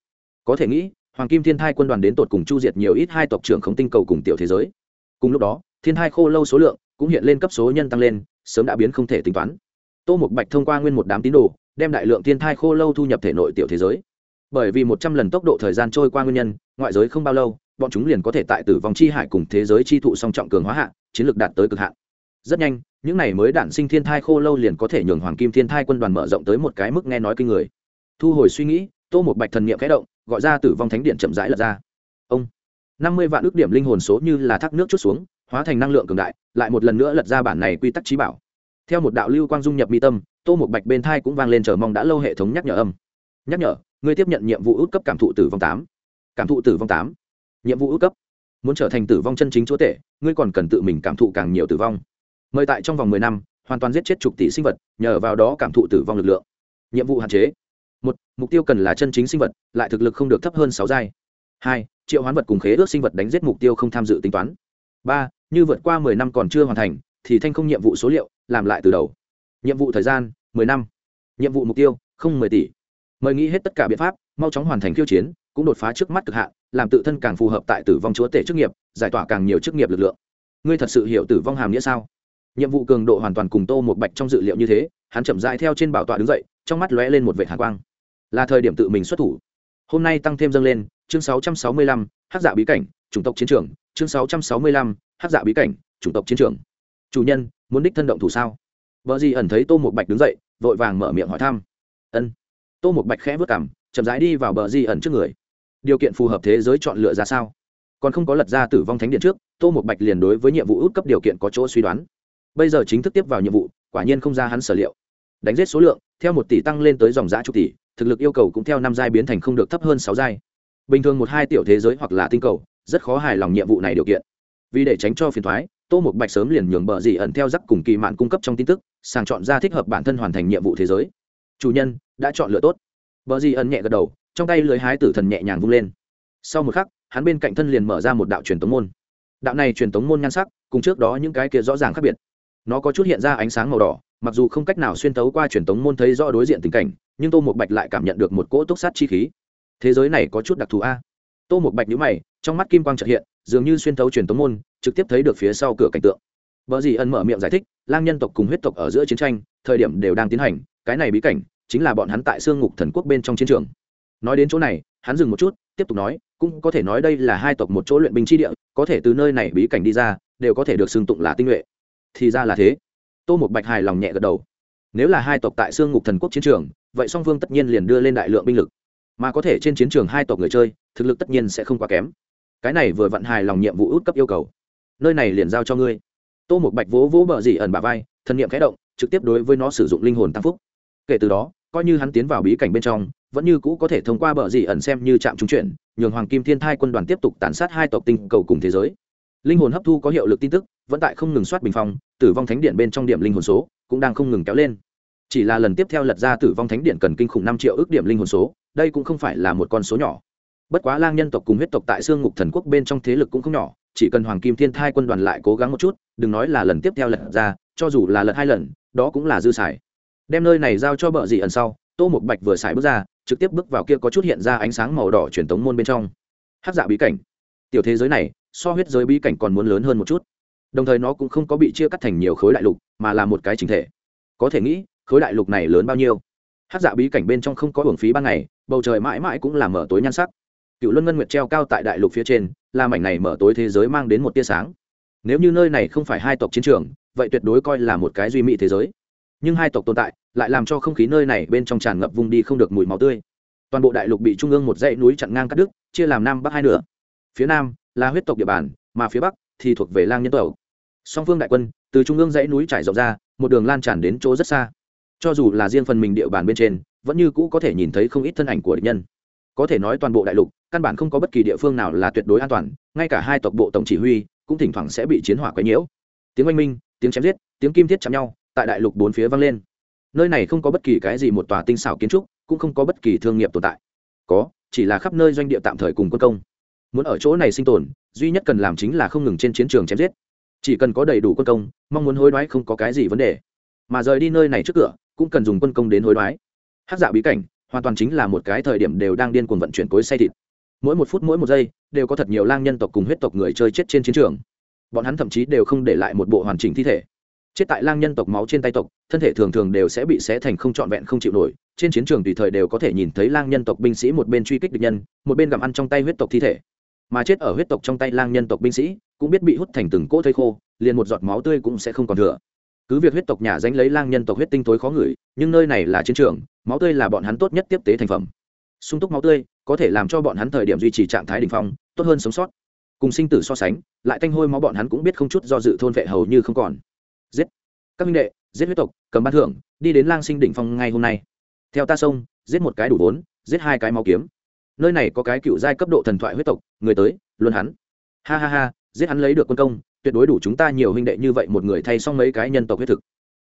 Có thể nghĩ, hoàng kim thiên thai quân đoàn đến tột cùng chu diệt nhiều ít hai tộc trưởng không tinh cầu cùng tiểu thế giới. Cùng lúc đó, thiên thai khô lâu số lượng cũng hiện lên cấp số nhân tăng lên, sớm đã biến không thể tính toán. Tô mục bạch thông qua nguyên một đám tín đồ, đem đại lượng thiên thai khô lâu thu nhập thể nội tiểu thế giới. Bởi vì một trăm lần tốc độ thời gian trôi qua nguyên nhân, ngoại giới không bao lâu, bọn chúng liền có thể tại tử vong chi hải cùng thế giới chi thụ song trọng cường hóa hạ, chiến lược đạt tới cực hạn. Rất nhanh những này mới đản sinh thiên thai khô lâu liền có thể nhường hoàng kim thiên thai quân đoàn mở rộng tới một cái mức nghe nói kinh người. Thu hồi suy nghĩ, tô một bạch thần niệm khẽ động, gọi ra tử vong thánh điện chậm rãi lật ra. Ông, năm mươi vạn ước điểm linh hồn số như là thác nước chút xuống, hóa thành năng lượng cường đại, lại một lần nữa lật ra bản này quy tắc trí bảo. Theo một đạo lưu quang dung nhập mi tâm, tô một bạch bên thai cũng vang lên chờ mong đã lâu hệ thống nhắc nhở âm. Nhắc nhở người tiếp nhận nhiệm vụ ước cấp cảm thụ tử vong tám. Cảm thụ tử vong tám. Nhiệm vụ ước cấp. Muốn trở thành tử vong chân chính chúa tể, ngươi còn cần tự mình cảm thụ càng nhiều tử vong mời tại trong vòng mười năm, hoàn toàn giết chết chục tỷ sinh vật, nhờ vào đó cảm thụ tử vong lực lượng. Nhiệm vụ hạn chế. Một, mục tiêu cần là chân chính sinh vật, lại thực lực không được thấp hơn sáu giai. Hai, triệu hoán vật cùng khế ước sinh vật đánh giết mục tiêu không tham dự tính toán. Ba, như vượt qua mười năm còn chưa hoàn thành, thì thanh không nhiệm vụ số liệu, làm lại từ đầu. Nhiệm vụ thời gian, mười năm. Nhiệm vụ mục tiêu, không mười tỷ. Mời nghĩ hết tất cả biện pháp, mau chóng hoàn thành khiêu chiến, cũng đột phá trước mắt cực hạn, làm tự thân càng phù hợp tại tử vong chúa tể chức nghiệp, giải tỏa càng nhiều chức nghiệp lực lượng. Ngươi thật sự hiểu tử vong hàm nghĩa sao? Nhiệm vụ cường độ hoàn toàn cùng tô một bạch trong dự liệu như thế hắn chậm dại theo trên bảo tọa đứng dậy trong mắt lóe lên một vệ hạ quang. Là thời điểm tự mình xuất thủ. Hôm nay tăng thêm dâng lên chương 665, hắc dạ bí cảnh chủng tộc chiến trường chương 665, hắc dạ bí cảnh chủng tộc chiến trường. Chủ nhân muốn đích thân động thủ sao? Vợ gì ẩn thấy tô một bạch đứng dậy vội vàng mở miệng hỏi thăm. Ân. Tô một bạch khẽ vớt cảm chậm rãi đi vào bờ di ẩn trước người. Điều kiện phù hợp thế giới chọn lựa ra sao? Còn không có lật ra tử vong thánh điện trước tô một bạch liền đối với nhiệm vụ út cấp điều kiện có chỗ suy đoán bây giờ chính thức tiếp vào nhiệm vụ, quả nhiên không ra hắn sở liệu. Đánh giết số lượng, theo một tỷ tăng lên tới dòng giã chục tỷ, thực lực yêu cầu cũng theo năm giai biến thành không được thấp hơn sáu giai. Bình thường một hai tiểu thế giới hoặc là tinh cầu, rất khó hài lòng nhiệm vụ này điều kiện. Vì để tránh cho phiền thoái, tô một bạch sớm liền nhường bờ dị ẩn theo giắc cùng kỳ mạn cung cấp trong tin tức, sàng chọn ra thích hợp bản thân hoàn thành nhiệm vụ thế giới. Chủ nhân, đã chọn lựa tốt. Bờ dị ẩn nhẹ gật đầu, trong tay lưới hái tử thần nhẹ nhàng vung lên. Sau một khắc, hắn bên cạnh thân liền mở ra một đạo truyền tống môn. Đạo này truyền tống môn nhan sắc, cùng trước đó những cái kia rõ ràng khác biệt nó có chút hiện ra ánh sáng màu đỏ, mặc dù không cách nào xuyên tấu qua truyền tống môn thấy rõ đối diện tình cảnh, nhưng tô một bạch lại cảm nhận được một cỗ túc sát chi khí. Thế giới này có chút đặc thù a. Tô một bạch nhữ mày, trong mắt kim quang trợ hiện, dường như xuyên tấu truyền tống môn, trực tiếp thấy được phía sau cửa cảnh tượng. Vợ dì ân mở miệng giải thích, lang nhân tộc cùng huyết tộc ở giữa chiến tranh, thời điểm đều đang tiến hành, cái này bí cảnh chính là bọn hắn tại xương ngục thần quốc bên trong chiến trường. Nói đến chỗ này, hắn dừng một chút, tiếp tục nói, cũng có thể nói đây là hai tộc một chỗ luyện binh chi địa, có thể từ nơi này bí cảnh đi ra, đều có thể được xưng tụng là tinh nhuệ thì ra là thế. Tô một bạch hài lòng nhẹ gật đầu. Nếu là hai tộc tại xương ngục thần quốc chiến trường, vậy song phương tất nhiên liền đưa lên đại lượng binh lực. Mà có thể trên chiến trường hai tộc người chơi, thực lực tất nhiên sẽ không quá kém. Cái này vừa vặn hài lòng nhiệm vụ út cấp yêu cầu. Nơi này liền giao cho ngươi. Tô một bạch vỗ vỗ bờ dì ẩn bà vai thân nhiệm khẽ động, trực tiếp đối với nó sử dụng linh hồn tăng phúc. Kể từ đó, coi như hắn tiến vào bí cảnh bên trong, vẫn như cũ có thể thông qua bờ dì ẩn xem như trạm trung chuyển nhường hoàng kim thiên thai quân đoàn tiếp tục tàn sát hai tộc tinh cầu cùng thế giới. Linh hồn hấp thu có hiệu lực tin tức vẫn tại không ngừng soát bình phong, tử vong thánh điện bên trong điểm linh hồn số cũng đang không ngừng kéo lên. Chỉ là lần tiếp theo lật ra tử vong thánh điện cần kinh khủng năm triệu ước điểm linh hồn số, đây cũng không phải là một con số nhỏ. Bất quá lang nhân tộc cùng huyết tộc tại xương ngục thần quốc bên trong thế lực cũng không nhỏ, chỉ cần hoàng kim thiên thai quân đoàn lại cố gắng một chút, đừng nói là lần tiếp theo lật ra, cho dù là lật hai lần, đó cũng là dư xài. Đem nơi này giao cho bợ dị ẩn sau, tô một bạch vừa xài bước ra, trực tiếp bước vào kia có chút hiện ra ánh sáng màu đỏ truyền tống môn bên trong. Hát dạ bí cảnh. Tiểu thế giới này, so huyết giới bí cảnh còn muốn lớn hơn một chút đồng thời nó cũng không có bị chia cắt thành nhiều khối đại lục, mà là một cái chính thể. Có thể nghĩ, khối đại lục này lớn bao nhiêu? Hát dạ bí cảnh bên trong không có hưởng phí ban ngày, bầu trời mãi mãi cũng là mở tối nhan sắc. Cựu luân ngân nguyệt treo cao tại đại lục phía trên, là mảnh này mở tối thế giới mang đến một tia sáng. Nếu như nơi này không phải hai tộc chiến trường, vậy tuyệt đối coi là một cái duy mỹ thế giới. Nhưng hai tộc tồn tại, lại làm cho không khí nơi này bên trong tràn ngập vùng đi không được mùi máu tươi. Toàn bộ đại lục bị trung ương một dãy núi chặn ngang cắt đứt, chia làm nam bắc hai nửa. Phía nam là huyết tộc địa bàn, mà phía bắc thì thuộc về lang nhân tộc song phương đại quân, từ trung ương dãy núi trải rộng ra, một đường lan tràn đến chỗ rất xa. Cho dù là riêng phần mình địa bàn bên trên, vẫn như cũ có thể nhìn thấy không ít thân ảnh của địch nhân. Có thể nói toàn bộ đại lục, căn bản không có bất kỳ địa phương nào là tuyệt đối an toàn, ngay cả hai tộc bộ tổng chỉ huy cũng thỉnh thoảng sẽ bị chiến hỏa quấy nhiễu. Tiếng oanh minh, tiếng chém giết, tiếng kim thiết chạm nhau, tại đại lục bốn phía vang lên. Nơi này không có bất kỳ cái gì một tòa tinh xảo kiến trúc, cũng không có bất kỳ thương nghiệp tồn tại. Có, chỉ là khắp nơi doanh địa tạm thời cùng quân công. Muốn ở chỗ này sinh tồn, duy nhất cần làm chính là không ngừng trên chiến trường chém giết chỉ cần có đầy đủ quân công, mong muốn hối đoái không có cái gì vấn đề. Mà rời đi nơi này trước cửa, cũng cần dùng quân công đến hối đoái. Hát dạ bí cảnh, hoàn toàn chính là một cái thời điểm đều đang điên cuồng vận chuyển cối say thịt. Mỗi một phút mỗi một giây, đều có thật nhiều lang nhân tộc cùng huyết tộc người chơi chết trên chiến trường. Bọn hắn thậm chí đều không để lại một bộ hoàn chỉnh thi thể. Chết tại lang nhân tộc máu trên tay tộc, thân thể thường thường đều sẽ bị xé thành không trọn vẹn không chịu nổi. Trên chiến trường tùy thời đều có thể nhìn thấy lang nhân tộc binh sĩ một bên truy kích địch nhân, một bên gặm ăn trong tay huyết tộc thi thể. Mà chết ở huyết tộc trong tay lang nhân tộc binh sĩ cũng biết bị hút thành từng cỗ thây khô, liền một giọt máu tươi cũng sẽ không còn thừa. Cứ việc huyết tộc nhà danh lấy lang nhân tộc huyết tinh tối khó ngửi, nhưng nơi này là chiến trường, máu tươi là bọn hắn tốt nhất tiếp tế thành phẩm. Sung túc máu tươi có thể làm cho bọn hắn thời điểm duy trì trạng thái đ ỉ n h phong, tốt hơn sống sót. Cùng sinh tử so sánh, lại tanh hôi máu bọn hắn cũng biết không chút do dự thôn vệ hầu như không còn. Giết! Các minh đệ, giết huyết tộc, cầm ban thưởng, đi đến lang sinh đỉnh phong ngay hôm nay. Theo ta sông, giết một cái đủ vốn, giết hai cái máu kiếm. Nơi này có cái cựu giai cấp độ thần thoại huyết tộc, người tới luôn hắn. Ha ha ha giết hắn lấy được quân công, tuyệt đối đủ chúng ta nhiều huynh đệ như vậy một người thay xong mấy cái nhân tộc huyết thực.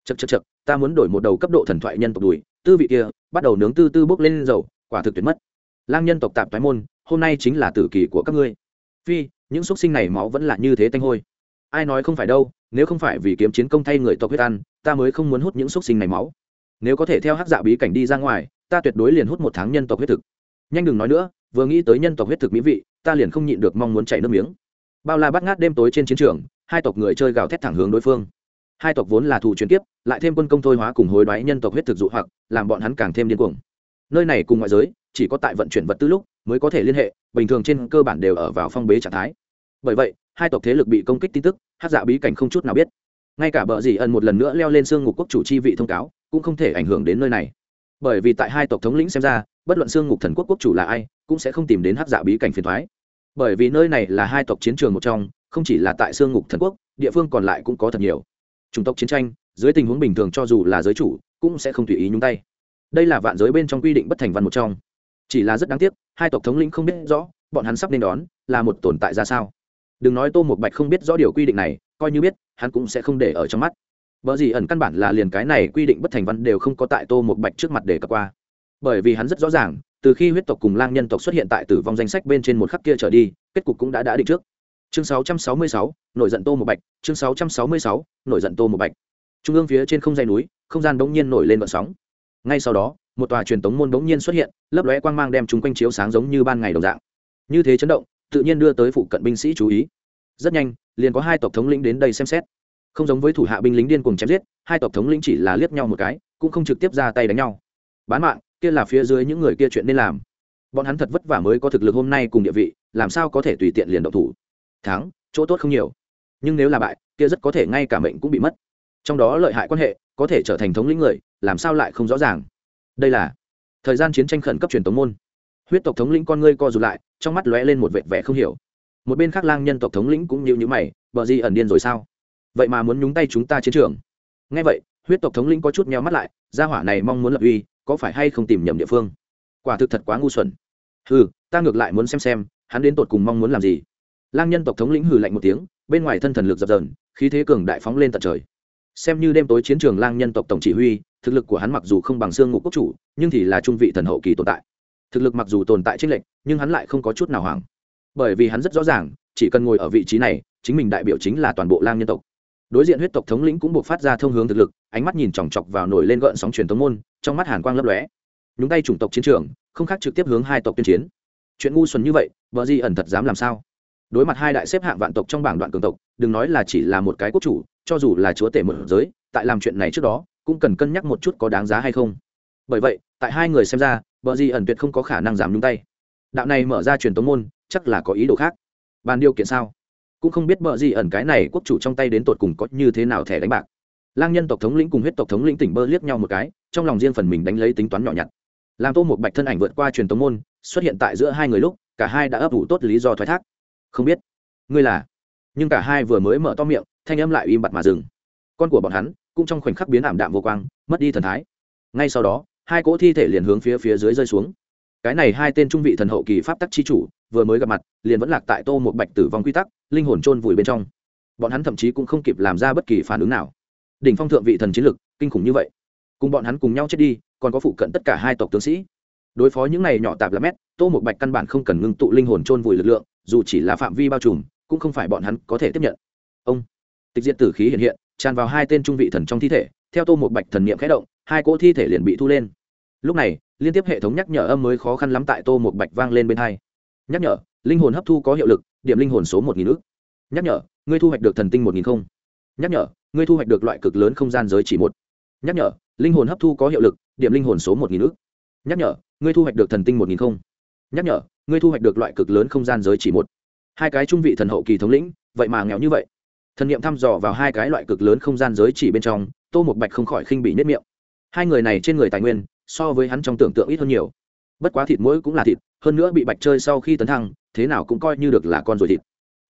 Chật chật chật ta muốn đổi một đầu cấp độ thần thoại nhân tộc đùi, tư vị kia, bắt đầu nướng tư tư bốc lên dầu, quả thực tuyệt mất. Lang nhân tộc tạp thái môn, hôm nay chính là tử kỳ của các ngươi. Phi, những x sinh này máu vẫn là như thế tanh hôi. Ai nói không phải đâu, nếu không phải vì kiếm chiến công thay người tộc huyết ăn, ta mới không muốn hút những x sinh này máu. Nếu có thể theo hát dạ bí cảnh đi ra ngoài, ta tuyệt đối liền hút một tháng nhân tộc huyết thực. Nhanh đừng nói nữa, vừa nghĩ tới nhân tộc huyết thực mỹ vị, ta liền không nhịn được mong muốn chảy nước miếng bao la bắt ngát đêm tối trên chiến trường, hai tộc người chơi gào thét thẳng hướng đối phương. Hai tộc vốn là thù chuyển tiếp lại thêm quân công thôi hóa cùng hối đoái nhân tộc huyết thực dụ hoặc, làm bọn hắn càng thêm điên cuồng. Nơi này cùng ngoại giới, chỉ có tại vận chuyển vật tư lúc mới có thể liên hệ, bình thường trên cơ bản đều ở vào phong bế trạng thái. Bởi vậy, hai tộc thế lực bị công kích tin tức, hát dạ bí cảnh không chút nào biết. Ngay cả bờ dì ẩn một lần nữa leo lên xương ngục quốc chủ chi vị thông cáo, cũng không thể ảnh hưởng đến nơi này. Bởi vì tại hai tộc thống lĩnh xem ra, bất luận xương ngục thần quốc quốc chủ là ai, cũng sẽ không tìm đến hát dạ bí cảnh phiền thoái bởi vì nơi này là hai tộc chiến trường một trong, không chỉ là tại xương ngục thần quốc, địa phương còn lại cũng có thật nhiều. Chủng tộc chiến tranh, dưới tình huống bình thường cho dù là giới chủ, cũng sẽ không tùy ý nhúng tay. Đây là vạn giới bên trong quy định bất thành văn một trong. Chỉ là rất đáng tiếc, hai tộc thống lĩnh không biết rõ, bọn hắn sắp nên đón, là một tồn tại ra sao. Đừng nói tô một bạch không biết rõ điều quy định này, coi như biết, hắn cũng sẽ không để ở trong mắt. Vợ gì ẩn căn bản là liền cái này quy định bất thành văn đều không có tại tô một bạch trước mặt để cập qua. Bởi vì hắn rất rõ ràng từ khi huyết tộc cùng lang nhân tộc xuất hiện tại tử vong danh sách bên trên một khắc kia trở đi kết cục cũng đã đã định trước. Chương 666, nổi giận tô một bạch chương 666, nổi giận tô một bạch. Trung ương phía trên không dây núi không gian bỗng nhiên nổi lên vận sóng. Ngay sau đó một tòa truyền tống môn bỗng nhiên xuất hiện lấp lóe quang mang đem chúng quanh chiếu sáng giống như ban ngày đồng dạng. Như thế chấn động tự nhiên đưa tới phụ cận binh sĩ chú ý. Rất nhanh liền có hai tộc thống lĩnh đến đây xem xét. Không giống với thủ hạ binh lính điên cùng chém giết hai tộc thống lĩnh chỉ là liếc nhau một cái cũng không trực tiếp ra tay đánh nhau. Bán mạng kia là phía dưới những người kia chuyện nên làm. Bọn hắn thật vất vả mới có thực lực hôm nay cùng địa vị, làm sao có thể tùy tiện liền động thủ? Thắng, chỗ tốt không nhiều. Nhưng nếu là bại, kia rất có thể ngay cả mệnh cũng bị mất. Trong đó lợi hại quan hệ, có thể trở thành thống lĩnh người, làm sao lại không rõ ràng? Đây là thời gian chiến tranh khẩn cấp truyền tống môn. Huyết tộc thống lĩnh con ngươi co rụt lại, trong mắt lóe lên một vệt vẻ không hiểu. Một bên khác lang nhân tộc thống lĩnh cũng như như mày, bờ gì ẩn điên rồi sao? Vậy mà muốn nhúng tay chúng ta chiến trường. Ngay vậy, huyết tộc thống lĩnh có chút meo mắt lại, gia hỏa này mong muốn lập uy có phải hay không tìm nhầm địa phương? Quả thực thật quá ngu xuẩn. Hừ, ta ngược lại muốn xem xem, hắn đến tột cùng mong muốn làm gì? Lang nhân tộc thống lĩnh hừ lạnh một tiếng, bên ngoài thân thần lực dập dờn, khí thế cường đại phóng lên tận trời. Xem như đêm tối chiến trường lang nhân tộc tổng chỉ huy, thực lực của hắn mặc dù không bằng xương ngục quốc chủ, nhưng thì là trung vị thần hậu kỳ tồn tại. Thực lực mặc dù tồn tại trích lệnh nhưng hắn lại không có chút nào hoảng. Bởi vì hắn rất rõ ràng, chỉ cần ngồi ở vị trí này, chính mình đại biểu chính là toàn bộ lang nhân tộc đối diện huyết tộc thống lĩnh cũng buộc phát ra thông hướng thực lực, ánh mắt nhìn chòng chọc vào nổi lên gợn sóng truyền thống môn, trong mắt hàn quang lấp lóe. Nhúng tay chủng tộc chiến trường, không khác trực tiếp hướng hai tộc tuyên chiến. Chuyện ngu xuẩn như vậy, vợ di ẩn thật dám làm sao? Đối mặt hai đại xếp hạng vạn tộc trong bảng đoạn cường tộc, đừng nói là chỉ là một cái quốc chủ, cho dù là chúa tể một giới, tại làm chuyện này trước đó, cũng cần cân nhắc một chút có đáng giá hay không. Bởi vậy, tại hai người xem ra, vợ di ẩn tuyệt không có khả năng giảm nhúng tay. Đạo này mở ra truyền tống môn, chắc là có ý đồ khác. Bàn điều kiện sao? Cũng không biết vợ gì ẩn cái này quốc chủ trong tay đến tột cùng có như thế nào thẻ đánh bạc. Lang nhân tộc thống lĩnh cùng huyết tộc thống lĩnh tỉnh bơ liếc nhau một cái, trong lòng riêng phần mình đánh lấy tính toán nhỏ nhặt. Làm tô một bạch thân ảnh vượt qua truyền tống môn, xuất hiện tại giữa hai người lúc, cả hai đã ấp ủ tốt lý do thoái thác. Không biết, ngươi là? Nhưng cả hai vừa mới mở to miệng, thanh âm lại im bặt mà dừng. Con của bọn hắn, cũng trong khoảnh khắc biến ảm đạm vô quang, mất đi thần thái. Ngay sau đó, hai cỗ thi thể liền hướng phía phía dưới rơi xuống. Cái này hai tên trung vị thần hậu kỳ pháp tắc chi chủ vừa mới gặp mặt, liền vẫn lạc tại tô một bạch tử vong quy tắc, linh hồn chôn vùi bên trong. Bọn hắn thậm chí cũng không kịp làm ra bất kỳ phản ứng nào. Đỉnh phong thượng vị thần chiến lực, kinh khủng như vậy. Cùng bọn hắn cùng nhau chết đi, còn có phụ cận tất cả hai tộc tướng sĩ. Đối phó những này nhỏ tạp là mét, tô một bạch căn bản không cần ngưng tụ linh hồn chôn vùi lực lượng, dù chỉ là phạm vi bao trùm, cũng không phải bọn hắn có thể tiếp nhận. Ông, tịch diện tử khí hiện hiện, tràn vào hai tên trung vị thần trong thi thể, theo tô một bạch thần niệm khẽ động, hai cỗ thi thể liền bị thu lên. Lúc này, liên tiếp hệ thống nhắc nhở âm mới khó khăn lắm tại tô một bạch vang lên bên hai nhắc nhở, linh hồn hấp thu có hiệu lực, điểm linh hồn số một nghìn ước nhắc nhở, ngươi thu hoạch được thần tinh một nghìn không. Nhắc nhở, ngươi thu hoạch được loại cực lớn không gian giới chỉ một. Nhắc nhở, linh hồn hấp thu có hiệu lực, điểm linh hồn số một nghìn ước nhắc nhở, ngươi thu hoạch được thần tinh một nghìn không. Nhắc nhở, ngươi thu hoạch được loại cực lớn không gian giới chỉ một. Hai cái trung vị thần hậu kỳ thống lĩnh, vậy mà nghèo như vậy. Thần nghiệm thăm dò vào hai cái loại cực lớn không gian giới chỉ bên trong, tô một bạch không khỏi khinh bị nết miệng. Hai người này trên người tài nguyên, so với hắn trong tưởng tượng ít hơn nhiều. Bất quá thịt mũi cũng là thịt hơn nữa bị bạch chơi sau khi tấn thăng, thế nào cũng coi như được là con rồi thịt.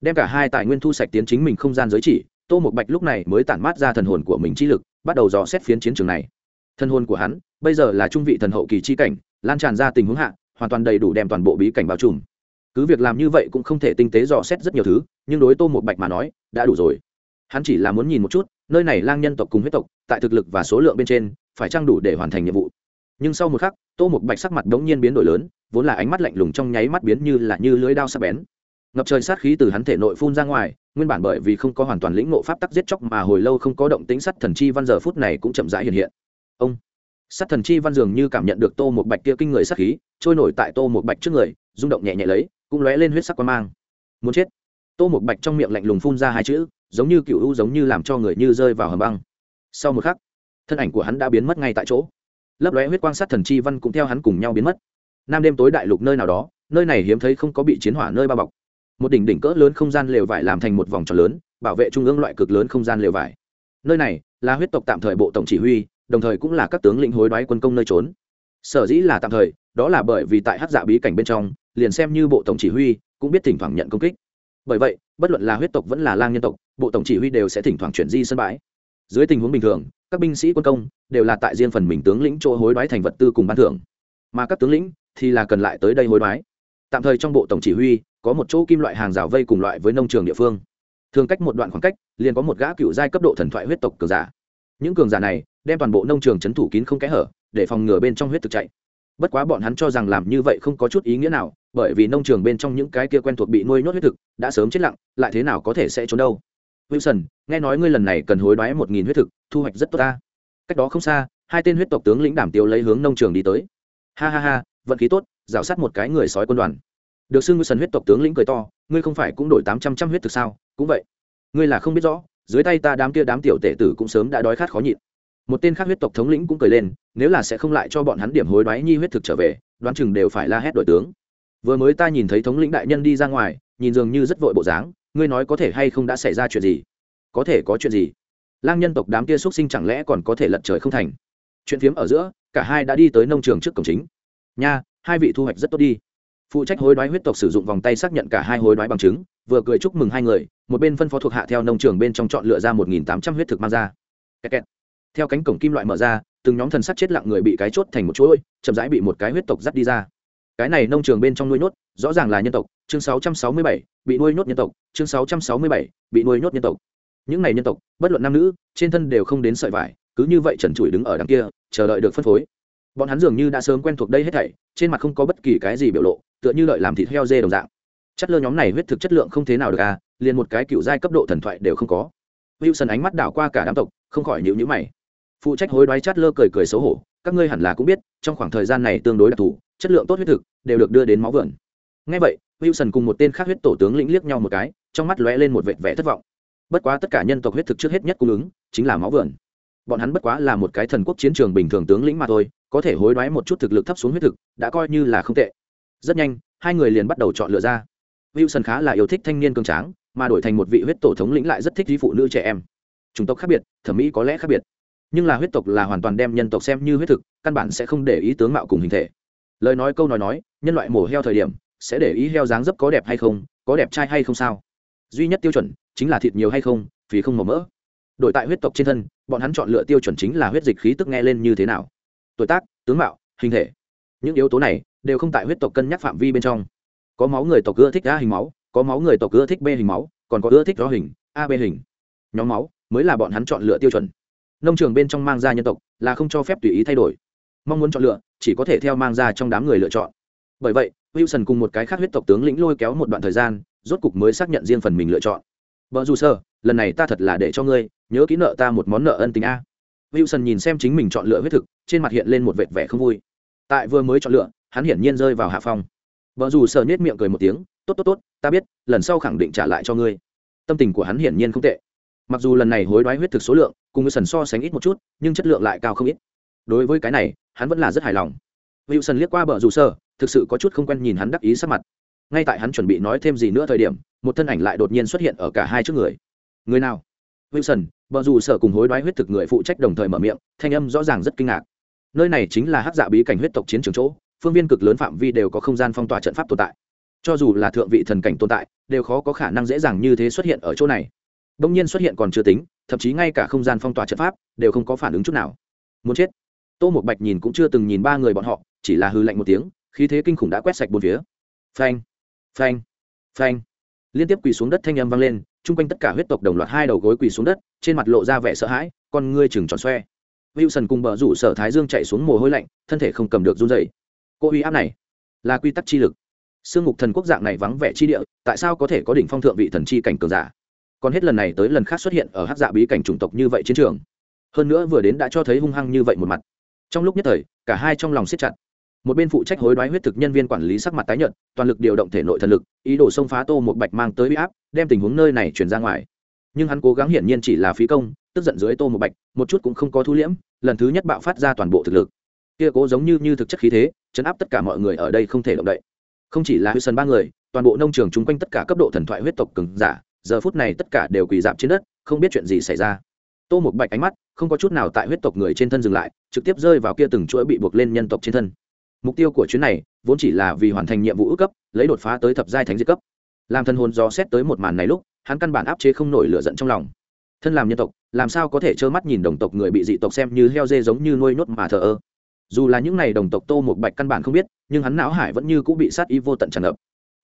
Đem cả hai tài nguyên thu sạch tiến chính mình không gian giới chỉ, tô một bạch lúc này mới tản mát ra thần hồn của mình chi lực, bắt đầu dò xét phiến chiến trường này. Thần hồn của hắn, bây giờ là trung vị thần hậu kỳ chi cảnh, lan tràn ra tình huống hạ, hoàn toàn đầy đủ đem toàn bộ bí cảnh bao trùm. Cứ việc làm như vậy cũng không thể tinh tế dò xét rất nhiều thứ, nhưng đối tô một bạch mà nói, đã đủ rồi. Hắn chỉ là muốn nhìn một chút, nơi này lang nhân tộc cùng huyết tộc, tại thực lực và số lượng bên trên, phải trang đủ để hoàn thành nhiệm vụ. Nhưng sau một khắc, tô một bạch sắc mặt đống nhiên biến đổi lớn vốn là ánh mắt lạnh lùng trong nháy mắt biến như là như lưới đao sắc bén. Ngập trời sát khí từ hắn thể nội phun ra ngoài, nguyên bản bởi vì không có hoàn toàn lĩnh ngộ pháp tắc giết chóc mà hồi lâu không có động tính sắt thần chi văn giờ phút này cũng chậm rãi hiện hiện. Ông sắt thần chi văn dường như cảm nhận được tô một bạch kia kinh người sát khí, trôi nổi tại tô một bạch trước người, rung động nhẹ nhẹ lấy, cũng lóe lên huyết sắc quan mang. Muốn chết. Tô một bạch trong miệng lạnh lùng phun ra hai chữ, giống như cựu u giống như làm cho người như rơi vào hầm băng. Sau một khắc, thân ảnh của hắn đã biến mất ngay tại chỗ. Lấp lóe huyết quang sát thần chi văn cũng theo hắn cùng nhau biến mất nam đêm tối đại lục nơi nào đó, nơi này hiếm thấy không có bị chiến hỏa nơi bao bọc. Một đỉnh đỉnh cỡ lớn không gian lều vải làm thành một vòng tròn lớn, bảo vệ trung ương loại cực lớn không gian lều vải. Nơi này là huyết tộc tạm thời bộ tổng chỉ huy, đồng thời cũng là các tướng lĩnh hối đoái quân công nơi trốn. Sở dĩ là tạm thời, đó là bởi vì tại hát dạ bí cảnh bên trong, liền xem như bộ tổng chỉ huy cũng biết thỉnh thoảng nhận công kích. Bởi vậy, bất luận là huyết tộc vẫn là lang nhân tộc, bộ tổng chỉ huy đều sẽ thỉnh thoảng chuyển di sân bãi. Dưới tình huống bình thường, các binh sĩ quân công đều là tại riêng phần mình tướng lĩnh chỗ hối đoái thành vật tư cùng ban thưởng. Mà các tướng lĩnh thì là cần lại tới đây hối đoái. Tạm thời trong bộ tổng chỉ huy, có một chỗ kim loại hàng rào vây cùng loại với nông trường địa phương. Thường cách một đoạn khoảng cách, liền có một gã cựu giai cấp độ thần thoại huyết tộc cường giả. Những cường giả này, đem toàn bộ nông trường c h ấ n thủ kín không kẽ hở, để phòng ngừa bên trong huyết thực chạy. Bất quá bọn hắn cho rằng làm như vậy không có chút ý nghĩa nào, bởi vì nông trường bên trong những cái kia quen thuộc bị nuôi nhốt huyết thực, đã sớm chết lặng, lại thế nào có thể sẽ trốn đâu? Wilson, nghe nói ngươi lần này cần hối đoái một nghìn huyết thực, thu hoạch rất tốt ta. Cách đó không xa, hai tên huyết tộc tướng lĩnh đảm tiêu lấy hướng nông trường đi tới. Ha ha ha vận khí tốt, rào sát một cái người sói quân đoàn. Được xưng sần huyết tộc tướng lĩnh cười to, ngươi không phải cũng đổi tám trăm trăm huyết thực sao? Cũng vậy. Ngươi là không biết rõ, dưới tay ta đám kia đám tiểu tể tử cũng sớm đã đói khát khó nhịn. Một tên khác huyết tộc thống lĩnh cũng cười lên, nếu là sẽ không lại cho bọn hắn điểm hối đoái nhi huyết thực trở về, đoán chừng đều phải la hét đội tướng. Vừa mới ta nhìn thấy thống lĩnh đại nhân đi ra ngoài, nhìn dường như rất vội bộ dáng, ngươi nói có thể hay không đã xảy ra chuyện gì? Có thể có chuyện gì? Lang nhân tộc đám kia xuất sinh chẳng lẽ còn có thể lật trời không thành? Chuyện phiếm ở giữa, cả hai đã đi tới nông trường trước cổng chính nha, hai vị thu hoạch rất tốt đi. Phụ trách hối đoái huyết tộc sử dụng vòng tay xác nhận cả hai hối đoái bằng chứng, vừa cười chúc mừng hai người, một bên phân phó thuộc hạ theo nông trường bên trong chọn lựa ra một nghìn tám trăm huyết thực mang ra. Kẹt kẹt. theo cánh cổng kim loại mở ra, từng nhóm thần sắt chết lặng người bị cái chốt thành một chuỗi, chậm rãi bị một cái huyết tộc dắt đi ra. Cái này nông trường bên trong nuôi nhốt, rõ ràng là nhân tộc, chương sáu trăm sáu mươi bảy, bị nuôi nhốt nhân tộc, chương sáu trăm sáu mươi bảy, bị nuôi nhốt nhân tộc. Những này nhân tộc, bất luận nam nữ, trên thân đều không đến sợi vải, cứ như vậy trần trụi đứng ở đằng kia, chờ đợi được phân phối bọn hắn dường như đã sớm quen thuộc đây hết thảy, trên mặt không có bất kỳ cái gì biểu lộ, tựa như lợi làm thịt heo dê đồng dạng. Chất lơ nhóm này huyết thực chất lượng không thế nào được à liền một cái cựu giai cấp độ thần thoại đều không có. Wilson ánh mắt đảo qua cả đám tộc, không khỏi nhịu nhữ mày. Phụ trách hối đoái Chất lơ cười cười xấu hổ, các ngươi hẳn là cũng biết, trong khoảng thời gian này tương đối đặc thù, chất lượng tốt huyết thực đều được đưa đến máu vườn. Ngay vậy, wilson cùng một tên khác huyết tổ tướng lĩnh liếc nhau một cái, trong mắt lóe lên một vệt vẻ thất vọng. Bất quá tất cả nhân tộc huyết thực trước hết nhất cung ứng chính là máu vườn. Bọn hắn bất quá là một cái thần quốc chiến trường bình thường tướng lĩnh mà thôi có thể hối đoái một chút thực lực thấp xuống huyết thực, đã coi như là không tệ. Rất nhanh, hai người liền bắt đầu chọn lựa ra. Wilson khá là yêu thích thanh niên cường tráng, mà đổi thành một vị huyết tổ thống lĩnh lại rất thích di phụ nữ trẻ em. Chủng tộc khác biệt, thẩm mỹ có lẽ khác biệt. Nhưng là huyết tộc là hoàn toàn đem nhân tộc xem như huyết thực, căn bản sẽ không để ý tướng mạo cùng hình thể. Lời nói câu nói nói, nhân loại mổ heo thời điểm, sẽ để ý heo dáng dấp có đẹp hay không, có đẹp trai hay không sao. Duy nhất tiêu chuẩn chính là thịt nhiều hay không, vì không màu mỡ. Đổi tại huyết tộc trên thân, bọn hắn chọn lựa tiêu chuẩn chính là huyết dịch khí tức nghe lên như thế nào tuổi tác, tướng mạo, hình thể. Những yếu tố này đều không tại huyết tộc cân nhắc phạm vi bên trong. Có máu người tộc ưa thích a hình máu, có máu người tộc ưa thích b hình máu, còn có ưa thích rõ hình, a b hình. Nhóm máu mới là bọn hắn chọn lựa tiêu chuẩn. Nông trường bên trong mang ra nhân tộc là không cho phép tùy ý thay đổi. Mong muốn chọn lựa, chỉ có thể theo mang ra trong đám người lựa chọn. Bởi vậy, wilson cùng một cái khác huyết tộc tướng lĩnh lôi kéo một đoạn thời gian, rốt cục mới xác nhận riêng phần mình lựa chọn. Vợ dù sơ, lần này ta thật là để cho ngươi, nhớ kỹ nợ ta một món nợ ân tình a wilson nhìn xem chính mình chọn lựa huyết thực, trên mặt hiện lên một vệt vẻ không vui. Tại vừa mới chọn lựa, hắn hiển nhiên rơi vào hạ phong. Vợ dù sợ nhét miệng cười một tiếng, tốt tốt tốt, ta biết, lần sau khẳng định trả lại cho ngươi. Tâm tình của hắn hiển nhiên không tệ. Mặc dù lần này hối đoái huyết thực số lượng cùng với sần so sánh ít một chút, nhưng chất lượng lại cao không ít. Đối với cái này, hắn vẫn là rất hài lòng. Hữu sần liếc qua bờ rủ sở thực sự có chút không quen nhìn hắn đắc ý sắc mặt. Ngay tại hắn chuẩn bị nói thêm gì nữa thời điểm, một thân ảnh lại đột nhiên xuất hiện ở cả hai trước người. Người nào? Wilson vợ dù sở cùng hối đoái huyết thực người phụ trách đồng thời mở miệng, thanh âm rõ ràng rất kinh ngạc. Nơi này chính là hát dạ bí cảnh huyết tộc chiến trường chỗ, phương viên cực lớn phạm vi đều có không gian phong tỏa trận pháp tồn tại. Cho dù là thượng vị thần cảnh tồn tại, đều khó có khả năng dễ dàng như thế xuất hiện ở chỗ này. Đông nhiên xuất hiện còn chưa tính, thậm chí ngay cả không gian phong tỏa trận pháp đều không có phản ứng chút nào. Muốn chết. Tô một bạch nhìn cũng chưa từng nhìn ba người bọn họ, chỉ là hư lạnh một tiếng, khí thế kinh khủng đã quét sạch bốn phía. Phanh phanh phanh. Liên tiếp quỳ xuống đất thanh âm vang lên chung quanh tất cả huyết tộc đồng loạt hai đầu gối quỳ xuống đất, trên mặt lộ ra vẻ sợ hãi, con ngươi chừng tròn xoe. Wilson cùng bờ rủ sở thái dương chạy xuống mồ hôi lạnh, thân thể không cầm được run dày cô uy áp này là quy tắc chi lực. Sương ngục thần quốc dạng này vắng vẻ chi địa, tại sao có thể có đỉnh phong thượng vị thần chi cảnh cường giả? Còn hết lần này tới lần khác xuất hiện ở hát dạ bí cảnh chủng tộc như vậy chiến trường. Hơn nữa vừa đến đã cho thấy hung hăng như vậy một mặt. Trong lúc nhất thời, cả hai trong lòng siết chặt một bên phụ trách hối đoái huyết thực nhân viên quản lý sắc mặt tái nhợt, toàn lực điều động thể nội thần lực, ý đồ xông phá tô một bạch mang tới huy áp, đem tình huống nơi này chuyển ra ngoài. Nhưng hắn cố gắng hiển nhiên chỉ là phí công, tức giận dưới tô một bạch, một chút cũng không có thu liễm, lần thứ nhất bạo phát ra toàn bộ thực lực. Kia cố giống như như thực chất khí thế, chấn áp tất cả mọi người ở đây không thể động đậy. Không chỉ là huyết sân ba người, toàn bộ nông trường chung quanh tất cả cấp độ thần thoại huyết tộc cứng giả, giờ phút này tất cả đều quỳ dạp trên đất, không biết chuyện gì xảy ra. Tô một bạch ánh mắt không có chút nào tại huyết tộc người trên thân dừng lại, trực tiếp rơi vào kia từng chuỗi bị buộc lên nhân tộc trên thân mục tiêu của chuyến này vốn chỉ là vì hoàn thành nhiệm vụ ước cấp, lấy đột phá tới thập giai thánh diệt cấp. Làm thân hồn do xét tới một màn này lúc, hắn căn bản áp chế không nổi lửa giận trong lòng. Thân làm nhân tộc, làm sao có thể trơ mắt nhìn đồng tộc người bị dị tộc xem như heo dê giống như nuôi nhốt mà thờ ơ? Dù là những n à y đồng tộc tô một bạch căn bản không biết, nhưng hắn não hải vẫn như cũng bị sát ý vô tận tràn ngập.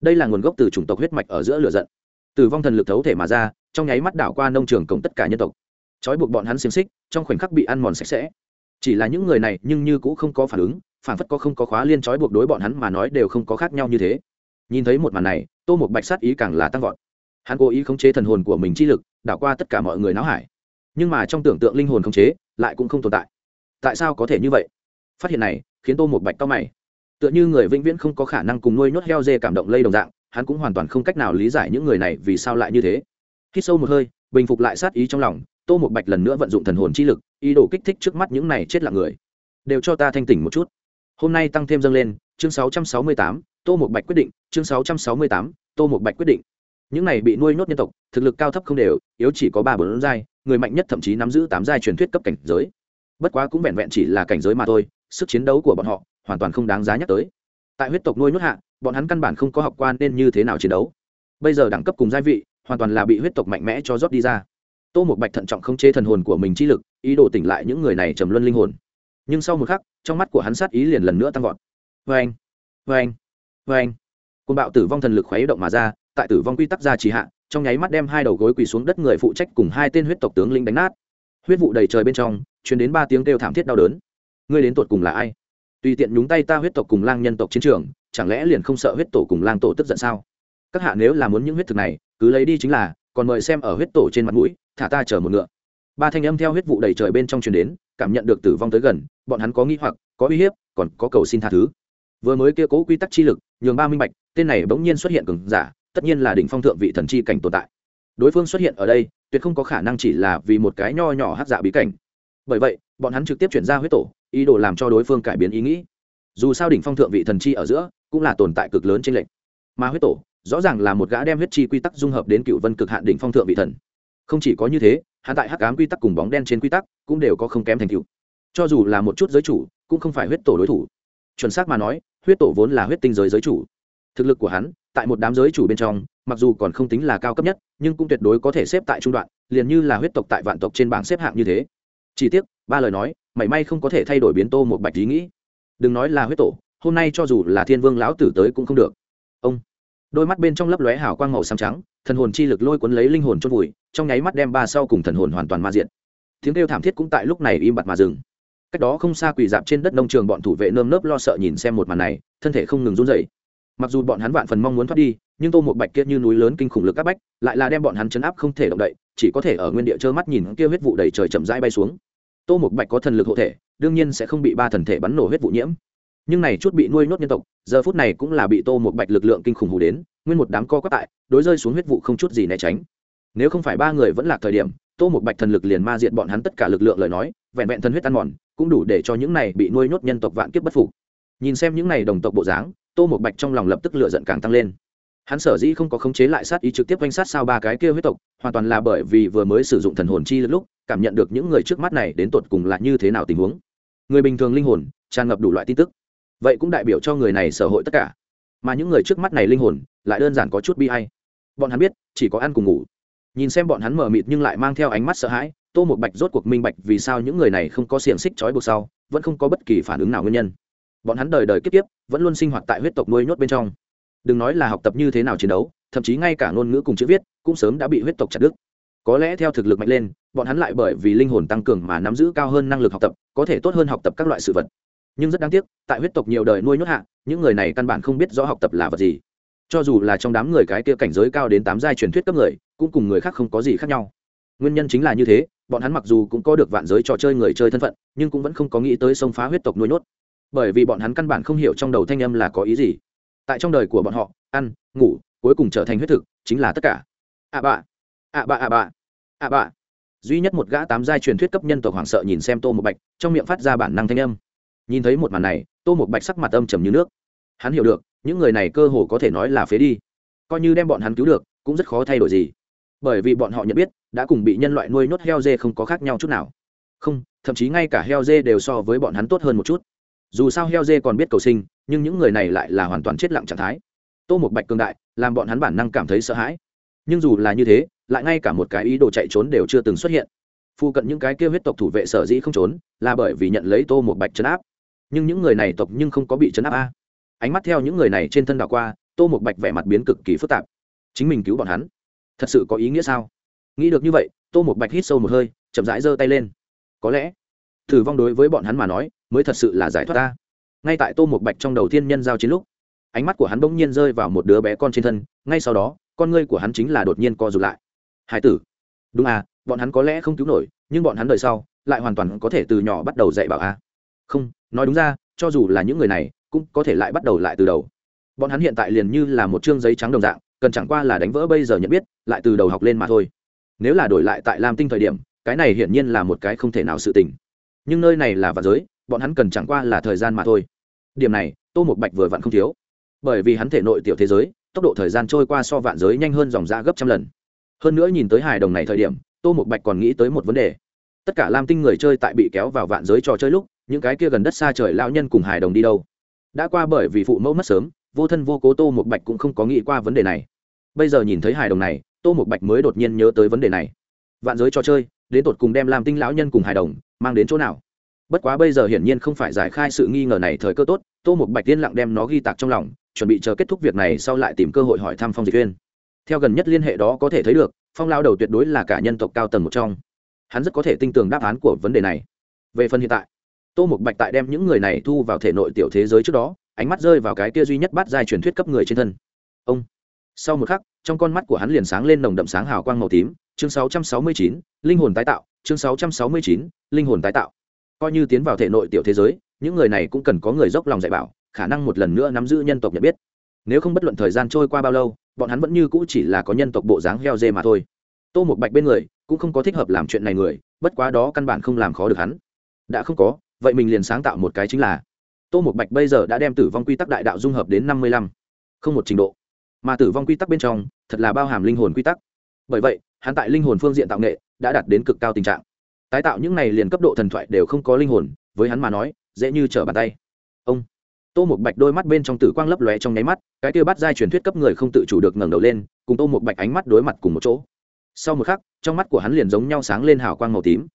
Đây là nguồn gốc từ chủng tộc huyết mạch ở giữa lửa giận. Từ vong thần lực thấu thể mà ra, trong nháy mắt đảo qua nông trường cổng tất cả nhân tộc. Trói buộc bọn hắn xiềng xích, trong khoảnh khắc bị ăn mòn sạch sẽ. Chỉ là những người này nhưng như cũng không có phản ứng phản phất có không có khóa liên trói buộc đối bọn hắn mà nói đều không có khác nhau như thế. Nhìn thấy một màn này, tô một bạch sát ý càng là tăng vọt. Hắn cố ý khống chế thần hồn của mình chi lực, đảo qua tất cả mọi người náo hải. Nhưng mà trong tưởng tượng linh hồn khống chế, lại cũng không tồn tại. Tại sao có thể như vậy? Phát hiện này, khiến tô một bạch to mày. Tựa như người vĩnh viễn không có khả năng cùng nuôi nhốt heo dê cảm động lây đồng dạng, hắn cũng hoàn toàn không cách nào lý giải những người này vì sao lại như thế. Khi sâu một hơi, bình phục lại sát ý trong lòng, tô một bạch lần nữa vận dụng thần hồn chi lực, ý đồ kích thích trước mắt những này chết lặng người. Đều cho ta thanh tỉnh một chút hôm nay tăng thêm dâng lên chương 668, tô một bạch quyết định chương 668, tô một bạch quyết định. Những này bị nuôi nhốt nhân tộc thực lực cao thấp không đều yếu chỉ có ba bốn giai người mạnh nhất thậm chí nắm giữ tám giai truyền thuyết cấp cảnh giới. Bất quá cũng vẹn vẹn chỉ là cảnh giới mà thôi sức chiến đấu của bọn họ hoàn toàn không đáng giá nhắc tới. Tại huyết tộc nuôi nhốt hạ bọn hắn căn bản không có học quan nên như thế nào chiến đấu. Bây giờ đẳng cấp cùng giai vị hoàn toàn là bị huyết tộc mạnh mẽ cho rót đi ra. Tô một bạch thận trọng không chế thần hồn của mình chi lực ý đồ tỉnh lại những người này trầm luân linh hồn nhưng sau một khắc, trong mắt của hắn sát ý liền lần nữa tăng vọt. Vê anh vê anh vê anh côn bạo tử vong thần lực khuấy động mà ra, tại tử vong quy tắc ra trì hạ, trong nháy mắt đem hai đầu gối quỳ xuống đất người phụ trách cùng hai tên huyết tộc tướng linh đánh nát. Huyết vụ đầy trời bên trong chuyển đến ba tiếng kêu thảm thiết đau đớn. Ngươi đến tột cùng là ai? Tùy tiện nhúng tay ta huyết tộc cùng lang nhân tộc chiến trường, chẳng lẽ liền không sợ huyết tổ cùng lang tổ tức giận sao? Các hạ nếu là muốn những huyết thực này, cứ lấy đi chính là, còn mời xem ở huyết tổ trên mặt mũi, thả ta chờ một ngựa. Ba thanh âm theo huyết vụ đầy trời bên trong truyền đến cảm nhận được tử vong tới gần, bọn hắn có nghi hoặc, có uy hiếp, còn có cầu xin tha thứ. Vừa mới kia cố quy tắc chi lực, nhường ba minh bạch, tên này bỗng nhiên xuất hiện cường giả, tất nhiên là đỉnh phong thượng vị thần chi cảnh tồn tại. Đối phương xuất hiện ở đây, tuyệt không có khả năng chỉ là vì một cái nho nhỏ hát dạ bí cảnh. Bởi vậy, bọn hắn trực tiếp chuyển ra huyết tổ, ý đồ làm cho đối phương cải biến ý nghĩ. Dù sao đỉnh phong thượng vị thần chi ở giữa, cũng là tồn tại cực lớn trên lệnh mà huyết tổ, rõ ràng là một gã đem huyết chi quy tắc dung hợp đến cựu vân cực hạn đỉnh phong thượng vị thần. Không chỉ có như thế hạ tại hắc ám quy tắc cùng bóng đen trên quy tắc cũng đều có không kém thành tựu. Cho dù là một chút giới chủ, cũng không phải huyết tổ đối thủ. Chuẩn xác mà nói, huyết tổ vốn là huyết tinh giới giới chủ. Thực lực của hắn, tại một đám giới chủ bên trong, mặc dù còn không tính là cao cấp nhất, nhưng cũng tuyệt đối có thể xếp tại trung đoạn, liền như là huyết tộc tại vạn tộc trên bảng xếp hạng như thế. Chỉ tiếc, ba lời nói, mảy may không có thể thay đổi biến tô một bạch ý nghĩ. Đừng nói là huyết tổ, hôm nay cho dù là thiên vương lão tử tới cũng không được. Ông, đôi mắt bên trong lấp lóe hào quang màu xám trắng thần hồn chi lực lôi cuốn lấy linh hồn chôn vùi, trong nháy mắt đem ba sau cùng thần hồn hoàn toàn ma diện tiếng kêu thảm thiết cũng tại lúc này im bặt mà dừng. Cách đó không xa quỳ dạp trên đất nông trường bọn thủ vệ nơm nớp lo sợ nhìn xem một màn này, thân thể không ngừng run rẩy. Mặc dù bọn hắn vạn phần mong muốn thoát đi, nhưng tô một bạch kia như núi lớn kinh khủng lực các bách, lại là đem bọn hắn chấn áp không thể động đậy, chỉ có thể ở nguyên địa trơ mắt nhìn kia huyết vụ đầy trời chậm rãi bay xuống. Tô một bạch có thần lực hộ thể, đương nhiên sẽ không bị ba thần thể bắn nổ huyết vụ nhiễm. Nhưng này chút bị nuôi nốt nhân tộc, giờ phút này cũng là bị tô một bạch lực lượng kinh khủng hù đến nguyên một đám co quắp tại, đối rơi xuống huyết vụ không chút gì né tránh. Nếu không phải ba người vẫn là thời điểm, tô một bạch thần lực liền ma diệt bọn hắn tất cả lực lượng lời nói, vẹn vẹn thần huyết ăn mòn, cũng đủ để cho những này bị nuôi nhốt nhân tộc vạn kiếp bất phục. Nhìn xem những này đồng tộc bộ dáng, tô một bạch trong lòng lập tức lựa giận càng tăng lên. Hắn sở dĩ không có khống chế lại sát ý trực tiếp quanh sát sao ba cái kia huyết tộc, hoàn toàn là bởi vì vừa mới sử dụng thần hồn chi lúc, cảm nhận được những người trước mắt này đến tột cùng là như thế nào tình huống. Người bình thường linh hồn, tràn ngập đủ loại tin tức. Vậy cũng đại biểu cho người này sở hội tất cả mà những người trước mắt này linh hồn lại đơn giản có chút bi hay bọn hắn biết, chỉ có ăn cùng ngủ. Nhìn xem bọn hắn mở mịt nhưng lại mang theo ánh mắt sợ hãi, tô một bạch rốt cuộc minh bạch vì sao những người này không có xiềng xích trói buộc sau, vẫn không có bất kỳ phản ứng nào nguyên nhân. Bọn hắn đời đời kiếp kiếp, vẫn luôn sinh hoạt tại huyết tộc nuôi nhốt bên trong. Đừng nói là học tập như thế nào chiến đấu, thậm chí ngay cả ngôn ngữ cùng chữ viết, cũng sớm đã bị huyết tộc chặt đứt. Có lẽ theo thực lực mạnh lên, bọn hắn lại bởi vì linh hồn tăng cường mà nắm giữ cao hơn năng lực học tập, có thể tốt hơn học tập các loại sự vật nhưng rất đáng tiếc, tại huyết tộc nhiều đời nuôi nhốt hạ, những người này căn bản không biết rõ học tập là vật gì. Cho dù là trong đám người cái kia cảnh giới cao đến tám giai truyền thuyết cấp người, cũng cùng người khác không có gì khác nhau. Nguyên nhân chính là như thế, bọn hắn mặc dù cũng có được vạn giới trò chơi người chơi thân phận, nhưng cũng vẫn không có nghĩ tới sông phá huyết tộc nuôi nhốt. Bởi vì bọn hắn căn bản không hiểu trong đầu thanh âm là có ý gì. Tại trong đời của bọn họ, ăn, ngủ, cuối cùng trở thành huyết thực, chính là tất cả. Ạ bạ ạ bạ ạ bạ ạ bạ duy nhất một gã tám giai truyền thuyết cấp nhân tộc hoảng sợ nhìn xem tô một bạch, trong miệng phát ra bản năng thanh âm nhìn thấy một màn này, tô một bạch sắc mặt âm trầm như nước. Hắn hiểu được, những người này cơ hồ có thể nói là phế đi. Coi như đem bọn hắn cứu được, cũng rất khó thay đổi gì. Bởi vì bọn họ nhận biết, đã cùng bị nhân loại nuôi nhốt heo dê không có khác nhau chút nào. Không, thậm chí ngay cả heo dê đều so với bọn hắn tốt hơn một chút. Dù sao heo dê còn biết cầu sinh, nhưng những người này lại là hoàn toàn chết lặng trạng thái. Tô một bạch cường đại, làm bọn hắn bản năng cảm thấy sợ hãi. Nhưng dù là như thế, lại ngay cả một cái ý đồ chạy trốn đều chưa từng xuất hiện. Phụ cận những cái kêu huyết tộc thủ vệ sở dĩ không trốn, là bởi vì nhận lấy tô một bạch chấn áp nhưng những người này tộc nhưng không có bị chấn áp a. Ánh mắt theo những người này trên thân đảo qua, tô một bạch vẻ mặt biến cực kỳ phức tạp. Chính mình cứu bọn hắn, thật sự có ý nghĩa sao? Nghĩ được như vậy, tô một bạch hít sâu một hơi, chậm rãi giơ tay lên. Có lẽ, thử vong đối với bọn hắn mà nói, mới thật sự là giải thoát ta. Ngay tại tô một bạch trong đầu tiên nhân giao chiến lúc, ánh mắt của hắn bỗng nhiên rơi vào một đứa bé con trên thân, ngay sau đó, con ngươi của hắn chính là đột nhiên co rụt lại. Hải tử. Đúng à bọn hắn có lẽ không cứu nổi, nhưng bọn hắn đời sau, lại hoàn toàn có thể từ nhỏ bắt đầu dạy bảo a không, nói đúng ra, cho dù là những người này, cũng có thể lại bắt đầu lại từ đầu. Bọn hắn hiện tại liền như là một chương giấy trắng đồng dạng, cần chẳng qua là đánh vỡ bây giờ nhận biết, lại từ đầu học lên mà thôi. Nếu là đổi lại tại lam tinh thời điểm, cái này hiển nhiên là một cái không thể nào sự tình. Nhưng nơi này là vạn giới, bọn hắn cần chẳng qua là thời gian mà thôi. Điểm này, tô một bạch vừa vặn không thiếu. Bởi vì hắn thể nội tiểu thế giới, tốc độ thời gian trôi qua so vạn giới nhanh hơn dòng ra gấp trăm lần. Hơn nữa nhìn tới hài đồng này thời điểm, tô một bạch còn nghĩ tới một vấn đề. Tất cả lam tinh người chơi tại bị kéo vào vạn giới trò chơi lúc những cái kia gần đất xa trời lão nhân cùng hài đồng đi đâu? Đã qua bởi vì phụ mẫu mất sớm, vô thân vô cố tô một bạch cũng không có nghĩ qua vấn đề này. Bây giờ nhìn thấy hài đồng này, tô một bạch mới đột nhiên nhớ tới vấn đề này. Vạn giới trò chơi, đến tột cùng đem làm tinh lão nhân cùng hài đồng mang đến chỗ nào? Bất quá bây giờ hiển nhiên không phải giải khai sự nghi ngờ này thời cơ tốt, tô một bạch tiên lặng đem nó ghi tạc trong lòng, chuẩn bị chờ kết thúc việc này sau lại tìm cơ hội hỏi thăm phong dịch viên theo gần nhất liên hệ đó có thể thấy được, phong lao đầu tuyệt đối là cả nhân tộc cao tầng một trong. Hắn rất có thể tin tưởng đáp án của vấn đề này. Về phần hiện tại tô một bạch tại đem những người này thu vào thể nội tiểu thế giới trước đó ánh mắt rơi vào cái kia duy nhất bắt giai truyền thuyết cấp người trên thân. Ông. Sau một khắc trong con mắt của hắn liền sáng lên nồng đậm sáng hào quang màu tím chương 669, linh hồn tái tạo chương 669, linh hồn tái tạo. Coi như tiến vào thể nội tiểu thế giới những người này cũng cần có người dốc lòng dạy bảo khả năng một lần nữa nắm giữ nhân tộc nhận biết. Nếu không bất luận thời gian trôi qua bao lâu bọn hắn vẫn như cũ chỉ là có nhân tộc bộ dáng heo dê mà thôi. Tô một bạch bên người cũng không có thích hợp làm chuyện này người bất quá đó căn bản không làm khó được hắn. Đã không có vậy mình liền sáng tạo một cái chính là tô một bạch bây giờ đã đem tử vong quy tắc đại đạo dung hợp đến năm mươi lăm, không một trình độ. Mà tử vong quy tắc bên trong, thật là bao hàm linh hồn quy tắc. Bởi vậy, hắn tại linh hồn phương diện tạo nghệ đã đạt đến cực cao tình trạng. Tái tạo những này liền cấp độ thần thoại đều không có linh hồn, với hắn mà nói, dễ như trở bàn tay. Ông. Tô một bạch đôi mắt bên trong tử quang lấp lóe trong nháy mắt, cái kia bắt giai truyền thuyết cấp người không tự chủ được ngẩng đầu lên, cùng tô một bạch ánh mắt đối mặt cùng một chỗ. Sau một khắc, trong mắt của hắn liền giống nhau sáng lên hào quang màu tím.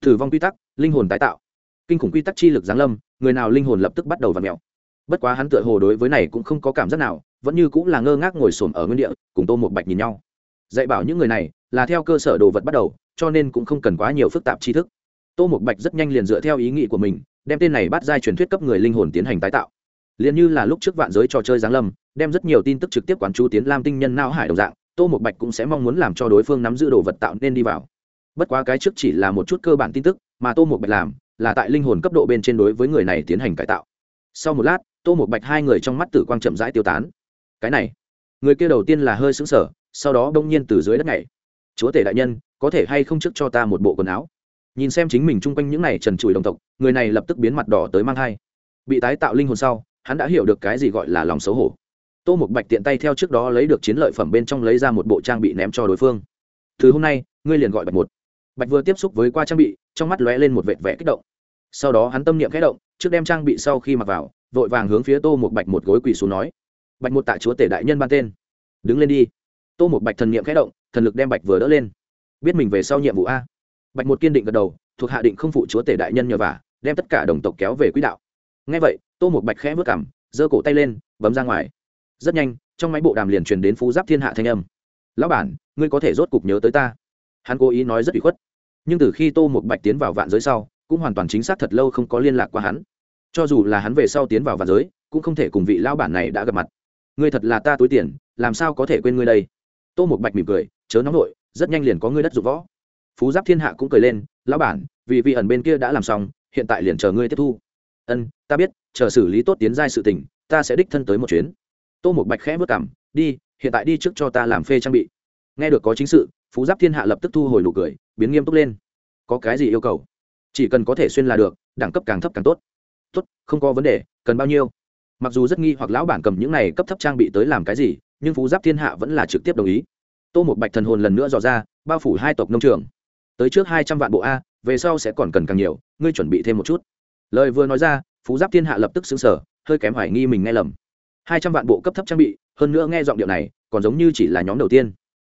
Thử vong quy tắc, linh hồn tái tạo kinh khủng quy tắc chi lực giáng lâm, người nào linh hồn lập tức bắt đầu v ặ mẹo bất quá hắn tựa hồ đối với này cũng không có cảm giác nào, vẫn như cũng là ngơ ngác ngồi xổm ở nguyên địa, cùng tô một bạch nhìn nhau. Dạy bảo những người này là theo cơ sở đồ vật bắt đầu, cho nên cũng không cần quá nhiều phức tạp tri thức. Tô một bạch rất nhanh liền dựa theo ý nghĩ của mình, đem tên này bắt giai truyền thuyết cấp người linh hồn tiến hành tái tạo. Liền như là lúc trước vạn giới trò chơi giáng lâm, đem rất nhiều tin tức trực tiếp quán chú tiến lam tinh nhân não hải đồng dạng, tô một bạch cũng sẽ mong muốn làm cho đối phương nắm giữ đồ vật tạo nên đi vào. Bất quá cái trước chỉ là một chút cơ bản tin tức, mà tô một bạch làm là tại linh hồn cấp độ bên trên đối với người này tiến hành cải tạo. Sau một lát, tô một bạch hai người trong mắt tử quang chậm rãi tiêu tán. Cái này, người kia đầu tiên là hơi sững sờ, sau đó đông nhiên từ dưới đất này chúa tể đại nhân, có thể hay không trước cho ta một bộ quần áo? Nhìn xem chính mình chung quanh những này trần trụi đồng tộc, người này lập tức biến mặt đỏ tới mang thai. Bị tái tạo linh hồn sau, hắn đã hiểu được cái gì gọi là lòng xấu hổ. Tô một bạch tiện tay theo trước đó lấy được chiến lợi phẩm bên trong lấy ra một bộ trang bị ném cho đối phương. Từ hôm nay, ngươi liền gọi bạch một. Bạch vừa tiếp xúc với qua trang bị, trong mắt lóe lên một vệt vẻ kích động sau đó hắn tâm niệm khẽ động, trước đem trang bị sau khi mặc vào, vội vàng hướng phía tô một bạch một gối quỳ xuống nói, bạch một tạ chúa tể đại nhân ban tên. Đứng lên đi. Tô một bạch thần niệm khẽ động, thần lực đem bạch vừa đỡ lên. Biết mình về sau nhiệm vụ a? Bạch một kiên định gật đầu, thuộc hạ định không phụ chúa tể đại nhân nhờ vả, đem tất cả đồng tộc kéo về quỹ đạo. Ngay vậy, tô một bạch khẽ vớt cảm giơ cổ tay lên, bấm ra ngoài. Rất nhanh, trong máy bộ đàm liền truyền đến phú giáp thiên hạ thanh âm. Lão bản, ngươi có thể rốt cục nhớ tới ta. Hắn cố ý nói rất bị khuất. Nhưng từ khi tô một bạch tiến vào vạn giới sau cũng hoàn toàn chính xác thật lâu không có liên lạc qua hắn. Cho dù là hắn về sau tiến vào vạn giới cũng không thể cùng vị lão bản này đã gặp mặt. Ngươi thật là ta túi tiền làm sao có thể quên ngươi đây? Tô một bạch mỉm cười chớ nóng nổi, rất nhanh liền có ngươi đất dụng võ. Phú giáp thiên hạ cũng cười lên lão bản vì vị ẩn bên kia đã làm xong hiện tại liền chờ ngươi tiếp thu. Ân ta biết chờ xử lý tốt tiến giai sự tình ta sẽ đích thân tới một chuyến. Tô một bạch khẽ vất cảm đi hiện tại đi trước cho ta làm phê trang bị. Nghe được có chính sự phú giáp thiên hạ lập tức thu hồi nụ cười biến nghiêm túc lên. Có cái gì yêu cầu? Chỉ cần có thể xuyên là được, đẳng cấp càng thấp càng tốt. Tốt, không có vấn đề, cần bao nhiêu? Mặc dù rất nghi hoặc lão bản cầm những này cấp thấp trang bị tới làm cái gì, nhưng phú giáp thiên hạ vẫn là trực tiếp đồng ý. Tô một bạch thần hồn lần nữa dò ra, bao phủ hai tộc nông trường. Tới trước hai trăm vạn bộ a, về sau sẽ còn cần càng nhiều, ngươi chuẩn bị thêm một chút. Lời vừa nói ra, phú giáp thiên hạ lập tức xứng sở hơi kém hoài nghi mình nghe lầm. Hai trăm vạn bộ cấp thấp trang bị, hơn nữa nghe giọng điệu này, còn giống như chỉ là nhóm đầu tiên.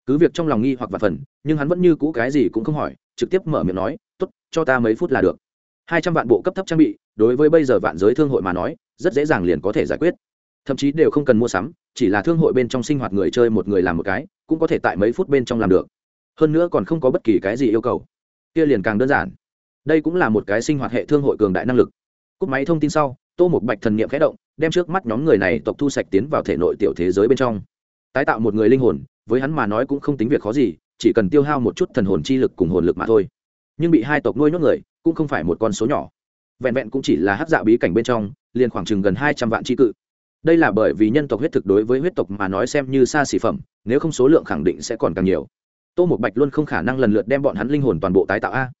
Cứ việc trong lòng nghi hoặc vạn phần, nhưng hắn vẫn như cũ cái gì cũng không hỏi trực tiếp mở miệng nói, tốt, cho ta mấy phút là được. Hai trăm vạn bộ cấp thấp trang bị, đối với bây giờ vạn giới thương hội mà nói, rất dễ dàng liền có thể giải quyết. Thậm chí đều không cần mua sắm, chỉ là thương hội bên trong sinh hoạt người chơi một người làm một cái, cũng có thể tại mấy phút bên trong làm được. Hơn nữa còn không có bất kỳ cái gì yêu cầu. Kia liền càng đơn giản. Đây cũng là một cái sinh hoạt hệ thương hội cường đại năng lực. Cúp máy thông tin sau, tô một bạch thần n i ệ m khẽ động, đem trước mắt nhóm người này tộc thu sạch tiến vào thể nội tiểu thế giới bên trong. Tái tạo một người linh hồn, với hắn mà nói cũng không tính việc khó gì chỉ cần tiêu hao một chút thần hồn chi lực cùng hồn lực mà thôi. Nhưng bị hai tộc nuôi nhốt người, cũng không phải một con số nhỏ. Vẹn vẹn cũng chỉ là hát dạ bí cảnh bên trong, liền khoảng chừng gần hai trăm vạn tri cự. Đây là bởi vì nhân tộc huyết thực đối với huyết tộc mà nói xem như xa xỉ phẩm, nếu không số lượng khẳng định sẽ còn càng nhiều. Tô một bạch luôn không khả năng lần lượt đem bọn hắn linh hồn toàn bộ tái tạo a.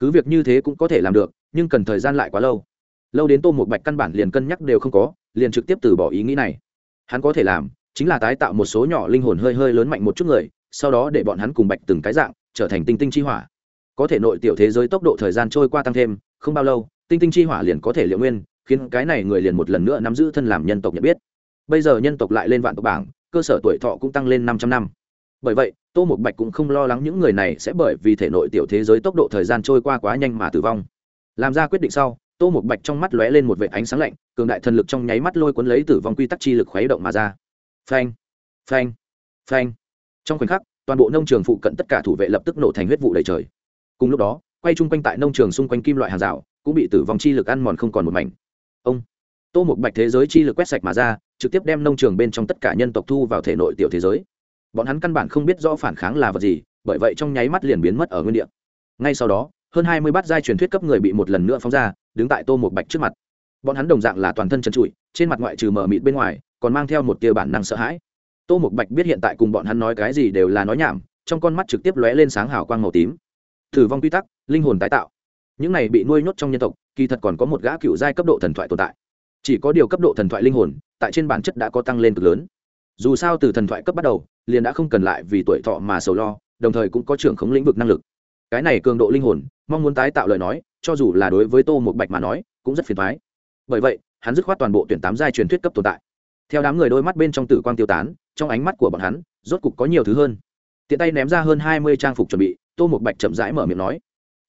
Cứ việc như thế cũng có thể làm được, nhưng cần thời gian lại quá lâu. Lâu đến tô một bạch căn bản liền cân nhắc đều không có, liền trực tiếp từ bỏ ý nghĩ này. Hắn có thể làm, chính là tái tạo một số nhỏ linh hồn hơi hơi lớn mạnh một chút người sau đó để bọn hắn cùng bạch từng cái dạng, trở thành tinh tinh chi hỏa. Có thể nội tiểu thế giới tốc độ thời gian trôi qua tăng thêm, không bao lâu, tinh tinh chi hỏa liền có thể liệu nguyên, khiến cái này người liền một lần nữa nắm giữ thân làm nhân tộc nhận biết. Bây giờ nhân tộc lại lên vạn tộc bảng, cơ sở tuổi thọ cũng tăng lên năm trăm năm. Bởi vậy, tô một bạch cũng không lo lắng những người này sẽ bởi vì thể nội tiểu thế giới tốc độ thời gian trôi qua quá nhanh mà tử vong. Làm ra quyết định sau, tô một bạch trong mắt lóe lên một vệ ánh sáng lạnh, cường đại thần lực trong nháy mắt lôi cuốn lấy tử vong quy tắc chi lực khuấy động mà ra. Phanh phanh phanh trong khoảnh khắc, toàn bộ nông trường phụ cận tất cả thủ vệ lập tức nổ thành huyết vụ đầy trời. Cùng lúc đó, quay chung quanh tại nông trường xung quanh kim loại hàng rào, cũng bị tử vong chi lực ăn mòn không còn một mảnh. Ông tô một bạch thế giới chi lực quét sạch mà ra, trực tiếp đem nông trường bên trong tất cả nhân tộc thu vào thể nội tiểu thế giới. Bọn hắn căn bản không biết rõ phản kháng là vật gì, bởi vậy trong nháy mắt liền biến mất ở nguyên địa. Ngay sau đó, hơn hai mươi bát giai truyền thuyết cấp người bị một lần nữa phóng ra, đứng tại tô một bạch trước mặt. Bọn hắn đồng dạng là toàn thân trần trụi, trên mặt ngoại trừ mở mịt bên ngoài, còn mang theo một tia bản năng sợ hãi tô một bạch biết hiện tại cùng bọn hắn nói cái gì đều là nói nhảm, trong con mắt trực tiếp lóe lên sáng hào quang màu tím. Thử vong quy tắc, linh hồn tái tạo. Những này bị nuôi nhốt trong nhân tộc, kỳ thật còn có một gã cựu giai cấp độ thần thoại tồn tại. Chỉ có điều cấp độ thần thoại linh hồn, tại trên bản chất đã có tăng lên cực lớn. Dù sao từ thần thoại cấp bắt đầu, liền đã không cần lại vì tuổi thọ mà sầu lo, đồng thời cũng có trưởng khống lĩnh vực năng lực. Cái này cường độ linh hồn, mong muốn tái tạo lời nói, cho dù là đối với tô một bạch mà nói, cũng rất phiền thoái bởi vậy, hắn dứt khoát toàn bộ tuyển tám giai truyền thuyết cấp tồn tại theo đám người đôi mắt bên trong tử quang tiêu tán, trong ánh mắt của bọn hắn, rốt cục có nhiều thứ hơn. Tiện tay ném ra hơn hai mươi trang phục chuẩn bị, tô một bạch chậm rãi mở miệng nói,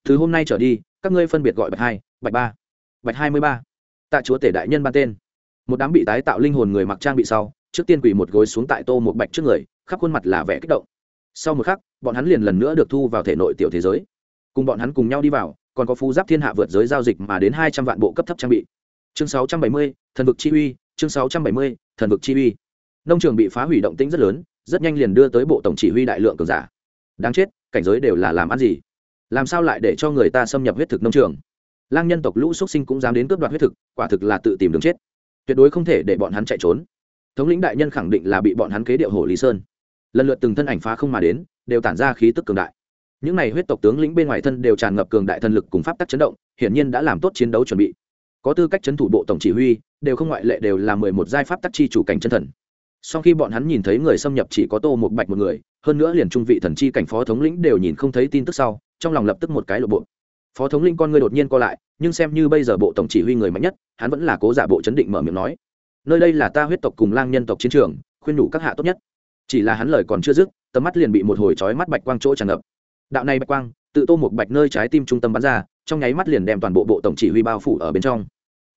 từ hôm nay trở đi, các ngươi phân biệt gọi bạch hai, bạch ba, bạch hai mươi ba. Tạ chúa tể đại nhân ban tên. Một đám bị tái tạo linh hồn người mặc trang bị sau, trước tiên quỳ một gối xuống tại tô một bạch trước người, khắp khuôn mặt là vẻ kích động. Sau một khắc, bọn hắn liền lần nữa được thu vào thể nội tiểu thế giới. Cùng bọn hắn cùng nhau đi vào, còn có phú giáp thiên hạ vượt giới giao dịch mà đến hai trăm vạn bộ cấp thấp trang bị. Chương sáu trăm bảy mươi, thần vực chi uy chương sáu trăm bảy mươi, thần vực chi uy. Nông trường bị phá hủy động tĩnh rất lớn, rất nhanh liền đưa tới bộ tổng chỉ huy đại lượng cường giả. Đáng chết, cảnh giới đều là làm ăn gì? Làm sao lại để cho người ta xâm nhập huyết thực nông trường? Lang nhân tộc lũ xuất sinh cũng dám đến cướp đoạt huyết thực, quả thực là tự tìm đường chết. Tuyệt đối không thể để bọn hắn chạy trốn. Thống lĩnh đại nhân khẳng định là bị bọn hắn kế điệu hồ lý sơn. Lần lượt từng thân ảnh phá không mà đến, đều tản ra khí tức cường đại. Những này huyết tộc tướng lĩnh bên ngoài thân đều tràn ngập cường đại thần lực cùng pháp tắc chấn động, hiển nhiên đã làm tốt chiến đấu chuẩn bị có tư cách chấn thủ bộ tổng chỉ huy, đều không ngoại lệ đều là mười một giai pháp tắc chi chủ cảnh chân thần. Sau khi bọn hắn nhìn thấy người xâm nhập chỉ có tô một bạch một người, hơn nữa liền trung vị thần chi cảnh phó thống lĩnh đều nhìn không thấy tin tức sau, trong lòng lập tức một cái lộ bộ. Phó thống lĩnh con người đột nhiên co lại, nhưng xem như bây giờ bộ tổng chỉ huy người mạnh nhất, hắn vẫn là cố giả bộ chấn định mở miệng nói. Nơi đây là ta huyết tộc cùng lang nhân tộc chiến trường, khuyên đủ các hạ tốt nhất. Chỉ là hắn lời còn chưa dứt, tầm mắt liền bị một hồi chói mắt bạch quang chỗ tràn ngập. Đạo này bạch quang tự tô một bạch nơi trái tim trung tâm bắn ra, trong nháy mắt liền đem toàn bộ bộ tổng chỉ huy bao phủ ở bên trong.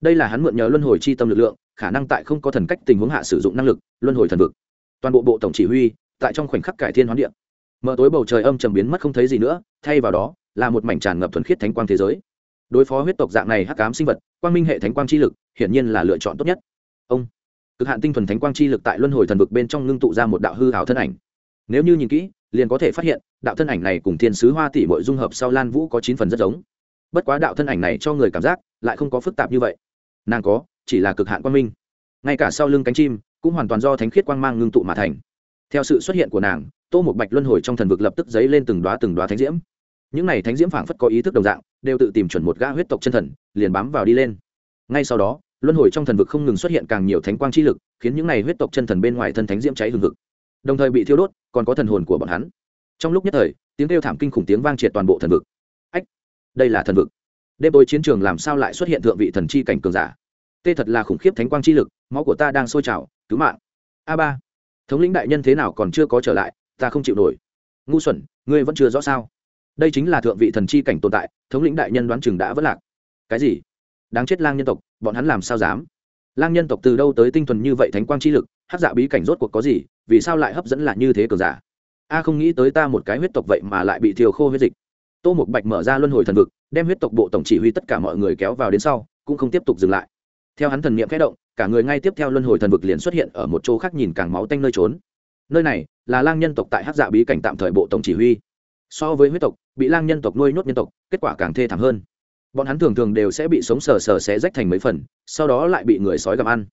Đây là hắn mượn nhờ luân hồi chi tâm lực lượng, khả năng tại không có thần cách tình huống hạ sử dụng năng lực, luân hồi thần vực. Toàn bộ bộ tổng chỉ huy, tại trong khoảnh khắc cải thiên hoán điện mở tối bầu trời âm trầm biến mất không thấy gì nữa, thay vào đó, là một mảnh tràn ngập thuần khiết thánh quang thế giới. Đối phó huyết tộc dạng này hắc ám sinh vật, quang minh hệ thánh quang chi lực, hiển nhiên là lựa chọn tốt nhất. Ông, cực hạn tinh thuần thánh quang chi lực tại luân hồi thần vực bên trong ngưng tụ ra một đạo hư hảo thân ảnh. Nếu như nhìn kỹ liền có thể phát hiện, đạo thân ảnh này cùng thiên sứ hoa tỷ bội dung hợp sau lan vũ có chín phần rất giống. Bất quá đạo thân ảnh này cho người cảm giác lại không có phức tạp như vậy. Nàng có, chỉ là cực hạn quang minh. Ngay cả sau lưng cánh chim cũng hoàn toàn do thánh khiết quang mang ngưng tụ mà thành. Theo sự xuất hiện của nàng, tô một bạch luân hồi trong thần vực lập tức dấy lên từng đoá từng đoá thánh diễm. Những n à y thánh diễm phảng phất có ý thức đồng dạng, đều tự tìm chuẩn một gã huyết tộc chân thần, liền bám vào đi lên. Ngay sau đó, luân hồi trong thần vực không ngừng xuất hiện càng nhiều thánh quang chi lực, khiến những n à y huyết tộc chân thần bên ngoài thân thánh diễm cháy hừng hực đồng thời bị thiêu đốt, còn có thần hồn của bọn hắn. Trong lúc nhất thời, tiếng kêu thảm kinh khủng tiếng vang triệt toàn bộ thần vực. Ách, đây là thần vực. Đêm tối chiến trường làm sao lại xuất hiện thượng vị thần chi cảnh cường giả? Tê thật là khủng khiếp thánh quang chi lực, máu của ta đang sôi trào, cứu mạng. A ba, thống lĩnh đại nhân thế nào còn chưa có trở lại, ta không chịu nổi. Ngu xuẩn, ngươi vẫn chưa rõ sao? Đây chính là thượng vị thần chi cảnh tồn tại, thống lĩnh đại nhân đoán chừng đã vất lạc. Cái gì? Đáng chết lang nhân tộc, bọn hắn làm sao dám? Lang nhân tộc từ đâu tới tinh thuần như vậy thánh quang chi lực hát dạ bí cảnh rốt cuộc có gì, vì sao lại hấp dẫn là như thế cường giả? A, không nghĩ tới ta một cái huyết tộc vậy mà lại bị thiều khô huyết dịch. Tô một bạch mở ra luân hồi thần vực, đem huyết tộc bộ tổng chỉ huy tất cả mọi người kéo vào đến sau, cũng không tiếp tục dừng lại. Theo hắn thần niệm khẽ động, cả người ngay tiếp theo luân hồi thần vực liền xuất hiện ở một chỗ khác nhìn càng máu tanh nơi trốn. Nơi này là lang nhân tộc tại hát dạ bí cảnh tạm thời bộ tổng chỉ huy. So với huyết tộc, bị lang nhân tộc nuôi nhốt nhân tộc, kết quả càng thê thảm hơn bọn hắn thường thường đều sẽ bị sống sờ sờ xé rách thành mấy phần, sau đó lại bị người sói gặm ăn.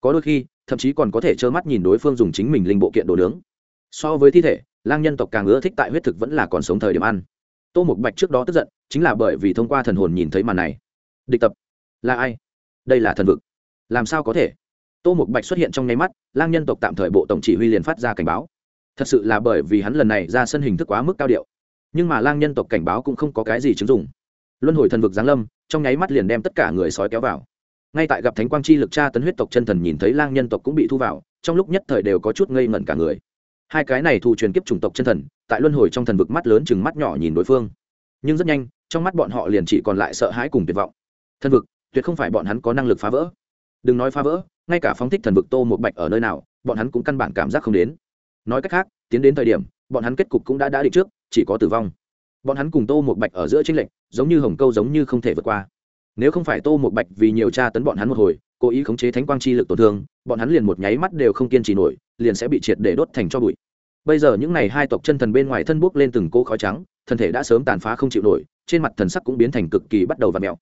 Có đôi khi, thậm chí còn có thể trơ mắt nhìn đối phương dùng chính mình linh bộ kiện đồ nướng. So với thi thể, lang nhân tộc càng ưa thích tại huyết thực vẫn là còn sống thời điểm ăn. Tô Mục bạch trước đó tức giận, chính là bởi vì thông qua thần hồn nhìn thấy màn này. Địch tập. Là ai? Đây là thần vực. Làm sao có thể? Tô Mục bạch xuất hiện trong nháy mắt, lang nhân tộc tạm thời bộ tổng chỉ huy liền phát ra cảnh báo. Thật sự là bởi vì hắn lần này ra sân hình thức quá mức cao điệu. Nhưng mà lang nhân tộc cảnh báo cũng không có cái gì chứng dụng luân hồi thần vực giáng lâm, trong nháy mắt liền đem tất cả người sói kéo vào. Ngay tại gặp thánh quang chi lực tra tấn huyết tộc chân thần nhìn thấy lang nhân tộc cũng bị thu vào, trong lúc nhất thời đều có chút ngây ngẩn cả người. Hai cái này thù truyền kiếp chủng tộc chân thần, tại luân hồi trong thần vực mắt lớn chừng mắt nhỏ nhìn đối phương. Nhưng rất nhanh, trong mắt bọn họ liền chỉ còn lại sợ hãi cùng tuyệt vọng. Thần vực, tuyệt không phải bọn hắn có năng lực phá vỡ. Đừng nói phá vỡ, ngay cả phóng thích thần vực tô một bạch ở nơi nào, bọn hắn cũng căn bản cảm giác không đến. Nói cách khác, tiến đến thời điểm, bọn hắn kết cục cũng đã đã định trước, chỉ có tử vong bọn hắn cùng tô một bạch ở giữa tranh lệch, giống như hồng câu giống như không thể vượt qua. Nếu không phải tô một bạch vì nhiều tra tấn bọn hắn một hồi, cố ý khống chế thánh quang chi lực tổn thương, bọn hắn liền một nháy mắt đều không kiên trì nổi, liền sẽ bị triệt để đốt thành cho bụi. Bây giờ những n à y hai tộc chân thần bên ngoài thân buốc lên từng cỗ khói trắng, thân thể đã sớm tàn phá không chịu nổi, trên mặt thần sắc cũng biến thành cực kỳ bắt đầu và mẹo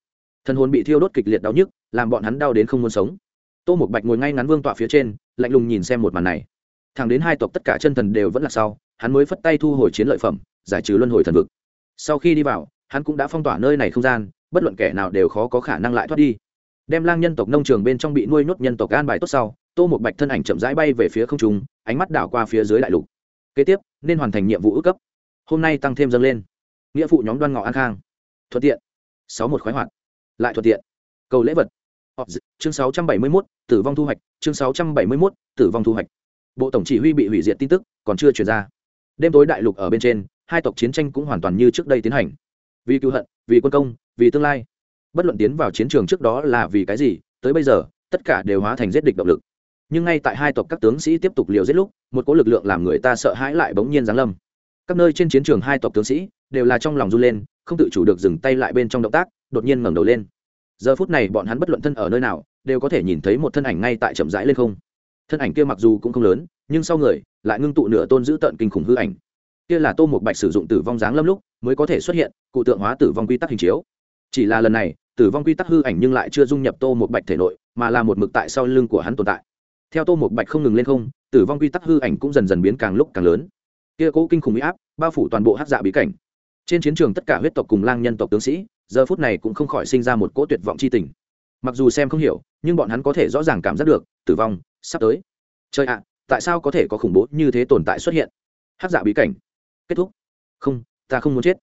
thần hồn bị thiêu đốt kịch liệt đau nhức, làm bọn hắn đau đến không muốn sống. Tô một bạch ngồi ngay ngắn vương tọa phía trên, lạnh lùng nhìn xem một màn này. Thẳng đến hai tộc tất cả chân thần đều vẫn là sau, hắn mới phất tay thu hồi chiến lợi phẩm, giải trừ luân hồi thần vực sau khi đi vào hắn cũng đã phong tỏa nơi này không gian bất luận kẻ nào đều khó có khả năng lại thoát đi. Đem lang nhân tộc nông trường bên trong bị nuôi nhốt nhân tộc an bài tốt sau tô một bạch thân ảnh chậm rãi bay về phía không trung ánh mắt đảo qua phía dưới đại lục. Kế tiếp nên hoàn thành nhiệm vụ ước cấp. Hôm nay tăng thêm dâng lên. Nghĩa phụ nhóm đoan ngọ an khang. Thuận tiện. Sáu một khoái hoạt. Lại thuận tiện. Cầu lễ vật. Chương sáu trăm bảy mươi 671, tử vong thu hoạch. Chương sáu trăm bảy mươi 671, tử vong thu hoạch. Bộ tổng chỉ huy bị hủy diệt tin tức còn chưa truyền ra. Đêm tối đại lục ở bên trên hai tộc chiến tranh cũng hoàn toàn như trước đây tiến hành. Vì cứu hận, vì quân công, vì tương lai. Bất luận tiến vào chiến trường trước đó là vì cái gì, tới bây giờ, tất cả đều hóa thành giết địch động lực. Nhưng ngay tại hai tộc các tướng sĩ tiếp tục liều giết lúc, một cỗ lực lượng làm người ta sợ hãi lại bỗng nhiên giáng lâm. Các nơi trên chiến trường hai tộc tướng sĩ đều là trong lòng run lên, không tự chủ được dừng tay lại bên trong động tác, đột nhiên ngẩng đầu lên. Giờ phút này bọn hắn bất luận thân ở nơi nào, đều có thể nhìn thấy một thân ảnh ngay tại chậm rãi lên không. Thân ảnh kia mặc dù cũng không lớn, nhưng sau người lại ngưng tụ nửa tôn giữ tận kinh khủng hư ảnh kia là tô một bạch sử dụng tử vong dáng lâm lúc mới có thể xuất hiện, cụ tượng hóa tử vong quy tắc hình chiếu. Chỉ là lần này, tử vong quy tắc hư ảnh nhưng lại chưa dung nhập tô một bạch thể nội, mà là một mực tại sau lưng của hắn tồn tại. Theo tô một bạch không ngừng lên không, tử vong quy tắc hư ảnh cũng dần dần biến càng lúc càng lớn. Kia cố kinh khủng huy áp, bao phủ toàn bộ hát dạ bí cảnh. Trên chiến trường tất cả huyết tộc cùng lang nhân tộc tướng sĩ, giờ phút này cũng không khỏi sinh ra một cỗ tuyệt vọng c h i tình. Mặc dù xem không hiểu, nhưng bọn hắn có thể rõ ràng cảm giác được, tử vong sắp tới. Trời ạ, tại sao có thể có khủng bố như thế tồn tại xuất hiện? Hát dạ bí cảnh kết thúc. Không, ta không muốn chết.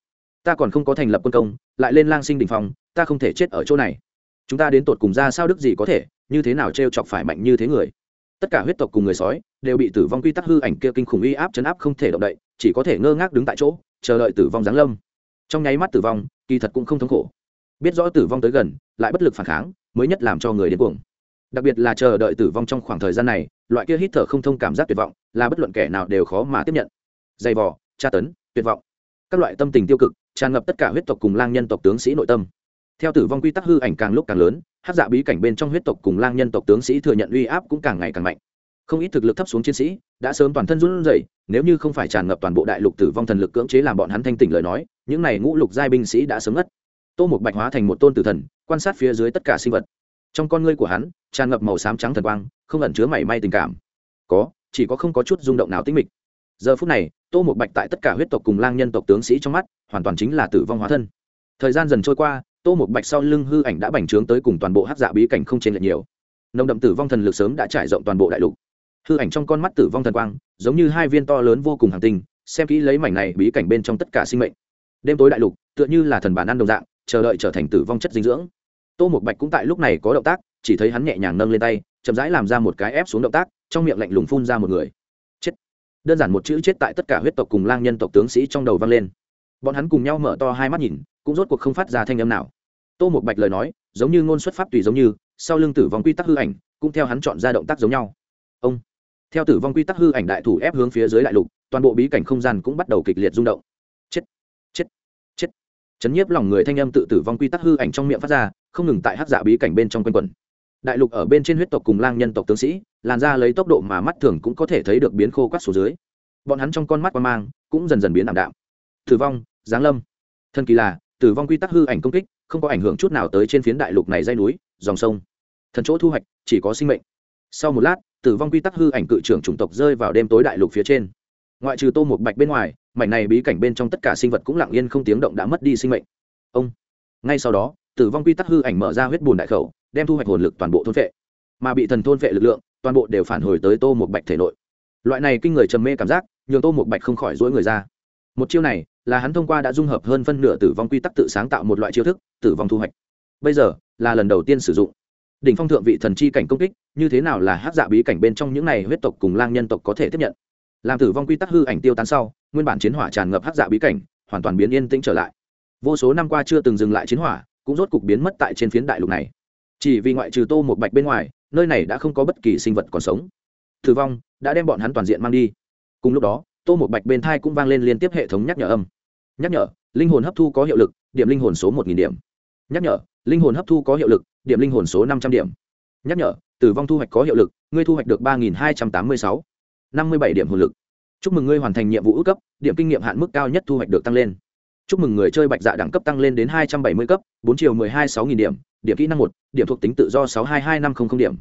Ta còn không có thành lập quân công, lại lên lang sinh đình phòng ta không thể chết ở chỗ này. Chúng ta đến tột cùng ra sao đức gì có thể, như thế nào t r e o chọc phải mạnh như thế người. Tất cả huyết tộc cùng người sói đều bị tử vong quy tắc hư ảnh kia kinh khủng uy áp chấn áp không thể động đậy, chỉ có thể ngơ ngác đứng tại chỗ, chờ đợi tử vong giáng lâm. Trong nháy mắt tử vong, kỳ thật cũng không thống khổ. Biết rõ tử vong tới gần, lại bất lực phản kháng, mới nhất làm cho người đến cuồng. Đặc biệt là chờ đợi tử vong trong khoảng thời gian này, loại kia hít thở không thông cảm giác tuyệt vọng, là bất luận kẻ nào đều khó mà tiếp nhận. Dày vò tra tấn, tuyệt vọng. Các loại tâm tình tiêu cực, tràn ngập tất cả huyết tộc cùng lang nhân tộc tướng sĩ nội tâm. Theo tử vong quy tắc hư ảnh càng lúc càng lớn, hát dạ bí cảnh bên trong huyết tộc cùng lang nhân tộc tướng sĩ thừa nhận uy áp cũng càng ngày càng mạnh. Không ít thực lực thấp xuống chiến sĩ đã sớm toàn thân run rẩy, nếu như không phải tràn ngập toàn bộ đại lục tử vong thần lực cưỡng chế làm bọn hắn thanh tỉnh lời nói, những này ngũ lục giai binh sĩ đã sớm ngất. Tô một bạch hóa thành một tôn tử thần, quan sát phía dưới tất cả sinh vật. Trong con ngươi của hắn, tràn ngập màu xám trắng thần quang, không ẩn chứa mảy may tình cảm. Có, chỉ có không có chút rung động nào tĩnh mịch. Giờ phút này tô một bạch tại tất cả huyết tộc cùng lang nhân tộc tướng sĩ trong mắt, hoàn toàn chính là tử vong hóa thân. Thời gian dần trôi qua, tô một bạch sau lưng hư ảnh đã bành trướng tới cùng toàn bộ hát dạ bí cảnh không trên lệch nhiều. Nồng đậm tử vong thần lực sớm đã trải rộng toàn bộ đại lục. Hư ảnh trong con mắt tử vong thần quang, giống như hai viên to lớn vô cùng hàng tinh, xem kỹ lấy mảnh này bí cảnh bên trong tất cả sinh mệnh. Đêm tối đại lục, tựa như là thần bản ăn đồng dạng, chờ đợi trở thành tử vong chất dinh dưỡng. Tô một bạch cũng tại lúc này có động tác, chỉ thấy hắn nhẹ nhàng nâng lên tay, chậm rãi làm ra một cái ép xuống động tác, trong miệng lạnh lùng phun ra một người đơn giản một chữ chết tại tất cả huyết tộc cùng lang nhân tộc tướng sĩ trong đầu vang lên. Bọn hắn cùng nhau mở to hai mắt nhìn, cũng rốt cuộc không phát ra thanh âm nào. Tô một bạch lời nói, giống như ngôn xuất pháp tùy giống như, sau lưng tử vong quy tắc hư ảnh, cũng theo hắn chọn ra động tác giống nhau. Ông. Theo tử vong quy tắc hư ảnh đại thủ ép hướng phía dưới đại lục, toàn bộ bí cảnh không gian cũng bắt đầu kịch liệt rung động. Chết chết chết. Chấn nhiếp lòng người thanh âm tự tử vong quy tắc hư ảnh trong miệng phát ra, không ngừng tại hát dạ bí cảnh bên trong quanh quần đại lục ở bên trên huyết tộc cùng lang nhân tộc tướng sĩ, làn ra lấy tốc độ mà mắt thường cũng có thể thấy được biến khô quát xuống dưới. Bọn hắn trong con mắt qua mang cũng dần dần biến ảm đạm. Tử vong, giáng lâm. Thân kỳ là, tử vong quy tắc hư ảnh công kích, không có ảnh hưởng chút nào tới trên phiến đại lục này dây núi, dòng sông. Thần chỗ thu hoạch, chỉ có sinh mệnh. Sau một lát, tử vong quy tắc hư ảnh cự trưởng chủng tộc rơi vào đêm tối đại lục phía trên. Ngoại trừ tô một bạch bên ngoài, mảnh này bí cảnh bên trong tất cả sinh vật cũng lặng yên không tiếng động đã mất đi sinh mệnh. Ông. Ngay sau đó, tử vong quy tắc hư ảnh mở ra huyết bùn đại khẩu đem thu hoạch hồn lực toàn bộ thôn vệ mà bị thần thôn vệ lực lượng, toàn bộ đều phản hồi tới tô một bạch thể nội. Loại này kinh người trầm mê cảm giác, nhường tô một bạch không khỏi rỗi người ra. Một chiêu này, là hắn thông qua đã dung hợp hơn phân nửa tử vong quy tắc tự sáng tạo một loại chiêu thức, tử vong thu hoạch. Bây giờ, là lần đầu tiên sử dụng. Đỉnh phong thượng vị thần chi cảnh công kích, như thế nào là hát dạ bí cảnh bên trong những này huyết tộc cùng lang nhân tộc có thể tiếp nhận? Làm tử vong quy tắc hư ảnh tiêu tán sau, nguyên bản chiến hỏa tràn ngập hát dạ bí cảnh, hoàn toàn biến yên tĩnh trở lại. Vô số năm qua chưa từng dừng lại chiến hỏa, cũng rốt cục biến mất tại trên phiến đại lục này chỉ vì ngoại trừ tô một bạch bên ngoài, nơi này đã không có bất kỳ sinh vật còn sống. Tử vong đã đem bọn hắn toàn diện mang đi. Cùng lúc đó, tô một bạch bên thai cũng vang lên liên tiếp hệ thống nhắc nhở âm. Nhắc nhở, linh hồn hấp thu có hiệu lực, điểm linh hồn số một nghìn điểm. Nhắc nhở, linh hồn hấp thu có hiệu lực, điểm linh hồn số năm trăm điểm. Nhắc nhở, tử vong thu hoạch có hiệu lực, ngươi thu hoạch được ba nghìn hai trăm tám mươi sáu. Năm mươi bảy điểm hồn lực. Chúc mừng ngươi hoàn thành nhiệm vụ ước cấp, điểm kinh nghiệm hạn mức cao nhất thu hoạch được tăng lên chúc mừng người chơi bạch dạ đẳng cấp tăng lên đến hai trăm bảy mươi cấp, bốn triệu mười hai sáu nghìn điểm điểm kỹ năng một, điểm thuộc tính tự do sáu hai hai năm trăm linh điểm.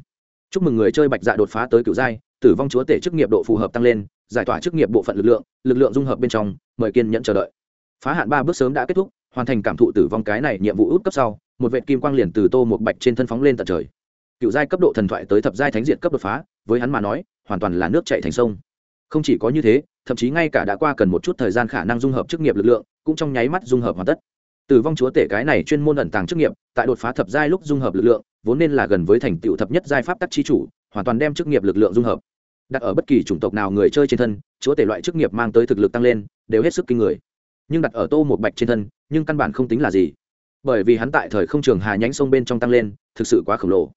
Chúc mừng người chơi bạch dạ đột phá tới cựu giai, tử vong chúa tể chức nghiệp độ phù hợp tăng lên, giải tỏa chức nghiệp bộ phận lực lượng lực lượng dung hợp bên trong, mời kiên nhẫn chờ đợi. Phá hạn ba bước sớm đã kết thúc, hoàn thành cảm thụ tử vong cái này nhiệm vụ út cấp sau, một vệ kim quang liền từ tô một bạch trên thân phóng lên tận trời. Cựu giai cấp độ thần thoại tới thập giai thánh diện cấp đột phá, với hắn mà nói, hoàn toàn là nước chạy thành sông. Không chỉ có như thế, thậm chí ngay cả đã qua cần một chút thời gian khả năng dung hợp chức nghiệp lực lượng cũng trong nháy mắt dung hợp hoàn tất. Tử vong chúa tể cái này chuyên môn ẩn tàng chức nghiệp, tại đột phá thập giai lúc dung hợp lực lượng, vốn nên là gần với thành tựu thập nhất giai pháp tắc chi chủ, hoàn toàn đem chức nghiệp lực lượng dung hợp. Đặt ở bất kỳ chủng tộc nào người chơi trên thân, chúa tể loại chức nghiệp mang tới thực lực tăng lên, đều hết sức kinh người. Nhưng đặt ở tô một bạch trên thân, nhưng căn bản không tính là gì. Bởi vì hắn tại thời không trường hà nhánh sông bên trong tăng lên, thực sự quá khổng lồ.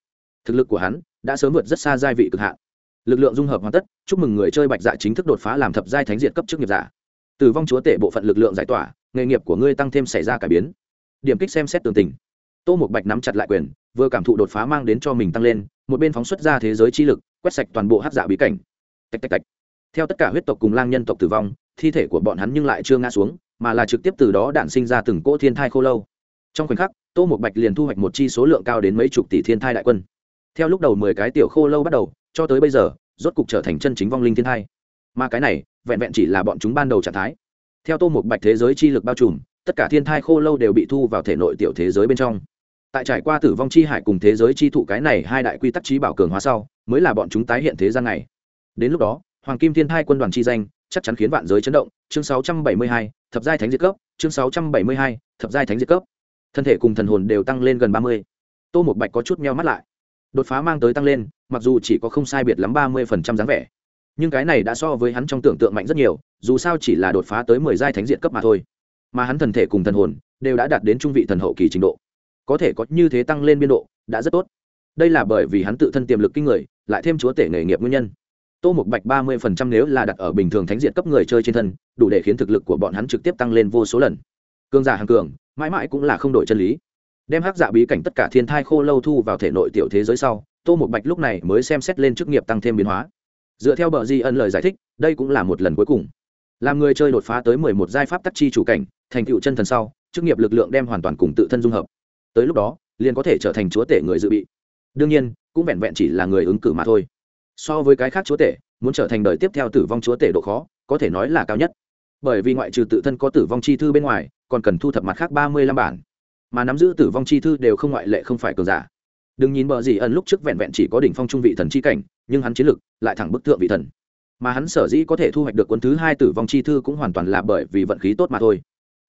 Thực lực của hắn đã sớm vượt rất xa giai vị cực hạn. Lực lượng dung hợp hoàn tất, chúc mừng người chơi bạch dạ chính thức đột phá làm thập giai thánh diệt cấp chức nghiệp giả. Tử vong chúa tể bộ phận lực lượng giải tỏa nghề nghiệp của ngươi tăng thêm xảy ra cải biến. Điểm kích xem xét tường tình. Tô một bạch nắm chặt lại quyền, vừa cảm thụ đột phá mang đến cho mình tăng lên, một bên phóng xuất ra thế giới chi lực, quét sạch toàn bộ hát dạ bí cảnh. Tạch tạch tạch. Theo tất cả huyết tộc cùng lang nhân tộc tử vong, thi thể của bọn hắn nhưng lại chưa ngã xuống, mà là trực tiếp từ đó đản sinh ra từng cỗ thiên thai khô lâu. Trong khoảnh khắc, tô một bạch liền thu hoạch một chi số lượng cao đến mấy chục tỷ thiên thai đại quân. Theo lúc đầu mười cái tiểu khô lâu bắt đầu, cho tới bây giờ, rốt cục trở thành chân chính vong linh thiên thai. Mà cái này, vẹn vẹn chỉ là bọn chúng ban đầu trạng thái theo tô một bạch thế giới chi lực bao trùm tất cả thiên thai khô lâu đều bị thu vào thể nội tiểu thế giới bên trong. Tại trải qua tử vong chi hải cùng thế giới chi thụ cái này hai đại quy tắc trí bảo cường hóa sau mới là bọn chúng tái hiện thế gian này. Đến lúc đó hoàng kim thiên thai quân đoàn chi danh chắc chắn khiến vạn giới chấn động. Chương 672, thập giai thánh diệt cấp. Chương 672, thập giai thánh diệt cấp. Thân thể cùng thần hồn đều tăng lên gần ba mươi. Tô một bạch có chút meo mắt lại. Đột phá mang tới tăng lên mặc dù chỉ có không sai biệt lắm ba mươi phần trăm dáng vẻ nhưng cái này đã so với hắn trong tưởng tượng mạnh rất nhiều, dù sao chỉ là đột phá tới mười giai thánh diện cấp mà thôi. Mà hắn thần thể cùng thần hồn đều đã đạt đến trung vị thần hậu kỳ trình độ. Có thể có như thế tăng lên biên độ đã rất tốt. Đây là bởi vì hắn tự thân tiềm lực kinh người, lại thêm chúa tể nghề nghiệp nguyên nhân. Tô một bạch ba mươi phần trăm nếu là đặt ở bình thường thánh diện cấp người chơi trên thân, đủ để khiến thực lực của bọn hắn trực tiếp tăng lên vô số lần. Cường giả hàng cường, mãi mãi cũng là không đổi chân lý. Đem hắc dạ bí cảnh tất cả thiên thai khô lâu thu vào thể nội tiểu thế giới sau, tô một bạch lúc này mới xem xét lên chức nghiệp tăng thêm biến hóa dựa theo bờ di ân lời giải thích, đây cũng là một lần cuối cùng. Làm người chơi đột phá tới mười một giai pháp tắc chi chủ cảnh, thành tựu chân thần sau, chức nghiệp lực lượng đem hoàn toàn cùng tự thân dung hợp. Tới lúc đó, liền có thể trở thành chúa tể người dự bị. Đương nhiên, cũng vẹn vẹn chỉ là người ứng cử mà thôi. So với cái khác chúa tể, muốn trở thành đời tiếp theo tử vong chúa tể độ khó, có thể nói là cao nhất. Bởi vì ngoại trừ tự thân có tử vong chi thư bên ngoài, còn cần thu thập mặt khác ba mươi lăm bản. Mà nắm giữ tử vong chi thư đều không ngoại lệ, không phải cường giả. Đừng nhìn bờ gì ẩn lúc trước vẹn vẹn chỉ có đỉnh phong trung vị thần chi cảnh nhưng hắn chiến lực lại thẳng bức thượng vị thần. Mà hắn sở dĩ có thể thu hoạch được cuốn thứ hai tử vong chi thư cũng hoàn toàn là bởi vì vận khí tốt mà thôi.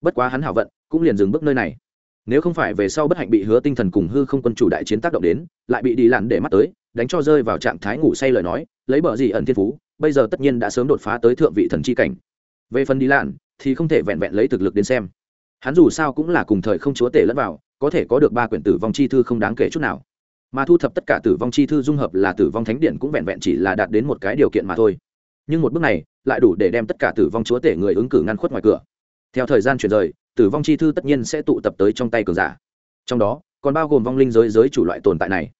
Bất quá hắn hảo vận, cũng liền dừng bước nơi này. Nếu không phải về sau bất hạnh bị hứa tinh thần cùng hư không quân chủ đại chiến tác động đến, lại bị đi lặn để mắt tới, đánh cho rơi vào trạng thái ngủ say lời nói, lấy bờ gì ẩn thiên phú, bây giờ tất nhiên đã sớm đột phá tới thượng vị thần chi cảnh. Về phần đi lặn thì không thể vẹn vẹn lấy thực lực đến xem. Hắn dù sao cũng là cùng thời không chúa tể lẫn vào, có thể có được ba quyển tử vong chi thư không đáng kể chút nào mà thu thập tất cả tử vong chi thư dung hợp là tử vong thánh điện cũng vẹn vẹn chỉ là đạt đến một cái điều kiện mà thôi. Nhưng một bước này lại đủ để đem tất cả tử vong chúa tể người ứng cử ngăn khuất ngoài cửa. Theo thời gian chuyển rời, tử vong chi thư tất nhiên sẽ tụ tập tới trong tay cường giả. Trong đó, còn bao gồm vong linh giới giới chủ loại tồn tại này.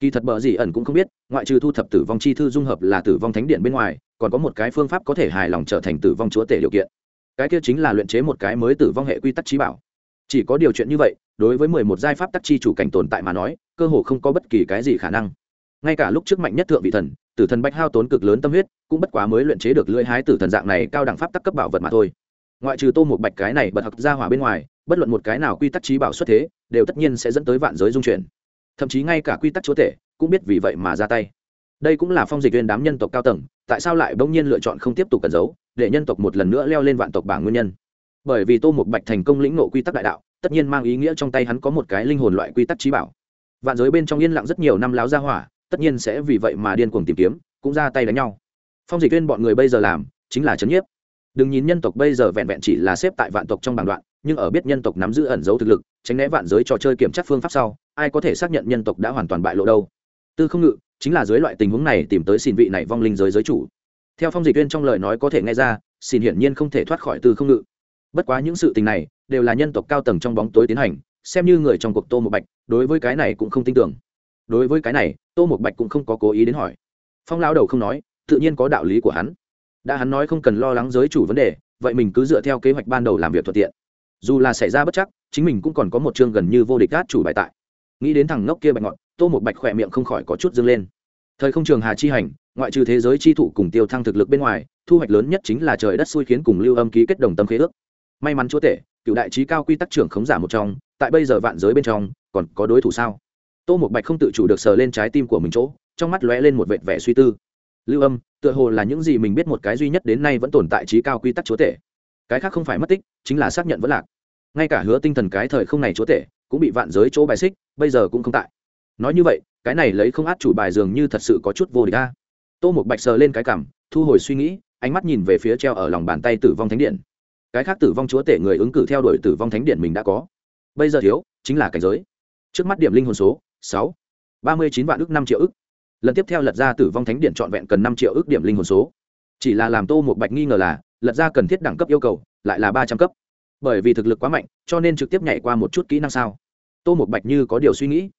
Kỳ thật bờ gì ẩn cũng không biết, ngoại trừ thu thập tử vong chi thư dung hợp là tử vong thánh điện bên ngoài, còn có một cái phương pháp có thể hài lòng trở thành tử vong chúa tể điều kiện. Cái kia chính là luyện chế một cái mới tử vong hệ quy tắc trí bảo chỉ có điều chuyện như vậy, đối với mười một giai pháp tắc chi chủ cảnh tồn tại mà nói, cơ hồ không có bất kỳ cái gì khả năng. Ngay cả lúc trước mạnh nhất thượng vị thần, tử thần bách hao tốn cực lớn tâm huyết, cũng bất quá mới luyện chế được lưỡi hái tử thần dạng này cao đẳng pháp tắc cấp bảo vật mà thôi. Ngoại trừ tô một bạch cái này bật học ra hỏa bên ngoài, bất luận một cái nào quy tắc trí bảo xuất thế, đều tất nhiên sẽ dẫn tới vạn giới dung chuyển. Thậm chí ngay cả quy tắc chúa tể, cũng biết vì vậy mà ra tay. Đây cũng là phong dịch viên đám nhân tộc cao tầng, tại sao lại bỗng nhiên lựa chọn không tiếp tục cẩn giấu, để nhân tộc một lần nữa leo lên vạn tộc bảng nguyên nhân bởi vì tô một bạch thành công lĩnh nộ quy tắc đại đạo, tất nhiên mang ý nghĩa trong tay hắn có một cái linh hồn loại quy tắc trí bảo. Vạn giới bên trong yên lặng rất nhiều năm láo ra hỏa, tất nhiên sẽ vì vậy mà điên cuồng tìm kiếm, cũng ra tay đánh nhau. Phong dịch viên bọn người bây giờ làm, chính là chấn nhiếp. Đừng nhìn nhân tộc bây giờ vẹn vẹn chỉ là xếp tại vạn tộc trong bảng đoạn, nhưng ở biết nhân tộc nắm giữ ẩn dấu thực lực, tránh né vạn giới trò chơi kiểm tra phương pháp sau, ai có thể xác nhận nhân tộc đã hoàn toàn bại lộ đâu. Tư không ngự, chính là dưới loại tình huống này tìm tới xin vị này vong linh giới giới chủ. Theo phong dịch viên trong lời nói có thể nghe ra, xin hiển nhiên không thể thoát khỏi tư không ngự bất quá những sự tình này đều là nhân tộc cao tầng trong bóng tối tiến hành, xem như người trong cuộc tô một bạch, đối với cái này cũng không tin tưởng. Đối với cái này, tô một bạch cũng không có cố ý đến hỏi. Phong lao đầu không nói, tự nhiên có đạo lý của hắn. Đã hắn nói không cần lo lắng giới chủ vấn đề, vậy mình cứ dựa theo kế hoạch ban đầu làm việc thuận tiện. Dù là xảy ra bất chắc, chính mình cũng còn có một chương gần như vô địch gác chủ bài tại. Nghĩ đến thằng ngốc kia bạch ngọn, tô một bạch khỏe miệng không khỏi có chút dâng lên. Thời không trường hà chi hành, ngoại trừ thế giới chi thụ cùng tiêu thăng thực lực bên ngoài, thu hoạch lớn nhất chính là trời đất xui khiến cùng lưu âm ký kết đồng tâm khế ước may mắn chúa tể, cựu đại trí cao quy tắc trưởng khống giả một trong, tại bây giờ vạn giới bên trong, còn có đối thủ sao? Tô một bạch không tự chủ được sờ lên trái tim của mình chỗ, trong mắt lóe lên một vệt vẻ suy tư. Lưu âm, tựa hồ là những gì mình biết một cái duy nhất đến nay vẫn tồn tại trí cao quy tắc chúa tể. Cái khác không phải mất tích, chính là xác nhận vẫn lạc. Ngay cả hứa tinh thần cái thời không này chúa tể, cũng bị vạn giới chỗ bài xích, bây giờ cũng không tại. Nói như vậy, cái này lấy không át chủ bài dường như thật sự có chút vô địch ta tô một bạch sờ lên cái cảm thu hồi suy nghĩ, ánh mắt nhìn về phía treo ở lòng bàn tay tử vong thánh điện cái khác tử vong chúa tể người ứng cử theo đuổi tử vong thánh điện mình đã có. Bây giờ thiếu chính là cảnh giới. Trước mắt điểm linh hồn số, sáu. Ba mươi chín vạn ước năm triệu ước lần tiếp theo lật ra tử vong thánh điện trọn vẹn cần năm triệu ước điểm linh hồn số. Chỉ là làm tô một bạch nghi ngờ là, lật ra cần thiết đẳng cấp yêu cầu, lại là ba trăm cấp. Bởi vì thực lực quá mạnh, cho nên trực tiếp nhảy qua một chút kỹ năng sao. Tô một bạch như có điều suy nghĩ.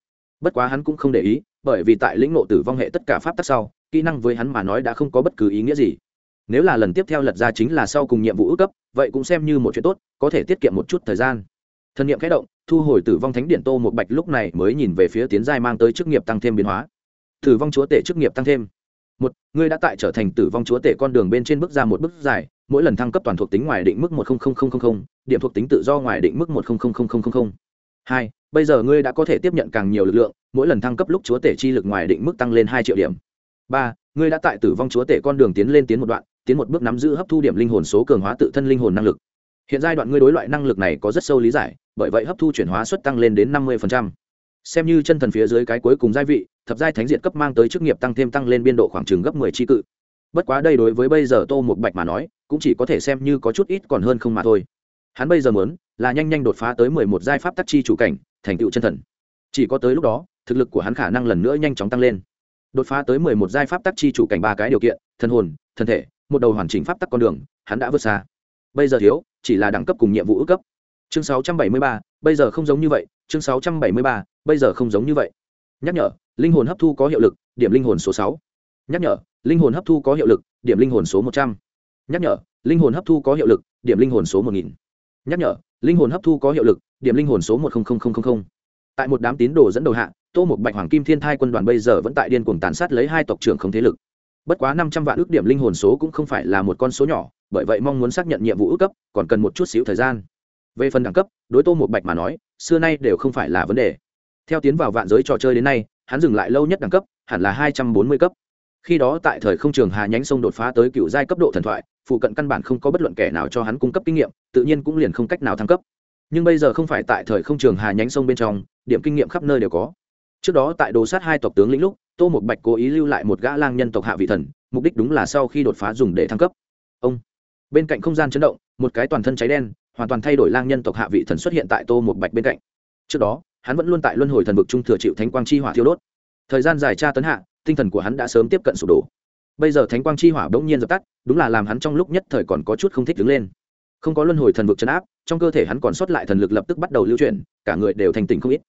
Bất quá hắn cũng không để ý, bởi vì tại lĩnh ngộ tử vong hệ tất cả pháp tắc sau, kỹ năng với hắn mà nói đã không có bất cứ ý nghĩa gì nếu là lần tiếp theo lật ra chính là sau cùng nhiệm vụ ước cấp, vậy cũng xem như một chuyện tốt, có thể tiết kiệm một chút thời gian. Thân nhiệm khẽ động, thu hồi tử vong thánh điện tô một bạch lúc này mới nhìn về phía tiến giai mang tới chức nghiệp tăng thêm biến hóa. Tử vong chúa tể chức nghiệp tăng thêm. Một, ngươi đã tại trở thành tử vong chúa tể con đường bên trên bước ra một bước dài, mỗi lần thăng cấp toàn thuộc tính ngoài định mức một điểm thuộc tính tự do ngoài định mức một hai, bây giờ ngươi đã có thể tiếp nhận càng nhiều lực lượng, mỗi lần thăng cấp lúc chúa tể chi lực ngoài định mức tăng lên hai triệu điểm ba, ngươi đã tại tử vong chúa tể con đường tiến lên tiến một đoạn, tiến một bước nắm giữ hấp thu điểm linh hồn số cường hóa tự thân linh hồn năng lực. Hiện giai đoạn ngươi đối loại năng lực này có rất sâu lý giải, bởi vậy hấp thu chuyển hóa suất tăng lên đến năm mươi xem như chân thần phía dưới cái cuối cùng giai vị, thập giai thánh diện cấp mang tới chức nghiệp tăng thêm tăng lên biên độ khoảng chừng gấp mười tri cự. Bất quá đây đối với bây giờ tô một bạch mà nói, cũng chỉ có thể xem như có chút ít còn hơn không mà thôi. Hắn bây giờ muốn là nhanh nhanh đột phá tới mười một giai pháp tắc chi chủ cảnh, thành tựu chân thần. Chỉ có tới lúc đó, thực lực của hắn khả năng lần nữa nhanh chóng tăng lên đột phá tới mười một giai pháp tắc chi chủ cảnh ba cái điều kiện, thân hồn, thân thể, một đầu hoàn chỉnh pháp tắc con đường, hắn đã vượt xa. Bây giờ thiếu, chỉ là đẳng cấp cùng nhiệm vụ ước cấp. Chương sáu trăm bảy mươi ba, bây giờ không giống như vậy, chương sáu trăm bảy mươi ba, bây giờ không giống như vậy. Nhắc nhở, linh hồn hấp thu có hiệu lực, điểm linh hồn số sáu. Nhắc nhở, linh hồn hấp thu có hiệu lực, điểm linh hồn số một trăm. Nhắc nhở, linh hồn hấp thu có hiệu lực, điểm linh hồn số một nghìn. Nhắc nhở, linh hồn hấp thu có hiệu lực, điểm linh hồn số một tại một đám tín đồ dẫn đầu hạ tô một bạch hoàng kim thiên thai quân đoàn bây giờ vẫn tại điên cuồng tàn sát lấy hai tộc trưởng không thế lực. Bất quá năm trăm vạn ước điểm linh hồn số cũng không phải là một con số nhỏ, bởi vậy mong muốn xác nhận nhiệm vụ ước cấp, còn cần một chút xíu thời gian. Về phần đẳng cấp, đối tô một bạch mà nói, xưa nay đều không phải là vấn đề. Theo tiến vào vạn giới trò chơi đến nay, hắn dừng lại lâu nhất đẳng cấp, hẳn là hai trăm bốn mươi cấp. Khi đó tại thời không trường hà nhánh sông đột phá tới cựu giai cấp độ thần thoại, phụ cận căn bản không có bất luận kẻ nào cho hắn cung cấp kinh nghiệm, tự nhiên cũng liền không cách nào thăng cấp. Nhưng bây giờ không phải tại thời không trường hà nhánh sông bên trong, điểm kinh nghiệm khắp nơi đều có trước đó tại đồ sát hai tộc tướng lĩnh lúc, tô một bạch cố ý lưu lại một gã lang nhân tộc hạ vị thần, mục đích đúng là sau khi đột phá dùng để thăng cấp. Ông. Bên cạnh không gian chấn động, một cái toàn thân cháy đen, hoàn toàn thay đổi lang nhân tộc hạ vị thần xuất hiện tại tô một bạch bên cạnh. Trước đó, hắn vẫn luôn tại luân hồi thần vực trung thừa chịu thánh quang chi hỏa thiêu đốt. Thời gian dài tra tấn hạ, tinh thần của hắn đã sớm tiếp cận sụp đổ. Bây giờ thánh quang chi hỏa bỗng nhiên dập tắt, đúng là làm hắn trong lúc nhất thời còn có chút không thích đứng lên. Không có luân hồi thần vực chấn áp, trong cơ thể hắn còn sót lại thần lực lập tức bắt đầu lưu chuyển, cả người đều thành tỉnh không ít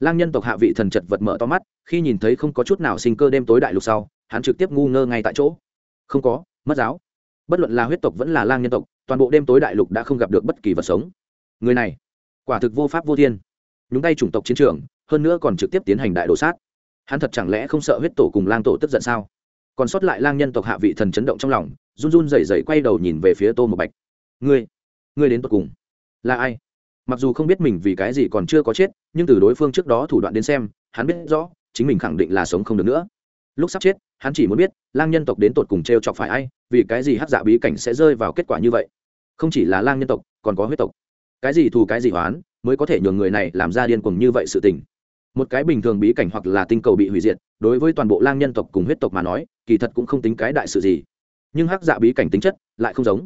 lang nhân tộc hạ vị thần chật vật mở to mắt, khi nhìn thấy không có chút nào sinh cơ đêm tối đại lục sau, hắn trực tiếp ngu ngơ ngay tại chỗ. Không có, mất giáo. Bất luận là huyết tộc vẫn là lang nhân tộc, toàn bộ đêm tối đại lục đã không gặp được bất kỳ vật sống. Người này, quả thực vô pháp vô thiên. Nhúng tay chủng tộc chiến trường, hơn nữa còn trực tiếp tiến hành đại đồ sát. Hắn thật chẳng lẽ không sợ huyết tổ cùng lang tổ tức giận sao? Còn sót lại lang nhân tộc hạ vị thần chấn động trong lòng, run run rẩy rẩy quay đầu nhìn về phía tô một bạch. Ngươi ngươi đến tột cùng là ai? Mặc dù không biết mình vì cái gì còn chưa có chết, nhưng từ đối phương trước đó thủ đoạn đến xem, hắn biết rõ, chính mình khẳng định là sống không được nữa. Lúc sắp chết, hắn chỉ muốn biết, lang nhân tộc đến tột cùng t r e o chọc phải ai, vì cái gì hát dạ bí cảnh sẽ rơi vào kết quả như vậy. Không chỉ là lang nhân tộc, còn có huyết tộc. Cái gì thù cái gì hoán mới có thể nhường người này làm ra điên cuồng như vậy sự tình. Một cái bình thường bí cảnh hoặc là tinh cầu bị hủy diệt, đối với toàn bộ lang nhân tộc cùng huyết tộc mà nói, kỳ thật cũng không tính cái đại sự gì. Nhưng hắc dạ bí cảnh tính chất lại không giống.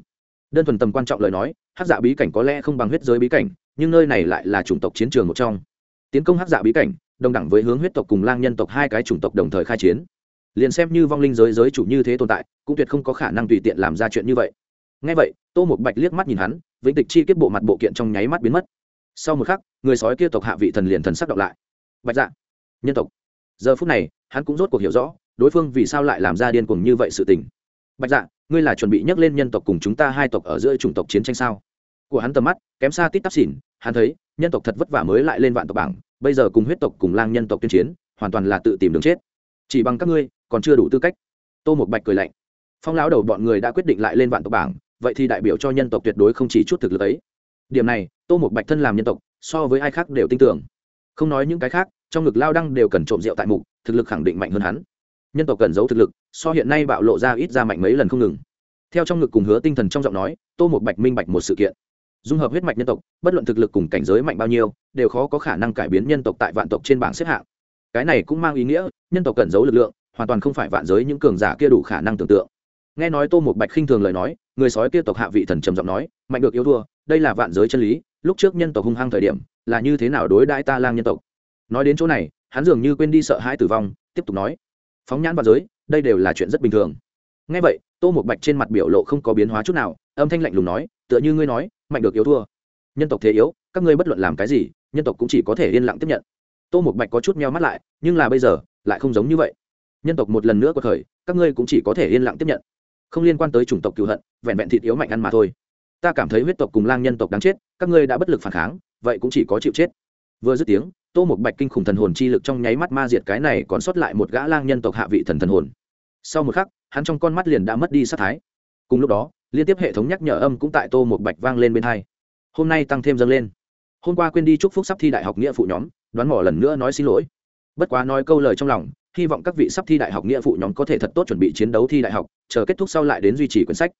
Đơn thuần tầm quan trọng lời nói, hắc dạ bí cảnh có lẽ không bằng huyết giới bí cảnh nhưng nơi này lại là chủng tộc chiến trường một trong. Tiến công hắc dạ bí cảnh, đồng đẳng với hướng huyết tộc cùng lang nhân tộc hai cái chủng tộc đồng thời khai chiến. Liền xem như vong linh giới giới chủ như thế tồn tại, cũng tuyệt không có khả năng tùy tiện làm ra chuyện như vậy. Ngay vậy, tô một bạch liếc mắt nhìn hắn, vĩnh tịch chi kiếp bộ mặt bộ kiện trong nháy mắt biến mất. Sau một khắc, người sói kia tộc hạ vị thần liền thần sắc đọc lại. Bạch dạ nhân tộc. Giờ phút này, hắn cũng rốt cuộc hiểu rõ, đối phương vì sao lại làm ra điên cuồng như vậy sự tình. Bạch dạ ngươi là chuẩn bị nhắc lên nhân tộc cùng chúng ta hai tộc ở giữa chủng tộc chiến tranh sao? Của hắn tầm mắt, kém xa tít tắp xỉn hắn thấy, nhân tộc thật vất vả mới lại lên vạn tộc bảng, bây giờ cùng huyết tộc cùng lang nhân tộc tuyên chiến, hoàn toàn là tự tìm đường chết. Chỉ bằng các ngươi, còn chưa đủ tư cách. Tô một bạch cười lạnh. Phong lão đầu bọn người đã quyết định lại lên vạn tộc bảng, vậy thì đại biểu cho nhân tộc tuyệt đối không chỉ chút thực lực ấy. Điểm này, tô một bạch thân làm nhân tộc, so với ai khác đều tin tưởng. Không nói những cái khác, trong ngực lao đăng đều cần trộm rượu tại mục, thực lực khẳng định mạnh hơn hắn. Nhân tộc cần giấu thực lực, so hiện nay bạo lộ ra ít ra mạnh mấy lần không ngừng. Theo trong ngực cùng hứa tinh thần trong giọng nói, tô một bạch minh bạch một sự kiện dung hợp huyết mạch nhân tộc, bất luận thực lực cùng cảnh giới mạnh bao nhiêu, đều khó có khả năng cải biến nhân tộc tại vạn tộc trên bảng xếp hạng. Cái này cũng mang ý nghĩa, nhân tộc cần giấu lực lượng, hoàn toàn không phải vạn giới những cường giả kia đủ khả năng tưởng tượng. Nghe nói tô một bạch khinh thường lời nói, người sói kia tộc hạ vị thần trầm giọng nói, mạnh được yếu thua, đây là vạn giới chân lý, lúc trước nhân tộc hung hăng thời điểm, là như thế nào đối đãi ta lang nhân tộc? Nói đến chỗ này, hắn dường như quên đi sợ hãi tử vong, tiếp tục nói, phóng nhãn vạn giới, đây đều là chuyện rất bình thường. Nghe vậy, tô một bạch trên mặt biểu lộ không có biến hóa chút nào, âm thanh lạnh lùng nói, tựa như ngươi nói mạnh được yếu thua. Nhân tộc thế yếu, các ngươi bất luận làm cái gì, nhân tộc cũng chỉ có thể yên lặng tiếp nhận. Tô một bạch có chút meo mắt lại, nhưng là bây giờ, lại không giống như vậy. Nhân tộc một lần nữa có thời các ngươi cũng chỉ có thể yên lặng tiếp nhận. Không liên quan tới chủng tộc cựu hận, vẹn vẹn thịt yếu mạnh ăn mà thôi. Ta cảm thấy huyết tộc cùng lang nhân tộc đáng chết, các ngươi đã bất lực phản kháng, vậy cũng chỉ có chịu chết. Vừa dứt tiếng, tô một bạch kinh khủng thần hồn chi lực trong nháy mắt ma diệt cái này còn sót lại một gã lang nhân tộc hạ vị thần thần hồn. Sau một khắc, hắn trong con mắt liền đã mất đi sát thái. Cùng lúc đó liên tiếp hệ thống nhắc nhở âm cũng tại tô một bạch vang lên bên hai. Hôm nay tăng thêm dâng lên. Hôm qua quên đi chúc phúc sắp thi đại học nghĩa phụ nhóm, đoán mỏ lần nữa nói xin lỗi. Bất quá nói câu lời trong lòng, hy vọng các vị sắp thi đại học nghĩa phụ nhóm có thể thật tốt chuẩn bị chiến đấu thi đại học, chờ kết thúc sau lại đến duy trì quyển sách.